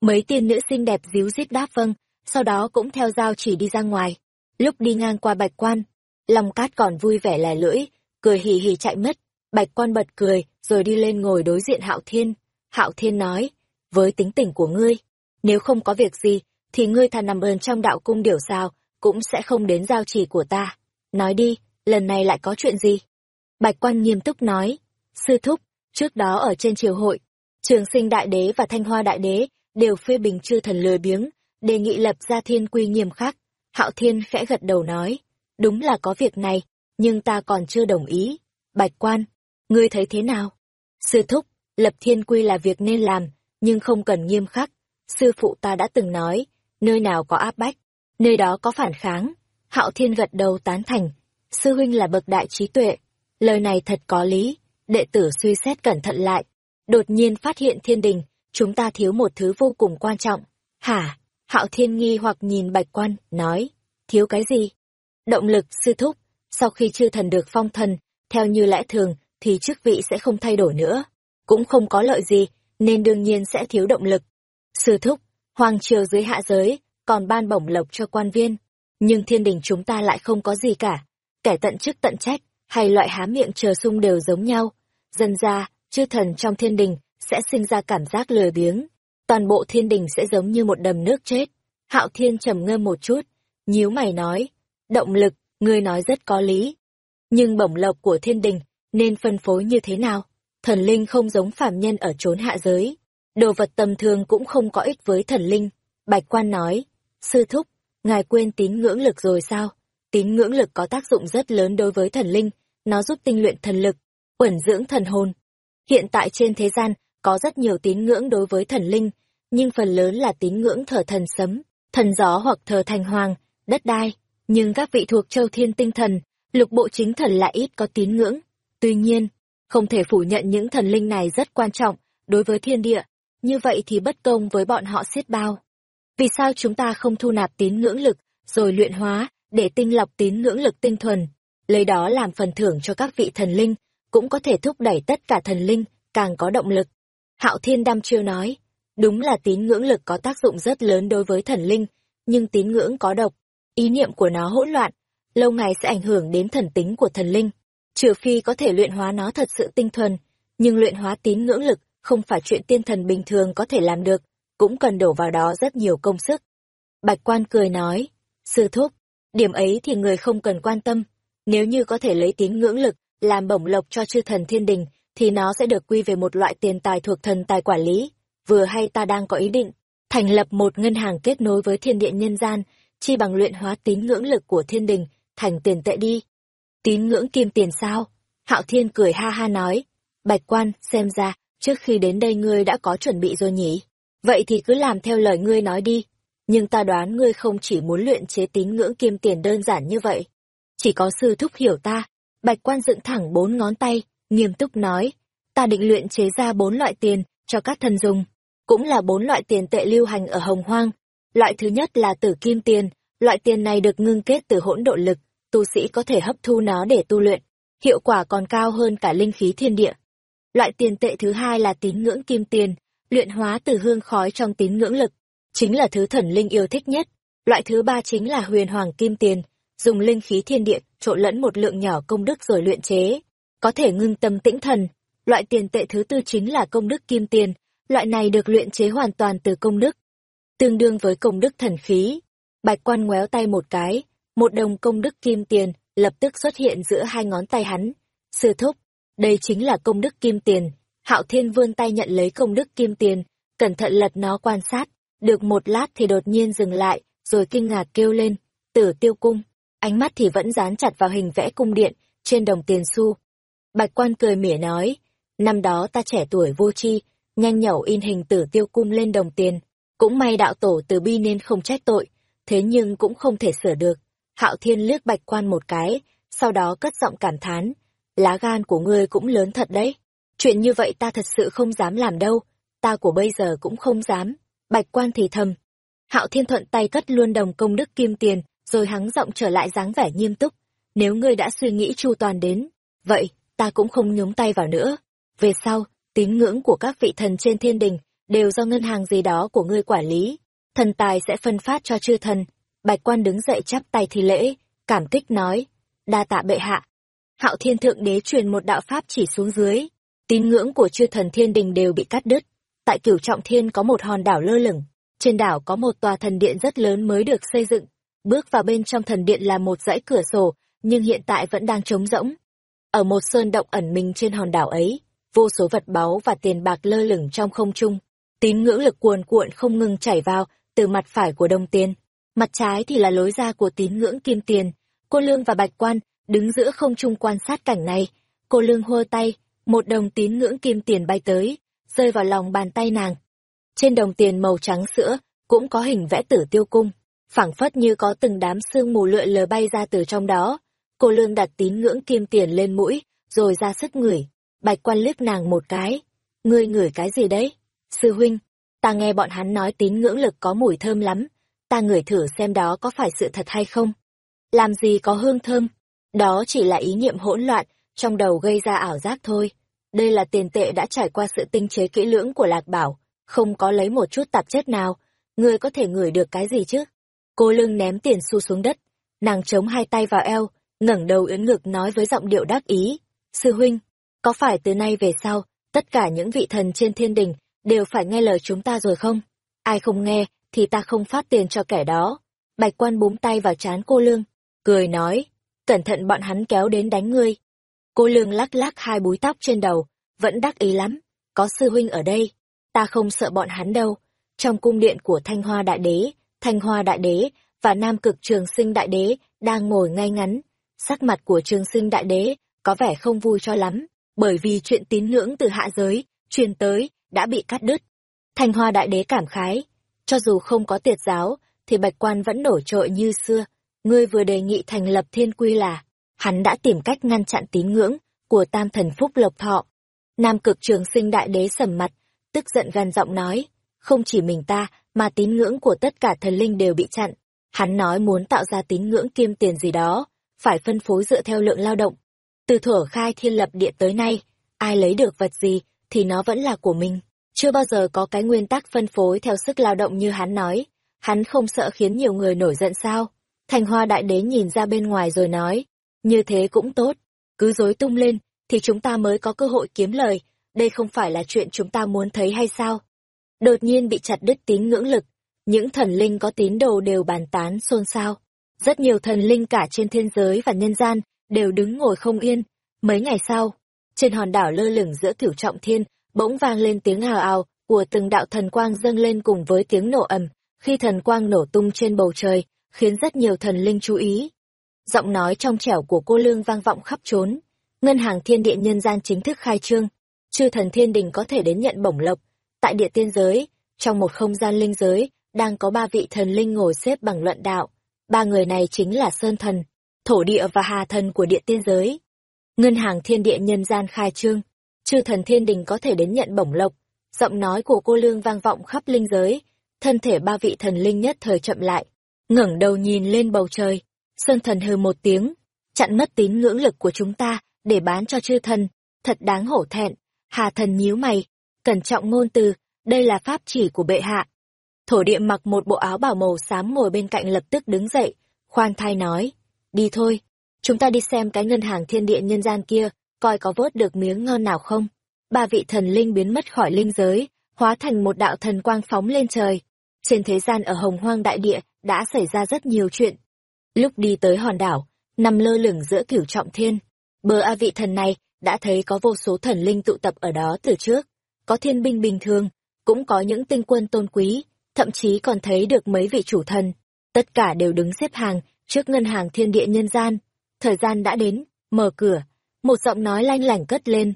Mấy tiên nữ xinh đẹp díu dít đáp vâng, sau đó cũng theo giao chỉ đi ra ngoài. Lúc đi ngang qua bạch quan, Long Cát còn vui vẻ lè lưỡi, cười hì hì chạy mất. Bạch quan bật cười, rồi đi lên ngồi đối diện Hạo Thiên. Hạo Thiên nói, với tính tình của ngươi, nếu không có việc gì, thì ngươi thà nằm ơn trong đạo cung điểu sao, cũng sẽ không đến giao chỉ của ta. Nói đi, lần này lại có chuyện gì? Bạch quan nghiêm túc nói, sư thúc, trước đó ở trên triều hội, trường sinh đại đế và thanh hoa đại đế đều phê bình chư thần lười biếng, đề nghị lập ra thiên quy nghiêm khắc. Hạo thiên khẽ gật đầu nói, đúng là có việc này, nhưng ta còn chưa đồng ý. Bạch quan, ngươi thấy thế nào? Sư thúc, lập thiên quy là việc nên làm, nhưng không cần nghiêm khắc. Sư phụ ta đã từng nói, nơi nào có áp bách, nơi đó có phản kháng. Hạo thiên gật đầu tán thành, sư huynh là bậc đại trí tuệ. Lời này thật có lý, đệ tử suy xét cẩn thận lại. Đột nhiên phát hiện thiên đình, chúng ta thiếu một thứ vô cùng quan trọng. Hả? Hạo thiên nghi hoặc nhìn bạch quan, nói, thiếu cái gì? Động lực sư thúc, sau khi chư thần được phong thần, theo như lẽ thường, thì chức vị sẽ không thay đổi nữa. Cũng không có lợi gì, nên đương nhiên sẽ thiếu động lực. Sư thúc, hoàng triều dưới hạ giới, còn ban bổng lộc cho quan viên. Nhưng thiên đình chúng ta lại không có gì cả. Kẻ tận chức tận trách, hay loại há miệng chờ sung đều giống nhau. Dần ra, chư thần trong thiên đình sẽ sinh ra cảm giác lười biếng. Toàn bộ thiên đình sẽ giống như một đầm nước chết. Hạo thiên trầm ngâm một chút, nhíu mày nói, động lực, ngươi nói rất có lý. Nhưng bổng lộc của thiên đình, nên phân phối như thế nào? Thần linh không giống phàm nhân ở chốn hạ giới. Đồ vật tầm thường cũng không có ích với thần linh. Bạch quan nói, sư thúc, ngài quên tín ngưỡng lực rồi sao? Tín ngưỡng lực có tác dụng rất lớn đối với thần linh, nó giúp tinh luyện thần lực, ẩn dưỡng thần hồn. Hiện tại trên thế gian, có rất nhiều tín ngưỡng đối với thần linh, nhưng phần lớn là tín ngưỡng thờ thần sấm, thần gió hoặc thờ thành hoàng, đất đai. Nhưng các vị thuộc châu thiên tinh thần, lục bộ chính thần lại ít có tín ngưỡng. Tuy nhiên, không thể phủ nhận những thần linh này rất quan trọng đối với thiên địa, như vậy thì bất công với bọn họ xiết bao. Vì sao chúng ta không thu nạp tín ngưỡng lực, rồi luyện hóa, để tinh lọc tín ngưỡng lực tinh thuần, lấy đó làm phần thưởng cho các vị thần linh, cũng có thể thúc đẩy tất cả thần linh, càng có động lực. Hạo Thiên Đam Chiêu nói, đúng là tín ngưỡng lực có tác dụng rất lớn đối với thần linh, nhưng tín ngưỡng có độc, ý niệm của nó hỗn loạn, lâu ngày sẽ ảnh hưởng đến thần tính của thần linh. Trừ phi có thể luyện hóa nó thật sự tinh thuần, nhưng luyện hóa tín ngưỡng lực không phải chuyện tiên thần bình thường có thể làm được, cũng cần đổ vào đó rất nhiều công sức. Bạch quan cười nói, sư thúc, điểm ấy thì người không cần quan tâm, nếu như có thể lấy tín ngưỡng lực làm bổng lộc cho chư thần thiên đình, thì nó sẽ được quy về một loại tiền tài thuộc thần tài quản lý. Vừa hay ta đang có ý định, thành lập một ngân hàng kết nối với thiên địa nhân gian, chi bằng luyện hóa tín ngưỡng lực của thiên đình, thành tiền tệ đi. Tín ngưỡng kim tiền sao? Hạo Thiên cười ha ha nói. Bạch quan, xem ra, trước khi đến đây ngươi đã có chuẩn bị rồi nhỉ? Vậy thì cứ làm theo lời ngươi nói đi. Nhưng ta đoán ngươi không chỉ muốn luyện chế tín ngưỡng kim tiền đơn giản như vậy. Chỉ có sư thúc hiểu ta. Bạch quan dựng thẳng bốn ngón tay, nghiêm túc nói. Ta định luyện chế ra bốn loại tiền, cho các thần dùng. Cũng là bốn loại tiền tệ lưu hành ở hồng hoang. Loại thứ nhất là tử kim tiền. Loại tiền này được ngưng kết từ hỗn độ lực, tu sĩ có thể hấp thu nó để tu luyện. Hiệu quả còn cao hơn cả linh khí thiên địa. Loại tiền tệ thứ hai là tín ngưỡng kim tiền, luyện hóa từ hương khói trong tín ngưỡng lực, chính là thứ thần linh yêu thích nhất. Loại thứ ba chính là huyền hoàng kim tiền, dùng linh khí thiên địa trộn lẫn một lượng nhỏ công đức rồi luyện chế, có thể ngưng tâm tĩnh thần. Loại tiền tệ thứ tư chính là công đức kim tiền, loại này được luyện chế hoàn toàn từ công đức. Tương đương với công đức thần khí. Bạch quan ngoéo tay một cái, một đồng công đức kim tiền lập tức xuất hiện giữa hai ngón tay hắn. Sư thúc, đây chính là công đức kim tiền. Hạo Thiên vươn tay nhận lấy công đức kim tiền, cẩn thận lật nó quan sát. Được một lát thì đột nhiên dừng lại, rồi kinh ngạc kêu lên, tử tiêu cung. Ánh mắt thì vẫn dán chặt vào hình vẽ cung điện, trên đồng tiền xu. Bạch quan cười mỉa nói, năm đó ta trẻ tuổi vô tri nhanh nhẩu in hình tử tiêu cung lên đồng tiền. Cũng may đạo tổ từ bi nên không trách tội, thế nhưng cũng không thể sửa được. Hạo Thiên liếc bạch quan một cái, sau đó cất giọng cảm thán. Lá gan của ngươi cũng lớn thật đấy. Chuyện như vậy ta thật sự không dám làm đâu, ta của bây giờ cũng không dám. Bạch quan thì thầm. Hạo Thiên thuận tay cất luôn đồng công đức kim tiền, rồi hắng giọng trở lại dáng vẻ nghiêm túc. Nếu ngươi đã suy nghĩ chu toàn đến, vậy, ta cũng không nhúng tay vào nữa. Về sau, tín ngưỡng của các vị thần trên thiên đình, đều do ngân hàng gì đó của ngươi quản lý. Thần tài sẽ phân phát cho chư thần. Bạch quan đứng dậy chắp tay thi lễ, cảm kích nói, đa tạ bệ hạ. Hạo thiên thượng đế truyền một đạo pháp chỉ xuống dưới, tín ngưỡng của chư thần thiên đình đều bị cắt đứt. Tại cửu trọng thiên có một hòn đảo lơ lửng, trên đảo có một tòa thần điện rất lớn mới được xây dựng. Bước vào bên trong thần điện là một dãy cửa sổ, nhưng hiện tại vẫn đang trống rỗng. Ở một sơn động ẩn mình trên hòn đảo ấy, vô số vật báu và tiền bạc lơ lửng trong không trung. Tín ngưỡng lực cuồn cuộn không ngừng chảy vào từ mặt phải của đồng tiền. Mặt trái thì là lối ra của tín ngưỡng kim tiền. Cô Lương và Bạch Quan đứng giữa không trung quan sát cảnh này. Cô Lương hô tay, một đồng tín ngưỡng kim tiền bay tới, rơi vào lòng bàn tay nàng. Trên đồng tiền màu trắng sữa, cũng có hình vẽ tử tiêu cung, phảng phất như có từng đám sương mù lượn lờ bay ra từ trong đó. Cô Lương đặt tín ngưỡng kim tiền lên mũi, rồi ra sức ngửi. Bạch quan liếc nàng một cái. Ngươi ngửi cái gì đấy? Sư huynh, ta nghe bọn hắn nói tín ngưỡng lực có mùi thơm lắm. Ta ngửi thử xem đó có phải sự thật hay không. Làm gì có hương thơm? Đó chỉ là ý niệm hỗn loạn, trong đầu gây ra ảo giác thôi. Đây là tiền tệ đã trải qua sự tinh chế kỹ lưỡng của Lạc Bảo, không có lấy một chút tạp chất nào. Ngươi có thể ngửi được cái gì chứ? Cô lưng ném tiền xu xuống đất, nàng chống hai tay vào eo, ngẩng đầu yến ngực nói với giọng điệu đắc ý. Sư huynh, có phải từ nay về sau, tất cả những vị thần trên thiên đình đều phải nghe lời chúng ta rồi không? Ai không nghe, thì ta không phát tiền cho kẻ đó. Bạch quan búng tay vào trán cô lương, cười nói, cẩn thận bọn hắn kéo đến đánh ngươi. Cô lương lắc lắc hai búi tóc trên đầu, vẫn đắc ý lắm, có sư huynh ở đây, ta không sợ bọn hắn đâu. Trong cung điện của Thanh Hoa Đại Đế, Thanh Hoa Đại Đế và Nam Cực Trường Sinh Đại Đế đang ngồi ngay ngắn. Sắc mặt của Trường Sinh Đại Đế có vẻ không vui cho lắm, bởi vì chuyện tín ngưỡng từ hạ giới, truyền tới, đã bị cắt đứt. Thanh Hoa Đại Đế cảm khái, cho dù không có tiệt giáo, thì Bạch Quan vẫn nổi trội như xưa. Ngươi vừa đề nghị thành lập thiên quy là, hắn đã tìm cách ngăn chặn tín ngưỡng của tam thần phúc lộc thọ. Nam cực trường sinh đại đế sầm mặt, tức giận gan giọng nói, không chỉ mình ta, mà tín ngưỡng của tất cả thần linh đều bị chặn. Hắn nói muốn tạo ra tín ngưỡng kiêm tiền gì đó, phải phân phối dựa theo lượng lao động. Từ thuở khai thiên lập địa tới nay, ai lấy được vật gì thì nó vẫn là của mình. Chưa bao giờ có cái nguyên tắc phân phối theo sức lao động như hắn nói. Hắn không sợ khiến nhiều người nổi giận sao? Thành hoa đại đế nhìn ra bên ngoài rồi nói, như thế cũng tốt, cứ dối tung lên, thì chúng ta mới có cơ hội kiếm lời, đây không phải là chuyện chúng ta muốn thấy hay sao? Đột nhiên bị chặt đứt tín ngưỡng lực, những thần linh có tín đồ đều bàn tán xôn xao. Rất nhiều thần linh cả trên thiên giới và nhân gian đều đứng ngồi không yên. Mấy ngày sau, trên hòn đảo lơ lửng giữa cửu trọng thiên, bỗng vang lên tiếng hào ào của từng đạo thần quang dâng lên cùng với tiếng nổ ầm, khi thần quang nổ tung trên bầu trời, khiến rất nhiều thần linh chú ý. Giọng nói trong trẻo của cô lương vang vọng khắp trốn. Ngân hàng thiên địa nhân gian chính thức khai trương. Chư thần thiên đình có thể đến nhận bổng lộc. Tại địa tiên giới, trong một không gian linh giới, đang có ba vị thần linh ngồi xếp bằng luận đạo. Ba người này chính là Sơn Thần, Thổ Địa và Hà Thần của địa tiên giới. Ngân hàng thiên địa nhân gian khai trương, chư thần thiên đình có thể đến nhận bổng lộc. Giọng nói của cô lương vang vọng khắp linh giới, thân thể ba vị thần linh nhất thời chậm lại, ngẩng đầu nhìn lên bầu trời. Sơn thần hừ một tiếng, chặn mất tín ngưỡng lực của chúng ta, để bán cho chư thần, thật đáng hổ thẹn. Hà thần nhíu mày, cẩn trọng ngôn từ, đây là pháp chỉ của bệ hạ. Thổ địa mặc một bộ áo bảo màu xám ngồi bên cạnh lập tức đứng dậy, khoan thai nói, đi thôi, chúng ta đi xem cái ngân hàng thiên địa nhân gian kia, coi có vớt được miếng ngon nào không. Ba vị thần linh biến mất khỏi linh giới, hóa thành một đạo thần quang phóng lên trời. Trên thế gian ở hồng hoang đại địa đã xảy ra rất nhiều chuyện. Lúc đi tới hòn đảo, nằm lơ lửng giữa cửu trọng thiên, bờ A vị thần này đã thấy có vô số thần linh tụ tập ở đó từ trước. Có thiên binh bình thường, cũng có những tinh quân tôn quý, thậm chí còn thấy được mấy vị chủ thần. Tất cả đều đứng xếp hàng trước ngân hàng thiên địa nhân gian. Thời gian đã đến, mở cửa, một giọng nói lanh lảnh cất lên.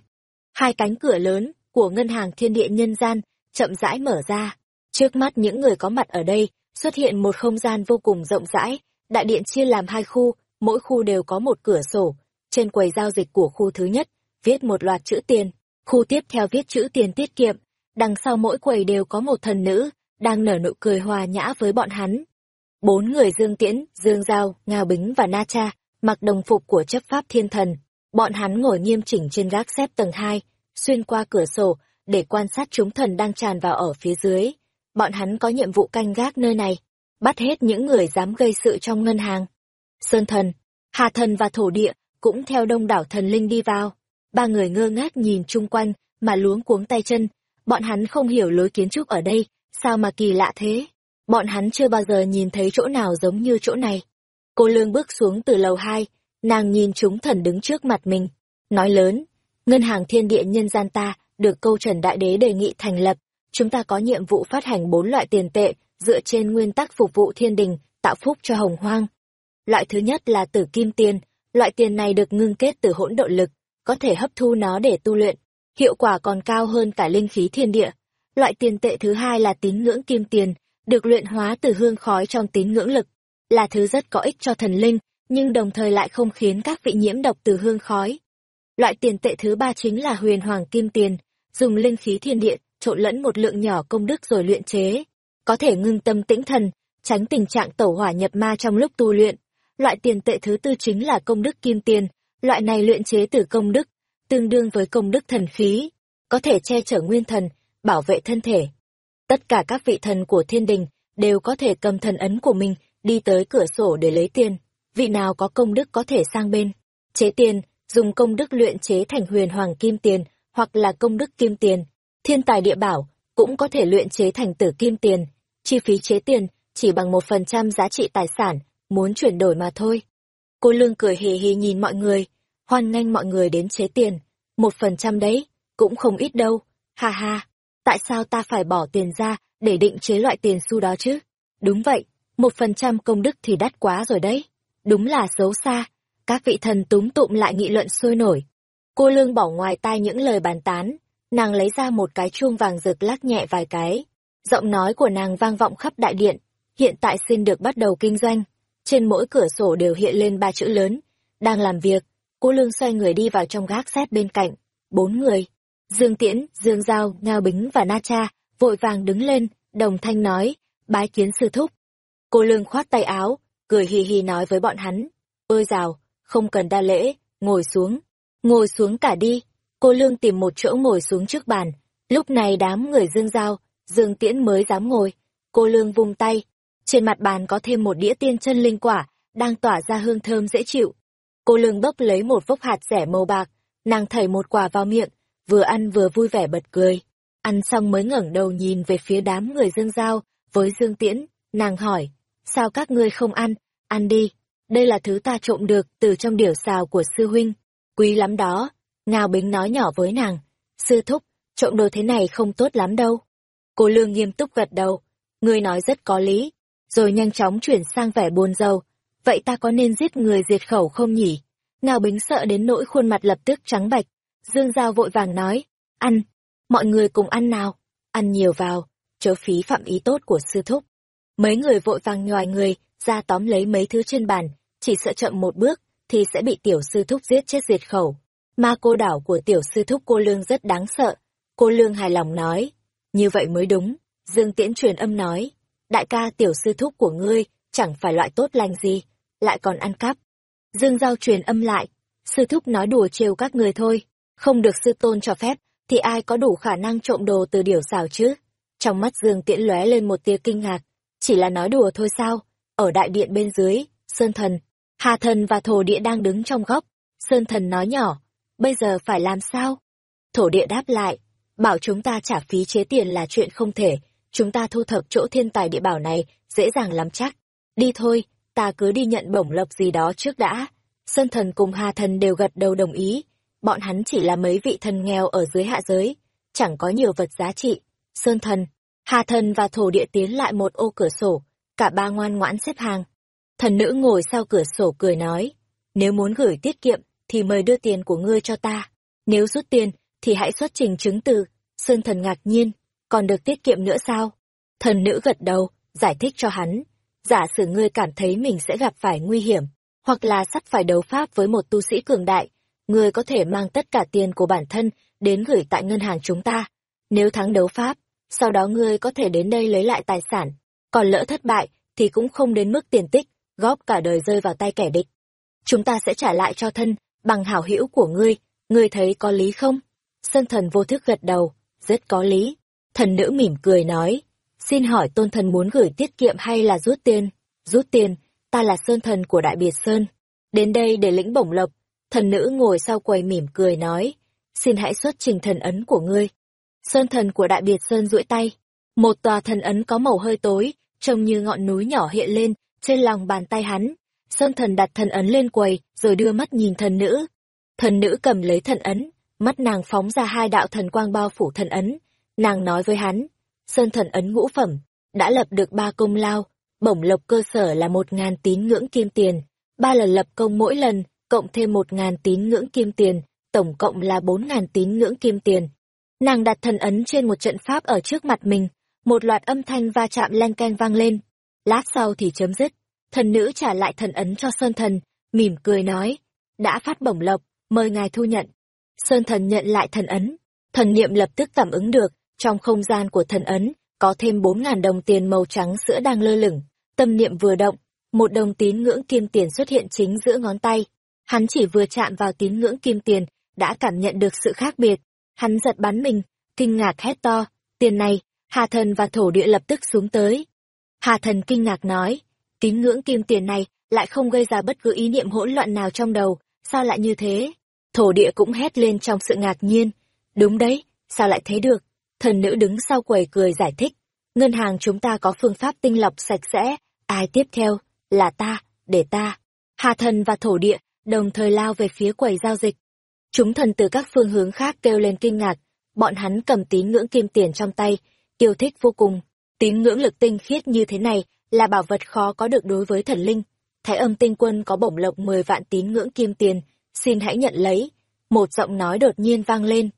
Hai cánh cửa lớn của ngân hàng thiên địa nhân gian chậm rãi mở ra. Trước mắt những người có mặt ở đây xuất hiện một không gian vô cùng rộng rãi, đại điện chia làm hai khu, mỗi khu đều có một cửa sổ. Trên quầy giao dịch của khu thứ nhất, viết một loạt chữ tiền, khu tiếp theo viết chữ tiền tiết kiệm, đằng sau mỗi quầy đều có một thần nữ, đang nở nụ cười hòa nhã với bọn hắn. Bốn người Dương Tiễn, Dương Giao, Ngao Bính và Na Cha, mặc đồng phục của chấp pháp thiên thần. Bọn hắn ngồi nghiêm chỉnh trên gác xếp tầng 2, xuyên qua cửa sổ, để quan sát chúng thần đang tràn vào ở phía dưới. Bọn hắn có nhiệm vụ canh gác nơi này, bắt hết những người dám gây sự trong ngân hàng. Sơn thần, Hà thần và thổ địa cũng theo đông đảo thần linh đi vào. Ba người ngơ ngác nhìn chung quanh, mà luống cuống tay chân. Bọn hắn không hiểu lối kiến trúc ở đây, sao mà kỳ lạ thế. Bọn hắn chưa bao giờ nhìn thấy chỗ nào giống như chỗ này. Cô Lương bước xuống từ lầu hai, nàng nhìn chúng thần đứng trước mặt mình. Nói lớn, ngân hàng thiên địa nhân gian ta, được câu trần đại đế đề nghị thành lập. Chúng ta có nhiệm vụ phát hành bốn loại tiền tệ, dựa trên nguyên tắc phục vụ thiên đình, tạo phúc cho hồng hoang. Loại thứ nhất là tử kim tiền, loại tiền này được ngưng kết từ hỗn độn lực, có thể hấp thu nó để tu luyện, hiệu quả còn cao hơn cả linh khí thiên địa. Loại tiền tệ thứ hai là tín ngưỡng kim tiền, được luyện hóa từ hương khói trong tín ngưỡng lực, là thứ rất có ích cho thần linh, nhưng đồng thời lại không khiến các vị nhiễm độc từ hương khói. Loại tiền tệ thứ ba chính là huyền hoàng kim tiền, dùng linh khí thiên địa trộn lẫn một lượng nhỏ công đức rồi luyện chế, có thể ngưng tâm tĩnh thần, tránh tình trạng tẩu hỏa nhập ma trong lúc tu luyện. Loại tiền tệ thứ tư chính là công đức kim tiền, loại này luyện chế từ công đức, tương đương với công đức thần khí, có thể che chở nguyên thần, bảo vệ thân thể. Tất cả các vị thần của thiên đình đều có thể cầm thần ấn của mình đi tới cửa sổ để lấy tiền. Vị nào có công đức có thể sang bên. Chế tiền, dùng công đức luyện chế thành huyền hoàng kim tiền, hoặc là công đức kim tiền. Thiên tài địa bảo, cũng có thể luyện chế thành tử kim tiền. Chi phí chế tiền chỉ bằng một phần trăm giá trị tài sản, muốn chuyển đổi mà thôi. Cô Lương cười hì hì nhìn mọi người, hoan nghênh mọi người đến chế tiền. Một phần trăm đấy, cũng không ít đâu. Ha ha, tại sao ta phải bỏ tiền ra để định chế loại tiền xu đó chứ? Đúng vậy, một phần trăm công đức thì đắt quá rồi đấy. Đúng là xấu xa. Các vị thần túm tụm lại nghị luận sôi nổi. Cô Lương bỏ ngoài tai những lời bàn tán, nàng lấy ra một cái chuông vàng rực lắc nhẹ vài cái. Giọng nói của nàng vang vọng khắp đại điện, hiện tại xin được bắt đầu kinh doanh. Trên mỗi cửa sổ đều hiện lên ba chữ lớn, đang làm việc. Cô Lương xoay người đi vào trong gác xếp bên cạnh. Bốn người, Dương Tiễn, Dương Giao, Ngao Bính và Na Cha, vội vàng đứng lên, đồng thanh nói, bái kiến sư thúc. Cô Lương khoát tay áo, cười hì hì nói với bọn hắn, ơi rào, không cần đa lễ, ngồi xuống, ngồi xuống cả đi. Cô Lương tìm một chỗ ngồi xuống trước bàn, lúc này đám người Dương Giao, Dương Tiễn mới dám ngồi. Cô Lương vung tay, trên mặt bàn có thêm một đĩa tiên chân linh quả, đang tỏa ra hương thơm dễ chịu. Cô Lương bốc lấy một vốc hạt rẻ màu bạc, nàng thảy một quả vào miệng, vừa ăn vừa vui vẻ bật cười. Ăn xong mới ngẩng đầu nhìn về phía đám người Dương Giao, với Dương Tiễn, nàng hỏi, sao các ngươi không ăn, ăn đi, đây là thứ ta trộm được từ trong điểu xào của sư huynh, quý lắm đó. Ngao Bính nói nhỏ với nàng, sư thúc, trộm đồ thế này không tốt lắm đâu. Cô Lương nghiêm túc gật đầu, ngươi nói rất có lý, rồi nhanh chóng chuyển sang vẻ buồn rầu. Vậy ta có nên giết người diệt khẩu không nhỉ? Ngao Bính sợ đến nỗi khuôn mặt lập tức trắng bạch. Dương Giao vội vàng nói, ăn, mọi người cùng ăn nào, ăn nhiều vào, chớ phí phạm ý tốt của sư thúc. Mấy người vội vàng nhòi người, ra tóm lấy mấy thứ trên bàn, chỉ sợ chậm một bước, thì sẽ bị tiểu sư thúc giết chết diệt khẩu. Ma cô đảo của tiểu sư thúc cô Lương rất đáng sợ. Cô Lương hài lòng nói, như vậy mới đúng. Dương Tiễn truyền âm nói, đại ca tiểu sư thúc của ngươi, chẳng phải loại tốt lành gì, lại còn ăn cắp. Dương Giao truyền âm lại, sư thúc nói đùa trêu các người thôi, không được sư tôn cho phép, thì ai có đủ khả năng trộm đồ từ điểu xào chứ? Trong mắt Dương Tiễn lóe lên một tia kinh ngạc, chỉ là nói đùa thôi sao? Ở đại điện bên dưới, Sơn Thần, Hà Thần và Thổ Địa đang đứng trong góc, Sơn Thần nói nhỏ, bây giờ phải làm sao? Thổ Địa đáp lại, bảo chúng ta trả phí chế tiền là chuyện không thể, chúng ta thu thập chỗ thiên tài địa bảo này dễ dàng lắm chắc. Đi thôi, ta cứ đi nhận bổng lộc gì đó trước đã. Sơn thần cùng Hà thần đều gật đầu đồng ý, bọn hắn chỉ là mấy vị thần nghèo ở dưới hạ giới, chẳng có nhiều vật giá trị. Sơn thần, Hà thần và thổ địa tiến lại một ô cửa sổ, cả ba ngoan ngoãn xếp hàng. Thần nữ ngồi sau cửa sổ cười nói, nếu muốn gửi tiết kiệm thì mời đưa tiền của ngươi cho ta, nếu rút tiền thì hãy xuất trình chứng từ. Sơn thần ngạc nhiên, còn được tiết kiệm nữa sao? Thần nữ gật đầu, giải thích cho hắn. Giả sử ngươi cảm thấy mình sẽ gặp phải nguy hiểm, hoặc là sắp phải đấu pháp với một tu sĩ cường đại, ngươi có thể mang tất cả tiền của bản thân đến gửi tại ngân hàng chúng ta. Nếu thắng đấu pháp, sau đó ngươi có thể đến đây lấy lại tài sản. Còn lỡ thất bại, thì cũng không đến mức tiền tích, góp cả đời rơi vào tay kẻ địch. Chúng ta sẽ trả lại cho thân, bằng hảo hữu của ngươi, ngươi thấy có lý không? Sơn thần vô thức gật đầu, rất có lý. Thần nữ mỉm cười nói, xin hỏi tôn thần muốn gửi tiết kiệm hay là rút tiền? Rút tiền, ta là sơn thần của Đại Biệt Sơn. Đến đây để lĩnh bổng lộc. Thần nữ ngồi sau quầy mỉm cười nói, xin hãy xuất trình thần ấn của ngươi. Sơn thần của Đại Biệt Sơn duỗi tay. Một tòa thần ấn có màu hơi tối, trông như ngọn núi nhỏ hiện lên, trên lòng bàn tay hắn. Sơn thần đặt thần ấn lên quầy, rồi đưa mắt nhìn thần nữ. Thần nữ cầm lấy thần ấn, mắt nàng phóng ra hai đạo thần quang bao phủ thần ấn. Nàng nói với hắn, Sơn thần ấn ngũ phẩm, đã lập được ba công lao, bổng lộc cơ sở là một ngàn tín ngưỡng kim tiền, ba lần lập công mỗi lần, cộng thêm một ngàn tín ngưỡng kim tiền, tổng cộng là bốn ngàn tín ngưỡng kim tiền. Nàng đặt thần ấn trên một trận pháp ở trước mặt mình, một loạt âm thanh va chạm len keng vang lên. Lát sau thì chấm dứt, thần nữ trả lại thần ấn cho Sơn thần, mỉm cười nói, đã phát bổng lộc, mời ngài thu nhận. Sơn thần nhận lại thần ấn, thần niệm lập tức cảm ứng được, trong không gian của thần ấn, có thêm bốn ngàn đồng tiền màu trắng sữa đang lơ lửng, tâm niệm vừa động, một đồng tín ngưỡng kim tiền xuất hiện chính giữa ngón tay. Hắn chỉ vừa chạm vào tín ngưỡng kim tiền, đã cảm nhận được sự khác biệt. Hắn giật bắn mình, kinh ngạc hét to, tiền này, Hà thần và thổ địa lập tức xuống tới. Hà thần kinh ngạc nói, tín ngưỡng kim tiền này lại không gây ra bất cứ ý niệm hỗn loạn nào trong đầu, sao lại như thế? Thổ địa cũng hét lên trong sự ngạc nhiên. Đúng đấy, sao lại thế được? Thần nữ đứng sau quầy cười giải thích. Ngân hàng chúng ta có phương pháp tinh lọc sạch sẽ. Ai tiếp theo? Là ta, để ta. Hà thần và thổ địa đồng thời lao về phía quầy giao dịch. Chúng thần từ các phương hướng khác kêu lên kinh ngạc. Bọn hắn cầm tín ngưỡng kim tiền trong tay, yêu thích vô cùng. Tín ngưỡng lực tinh khiết như thế này là bảo vật khó có được đối với thần linh. Thái âm tinh quân có bổng lộc 10 vạn tín ngưỡng kim tiền, xin hãy nhận lấy. Một giọng nói đột nhiên vang lên.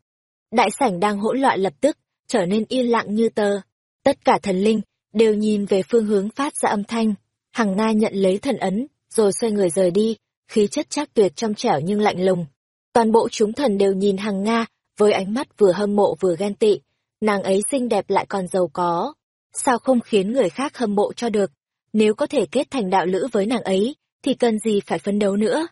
Đại sảnh đang hỗn loạn lập tức, trở nên yên lặng như tờ. Tất cả thần linh đều nhìn về phương hướng phát ra âm thanh. Hằng Nga nhận lấy thần ấn, rồi xoay người rời đi, khí chất chắc tuyệt trong trẻo nhưng lạnh lùng. Toàn bộ chúng thần đều nhìn Hằng Nga với ánh mắt vừa hâm mộ vừa ghen tị. Nàng ấy xinh đẹp lại còn giàu có. Sao không khiến người khác hâm mộ cho được? Nếu có thể kết thành đạo lữ với nàng ấy, thì cần gì phải phấn đấu nữa?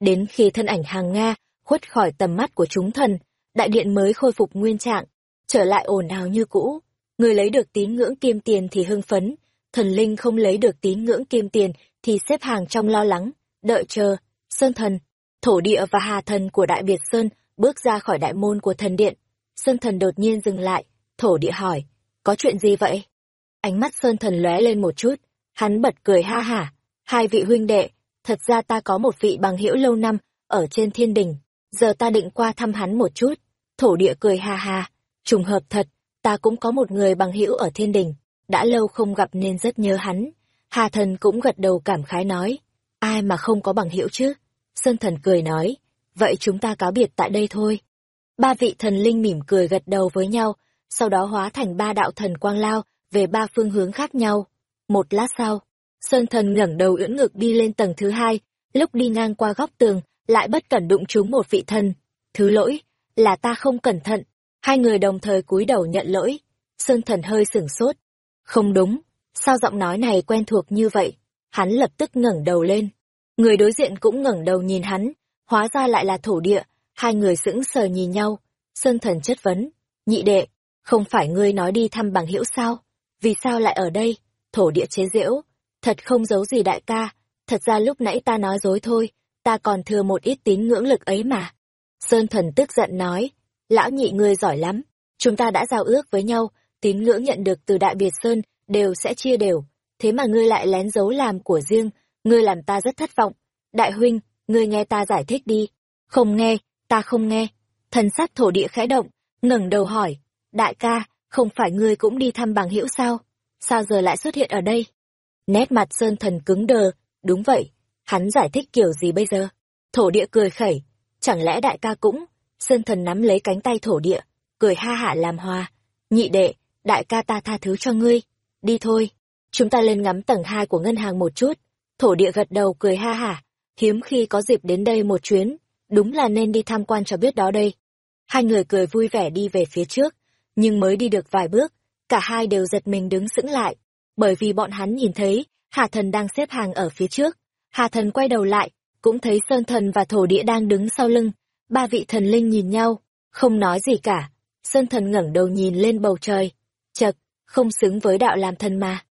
Đến khi thân ảnh hàng Nga khuất khỏi tầm mắt của chúng thần, đại điện mới khôi phục nguyên trạng, trở lại ồn ào như cũ. Người lấy được tín ngưỡng kim tiền thì hưng phấn, thần linh không lấy được tín ngưỡng kim tiền thì xếp hàng trong lo lắng, đợi chờ. Sơn thần, thổ địa và hà thần của Đại Biệt Sơn bước ra khỏi đại môn của thần điện. Sơn thần đột nhiên dừng lại, thổ địa hỏi, có chuyện gì vậy? Ánh mắt Sơn thần lóe lên một chút, hắn bật cười ha hả, hai vị huynh đệ, thật ra ta có một vị bằng hữu lâu năm, ở trên thiên đình, giờ ta định qua thăm hắn một chút. Thổ địa cười ha ha, trùng hợp thật, ta cũng có một người bằng hữu ở thiên đình, đã lâu không gặp nên rất nhớ hắn. Hà thần cũng gật đầu cảm khái nói, ai mà không có bằng hữu chứ? Sơn thần cười nói, vậy chúng ta cáo biệt tại đây thôi. Ba vị thần linh mỉm cười gật đầu với nhau, sau đó hóa thành ba đạo thần quang lao về ba phương hướng khác nhau. Một lát sau, Sơn thần ngẩng đầu ưỡn ngực đi lên tầng thứ hai, lúc đi ngang qua góc tường, lại bất cẩn đụng trúng một vị thần. Thứ lỗi, là ta không cẩn thận. Hai người đồng thời cúi đầu nhận lỗi. Sơn thần hơi sửng sốt. Không đúng, sao giọng nói này quen thuộc như vậy? Hắn lập tức ngẩng đầu lên. Người đối diện cũng ngẩng đầu nhìn hắn, hóa ra lại là thổ địa, hai người sững sờ nhìn nhau. Sơn thần chất vấn, nhị đệ, không phải ngươi nói đi thăm bằng hữu sao? Vì sao lại ở đây? Thổ địa chế giễu, thật không giấu gì đại ca, thật ra lúc nãy ta nói dối thôi, ta còn thừa một ít tín ngưỡng lực ấy mà. Sơn thần tức giận nói, lão nhị ngươi giỏi lắm, Chúng ta đã giao ước với nhau, tín ngưỡng nhận được từ Đại Biệt Sơn đều sẽ chia đều. Thế mà ngươi lại lén giấu làm của riêng, ngươi làm ta rất thất vọng. Đại huynh, ngươi nghe ta giải thích đi. Không nghe, ta không nghe. Thần sắc thổ địa khẽ động, ngẩng đầu hỏi. Đại ca, không phải ngươi cũng đi thăm bằng hữu sao? Sao giờ lại xuất hiện ở đây? Nét mặt Sơn Thần cứng đờ, đúng vậy, hắn giải thích kiểu gì bây giờ? Thổ địa cười khẩy, chẳng lẽ đại ca cũng? Sơn Thần nắm lấy cánh tay thổ địa, cười ha hả làm hòa. Nhị đệ, đại ca ta tha thứ cho ngươi. Đi thôi, chúng ta lên ngắm tầng hai của ngân hàng một chút. Thổ địa gật đầu cười ha hả, hiếm khi có dịp đến đây một chuyến, đúng là nên đi tham quan cho biết đó đây. Hai người cười vui vẻ đi về phía trước, nhưng mới đi được vài bước, cả hai đều giật mình đứng sững lại, bởi vì bọn hắn nhìn thấy Hà Thần đang xếp hàng ở phía trước. Hà Thần quay đầu lại, cũng thấy Sơn Thần và Thổ Địa đang đứng sau lưng. Ba vị thần linh nhìn nhau, không nói gì cả. Sơn Thần ngẩng đầu nhìn lên bầu trời. Chật, không xứng với đạo làm thần mà.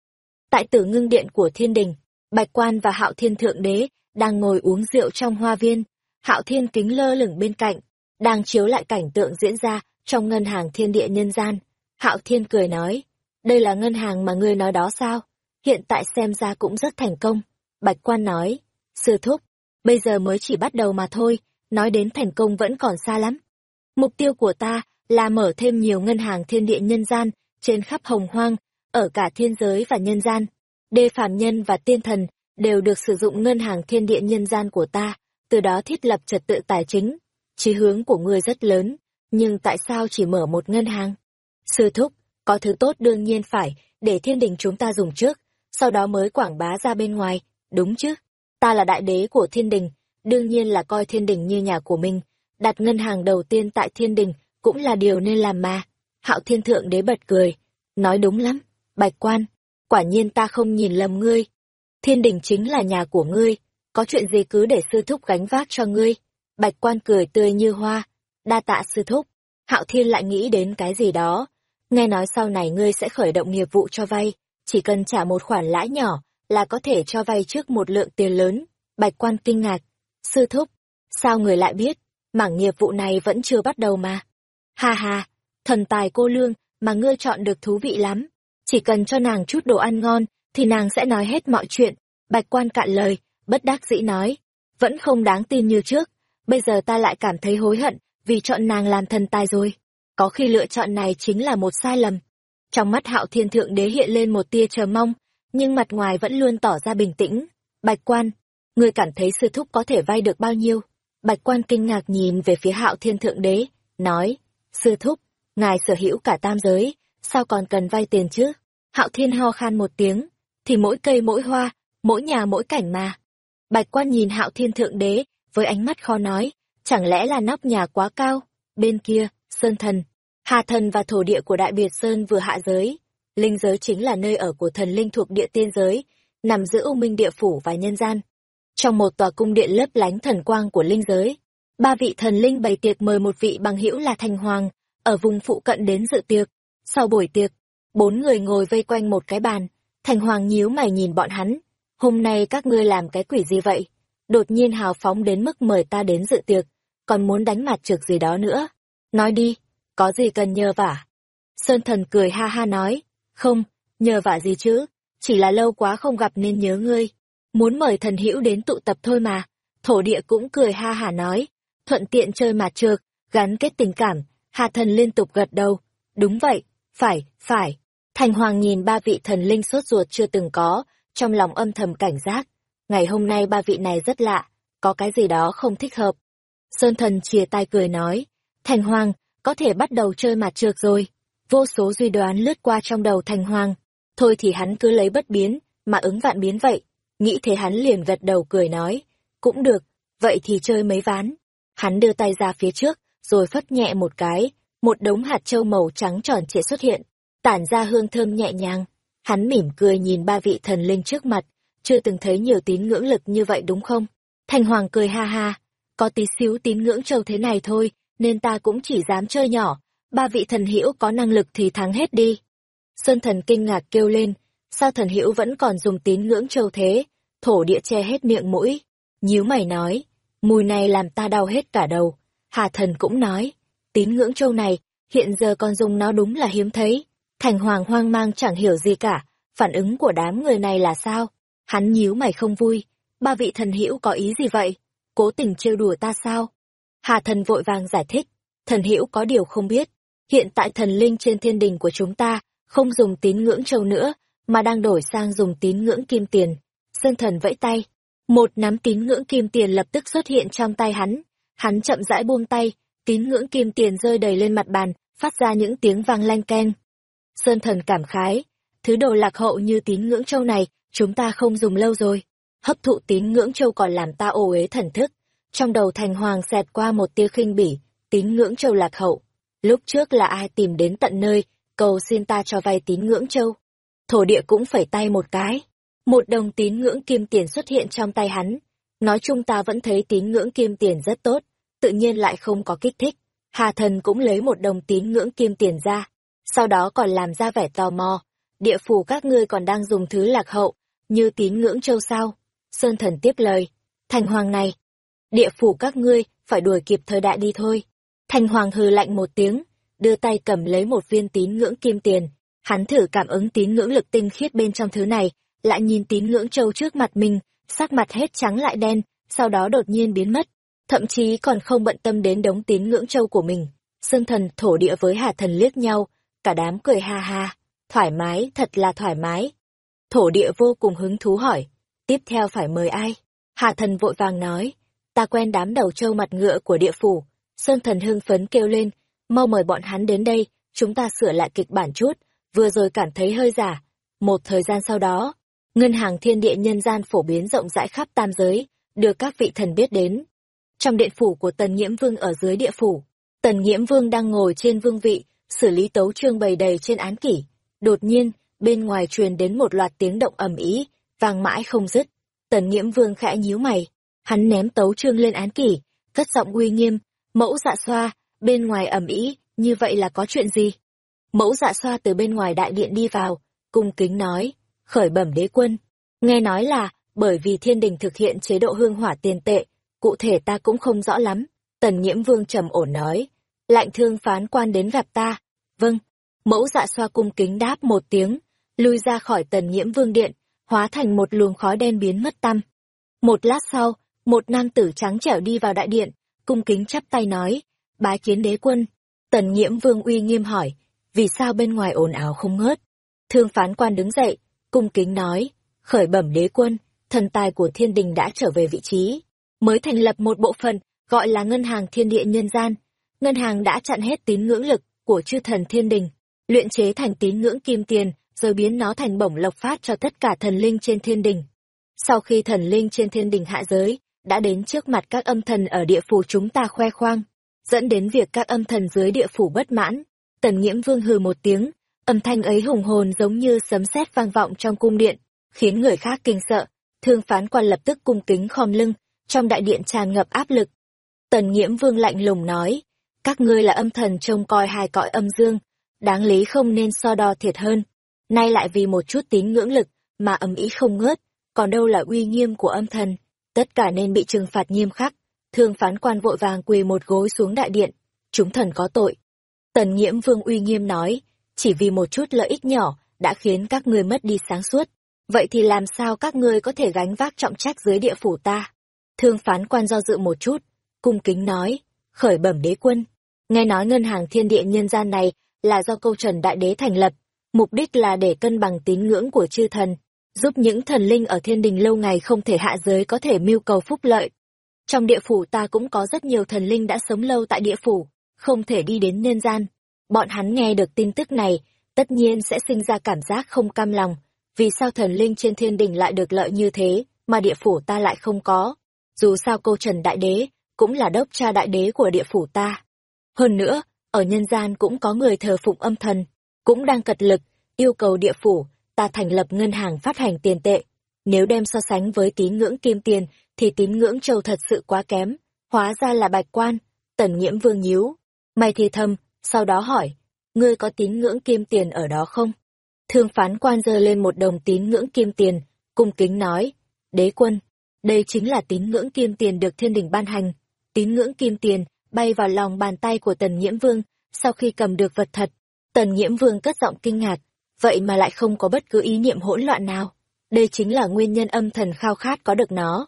Tại tử ngưng điện của thiên đình, Bạch Quan và Hạo Thiên Thượng Đế đang ngồi uống rượu trong hoa viên. Hạo Thiên kính lơ lửng bên cạnh, đang chiếu lại cảnh tượng diễn ra trong ngân hàng thiên địa nhân gian. Hạo Thiên cười nói, đây là ngân hàng mà ngươi nói đó sao? Hiện tại xem ra cũng rất thành công. Bạch Quan nói, sư thúc, bây giờ mới chỉ bắt đầu mà thôi, nói đến thành công vẫn còn xa lắm. Mục tiêu của ta là mở thêm nhiều ngân hàng thiên địa nhân gian trên khắp hồng hoang, ở cả thiên giới và nhân gian. Đê phàm nhân và tiên thần đều được sử dụng ngân hàng thiên địa nhân gian của ta, từ đó thiết lập trật tự tài chính. Chí hướng của ngươi rất lớn, nhưng tại sao chỉ mở một ngân hàng? Sư thúc, có thứ tốt đương nhiên phải, để thiên đình chúng ta dùng trước, sau đó mới quảng bá ra bên ngoài, đúng chứ? Ta là đại đế của thiên đình, đương nhiên là coi thiên đình như nhà của mình, đặt ngân hàng đầu tiên tại thiên đình cũng là điều nên làm mà. Hạo thiên thượng đế bật cười, nói đúng lắm, bạch quan, quả nhiên ta không nhìn lầm ngươi. Thiên đình chính là nhà của ngươi, có chuyện gì cứ để sư thúc gánh vác cho ngươi. Bạch quan cười tươi như hoa, đa tạ sư thúc. Hạo thiên lại nghĩ đến cái gì đó. Nghe nói sau này ngươi sẽ khởi động nghiệp vụ cho vay, chỉ cần trả một khoản lãi nhỏ là có thể cho vay trước một lượng tiền lớn. Bạch quan kinh ngạc. Sư thúc, sao người lại biết, mảng nghiệp vụ này vẫn chưa bắt đầu mà. Ha ha, thần tài cô lương mà ngươi chọn được thú vị lắm. Chỉ cần cho nàng chút đồ ăn ngon, thì nàng sẽ nói hết mọi chuyện. Bạch quan cạn lời, bất đắc dĩ nói. Vẫn không đáng tin như trước. Bây giờ ta lại cảm thấy hối hận, vì chọn nàng làm thần tài rồi. Có khi lựa chọn này chính là một sai lầm. Trong mắt hạo thiên thượng đế hiện lên một tia chờ mong, nhưng mặt ngoài vẫn luôn tỏ ra bình tĩnh. Bạch quan, người cảm thấy sư thúc có thể vay được bao nhiêu? Bạch quan kinh ngạc nhìn về phía hạo thiên thượng đế, nói, sư thúc, ngài sở hữu cả tam giới, sao còn cần vay tiền chứ? Hạo thiên ho khan một tiếng, thì mỗi cây mỗi hoa, mỗi nhà mỗi cảnh mà. Bạch quan nhìn hạo thiên thượng đế, với ánh mắt khó nói, chẳng lẽ là nóc nhà quá cao? Bên kia, Sơn Thần, Hà Thần và thổ địa của Đại Biệt Sơn vừa hạ giới. Linh giới chính là nơi ở của thần linh thuộc địa tiên giới, nằm giữa u minh địa phủ và nhân gian. Trong một tòa cung điện lấp lánh thần quang của linh giới, ba vị thần linh bày tiệc mời một vị bằng hữu là Thành Hoàng, ở vùng phụ cận đến dự tiệc. Sau buổi tiệc, bốn người ngồi vây quanh một cái bàn, Thành Hoàng nhíu mày nhìn bọn hắn. Hôm nay các ngươi làm cái quỷ gì vậy? Đột nhiên hào phóng đến mức mời ta đến dự tiệc, còn muốn đánh mặt trực gì đó nữa. Nói đi, có gì cần nhờ vả? Sơn thần cười ha ha nói, không, nhờ vả gì chứ, chỉ là lâu quá không gặp nên nhớ ngươi. Muốn mời thần hữu đến tụ tập thôi mà. Thổ địa cũng cười ha hả nói, thuận tiện chơi mà trượt, gắn kết tình cảm, hà thần liên tục gật đầu. Đúng vậy, phải, phải. Thành Hoàng nhìn ba vị thần linh sốt ruột chưa từng có, trong lòng âm thầm cảnh giác. Ngày hôm nay ba vị này rất lạ, có cái gì đó không thích hợp. Sơn thần chìa tay cười nói, Thành Hoàng, có thể bắt đầu chơi mặt trược rồi. Vô số duy đoán lướt qua trong đầu Thành Hoàng. Thôi thì hắn cứ lấy bất biến, mà ứng vạn biến vậy. Nghĩ thế hắn liền gật đầu cười nói, cũng được, vậy thì chơi mấy ván. Hắn đưa tay ra phía trước, rồi phất nhẹ một cái, một đống hạt trâu màu trắng tròn trịa xuất hiện, tản ra hương thơm nhẹ nhàng. Hắn mỉm cười nhìn ba vị thần linh trước mặt, chưa từng thấy nhiều tín ngưỡng lực như vậy đúng không? Thành Hoàng cười ha ha, có tí xíu tín ngưỡng trâu thế này thôi, nên ta cũng chỉ dám chơi nhỏ, ba vị thần hữu có năng lực thì thắng hết đi. Sơn thần kinh ngạc kêu lên, sao thần hữu vẫn còn dùng tín ngưỡng châu thế, thổ địa che hết miệng mũi. Nhíu mày nói, mùi này làm ta đau hết cả đầu. Hà thần cũng nói, tín ngưỡng châu này, hiện giờ còn dùng nó đúng là hiếm thấy. Thành Hoàng hoang mang chẳng hiểu gì cả, phản ứng của đám người này là sao? Hắn nhíu mày không vui, ba vị thần hữu có ý gì vậy? Cố tình trêu đùa ta sao? Hà thần vội vàng giải thích, thần hữu có điều không biết, hiện tại thần linh trên thiên đình của chúng ta không dùng tín ngưỡng châu nữa, mà đang đổi sang dùng tín ngưỡng kim tiền. Sơn thần vẫy tay, một nắm tín ngưỡng kim tiền lập tức xuất hiện trong tay hắn. Hắn chậm rãi buông tay, tín ngưỡng kim tiền rơi đầy lên mặt bàn, phát ra những tiếng vang lanh keng. Sơn thần cảm khái, thứ đồ lạc hậu như tín ngưỡng châu này, chúng ta không dùng lâu rồi. Hấp thụ tín ngưỡng châu còn làm ta ồ ế thần thức. Trong đầu thành hoàng xẹt qua một tia khinh bỉ, tín ngưỡng châu lạc hậu. Lúc trước là ai tìm đến tận nơi, cầu xin ta cho vay tín ngưỡng châu. Thổ địa cũng phải tay một cái. Một đồng tín ngưỡng kim tiền xuất hiện trong tay hắn. Nói chung ta vẫn thấy tín ngưỡng kim tiền rất tốt, tự nhiên lại không có kích thích. Hà thần cũng lấy một đồng tín ngưỡng kim tiền ra, sau đó còn làm ra vẻ tò mò. Địa phủ các ngươi còn đang dùng thứ lạc hậu, như tín ngưỡng châu sao. Sơn thần tiếp lời, thành hoàng này, địa phủ các ngươi phải đuổi kịp thời đại đi thôi. Thành hoàng hừ lạnh một tiếng, đưa tay cầm lấy một viên tín ngưỡng kim tiền. Hắn thử cảm ứng tín ngưỡng lực tinh khiết bên trong thứ này, lại nhìn tín ngưỡng châu trước mặt mình, sắc mặt hết trắng lại đen, sau đó đột nhiên biến mất. Thậm chí còn không bận tâm đến đống tín ngưỡng châu của mình. Sơn thần thổ địa với hà thần liếc nhau, cả đám cười ha ha. Thoải mái, thật là thoải mái. Thổ địa vô cùng hứng thú hỏi, tiếp theo phải mời ai? Hà thần vội vàng nói, ta quen đám đầu trâu mặt ngựa của địa phủ. Sơn thần hưng phấn kêu lên, mau mời bọn hắn đến đây, chúng ta sửa lại kịch bản chút, vừa rồi cảm thấy hơi giả. Một thời gian sau đó, ngân hàng thiên địa nhân gian phổ biến rộng rãi khắp tam giới, được các vị thần biết đến. Trong điện phủ của Tần Nhiễm Vương ở dưới địa phủ, Tần Nhiễm Vương đang ngồi trên vương vị, xử lý tấu chương bày đầy trên án kỷ. Đột nhiên, bên ngoài truyền đến một loạt tiếng động ầm ĩ, vang mãi không dứt. Tần Nhiễm Vương khẽ nhíu mày, hắn ném tấu chương lên án kỷ, cất giọng uy nghiêm, "Mẫu Dạ Xoa, bên ngoài ầm ĩ, như vậy là có chuyện gì?" Mẫu Dạ Xoa từ bên ngoài đại điện đi vào, cung kính nói, "Khởi bẩm đế quân, nghe nói là bởi vì thiên đình thực hiện chế độ hương hỏa tiền tệ, cụ thể ta cũng không rõ lắm." Tần Nhiễm Vương trầm ổn nói, "Lạnh thương phán quan đến gặp ta." "Vâng." Mẫu Dạ Xoa cung kính đáp một tiếng, lui ra khỏi Tần Nhiễm Vương điện, hóa thành một luồng khói đen biến mất tăm. Một lát sau, một nam tử trắng trẻo đi vào đại điện, cung kính chắp tay nói, bái kiến đế quân. Tần nhiễm vương uy nghiêm hỏi, vì sao bên ngoài ồn ào không ngớt? Thương phán quan đứng dậy, cung kính nói, khởi bẩm đế quân, thần tài của thiên đình đã trở về vị trí, mới thành lập một bộ phận, gọi là ngân hàng thiên địa nhân gian. Ngân hàng đã chặn hết tín ngưỡng lực của chư thần thiên đình, luyện chế thành tín ngưỡng kim tiền, rồi biến nó thành bổng lộc phát cho tất cả thần linh trên thiên đình. Sau khi thần linh trên thiên đình hạ giới, đã đến trước mặt các âm thần ở địa phủ chúng ta khoe khoang, dẫn đến việc các âm thần dưới địa phủ bất mãn. Tần Nghiễm Vương hừ một tiếng, âm thanh ấy hùng hồn giống như sấm sét vang vọng trong cung điện, khiến người khác kinh sợ. Thương phán quan lập tức cung kính khom lưng, trong đại điện tràn ngập áp lực. Tần Nghiễm Vương lạnh lùng nói, các ngươi là âm thần trông coi hai cõi âm dương, đáng lý không nên so đo thiệt hơn. Nay lại vì một chút tín ngưỡng lực mà ầm ĩ không ngớt, còn đâu là uy nghiêm của âm thần tất cả nên bị trừng phạt nghiêm khắc. Thương phán quan vội vàng quỳ một gối xuống đại điện, chúng thần có tội. Tần nhiễm vương uy nghiêm nói, chỉ vì một chút lợi ích nhỏ đã khiến các ngươi mất đi sáng suốt. Vậy thì làm sao các ngươi có thể gánh vác trọng trách dưới địa phủ ta? Thương phán quan do dự một chút, cung kính nói, khởi bẩm đế quân. Nghe nói ngân hàng thiên địa nhân gian này là do câu trần đại đế thành lập, mục đích là để cân bằng tín ngưỡng của chư thần, giúp những thần linh ở thiên đình lâu ngày không thể hạ giới có thể mưu cầu phúc lợi. Trong địa phủ ta cũng có rất nhiều thần linh đã sống lâu tại địa phủ, không thể đi đến nhân gian. Bọn hắn nghe được tin tức này, tất nhiên sẽ sinh ra cảm giác không cam lòng, vì sao thần linh trên thiên đình lại được lợi như thế, mà địa phủ ta lại không có. Dù sao câu trần đại đế, cũng là đốc cha đại đế của địa phủ ta. Hơn nữa, ở nhân gian cũng có người thờ phụng âm thần, cũng đang cật lực, yêu cầu địa phủ ta thành lập ngân hàng phát hành tiền tệ. Nếu đem so sánh với tín ngưỡng kim tiền, thì tín ngưỡng châu thật sự quá kém. Hóa ra là bạch quan. Tần nhiễm vương nhíu. Mày thì thầm, sau đó hỏi, ngươi có tín ngưỡng kim tiền ở đó không? Thương phán quan giơ lên một đồng tín ngưỡng kim tiền, cung kính nói, đế quân, đây chính là tín ngưỡng kim tiền được thiên đình ban hành. Tín ngưỡng kim tiền bay vào lòng bàn tay của tần nhiễm vương, Sau khi cầm được vật thật, Tần Nhiễm Vương cất giọng kinh ngạc, vậy mà lại không có bất cứ ý niệm hỗn loạn nào. Đây chính là nguyên nhân âm thần khao khát có được nó.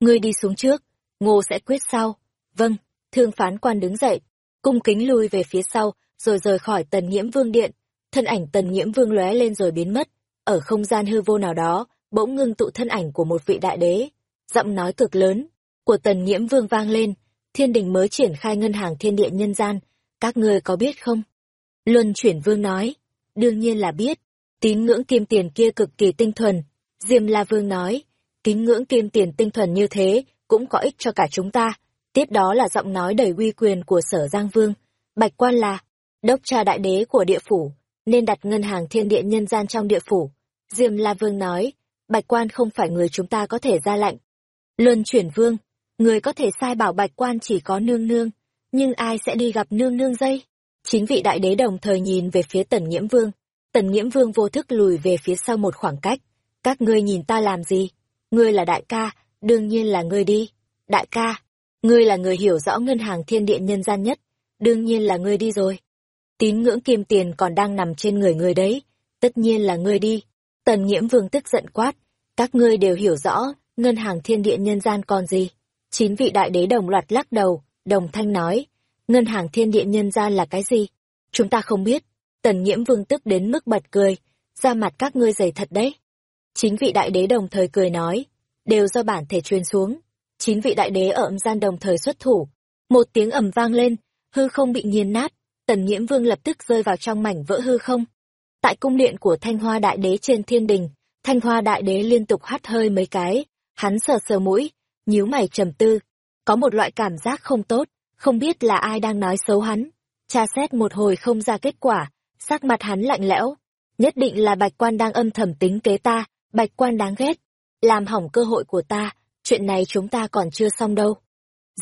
Ngươi đi xuống trước, ngô sẽ quyết sau. Vâng, thương phán quan đứng dậy, cung kính lui về phía sau, rồi rời khỏi tần nhiễm vương điện. Thân ảnh tần nhiễm vương lóe lên rồi biến mất. Ở không gian hư vô nào đó, bỗng ngưng tụ thân ảnh của một vị đại đế. Giọng nói cực lớn, của tần nhiễm vương vang lên, thiên đình mới triển khai ngân hàng thiên địa nhân gian, các ngươi có biết không? Luân chuyển vương nói, đương nhiên là biết, tín ngưỡng kim tiền kia cực kỳ tinh thuần. Diêm La Vương nói, kính ngưỡng kim tiền tinh thuần như thế, cũng có ích cho cả chúng ta. Tiếp đó là giọng nói đầy uy quyền của sở Giang Vương. Bạch quan là, đốc cha đại đế của địa phủ, nên đặt ngân hàng thiên địa nhân gian trong địa phủ. Diêm La Vương nói, bạch quan không phải người chúng ta có thể ra lệnh. Luân chuyển vương, người có thể sai bảo bạch quan chỉ có nương nương, nhưng ai sẽ đi gặp nương nương dây? Chín vị đại đế đồng thời nhìn về phía tần nhiễm vương. Tần nhiễm vương vô thức lùi về phía sau một khoảng cách. Các ngươi nhìn ta làm gì? Ngươi là đại ca, đương nhiên là ngươi đi. Đại ca, ngươi là người hiểu rõ ngân hàng thiên địa nhân gian nhất, đương nhiên là ngươi đi rồi. Tín ngưỡng kim tiền còn đang nằm trên người ngươi đấy, tất nhiên là ngươi đi. Tần nhiễm vương tức giận quát, các ngươi đều hiểu rõ, ngân hàng thiên địa nhân gian còn gì. Chín vị đại đế đồng loạt lắc đầu, đồng thanh nói, ngân hàng thiên địa nhân gian là cái gì? Chúng ta không biết. Tần nhiễm vương tức đến mức bật cười, ra mặt các ngươi dày thật đấy. chính vị đại đế đồng thời cười nói, đều do bản thể truyền xuống. Chín vị đại đế ở âm gian đồng thời xuất thủ. Một tiếng ầm vang lên, hư không bị nghiền nát, tần nhiễm vương lập tức rơi vào trong mảnh vỡ hư không. Tại cung điện của thanh hoa đại đế trên thiên đình, thanh hoa đại đế liên tục hắt hơi mấy cái, hắn sờ sờ mũi, nhíu mày trầm tư. Có một loại cảm giác không tốt, không biết là ai đang nói xấu hắn. Tra xét một hồi không ra kết quả, sắc mặt hắn lạnh lẽo. Nhất định là bạch quan đang âm thầm tính kế ta, bạch quan đáng ghét. Làm hỏng cơ hội của ta, chuyện này chúng ta còn chưa xong đâu.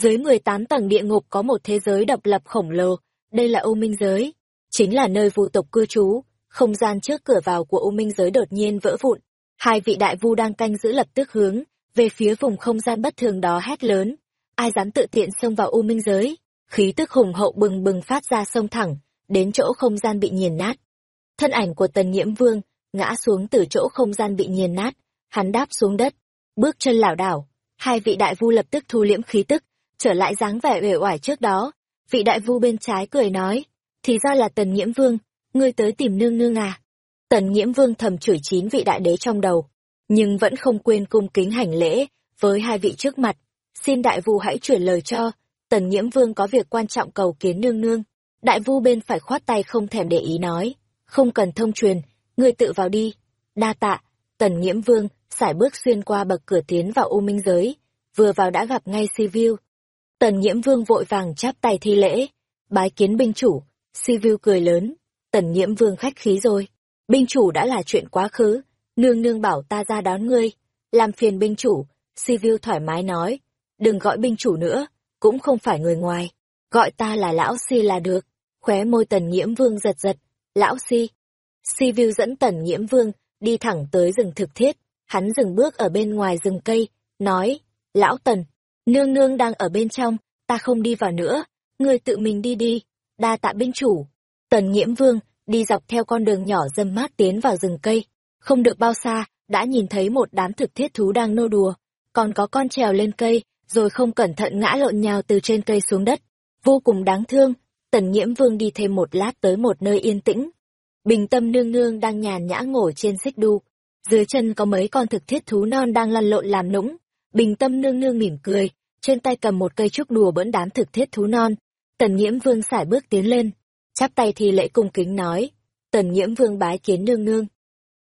Dưới 18 tầng địa ngục có một thế giới độc lập khổng lồ, đây là ô Minh Giới. Chính là nơi vu tộc cư trú, không gian trước cửa vào của ô Minh Giới đột nhiên vỡ vụn. Hai vị đại vu đang canh giữ lập tức hướng, về phía vùng không gian bất thường đó hét lớn ai dám tự tiện xông vào u minh giới. Khí tức hùng hậu bừng bừng phát ra sông thẳng, đến chỗ không gian bị nghiền nát. Thân ảnh của tần nhiễm vương ngã xuống từ chỗ không gian bị nghiền nát, hắn đáp xuống đất. Bước chân lảo đảo, hai vị đại vu lập tức thu liễm khí tức, trở lại dáng vẻ uể oải trước đó. Vị đại vu bên trái cười nói, thì ra là tần nhiễm vương, ngươi tới tìm nương nương à? Tần nhiễm vương thầm chửi chín vị đại đế trong đầu, nhưng vẫn không quên cung kính hành lễ với hai vị trước mặt xin đại vu hãy chuyển lời cho, tần nhiễm vương có việc quan trọng cầu kiến nương nương. Đại vu bên phải khoát tay không thèm để ý nói, không cần thông truyền, ngươi tự vào đi. Đa tạ, tần nhiễm vương, sải bước xuyên qua bậc cửa tiến vào u minh giới, vừa vào đã gặp ngay si view. Tần nhiễm vương vội vàng chắp tay thi lễ, bái kiến binh chủ, si view cười lớn, tần nhiễm vương khách khí rồi, binh chủ đã là chuyện quá khứ, nương nương bảo ta ra đón ngươi, làm phiền binh chủ, si view thoải mái nói, đừng gọi binh chủ nữa, cũng không phải người ngoài, gọi ta là lão si là được. Khóe môi tần nhiễm vương giật giật, lão si. Si viu dẫn tần nhiễm vương đi thẳng tới rừng thực thiết, hắn dừng bước ở bên ngoài rừng cây, nói, lão tần, nương nương đang ở bên trong, ta không đi vào nữa, ngươi tự mình đi đi, đa tạ binh chủ. Tần nhiễm vương đi dọc theo con đường nhỏ dâm mát tiến vào rừng cây, không được bao xa, đã nhìn thấy một đám thực thiết thú đang nô đùa, còn có con trèo lên cây, rồi không cẩn thận ngã lộn nhào từ trên cây xuống đất. Vô cùng đáng thương, tần nhiễm vương đi thêm một lát tới một nơi yên tĩnh. Bình tâm nương nương đang nhàn nhã ngồi trên xích đu. Dưới chân có mấy con thực thiết thú non đang lăn lộn làm nũng. Bình tâm nương nương mỉm cười, trên tay cầm một cây trúc đùa bỡn đám thực thiết thú non. Tần nhiễm vương sải bước tiến lên, chắp tay thì lễ cung kính nói. Tần nhiễm vương bái kiến nương nương.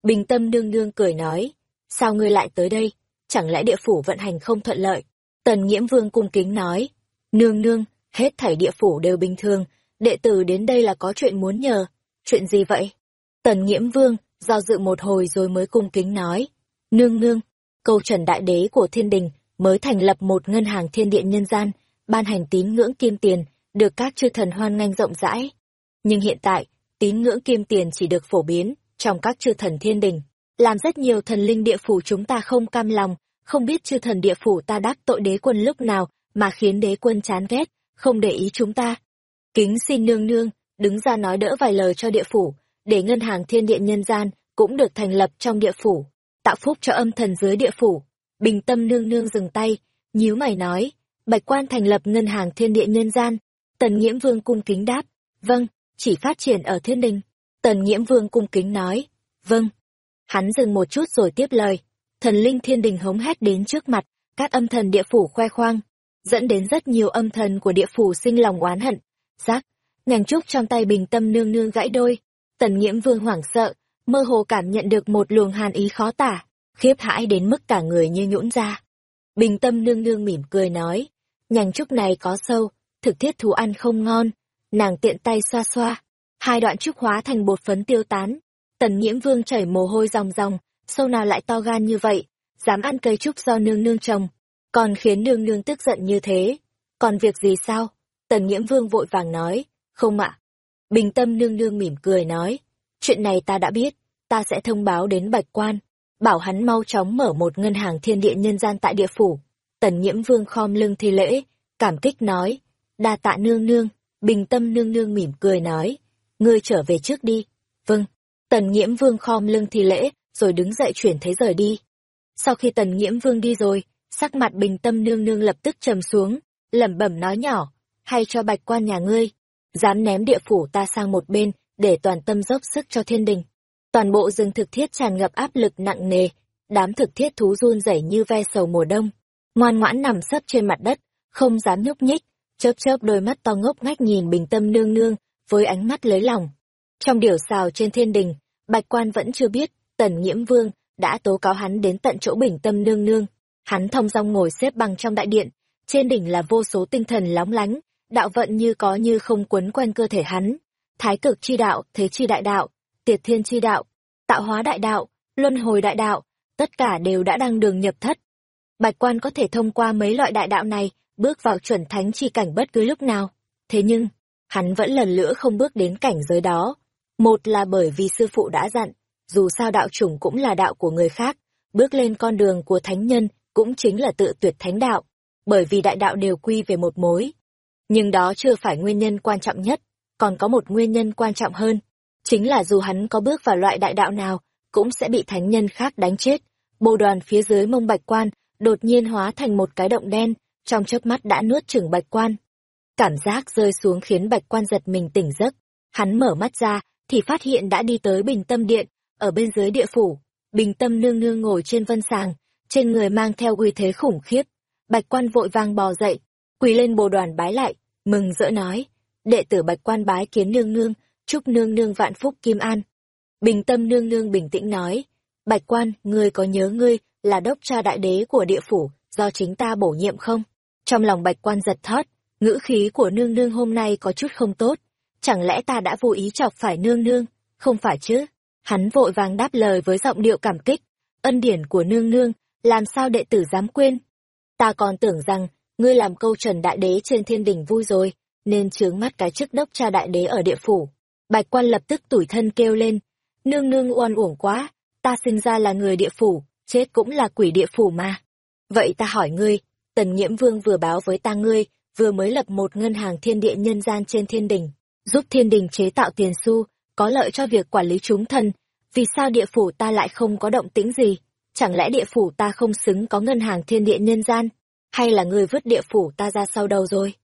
Bình tâm nương nương cười nói, sao ngươi lại tới đây? Chẳng lẽ địa phủ vận hành không thuận lợi? Tần Nhiễm Vương cung kính nói, nương nương, hết thảy địa phủ đều bình thường, đệ tử đến đây là có chuyện muốn nhờ. Chuyện gì vậy? Tần Nhiễm Vương, do dự một hồi rồi mới cung kính nói, nương nương, câu trần đại đế của thiên đình mới thành lập một ngân hàng thiên điện nhân gian, ban hành tín ngưỡng kim tiền, được các chư thần hoan nghênh rộng rãi. Nhưng hiện tại, tín ngưỡng kim tiền chỉ được phổ biến trong các chư thần thiên đình, làm rất nhiều thần linh địa phủ chúng ta không cam lòng, không biết chư thần địa phủ ta đắc tội đế quân lúc nào mà khiến đế quân chán ghét, không để ý chúng ta. Kính xin nương nương, đứng ra nói đỡ vài lời cho địa phủ, để ngân hàng thiên địa nhân gian cũng được thành lập trong địa phủ, tạo phúc cho âm thần dưới địa phủ. Bình tâm nương nương dừng tay, nhíu mày nói, bạch quan thành lập ngân hàng thiên địa nhân gian. Tần Nghiễm Vương cung kính đáp, vâng, chỉ phát triển ở thiên đình. Tần Nghiễm Vương cung kính nói, vâng. Hắn dừng một chút rồi tiếp lời, thần linh thiên đình hống hét đến trước mặt, các âm thần địa phủ khoe khoang, dẫn đến rất nhiều âm thần của địa phủ sinh lòng oán hận. Giác, ngành trúc trong tay bình tâm nương nương gãy đôi, tần nghiễm vương hoảng sợ, mơ hồ cảm nhận được một luồng hàn ý khó tả, khiếp hãi đến mức cả người như nhũn ra. Bình tâm nương nương mỉm cười nói, nhành trúc này có sâu, thực thiết thú ăn không ngon, nàng tiện tay xoa xoa, hai đoạn trúc hóa thành bột phấn tiêu tán, tần nghiễm vương chảy mồ hôi ròng ròng, sâu nào lại to gan như vậy, dám ăn cây trúc do nương nương trồng, còn khiến nương nương tức giận như thế. Còn việc gì sao? Tần nhiễm Vương vội vàng nói, không ạ. Bình tâm nương nương mỉm cười nói, chuyện này ta đã biết, ta sẽ thông báo đến bạch quan, bảo hắn mau chóng mở một ngân hàng thiên địa nhân gian tại địa phủ. Tần nhiễm Vương khom lưng thi lễ, cảm kích nói, đa tạ nương nương, bình tâm nương nương mỉm cười nói, ngươi trở về trước đi. Vâng, Tần nhiễm Vương khom lưng thi lễ, rồi đứng dậy chuyển thế rời đi. Sau khi Tần Nghiễm Vương đi rồi, sắc mặt bình tâm nương nương lập tức trầm xuống, lẩm bẩm nói nhỏ, hay cho bạch quan nhà ngươi, dám ném địa phủ ta sang một bên, để toàn tâm dốc sức cho thiên đình. Toàn bộ rừng thực thiết tràn ngập áp lực nặng nề, đám thực thiết thú run rẩy như ve sầu mùa đông, ngoan ngoãn nằm sấp trên mặt đất, không dám nhúc nhích, chớp chớp đôi mắt to ngốc ngách nhìn bình tâm nương nương, với ánh mắt lấy lòng. Trong điều xào trên thiên đình, bạch quan vẫn chưa biết, tần nhiễm vương đã tố cáo hắn đến tận chỗ bình tâm nương nương. Hắn thông dong ngồi xếp bằng trong đại điện, trên đỉnh là vô số tinh thần lóng lánh, đạo vận như có như không quấn quanh cơ thể hắn. Thái cực chi đạo, thế chi đại đạo, tiệt thiên chi đạo, tạo hóa đại đạo, luân hồi đại đạo, tất cả đều đã đăng đường nhập thất. Bạch quan có thể thông qua mấy loại đại đạo này, bước vào chuẩn thánh chi cảnh bất cứ lúc nào. Thế nhưng, hắn vẫn lần nữa không bước đến cảnh giới đó. Một là bởi vì sư phụ đã dặn, dù sao đạo chủng cũng là đạo của người khác, bước lên con đường của thánh nhân cũng chính là tự tuyệt thánh đạo, bởi vì đại đạo đều quy về một mối. Nhưng đó chưa phải nguyên nhân quan trọng nhất, còn có một nguyên nhân quan trọng hơn, chính là dù hắn có bước vào loại đại đạo nào, cũng sẽ bị thánh nhân khác đánh chết. Bồ đoàn phía dưới mông bạch quan, đột nhiên hóa thành một cái động đen, trong chớp mắt đã nuốt chửng bạch quan. Cảm giác rơi xuống khiến bạch quan giật mình tỉnh giấc. Hắn mở mắt ra, thì phát hiện đã đi tới bình tâm điện, ở bên dưới địa phủ. Bình tâm nương nương ngồi trên vân sàng, trên người mang theo uy thế khủng khiếp. Bạch quan vội vàng bò dậy, quỳ lên bồ đoàn bái lại, mừng rỡ nói, đệ tử bạch quan bái kiến nương nương, chúc nương nương vạn phúc kim an. Bình tâm nương nương bình tĩnh nói, bạch quan, ngươi có nhớ ngươi là đốc cha đại đế của địa phủ, do chính ta bổ nhiệm không? Trong lòng bạch quan giật thót, ngữ khí của nương nương hôm nay có chút không tốt, chẳng lẽ ta đã vô ý chọc phải nương nương, không phải chứ? Hắn vội vàng đáp lời với giọng điệu cảm kích, ân điển của nương nương, làm sao đệ tử dám quên? Ta còn tưởng rằng, ngươi làm câu trần đại đế trên thiên đình vui rồi, nên chướng mắt cái chức đốc cha đại đế ở địa phủ. Bạch quan lập tức tủi thân kêu lên, nương nương oan uổng quá, ta sinh ra là người địa phủ, chết cũng là quỷ địa phủ mà. Vậy ta hỏi ngươi, tần nhiễm vương vừa báo với ta ngươi, vừa mới lập một ngân hàng thiên địa nhân gian trên thiên đình, giúp thiên đình chế tạo tiền xu, có lợi cho việc quản lý chúng thần, vì sao địa phủ ta lại không có động tĩnh gì? chẳng lẽ địa phủ ta không xứng có ngân hàng thiên địa nhân gian, hay là người vứt địa phủ ta ra sau đầu rồi?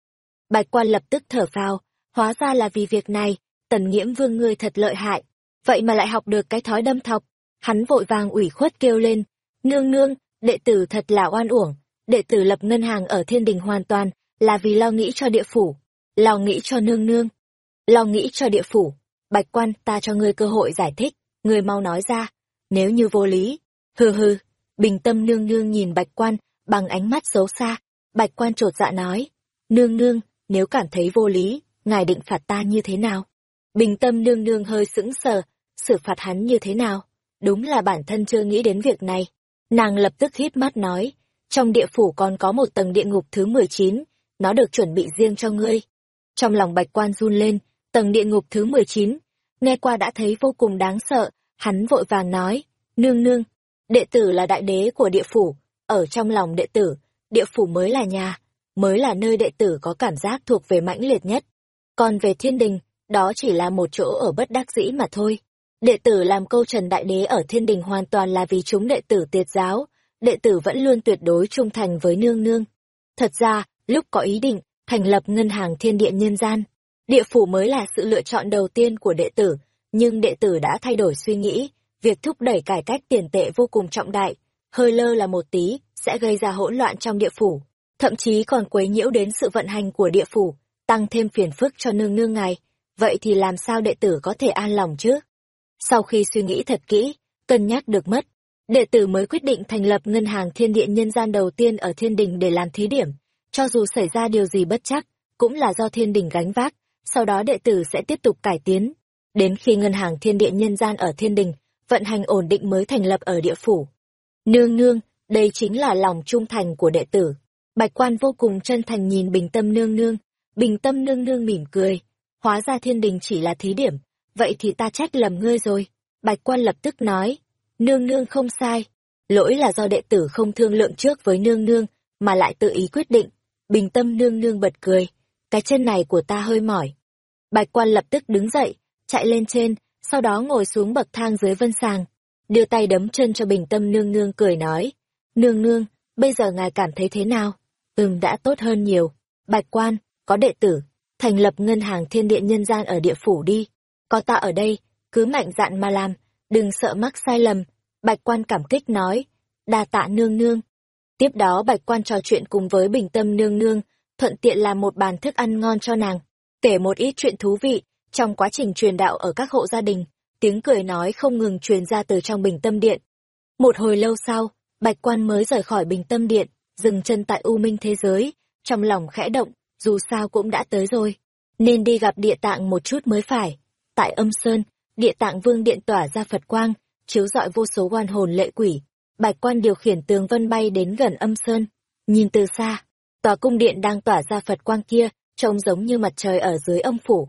Bạch quan lập tức thở phào, hóa ra là vì việc này, tần nghiễm vương ngươi thật lợi hại, vậy mà lại học được cái thói đâm thọc. Hắn vội vàng ủy khuất kêu lên, nương nương, đệ tử thật là oan uổng, đệ tử lập ngân hàng ở thiên đình hoàn toàn, là vì lo nghĩ cho địa phủ, lo nghĩ cho nương nương, lo nghĩ cho địa phủ. Bạch quan ta cho ngươi cơ hội giải thích, ngươi mau nói ra, nếu như vô lý, Hừ hừ, bình tâm nương nương nhìn bạch quan, bằng ánh mắt xấu xa. Bạch quan trột dạ nói, nương nương, nếu cảm thấy vô lý, ngài định phạt ta như thế nào? Bình tâm nương nương hơi sững sờ, xử phạt hắn như thế nào? Đúng là bản thân chưa nghĩ đến việc này. Nàng lập tức hít mắt nói, trong địa phủ còn có một tầng địa ngục thứ 19, nó được chuẩn bị riêng cho ngươi. Trong lòng bạch quan run lên, tầng địa ngục thứ 19, nghe qua đã thấy vô cùng đáng sợ, hắn vội vàng nói, nương nương, Đệ tử là đại đế của địa phủ, ở trong lòng đệ tử, địa phủ mới là nhà, mới là nơi đệ tử có cảm giác thuộc về mãnh liệt nhất. Còn về thiên đình, đó chỉ là một chỗ ở bất đắc dĩ mà thôi. Đệ tử làm câu trần đại đế ở thiên đình hoàn toàn là vì chúng đệ tử tiệt giáo, đệ tử vẫn luôn tuyệt đối trung thành với nương nương. Thật ra, lúc có ý định, thành lập ngân hàng thiên địa nhân gian, địa phủ mới là sự lựa chọn đầu tiên của đệ tử, nhưng đệ tử đã thay đổi suy nghĩ, việc thúc đẩy cải cách tiền tệ vô cùng trọng đại, hơi lơ là một tí, sẽ gây ra hỗn loạn trong địa phủ, thậm chí còn quấy nhiễu đến sự vận hành của địa phủ, tăng thêm phiền phức cho nương nương ngài. Vậy thì làm sao đệ tử có thể an lòng chứ? Sau khi suy nghĩ thật kỹ, cân nhắc được mất, đệ tử mới quyết định thành lập ngân hàng thiên địa nhân gian đầu tiên ở thiên đình để làm thí điểm. Cho dù xảy ra điều gì bất chắc, cũng là do thiên đình gánh vác, sau đó đệ tử sẽ tiếp tục cải tiến. Đến khi ngân hàng thiên địa nhân gian ở thiên đình, vận hành ổn định mới thành lập ở địa phủ. Nương nương, đây chính là lòng trung thành của đệ tử. Bạch quan vô cùng chân thành nhìn bình tâm nương nương, bình tâm nương nương mỉm cười. Hóa ra thiên đình chỉ là thí điểm, vậy thì ta trách lầm ngươi rồi. Bạch quan lập tức nói, nương nương không sai, lỗi là do đệ tử không thương lượng trước với nương nương, mà lại tự ý quyết định. Bình tâm nương nương bật cười, cái chân này của ta hơi mỏi. Bạch quan lập tức đứng dậy, chạy lên trên, sau đó ngồi xuống bậc thang dưới vân sàng, đưa tay đấm chân cho bình tâm nương nương cười nói. Nương nương, bây giờ ngài cảm thấy thế nào? Ừm đã tốt hơn nhiều. Bạch quan, có đệ tử, thành lập ngân hàng thiên địa nhân gian ở địa phủ đi. Có ta ở đây, cứ mạnh dạn mà làm, đừng sợ mắc sai lầm. Bạch quan cảm kích nói, đa tạ nương nương. Tiếp đó bạch quan trò chuyện cùng với bình tâm nương nương, thuận tiện làm một bàn thức ăn ngon cho nàng, kể một ít chuyện thú vị, trong quá trình truyền đạo ở các hộ gia đình, tiếng cười nói không ngừng truyền ra từ trong bình tâm điện. Một hồi lâu sau, bạch quan mới rời khỏi bình tâm điện, dừng chân tại u minh thế giới, trong lòng khẽ động, dù sao cũng đã tới rồi, nên đi gặp địa tạng một chút mới phải. Tại âm sơn, địa tạng vương điện tỏa ra Phật quang, chiếu rọi vô số oan hồn lệ quỷ. Bạch quan điều khiển tường vân bay đến gần âm sơn, nhìn từ xa, tòa cung điện đang tỏa ra Phật quang kia, trông giống như mặt trời ở dưới âm phủ.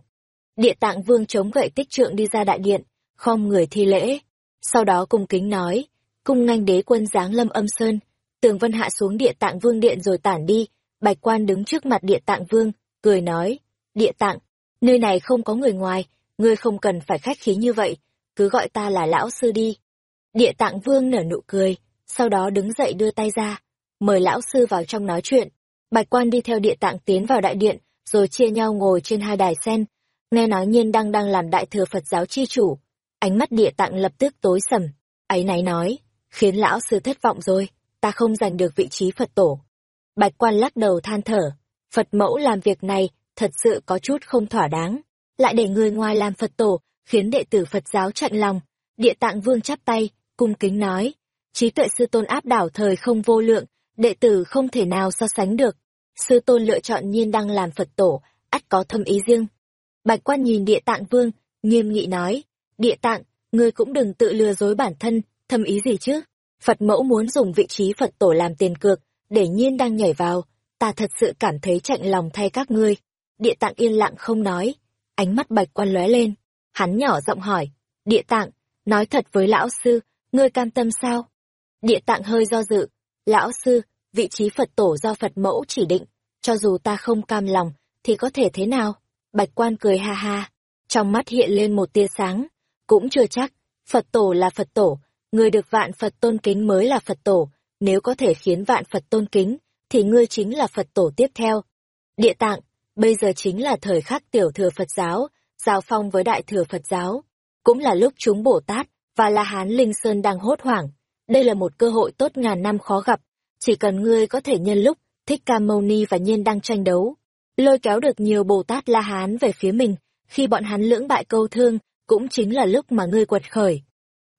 Địa tạng vương chống gậy tích trượng đi ra đại điện, khom người thi lễ. Sau đó cung kính nói, cung nganh đế quân giáng lâm âm sơn, tường vân hạ xuống địa tạng vương điện rồi tản đi, bạch quan đứng trước mặt địa tạng vương, cười nói, địa tạng, nơi này không có người ngoài, ngươi không cần phải khách khí như vậy, cứ gọi ta là lão sư đi. Địa tạng vương nở nụ cười, sau đó đứng dậy đưa tay ra, mời lão sư vào trong nói chuyện. Bạch quan đi theo địa tạng tiến vào đại điện, rồi chia nhau ngồi trên hai đài sen. Nghe nói nhiên đang đang làm đại thừa Phật giáo chi chủ. Ánh mắt địa tạng lập tức tối sầm. Ấy náy nói, khiến lão sư thất vọng rồi, ta không giành được vị trí Phật tổ. Bạch quan lắc đầu than thở, Phật mẫu làm việc này thật sự có chút không thỏa đáng. Lại để người ngoài làm Phật tổ, khiến đệ tử Phật giáo chạy lòng. Địa tạng vương chắp tay, cung kính nói, trí tuệ sư tôn áp đảo thời không vô lượng, đệ tử không thể nào so sánh được sư tôn lựa chọn nhiên đăng làm Phật tổ, ắt có thâm ý riêng. Bạch quan nhìn địa tạng vương, nghiêm nghị nói, địa tạng, ngươi cũng đừng tự lừa dối bản thân, thâm ý gì chứ? Phật mẫu muốn dùng vị trí Phật tổ làm tiền cược, để nhiên đăng nhảy vào, ta thật sự cảm thấy chạnh lòng thay các ngươi. Địa tạng yên lặng không nói, ánh mắt bạch quan lóe lên, hắn nhỏ giọng hỏi, địa tạng, nói thật với lão sư, ngươi cam tâm sao? Địa tạng hơi do dự, lão sư, vị trí Phật tổ do Phật mẫu chỉ định, cho dù ta không cam lòng, thì có thể thế nào? Bạch quan cười ha ha, trong mắt hiện lên một tia sáng, cũng chưa chắc, Phật tổ là Phật tổ, người được vạn Phật tôn kính mới là Phật tổ, nếu có thể khiến vạn Phật tôn kính, thì ngươi chính là Phật tổ tiếp theo. Địa tạng, bây giờ chính là thời khắc tiểu thừa Phật giáo, giao phong với đại thừa Phật giáo, cũng là lúc chúng Bồ Tát và La Hán Linh Sơn đang hốt hoảng. Đây là một cơ hội tốt ngàn năm khó gặp, chỉ cần ngươi có thể nhân lúc thích ca mâu ni và nhiên đang tranh đấu. Lôi kéo được nhiều bồ tát la hán về phía mình khi bọn hắn lưỡng bại câu thương cũng chính là lúc mà ngươi quật khởi.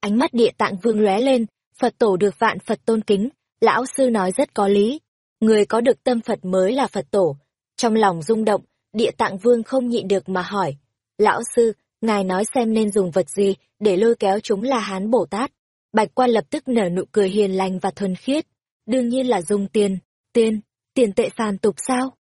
Ánh mắt địa tạng vương lóe lên phật tổ được vạn phật tôn kính lão sư nói rất có lý. Người có được tâm phật mới là phật tổ. Trong lòng rung động địa tạng vương không nhịn được mà hỏi lão sư ngài nói xem nên dùng vật gì để lôi kéo chúng la hán bồ tát? Bạch quan lập tức nở nụ cười hiền lành và thuần khiết đương nhiên là dùng tiền, tiền, tiền tệ phàm tục sao?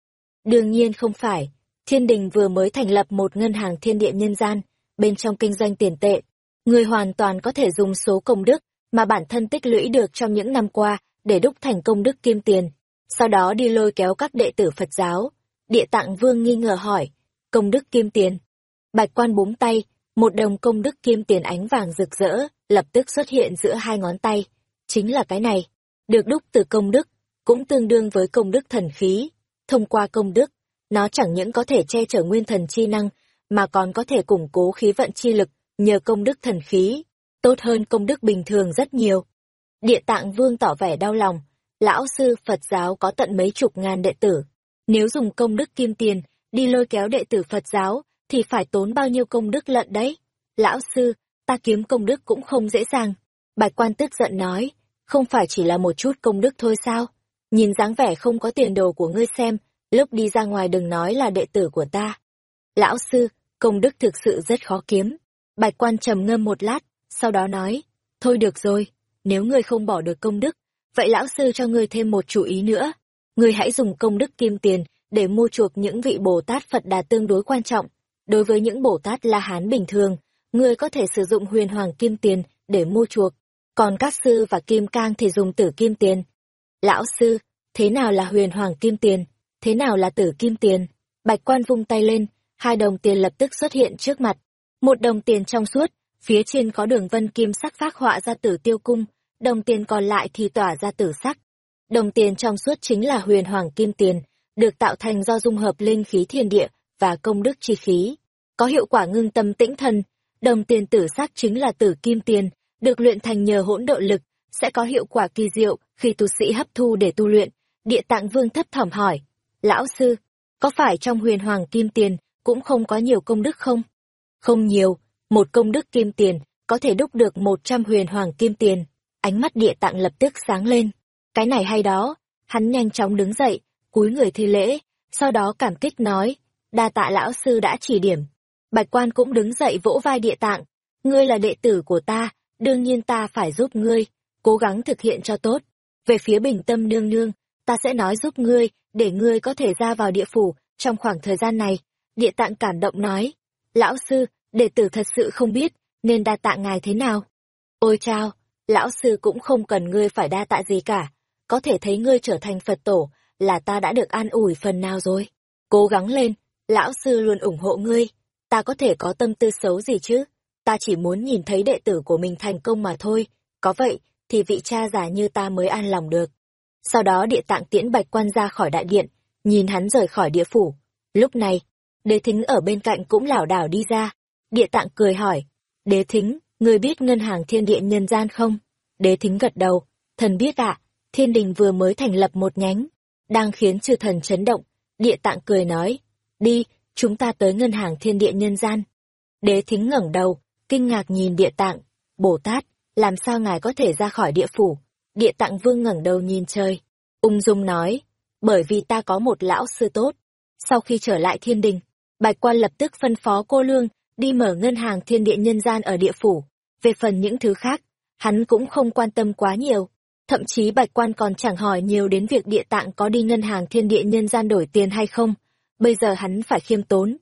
Đương nhiên không phải, thiên đình vừa mới thành lập một ngân hàng thiên địa nhân gian, bên trong kinh doanh tiền tệ. Người hoàn toàn có thể dùng số công đức mà bản thân tích lũy được trong những năm qua để đúc thành công đức kim tiền, sau đó đi lôi kéo các đệ tử Phật giáo. Địa tạng vương nghi ngờ hỏi, công đức kim tiền. Bạch quan búng tay, một đồng công đức kim tiền ánh vàng rực rỡ, lập tức xuất hiện giữa hai ngón tay. Chính là cái này, được đúc từ công đức, cũng tương đương với công đức thần khí. Thông qua công đức, nó chẳng những có thể che chở nguyên thần chi năng, mà còn có thể củng cố khí vận chi lực, nhờ công đức thần khí, tốt hơn công đức bình thường rất nhiều. Địa tạng vương tỏ vẻ đau lòng, lão sư Phật giáo có tận mấy chục ngàn đệ tử. Nếu dùng công đức kim tiền, đi lôi kéo đệ tử Phật giáo, thì phải tốn bao nhiêu công đức lận đấy. Lão sư, ta kiếm công đức cũng không dễ dàng. Bạch quan tức giận nói, không phải chỉ là một chút công đức thôi sao? Nhìn dáng vẻ không có tiền đồ của ngươi xem, lúc đi ra ngoài đừng nói là đệ tử của ta. Lão sư, công đức thực sự rất khó kiếm. Bạch quan trầm ngâm một lát, sau đó nói, thôi được rồi, nếu ngươi không bỏ được công đức, vậy lão sư cho ngươi thêm một chủ ý nữa. Ngươi hãy dùng công đức kim tiền để mua chuộc những vị Bồ Tát Phật Đà tương đối quan trọng. Đối với những Bồ Tát La Hán bình thường, ngươi có thể sử dụng huyền hoàng kim tiền để mua chuộc, còn các sư và kim cang thì dùng tử kim tiền. Lão sư, thế nào là huyền hoàng kim tiền? Thế nào là tử kim tiền? Bạch quan vung tay lên, hai đồng tiền lập tức xuất hiện trước mặt. Một đồng tiền trong suốt, phía trên có đường vân kim sắc phác họa ra tử tiêu cung, đồng tiền còn lại thì tỏa ra tử sắc. Đồng tiền trong suốt chính là huyền hoàng kim tiền, được tạo thành do dung hợp linh khí thiên địa và công đức chi khí, có hiệu quả ngưng tâm tĩnh thân. Đồng tiền tử sắc chính là tử kim tiền, được luyện thành nhờ hỗn độ lực, sẽ có hiệu quả kỳ diệu khi tu sĩ hấp thu để tu luyện. Địa tạng vương thấp thỏm hỏi, lão sư, có phải trong huyền hoàng kim tiền cũng không có nhiều công đức không? Không nhiều, một công đức kim tiền có thể đúc được một trăm huyền hoàng kim tiền. Ánh mắt địa tạng lập tức sáng lên. Cái này hay đó. Hắn nhanh chóng đứng dậy, cúi người thi lễ, sau đó cảm kích nói, đa tạ lão sư đã chỉ điểm. Bạch quan cũng đứng dậy vỗ vai địa tạng, ngươi là đệ tử của ta, đương nhiên ta phải giúp ngươi, cố gắng thực hiện cho tốt. Về phía bình tâm nương nương, ta sẽ nói giúp ngươi, để ngươi có thể ra vào địa phủ trong khoảng thời gian này. Địa tạng cảm động nói, lão sư, đệ tử thật sự không biết, nên đa tạ ngài thế nào. Ôi chao, lão sư cũng không cần ngươi phải đa tạ gì cả, có thể thấy ngươi trở thành Phật tổ, là ta đã được an ủi phần nào rồi. Cố gắng lên, lão sư luôn ủng hộ ngươi, ta có thể có tâm tư xấu gì chứ, ta chỉ muốn nhìn thấy đệ tử của mình thành công mà thôi, có vậy thì vị cha già như ta mới an lòng được. Sau đó địa tạng tiễn bạch quan ra khỏi đại điện, nhìn hắn rời khỏi địa phủ. Lúc này, đế thính ở bên cạnh cũng lảo đảo đi ra. Địa tạng cười hỏi, đế thính, người biết ngân hàng thiên địa nhân gian không? Đế thính gật đầu, thần biết ạ, thiên đình vừa mới thành lập một nhánh, đang khiến chư thần chấn động. Địa tạng cười nói, đi, chúng ta tới ngân hàng thiên địa nhân gian. Đế thính ngẩng đầu, kinh ngạc nhìn địa tạng, Bồ Tát, làm sao ngài có thể ra khỏi địa phủ? Địa tạng vương ngẩng đầu nhìn trời, ung dung nói, bởi vì ta có một lão sư tốt. Sau khi trở lại thiên đình, bạch quan lập tức phân phó cô lương đi mở ngân hàng thiên địa nhân gian ở địa phủ. Về phần những thứ khác, hắn cũng không quan tâm quá nhiều. Thậm chí bạch quan còn chẳng hỏi nhiều đến việc địa tạng có đi ngân hàng thiên địa nhân gian đổi tiền hay không. Bây giờ hắn phải khiêm tốn.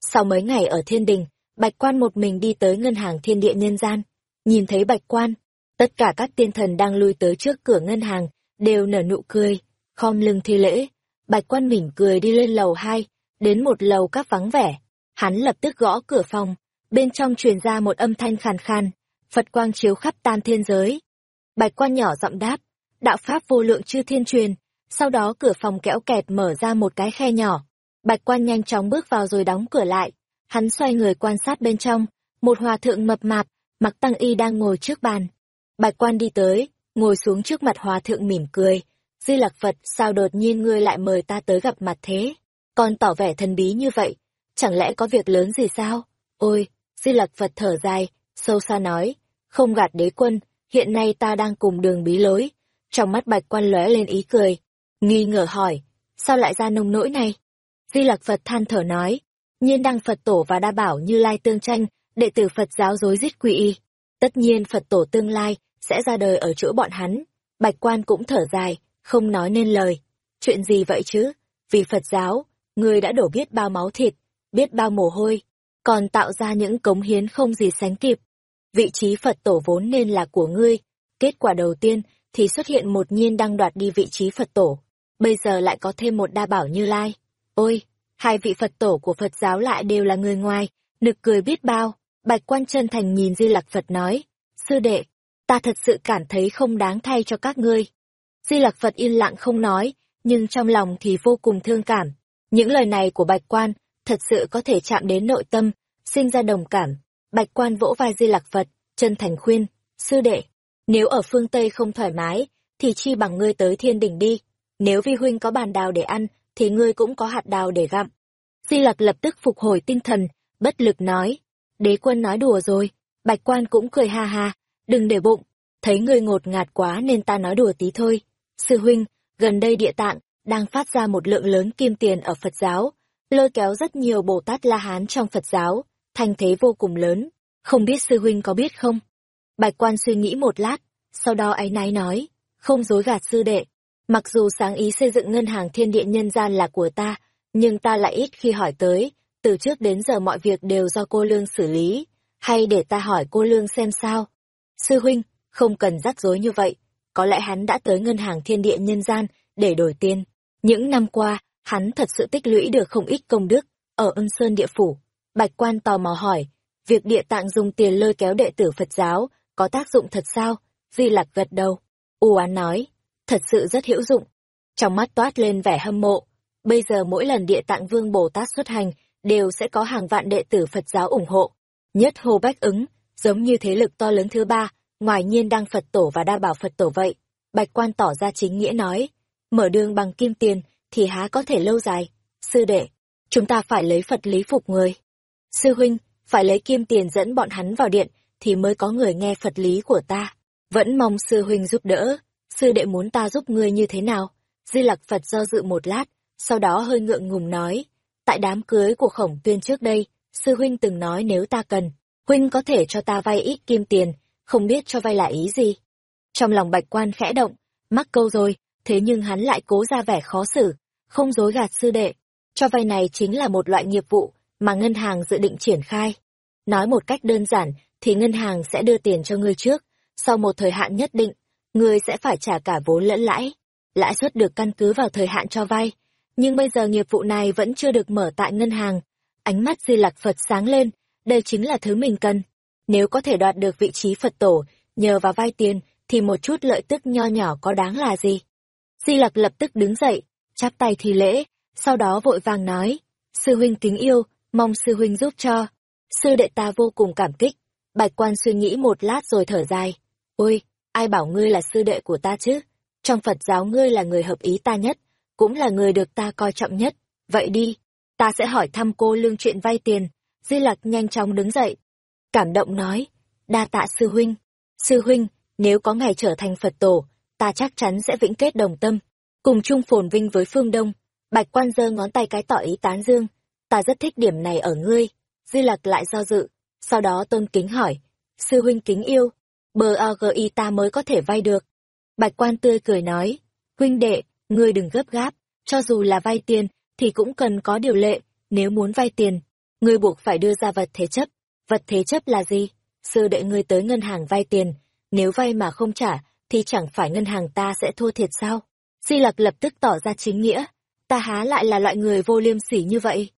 Sau mấy ngày ở thiên đình, bạch quan một mình đi tới ngân hàng thiên địa nhân gian. Nhìn thấy bạch quan, tất cả các tiên thần đang lui tới trước cửa ngân hàng, đều nở nụ cười, khom lưng thi lễ. Bạch quan mỉm cười đi lên lầu hai, đến một lầu các vắng vẻ. Hắn lập tức gõ cửa phòng, bên trong truyền ra một âm thanh khàn khàn, Phật quang chiếu khắp tam thiên giới. Bạch quan nhỏ giọng đáp, đạo pháp vô lượng chư thiên truyền, sau đó cửa phòng kẽo kẹt mở ra một cái khe nhỏ. Bạch quan nhanh chóng bước vào rồi đóng cửa lại, hắn xoay người quan sát bên trong, một hòa thượng mập mạp, mặc tăng y đang ngồi trước bàn. Bạch quan đi tới, ngồi xuống trước mặt hòa thượng mỉm cười. Di Lặc Phật sao đột nhiên ngươi lại mời ta tới gặp mặt thế? Còn tỏ vẻ thần bí như vậy, chẳng lẽ có việc lớn gì sao? Ôi, Di Lặc Phật thở dài, sâu xa nói, không gạt đế quân, hiện nay ta đang cùng đường bí lối. Trong mắt bạch quan lóe lên ý cười, nghi ngờ hỏi, sao lại ra nông nỗi này? Di Lặc Phật than thở nói, nhiên đăng Phật tổ và đa bảo như lai tương tranh, đệ tử Phật giáo dối giết quy y. Tất nhiên Phật tổ tương lai sẽ ra đời ở chỗ bọn hắn. Bạch quan cũng thở dài, không nói nên lời. Chuyện gì vậy chứ? Vì Phật giáo, người đã đổ biết bao máu thịt, biết bao mồ hôi, còn tạo ra những cống hiến không gì sánh kịp. Vị trí Phật tổ vốn nên là của ngươi. Kết quả đầu tiên thì xuất hiện một nhiên đang đoạt đi vị trí Phật tổ. Bây giờ lại có thêm một đa bảo như lai. Ôi, hai vị Phật tổ của Phật giáo lại đều là người ngoài, nực cười biết bao, bạch quan chân thành nhìn Di Lặc Phật nói, sư đệ, ta thật sự cảm thấy không đáng thay cho các ngươi. Di Lặc Phật yên lặng không nói, nhưng trong lòng thì vô cùng thương cảm. Những lời này của bạch quan thật sự có thể chạm đến nội tâm, sinh ra đồng cảm. Bạch quan vỗ vai Di Lặc Phật, chân thành khuyên, sư đệ, nếu ở phương Tây không thoải mái, thì chi bằng ngươi tới thiên đỉnh đi. Nếu vi huynh có bàn đào để ăn, thì ngươi cũng có hạt đào để gặm. Di Lặc lập tức phục hồi tinh thần, bất lực nói. Đế quân nói đùa rồi, bạch quan cũng cười ha ha, đừng để bụng, thấy ngươi ngột ngạt quá nên ta nói đùa tí thôi. Sư huynh, gần đây địa tạng, đang phát ra một lượng lớn kim tiền ở Phật giáo, lôi kéo rất nhiều Bồ Tát La Hán trong Phật giáo, thành thế vô cùng lớn, không biết sư huynh có biết không? Bạch quan suy nghĩ một lát, sau đó áy náy nói, không dối gạt sư đệ. Mặc dù sáng ý xây dựng ngân hàng thiên địa nhân gian là của ta, nhưng ta lại ít khi hỏi tới, từ trước đến giờ mọi việc đều do cô Lương xử lý, hay để ta hỏi cô Lương xem sao. Sư huynh, không cần rắc rối như vậy, có lẽ hắn đã tới ngân hàng thiên địa nhân gian để đổi tiền. Những năm qua, hắn thật sự tích lũy được không ít công đức, ở ân sơn địa phủ. Bạch quan tò mò hỏi, việc địa tạng dùng tiền lôi kéo đệ tử Phật giáo, có tác dụng thật sao? Di Lặc gật đầu. U án nói, thật sự rất hữu dụng. Trong mắt toát lên vẻ hâm mộ. Bây giờ mỗi lần địa tạng vương Bồ Tát xuất hành, đều sẽ có hàng vạn đệ tử Phật giáo ủng hộ. Nhất hô bách ứng, giống như thế lực to lớn thứ ba, ngoài nhiên đang Phật tổ và đa bảo Phật tổ vậy. Bạch quan tỏ ra chính nghĩa nói, mở đường bằng kim tiền, thì há có thể lâu dài. Sư đệ, chúng ta phải lấy Phật lý phục người. Sư huynh, phải lấy kim tiền dẫn bọn hắn vào điện, thì mới có người nghe Phật lý của ta. Vẫn mong sư huynh giúp đỡ, sư đệ muốn ta giúp ngươi như thế nào? Di lặc Phật do dự một lát, sau đó hơi ngượng ngùng nói. Tại đám cưới của khổng tuyên trước đây, sư huynh từng nói nếu ta cần, huynh có thể cho ta vay ít kim tiền, không biết cho vay là ý gì. Trong lòng bạch quan khẽ động, mắc câu rồi, thế nhưng hắn lại cố ra vẻ khó xử, không dối gạt sư đệ. Cho vay này chính là một loại nghiệp vụ mà ngân hàng dự định triển khai. Nói một cách đơn giản thì ngân hàng sẽ đưa tiền cho ngươi trước, sau một thời hạn nhất định, ngươi sẽ phải trả cả vốn lẫn lãi. Lãi suất được căn cứ vào thời hạn cho vay, nhưng bây giờ nghiệp vụ này vẫn chưa được mở tại ngân hàng. Ánh mắt Di Lặc Phật sáng lên, đây chính là thứ mình cần. Nếu có thể đoạt được vị trí Phật tổ, nhờ vào vay tiền, thì một chút lợi tức nho nhỏ có đáng là gì? Di Lặc lập tức đứng dậy, chắp tay thi lễ, sau đó vội vàng nói, sư huynh kính yêu, mong sư huynh giúp cho. Sư đệ ta vô cùng cảm kích, bạch quan suy nghĩ một lát rồi thở dài. Ôi, ai bảo ngươi là sư đệ của ta chứ? Trong Phật giáo ngươi là người hợp ý ta nhất, cũng là người được ta coi trọng nhất. Vậy đi, ta sẽ hỏi thăm cô lương chuyện vay tiền. Di Lặc nhanh chóng đứng dậy. Cảm động nói, đa tạ sư huynh. Sư huynh, nếu có ngày trở thành Phật tổ, ta chắc chắn sẽ vĩnh kết đồng tâm. Cùng chung phồn vinh với phương Đông. Bạch quan giơ ngón tay cái tỏ ý tán dương. Ta rất thích điểm này ở ngươi. Di Lặc lại do dự. Sau đó tôn kính hỏi. Sư huynh kính yêu. Bờ AGI ta mới có thể vay được. Bạch quan tươi cười nói. Huynh đệ, ngươi đừng gấp gáp. Cho dù là vay tiền, thì cũng cần có điều lệ. Nếu muốn vay tiền, ngươi buộc phải đưa ra vật thế chấp. Vật thế chấp là gì? Sư đệ ngươi tới ngân hàng vay tiền. Nếu vay mà không trả, thì chẳng phải ngân hàng ta sẽ thua thiệt sao? Di Lặc lập tức tỏ ra chính nghĩa. Ta há lại là loại người vô liêm sỉ như vậy.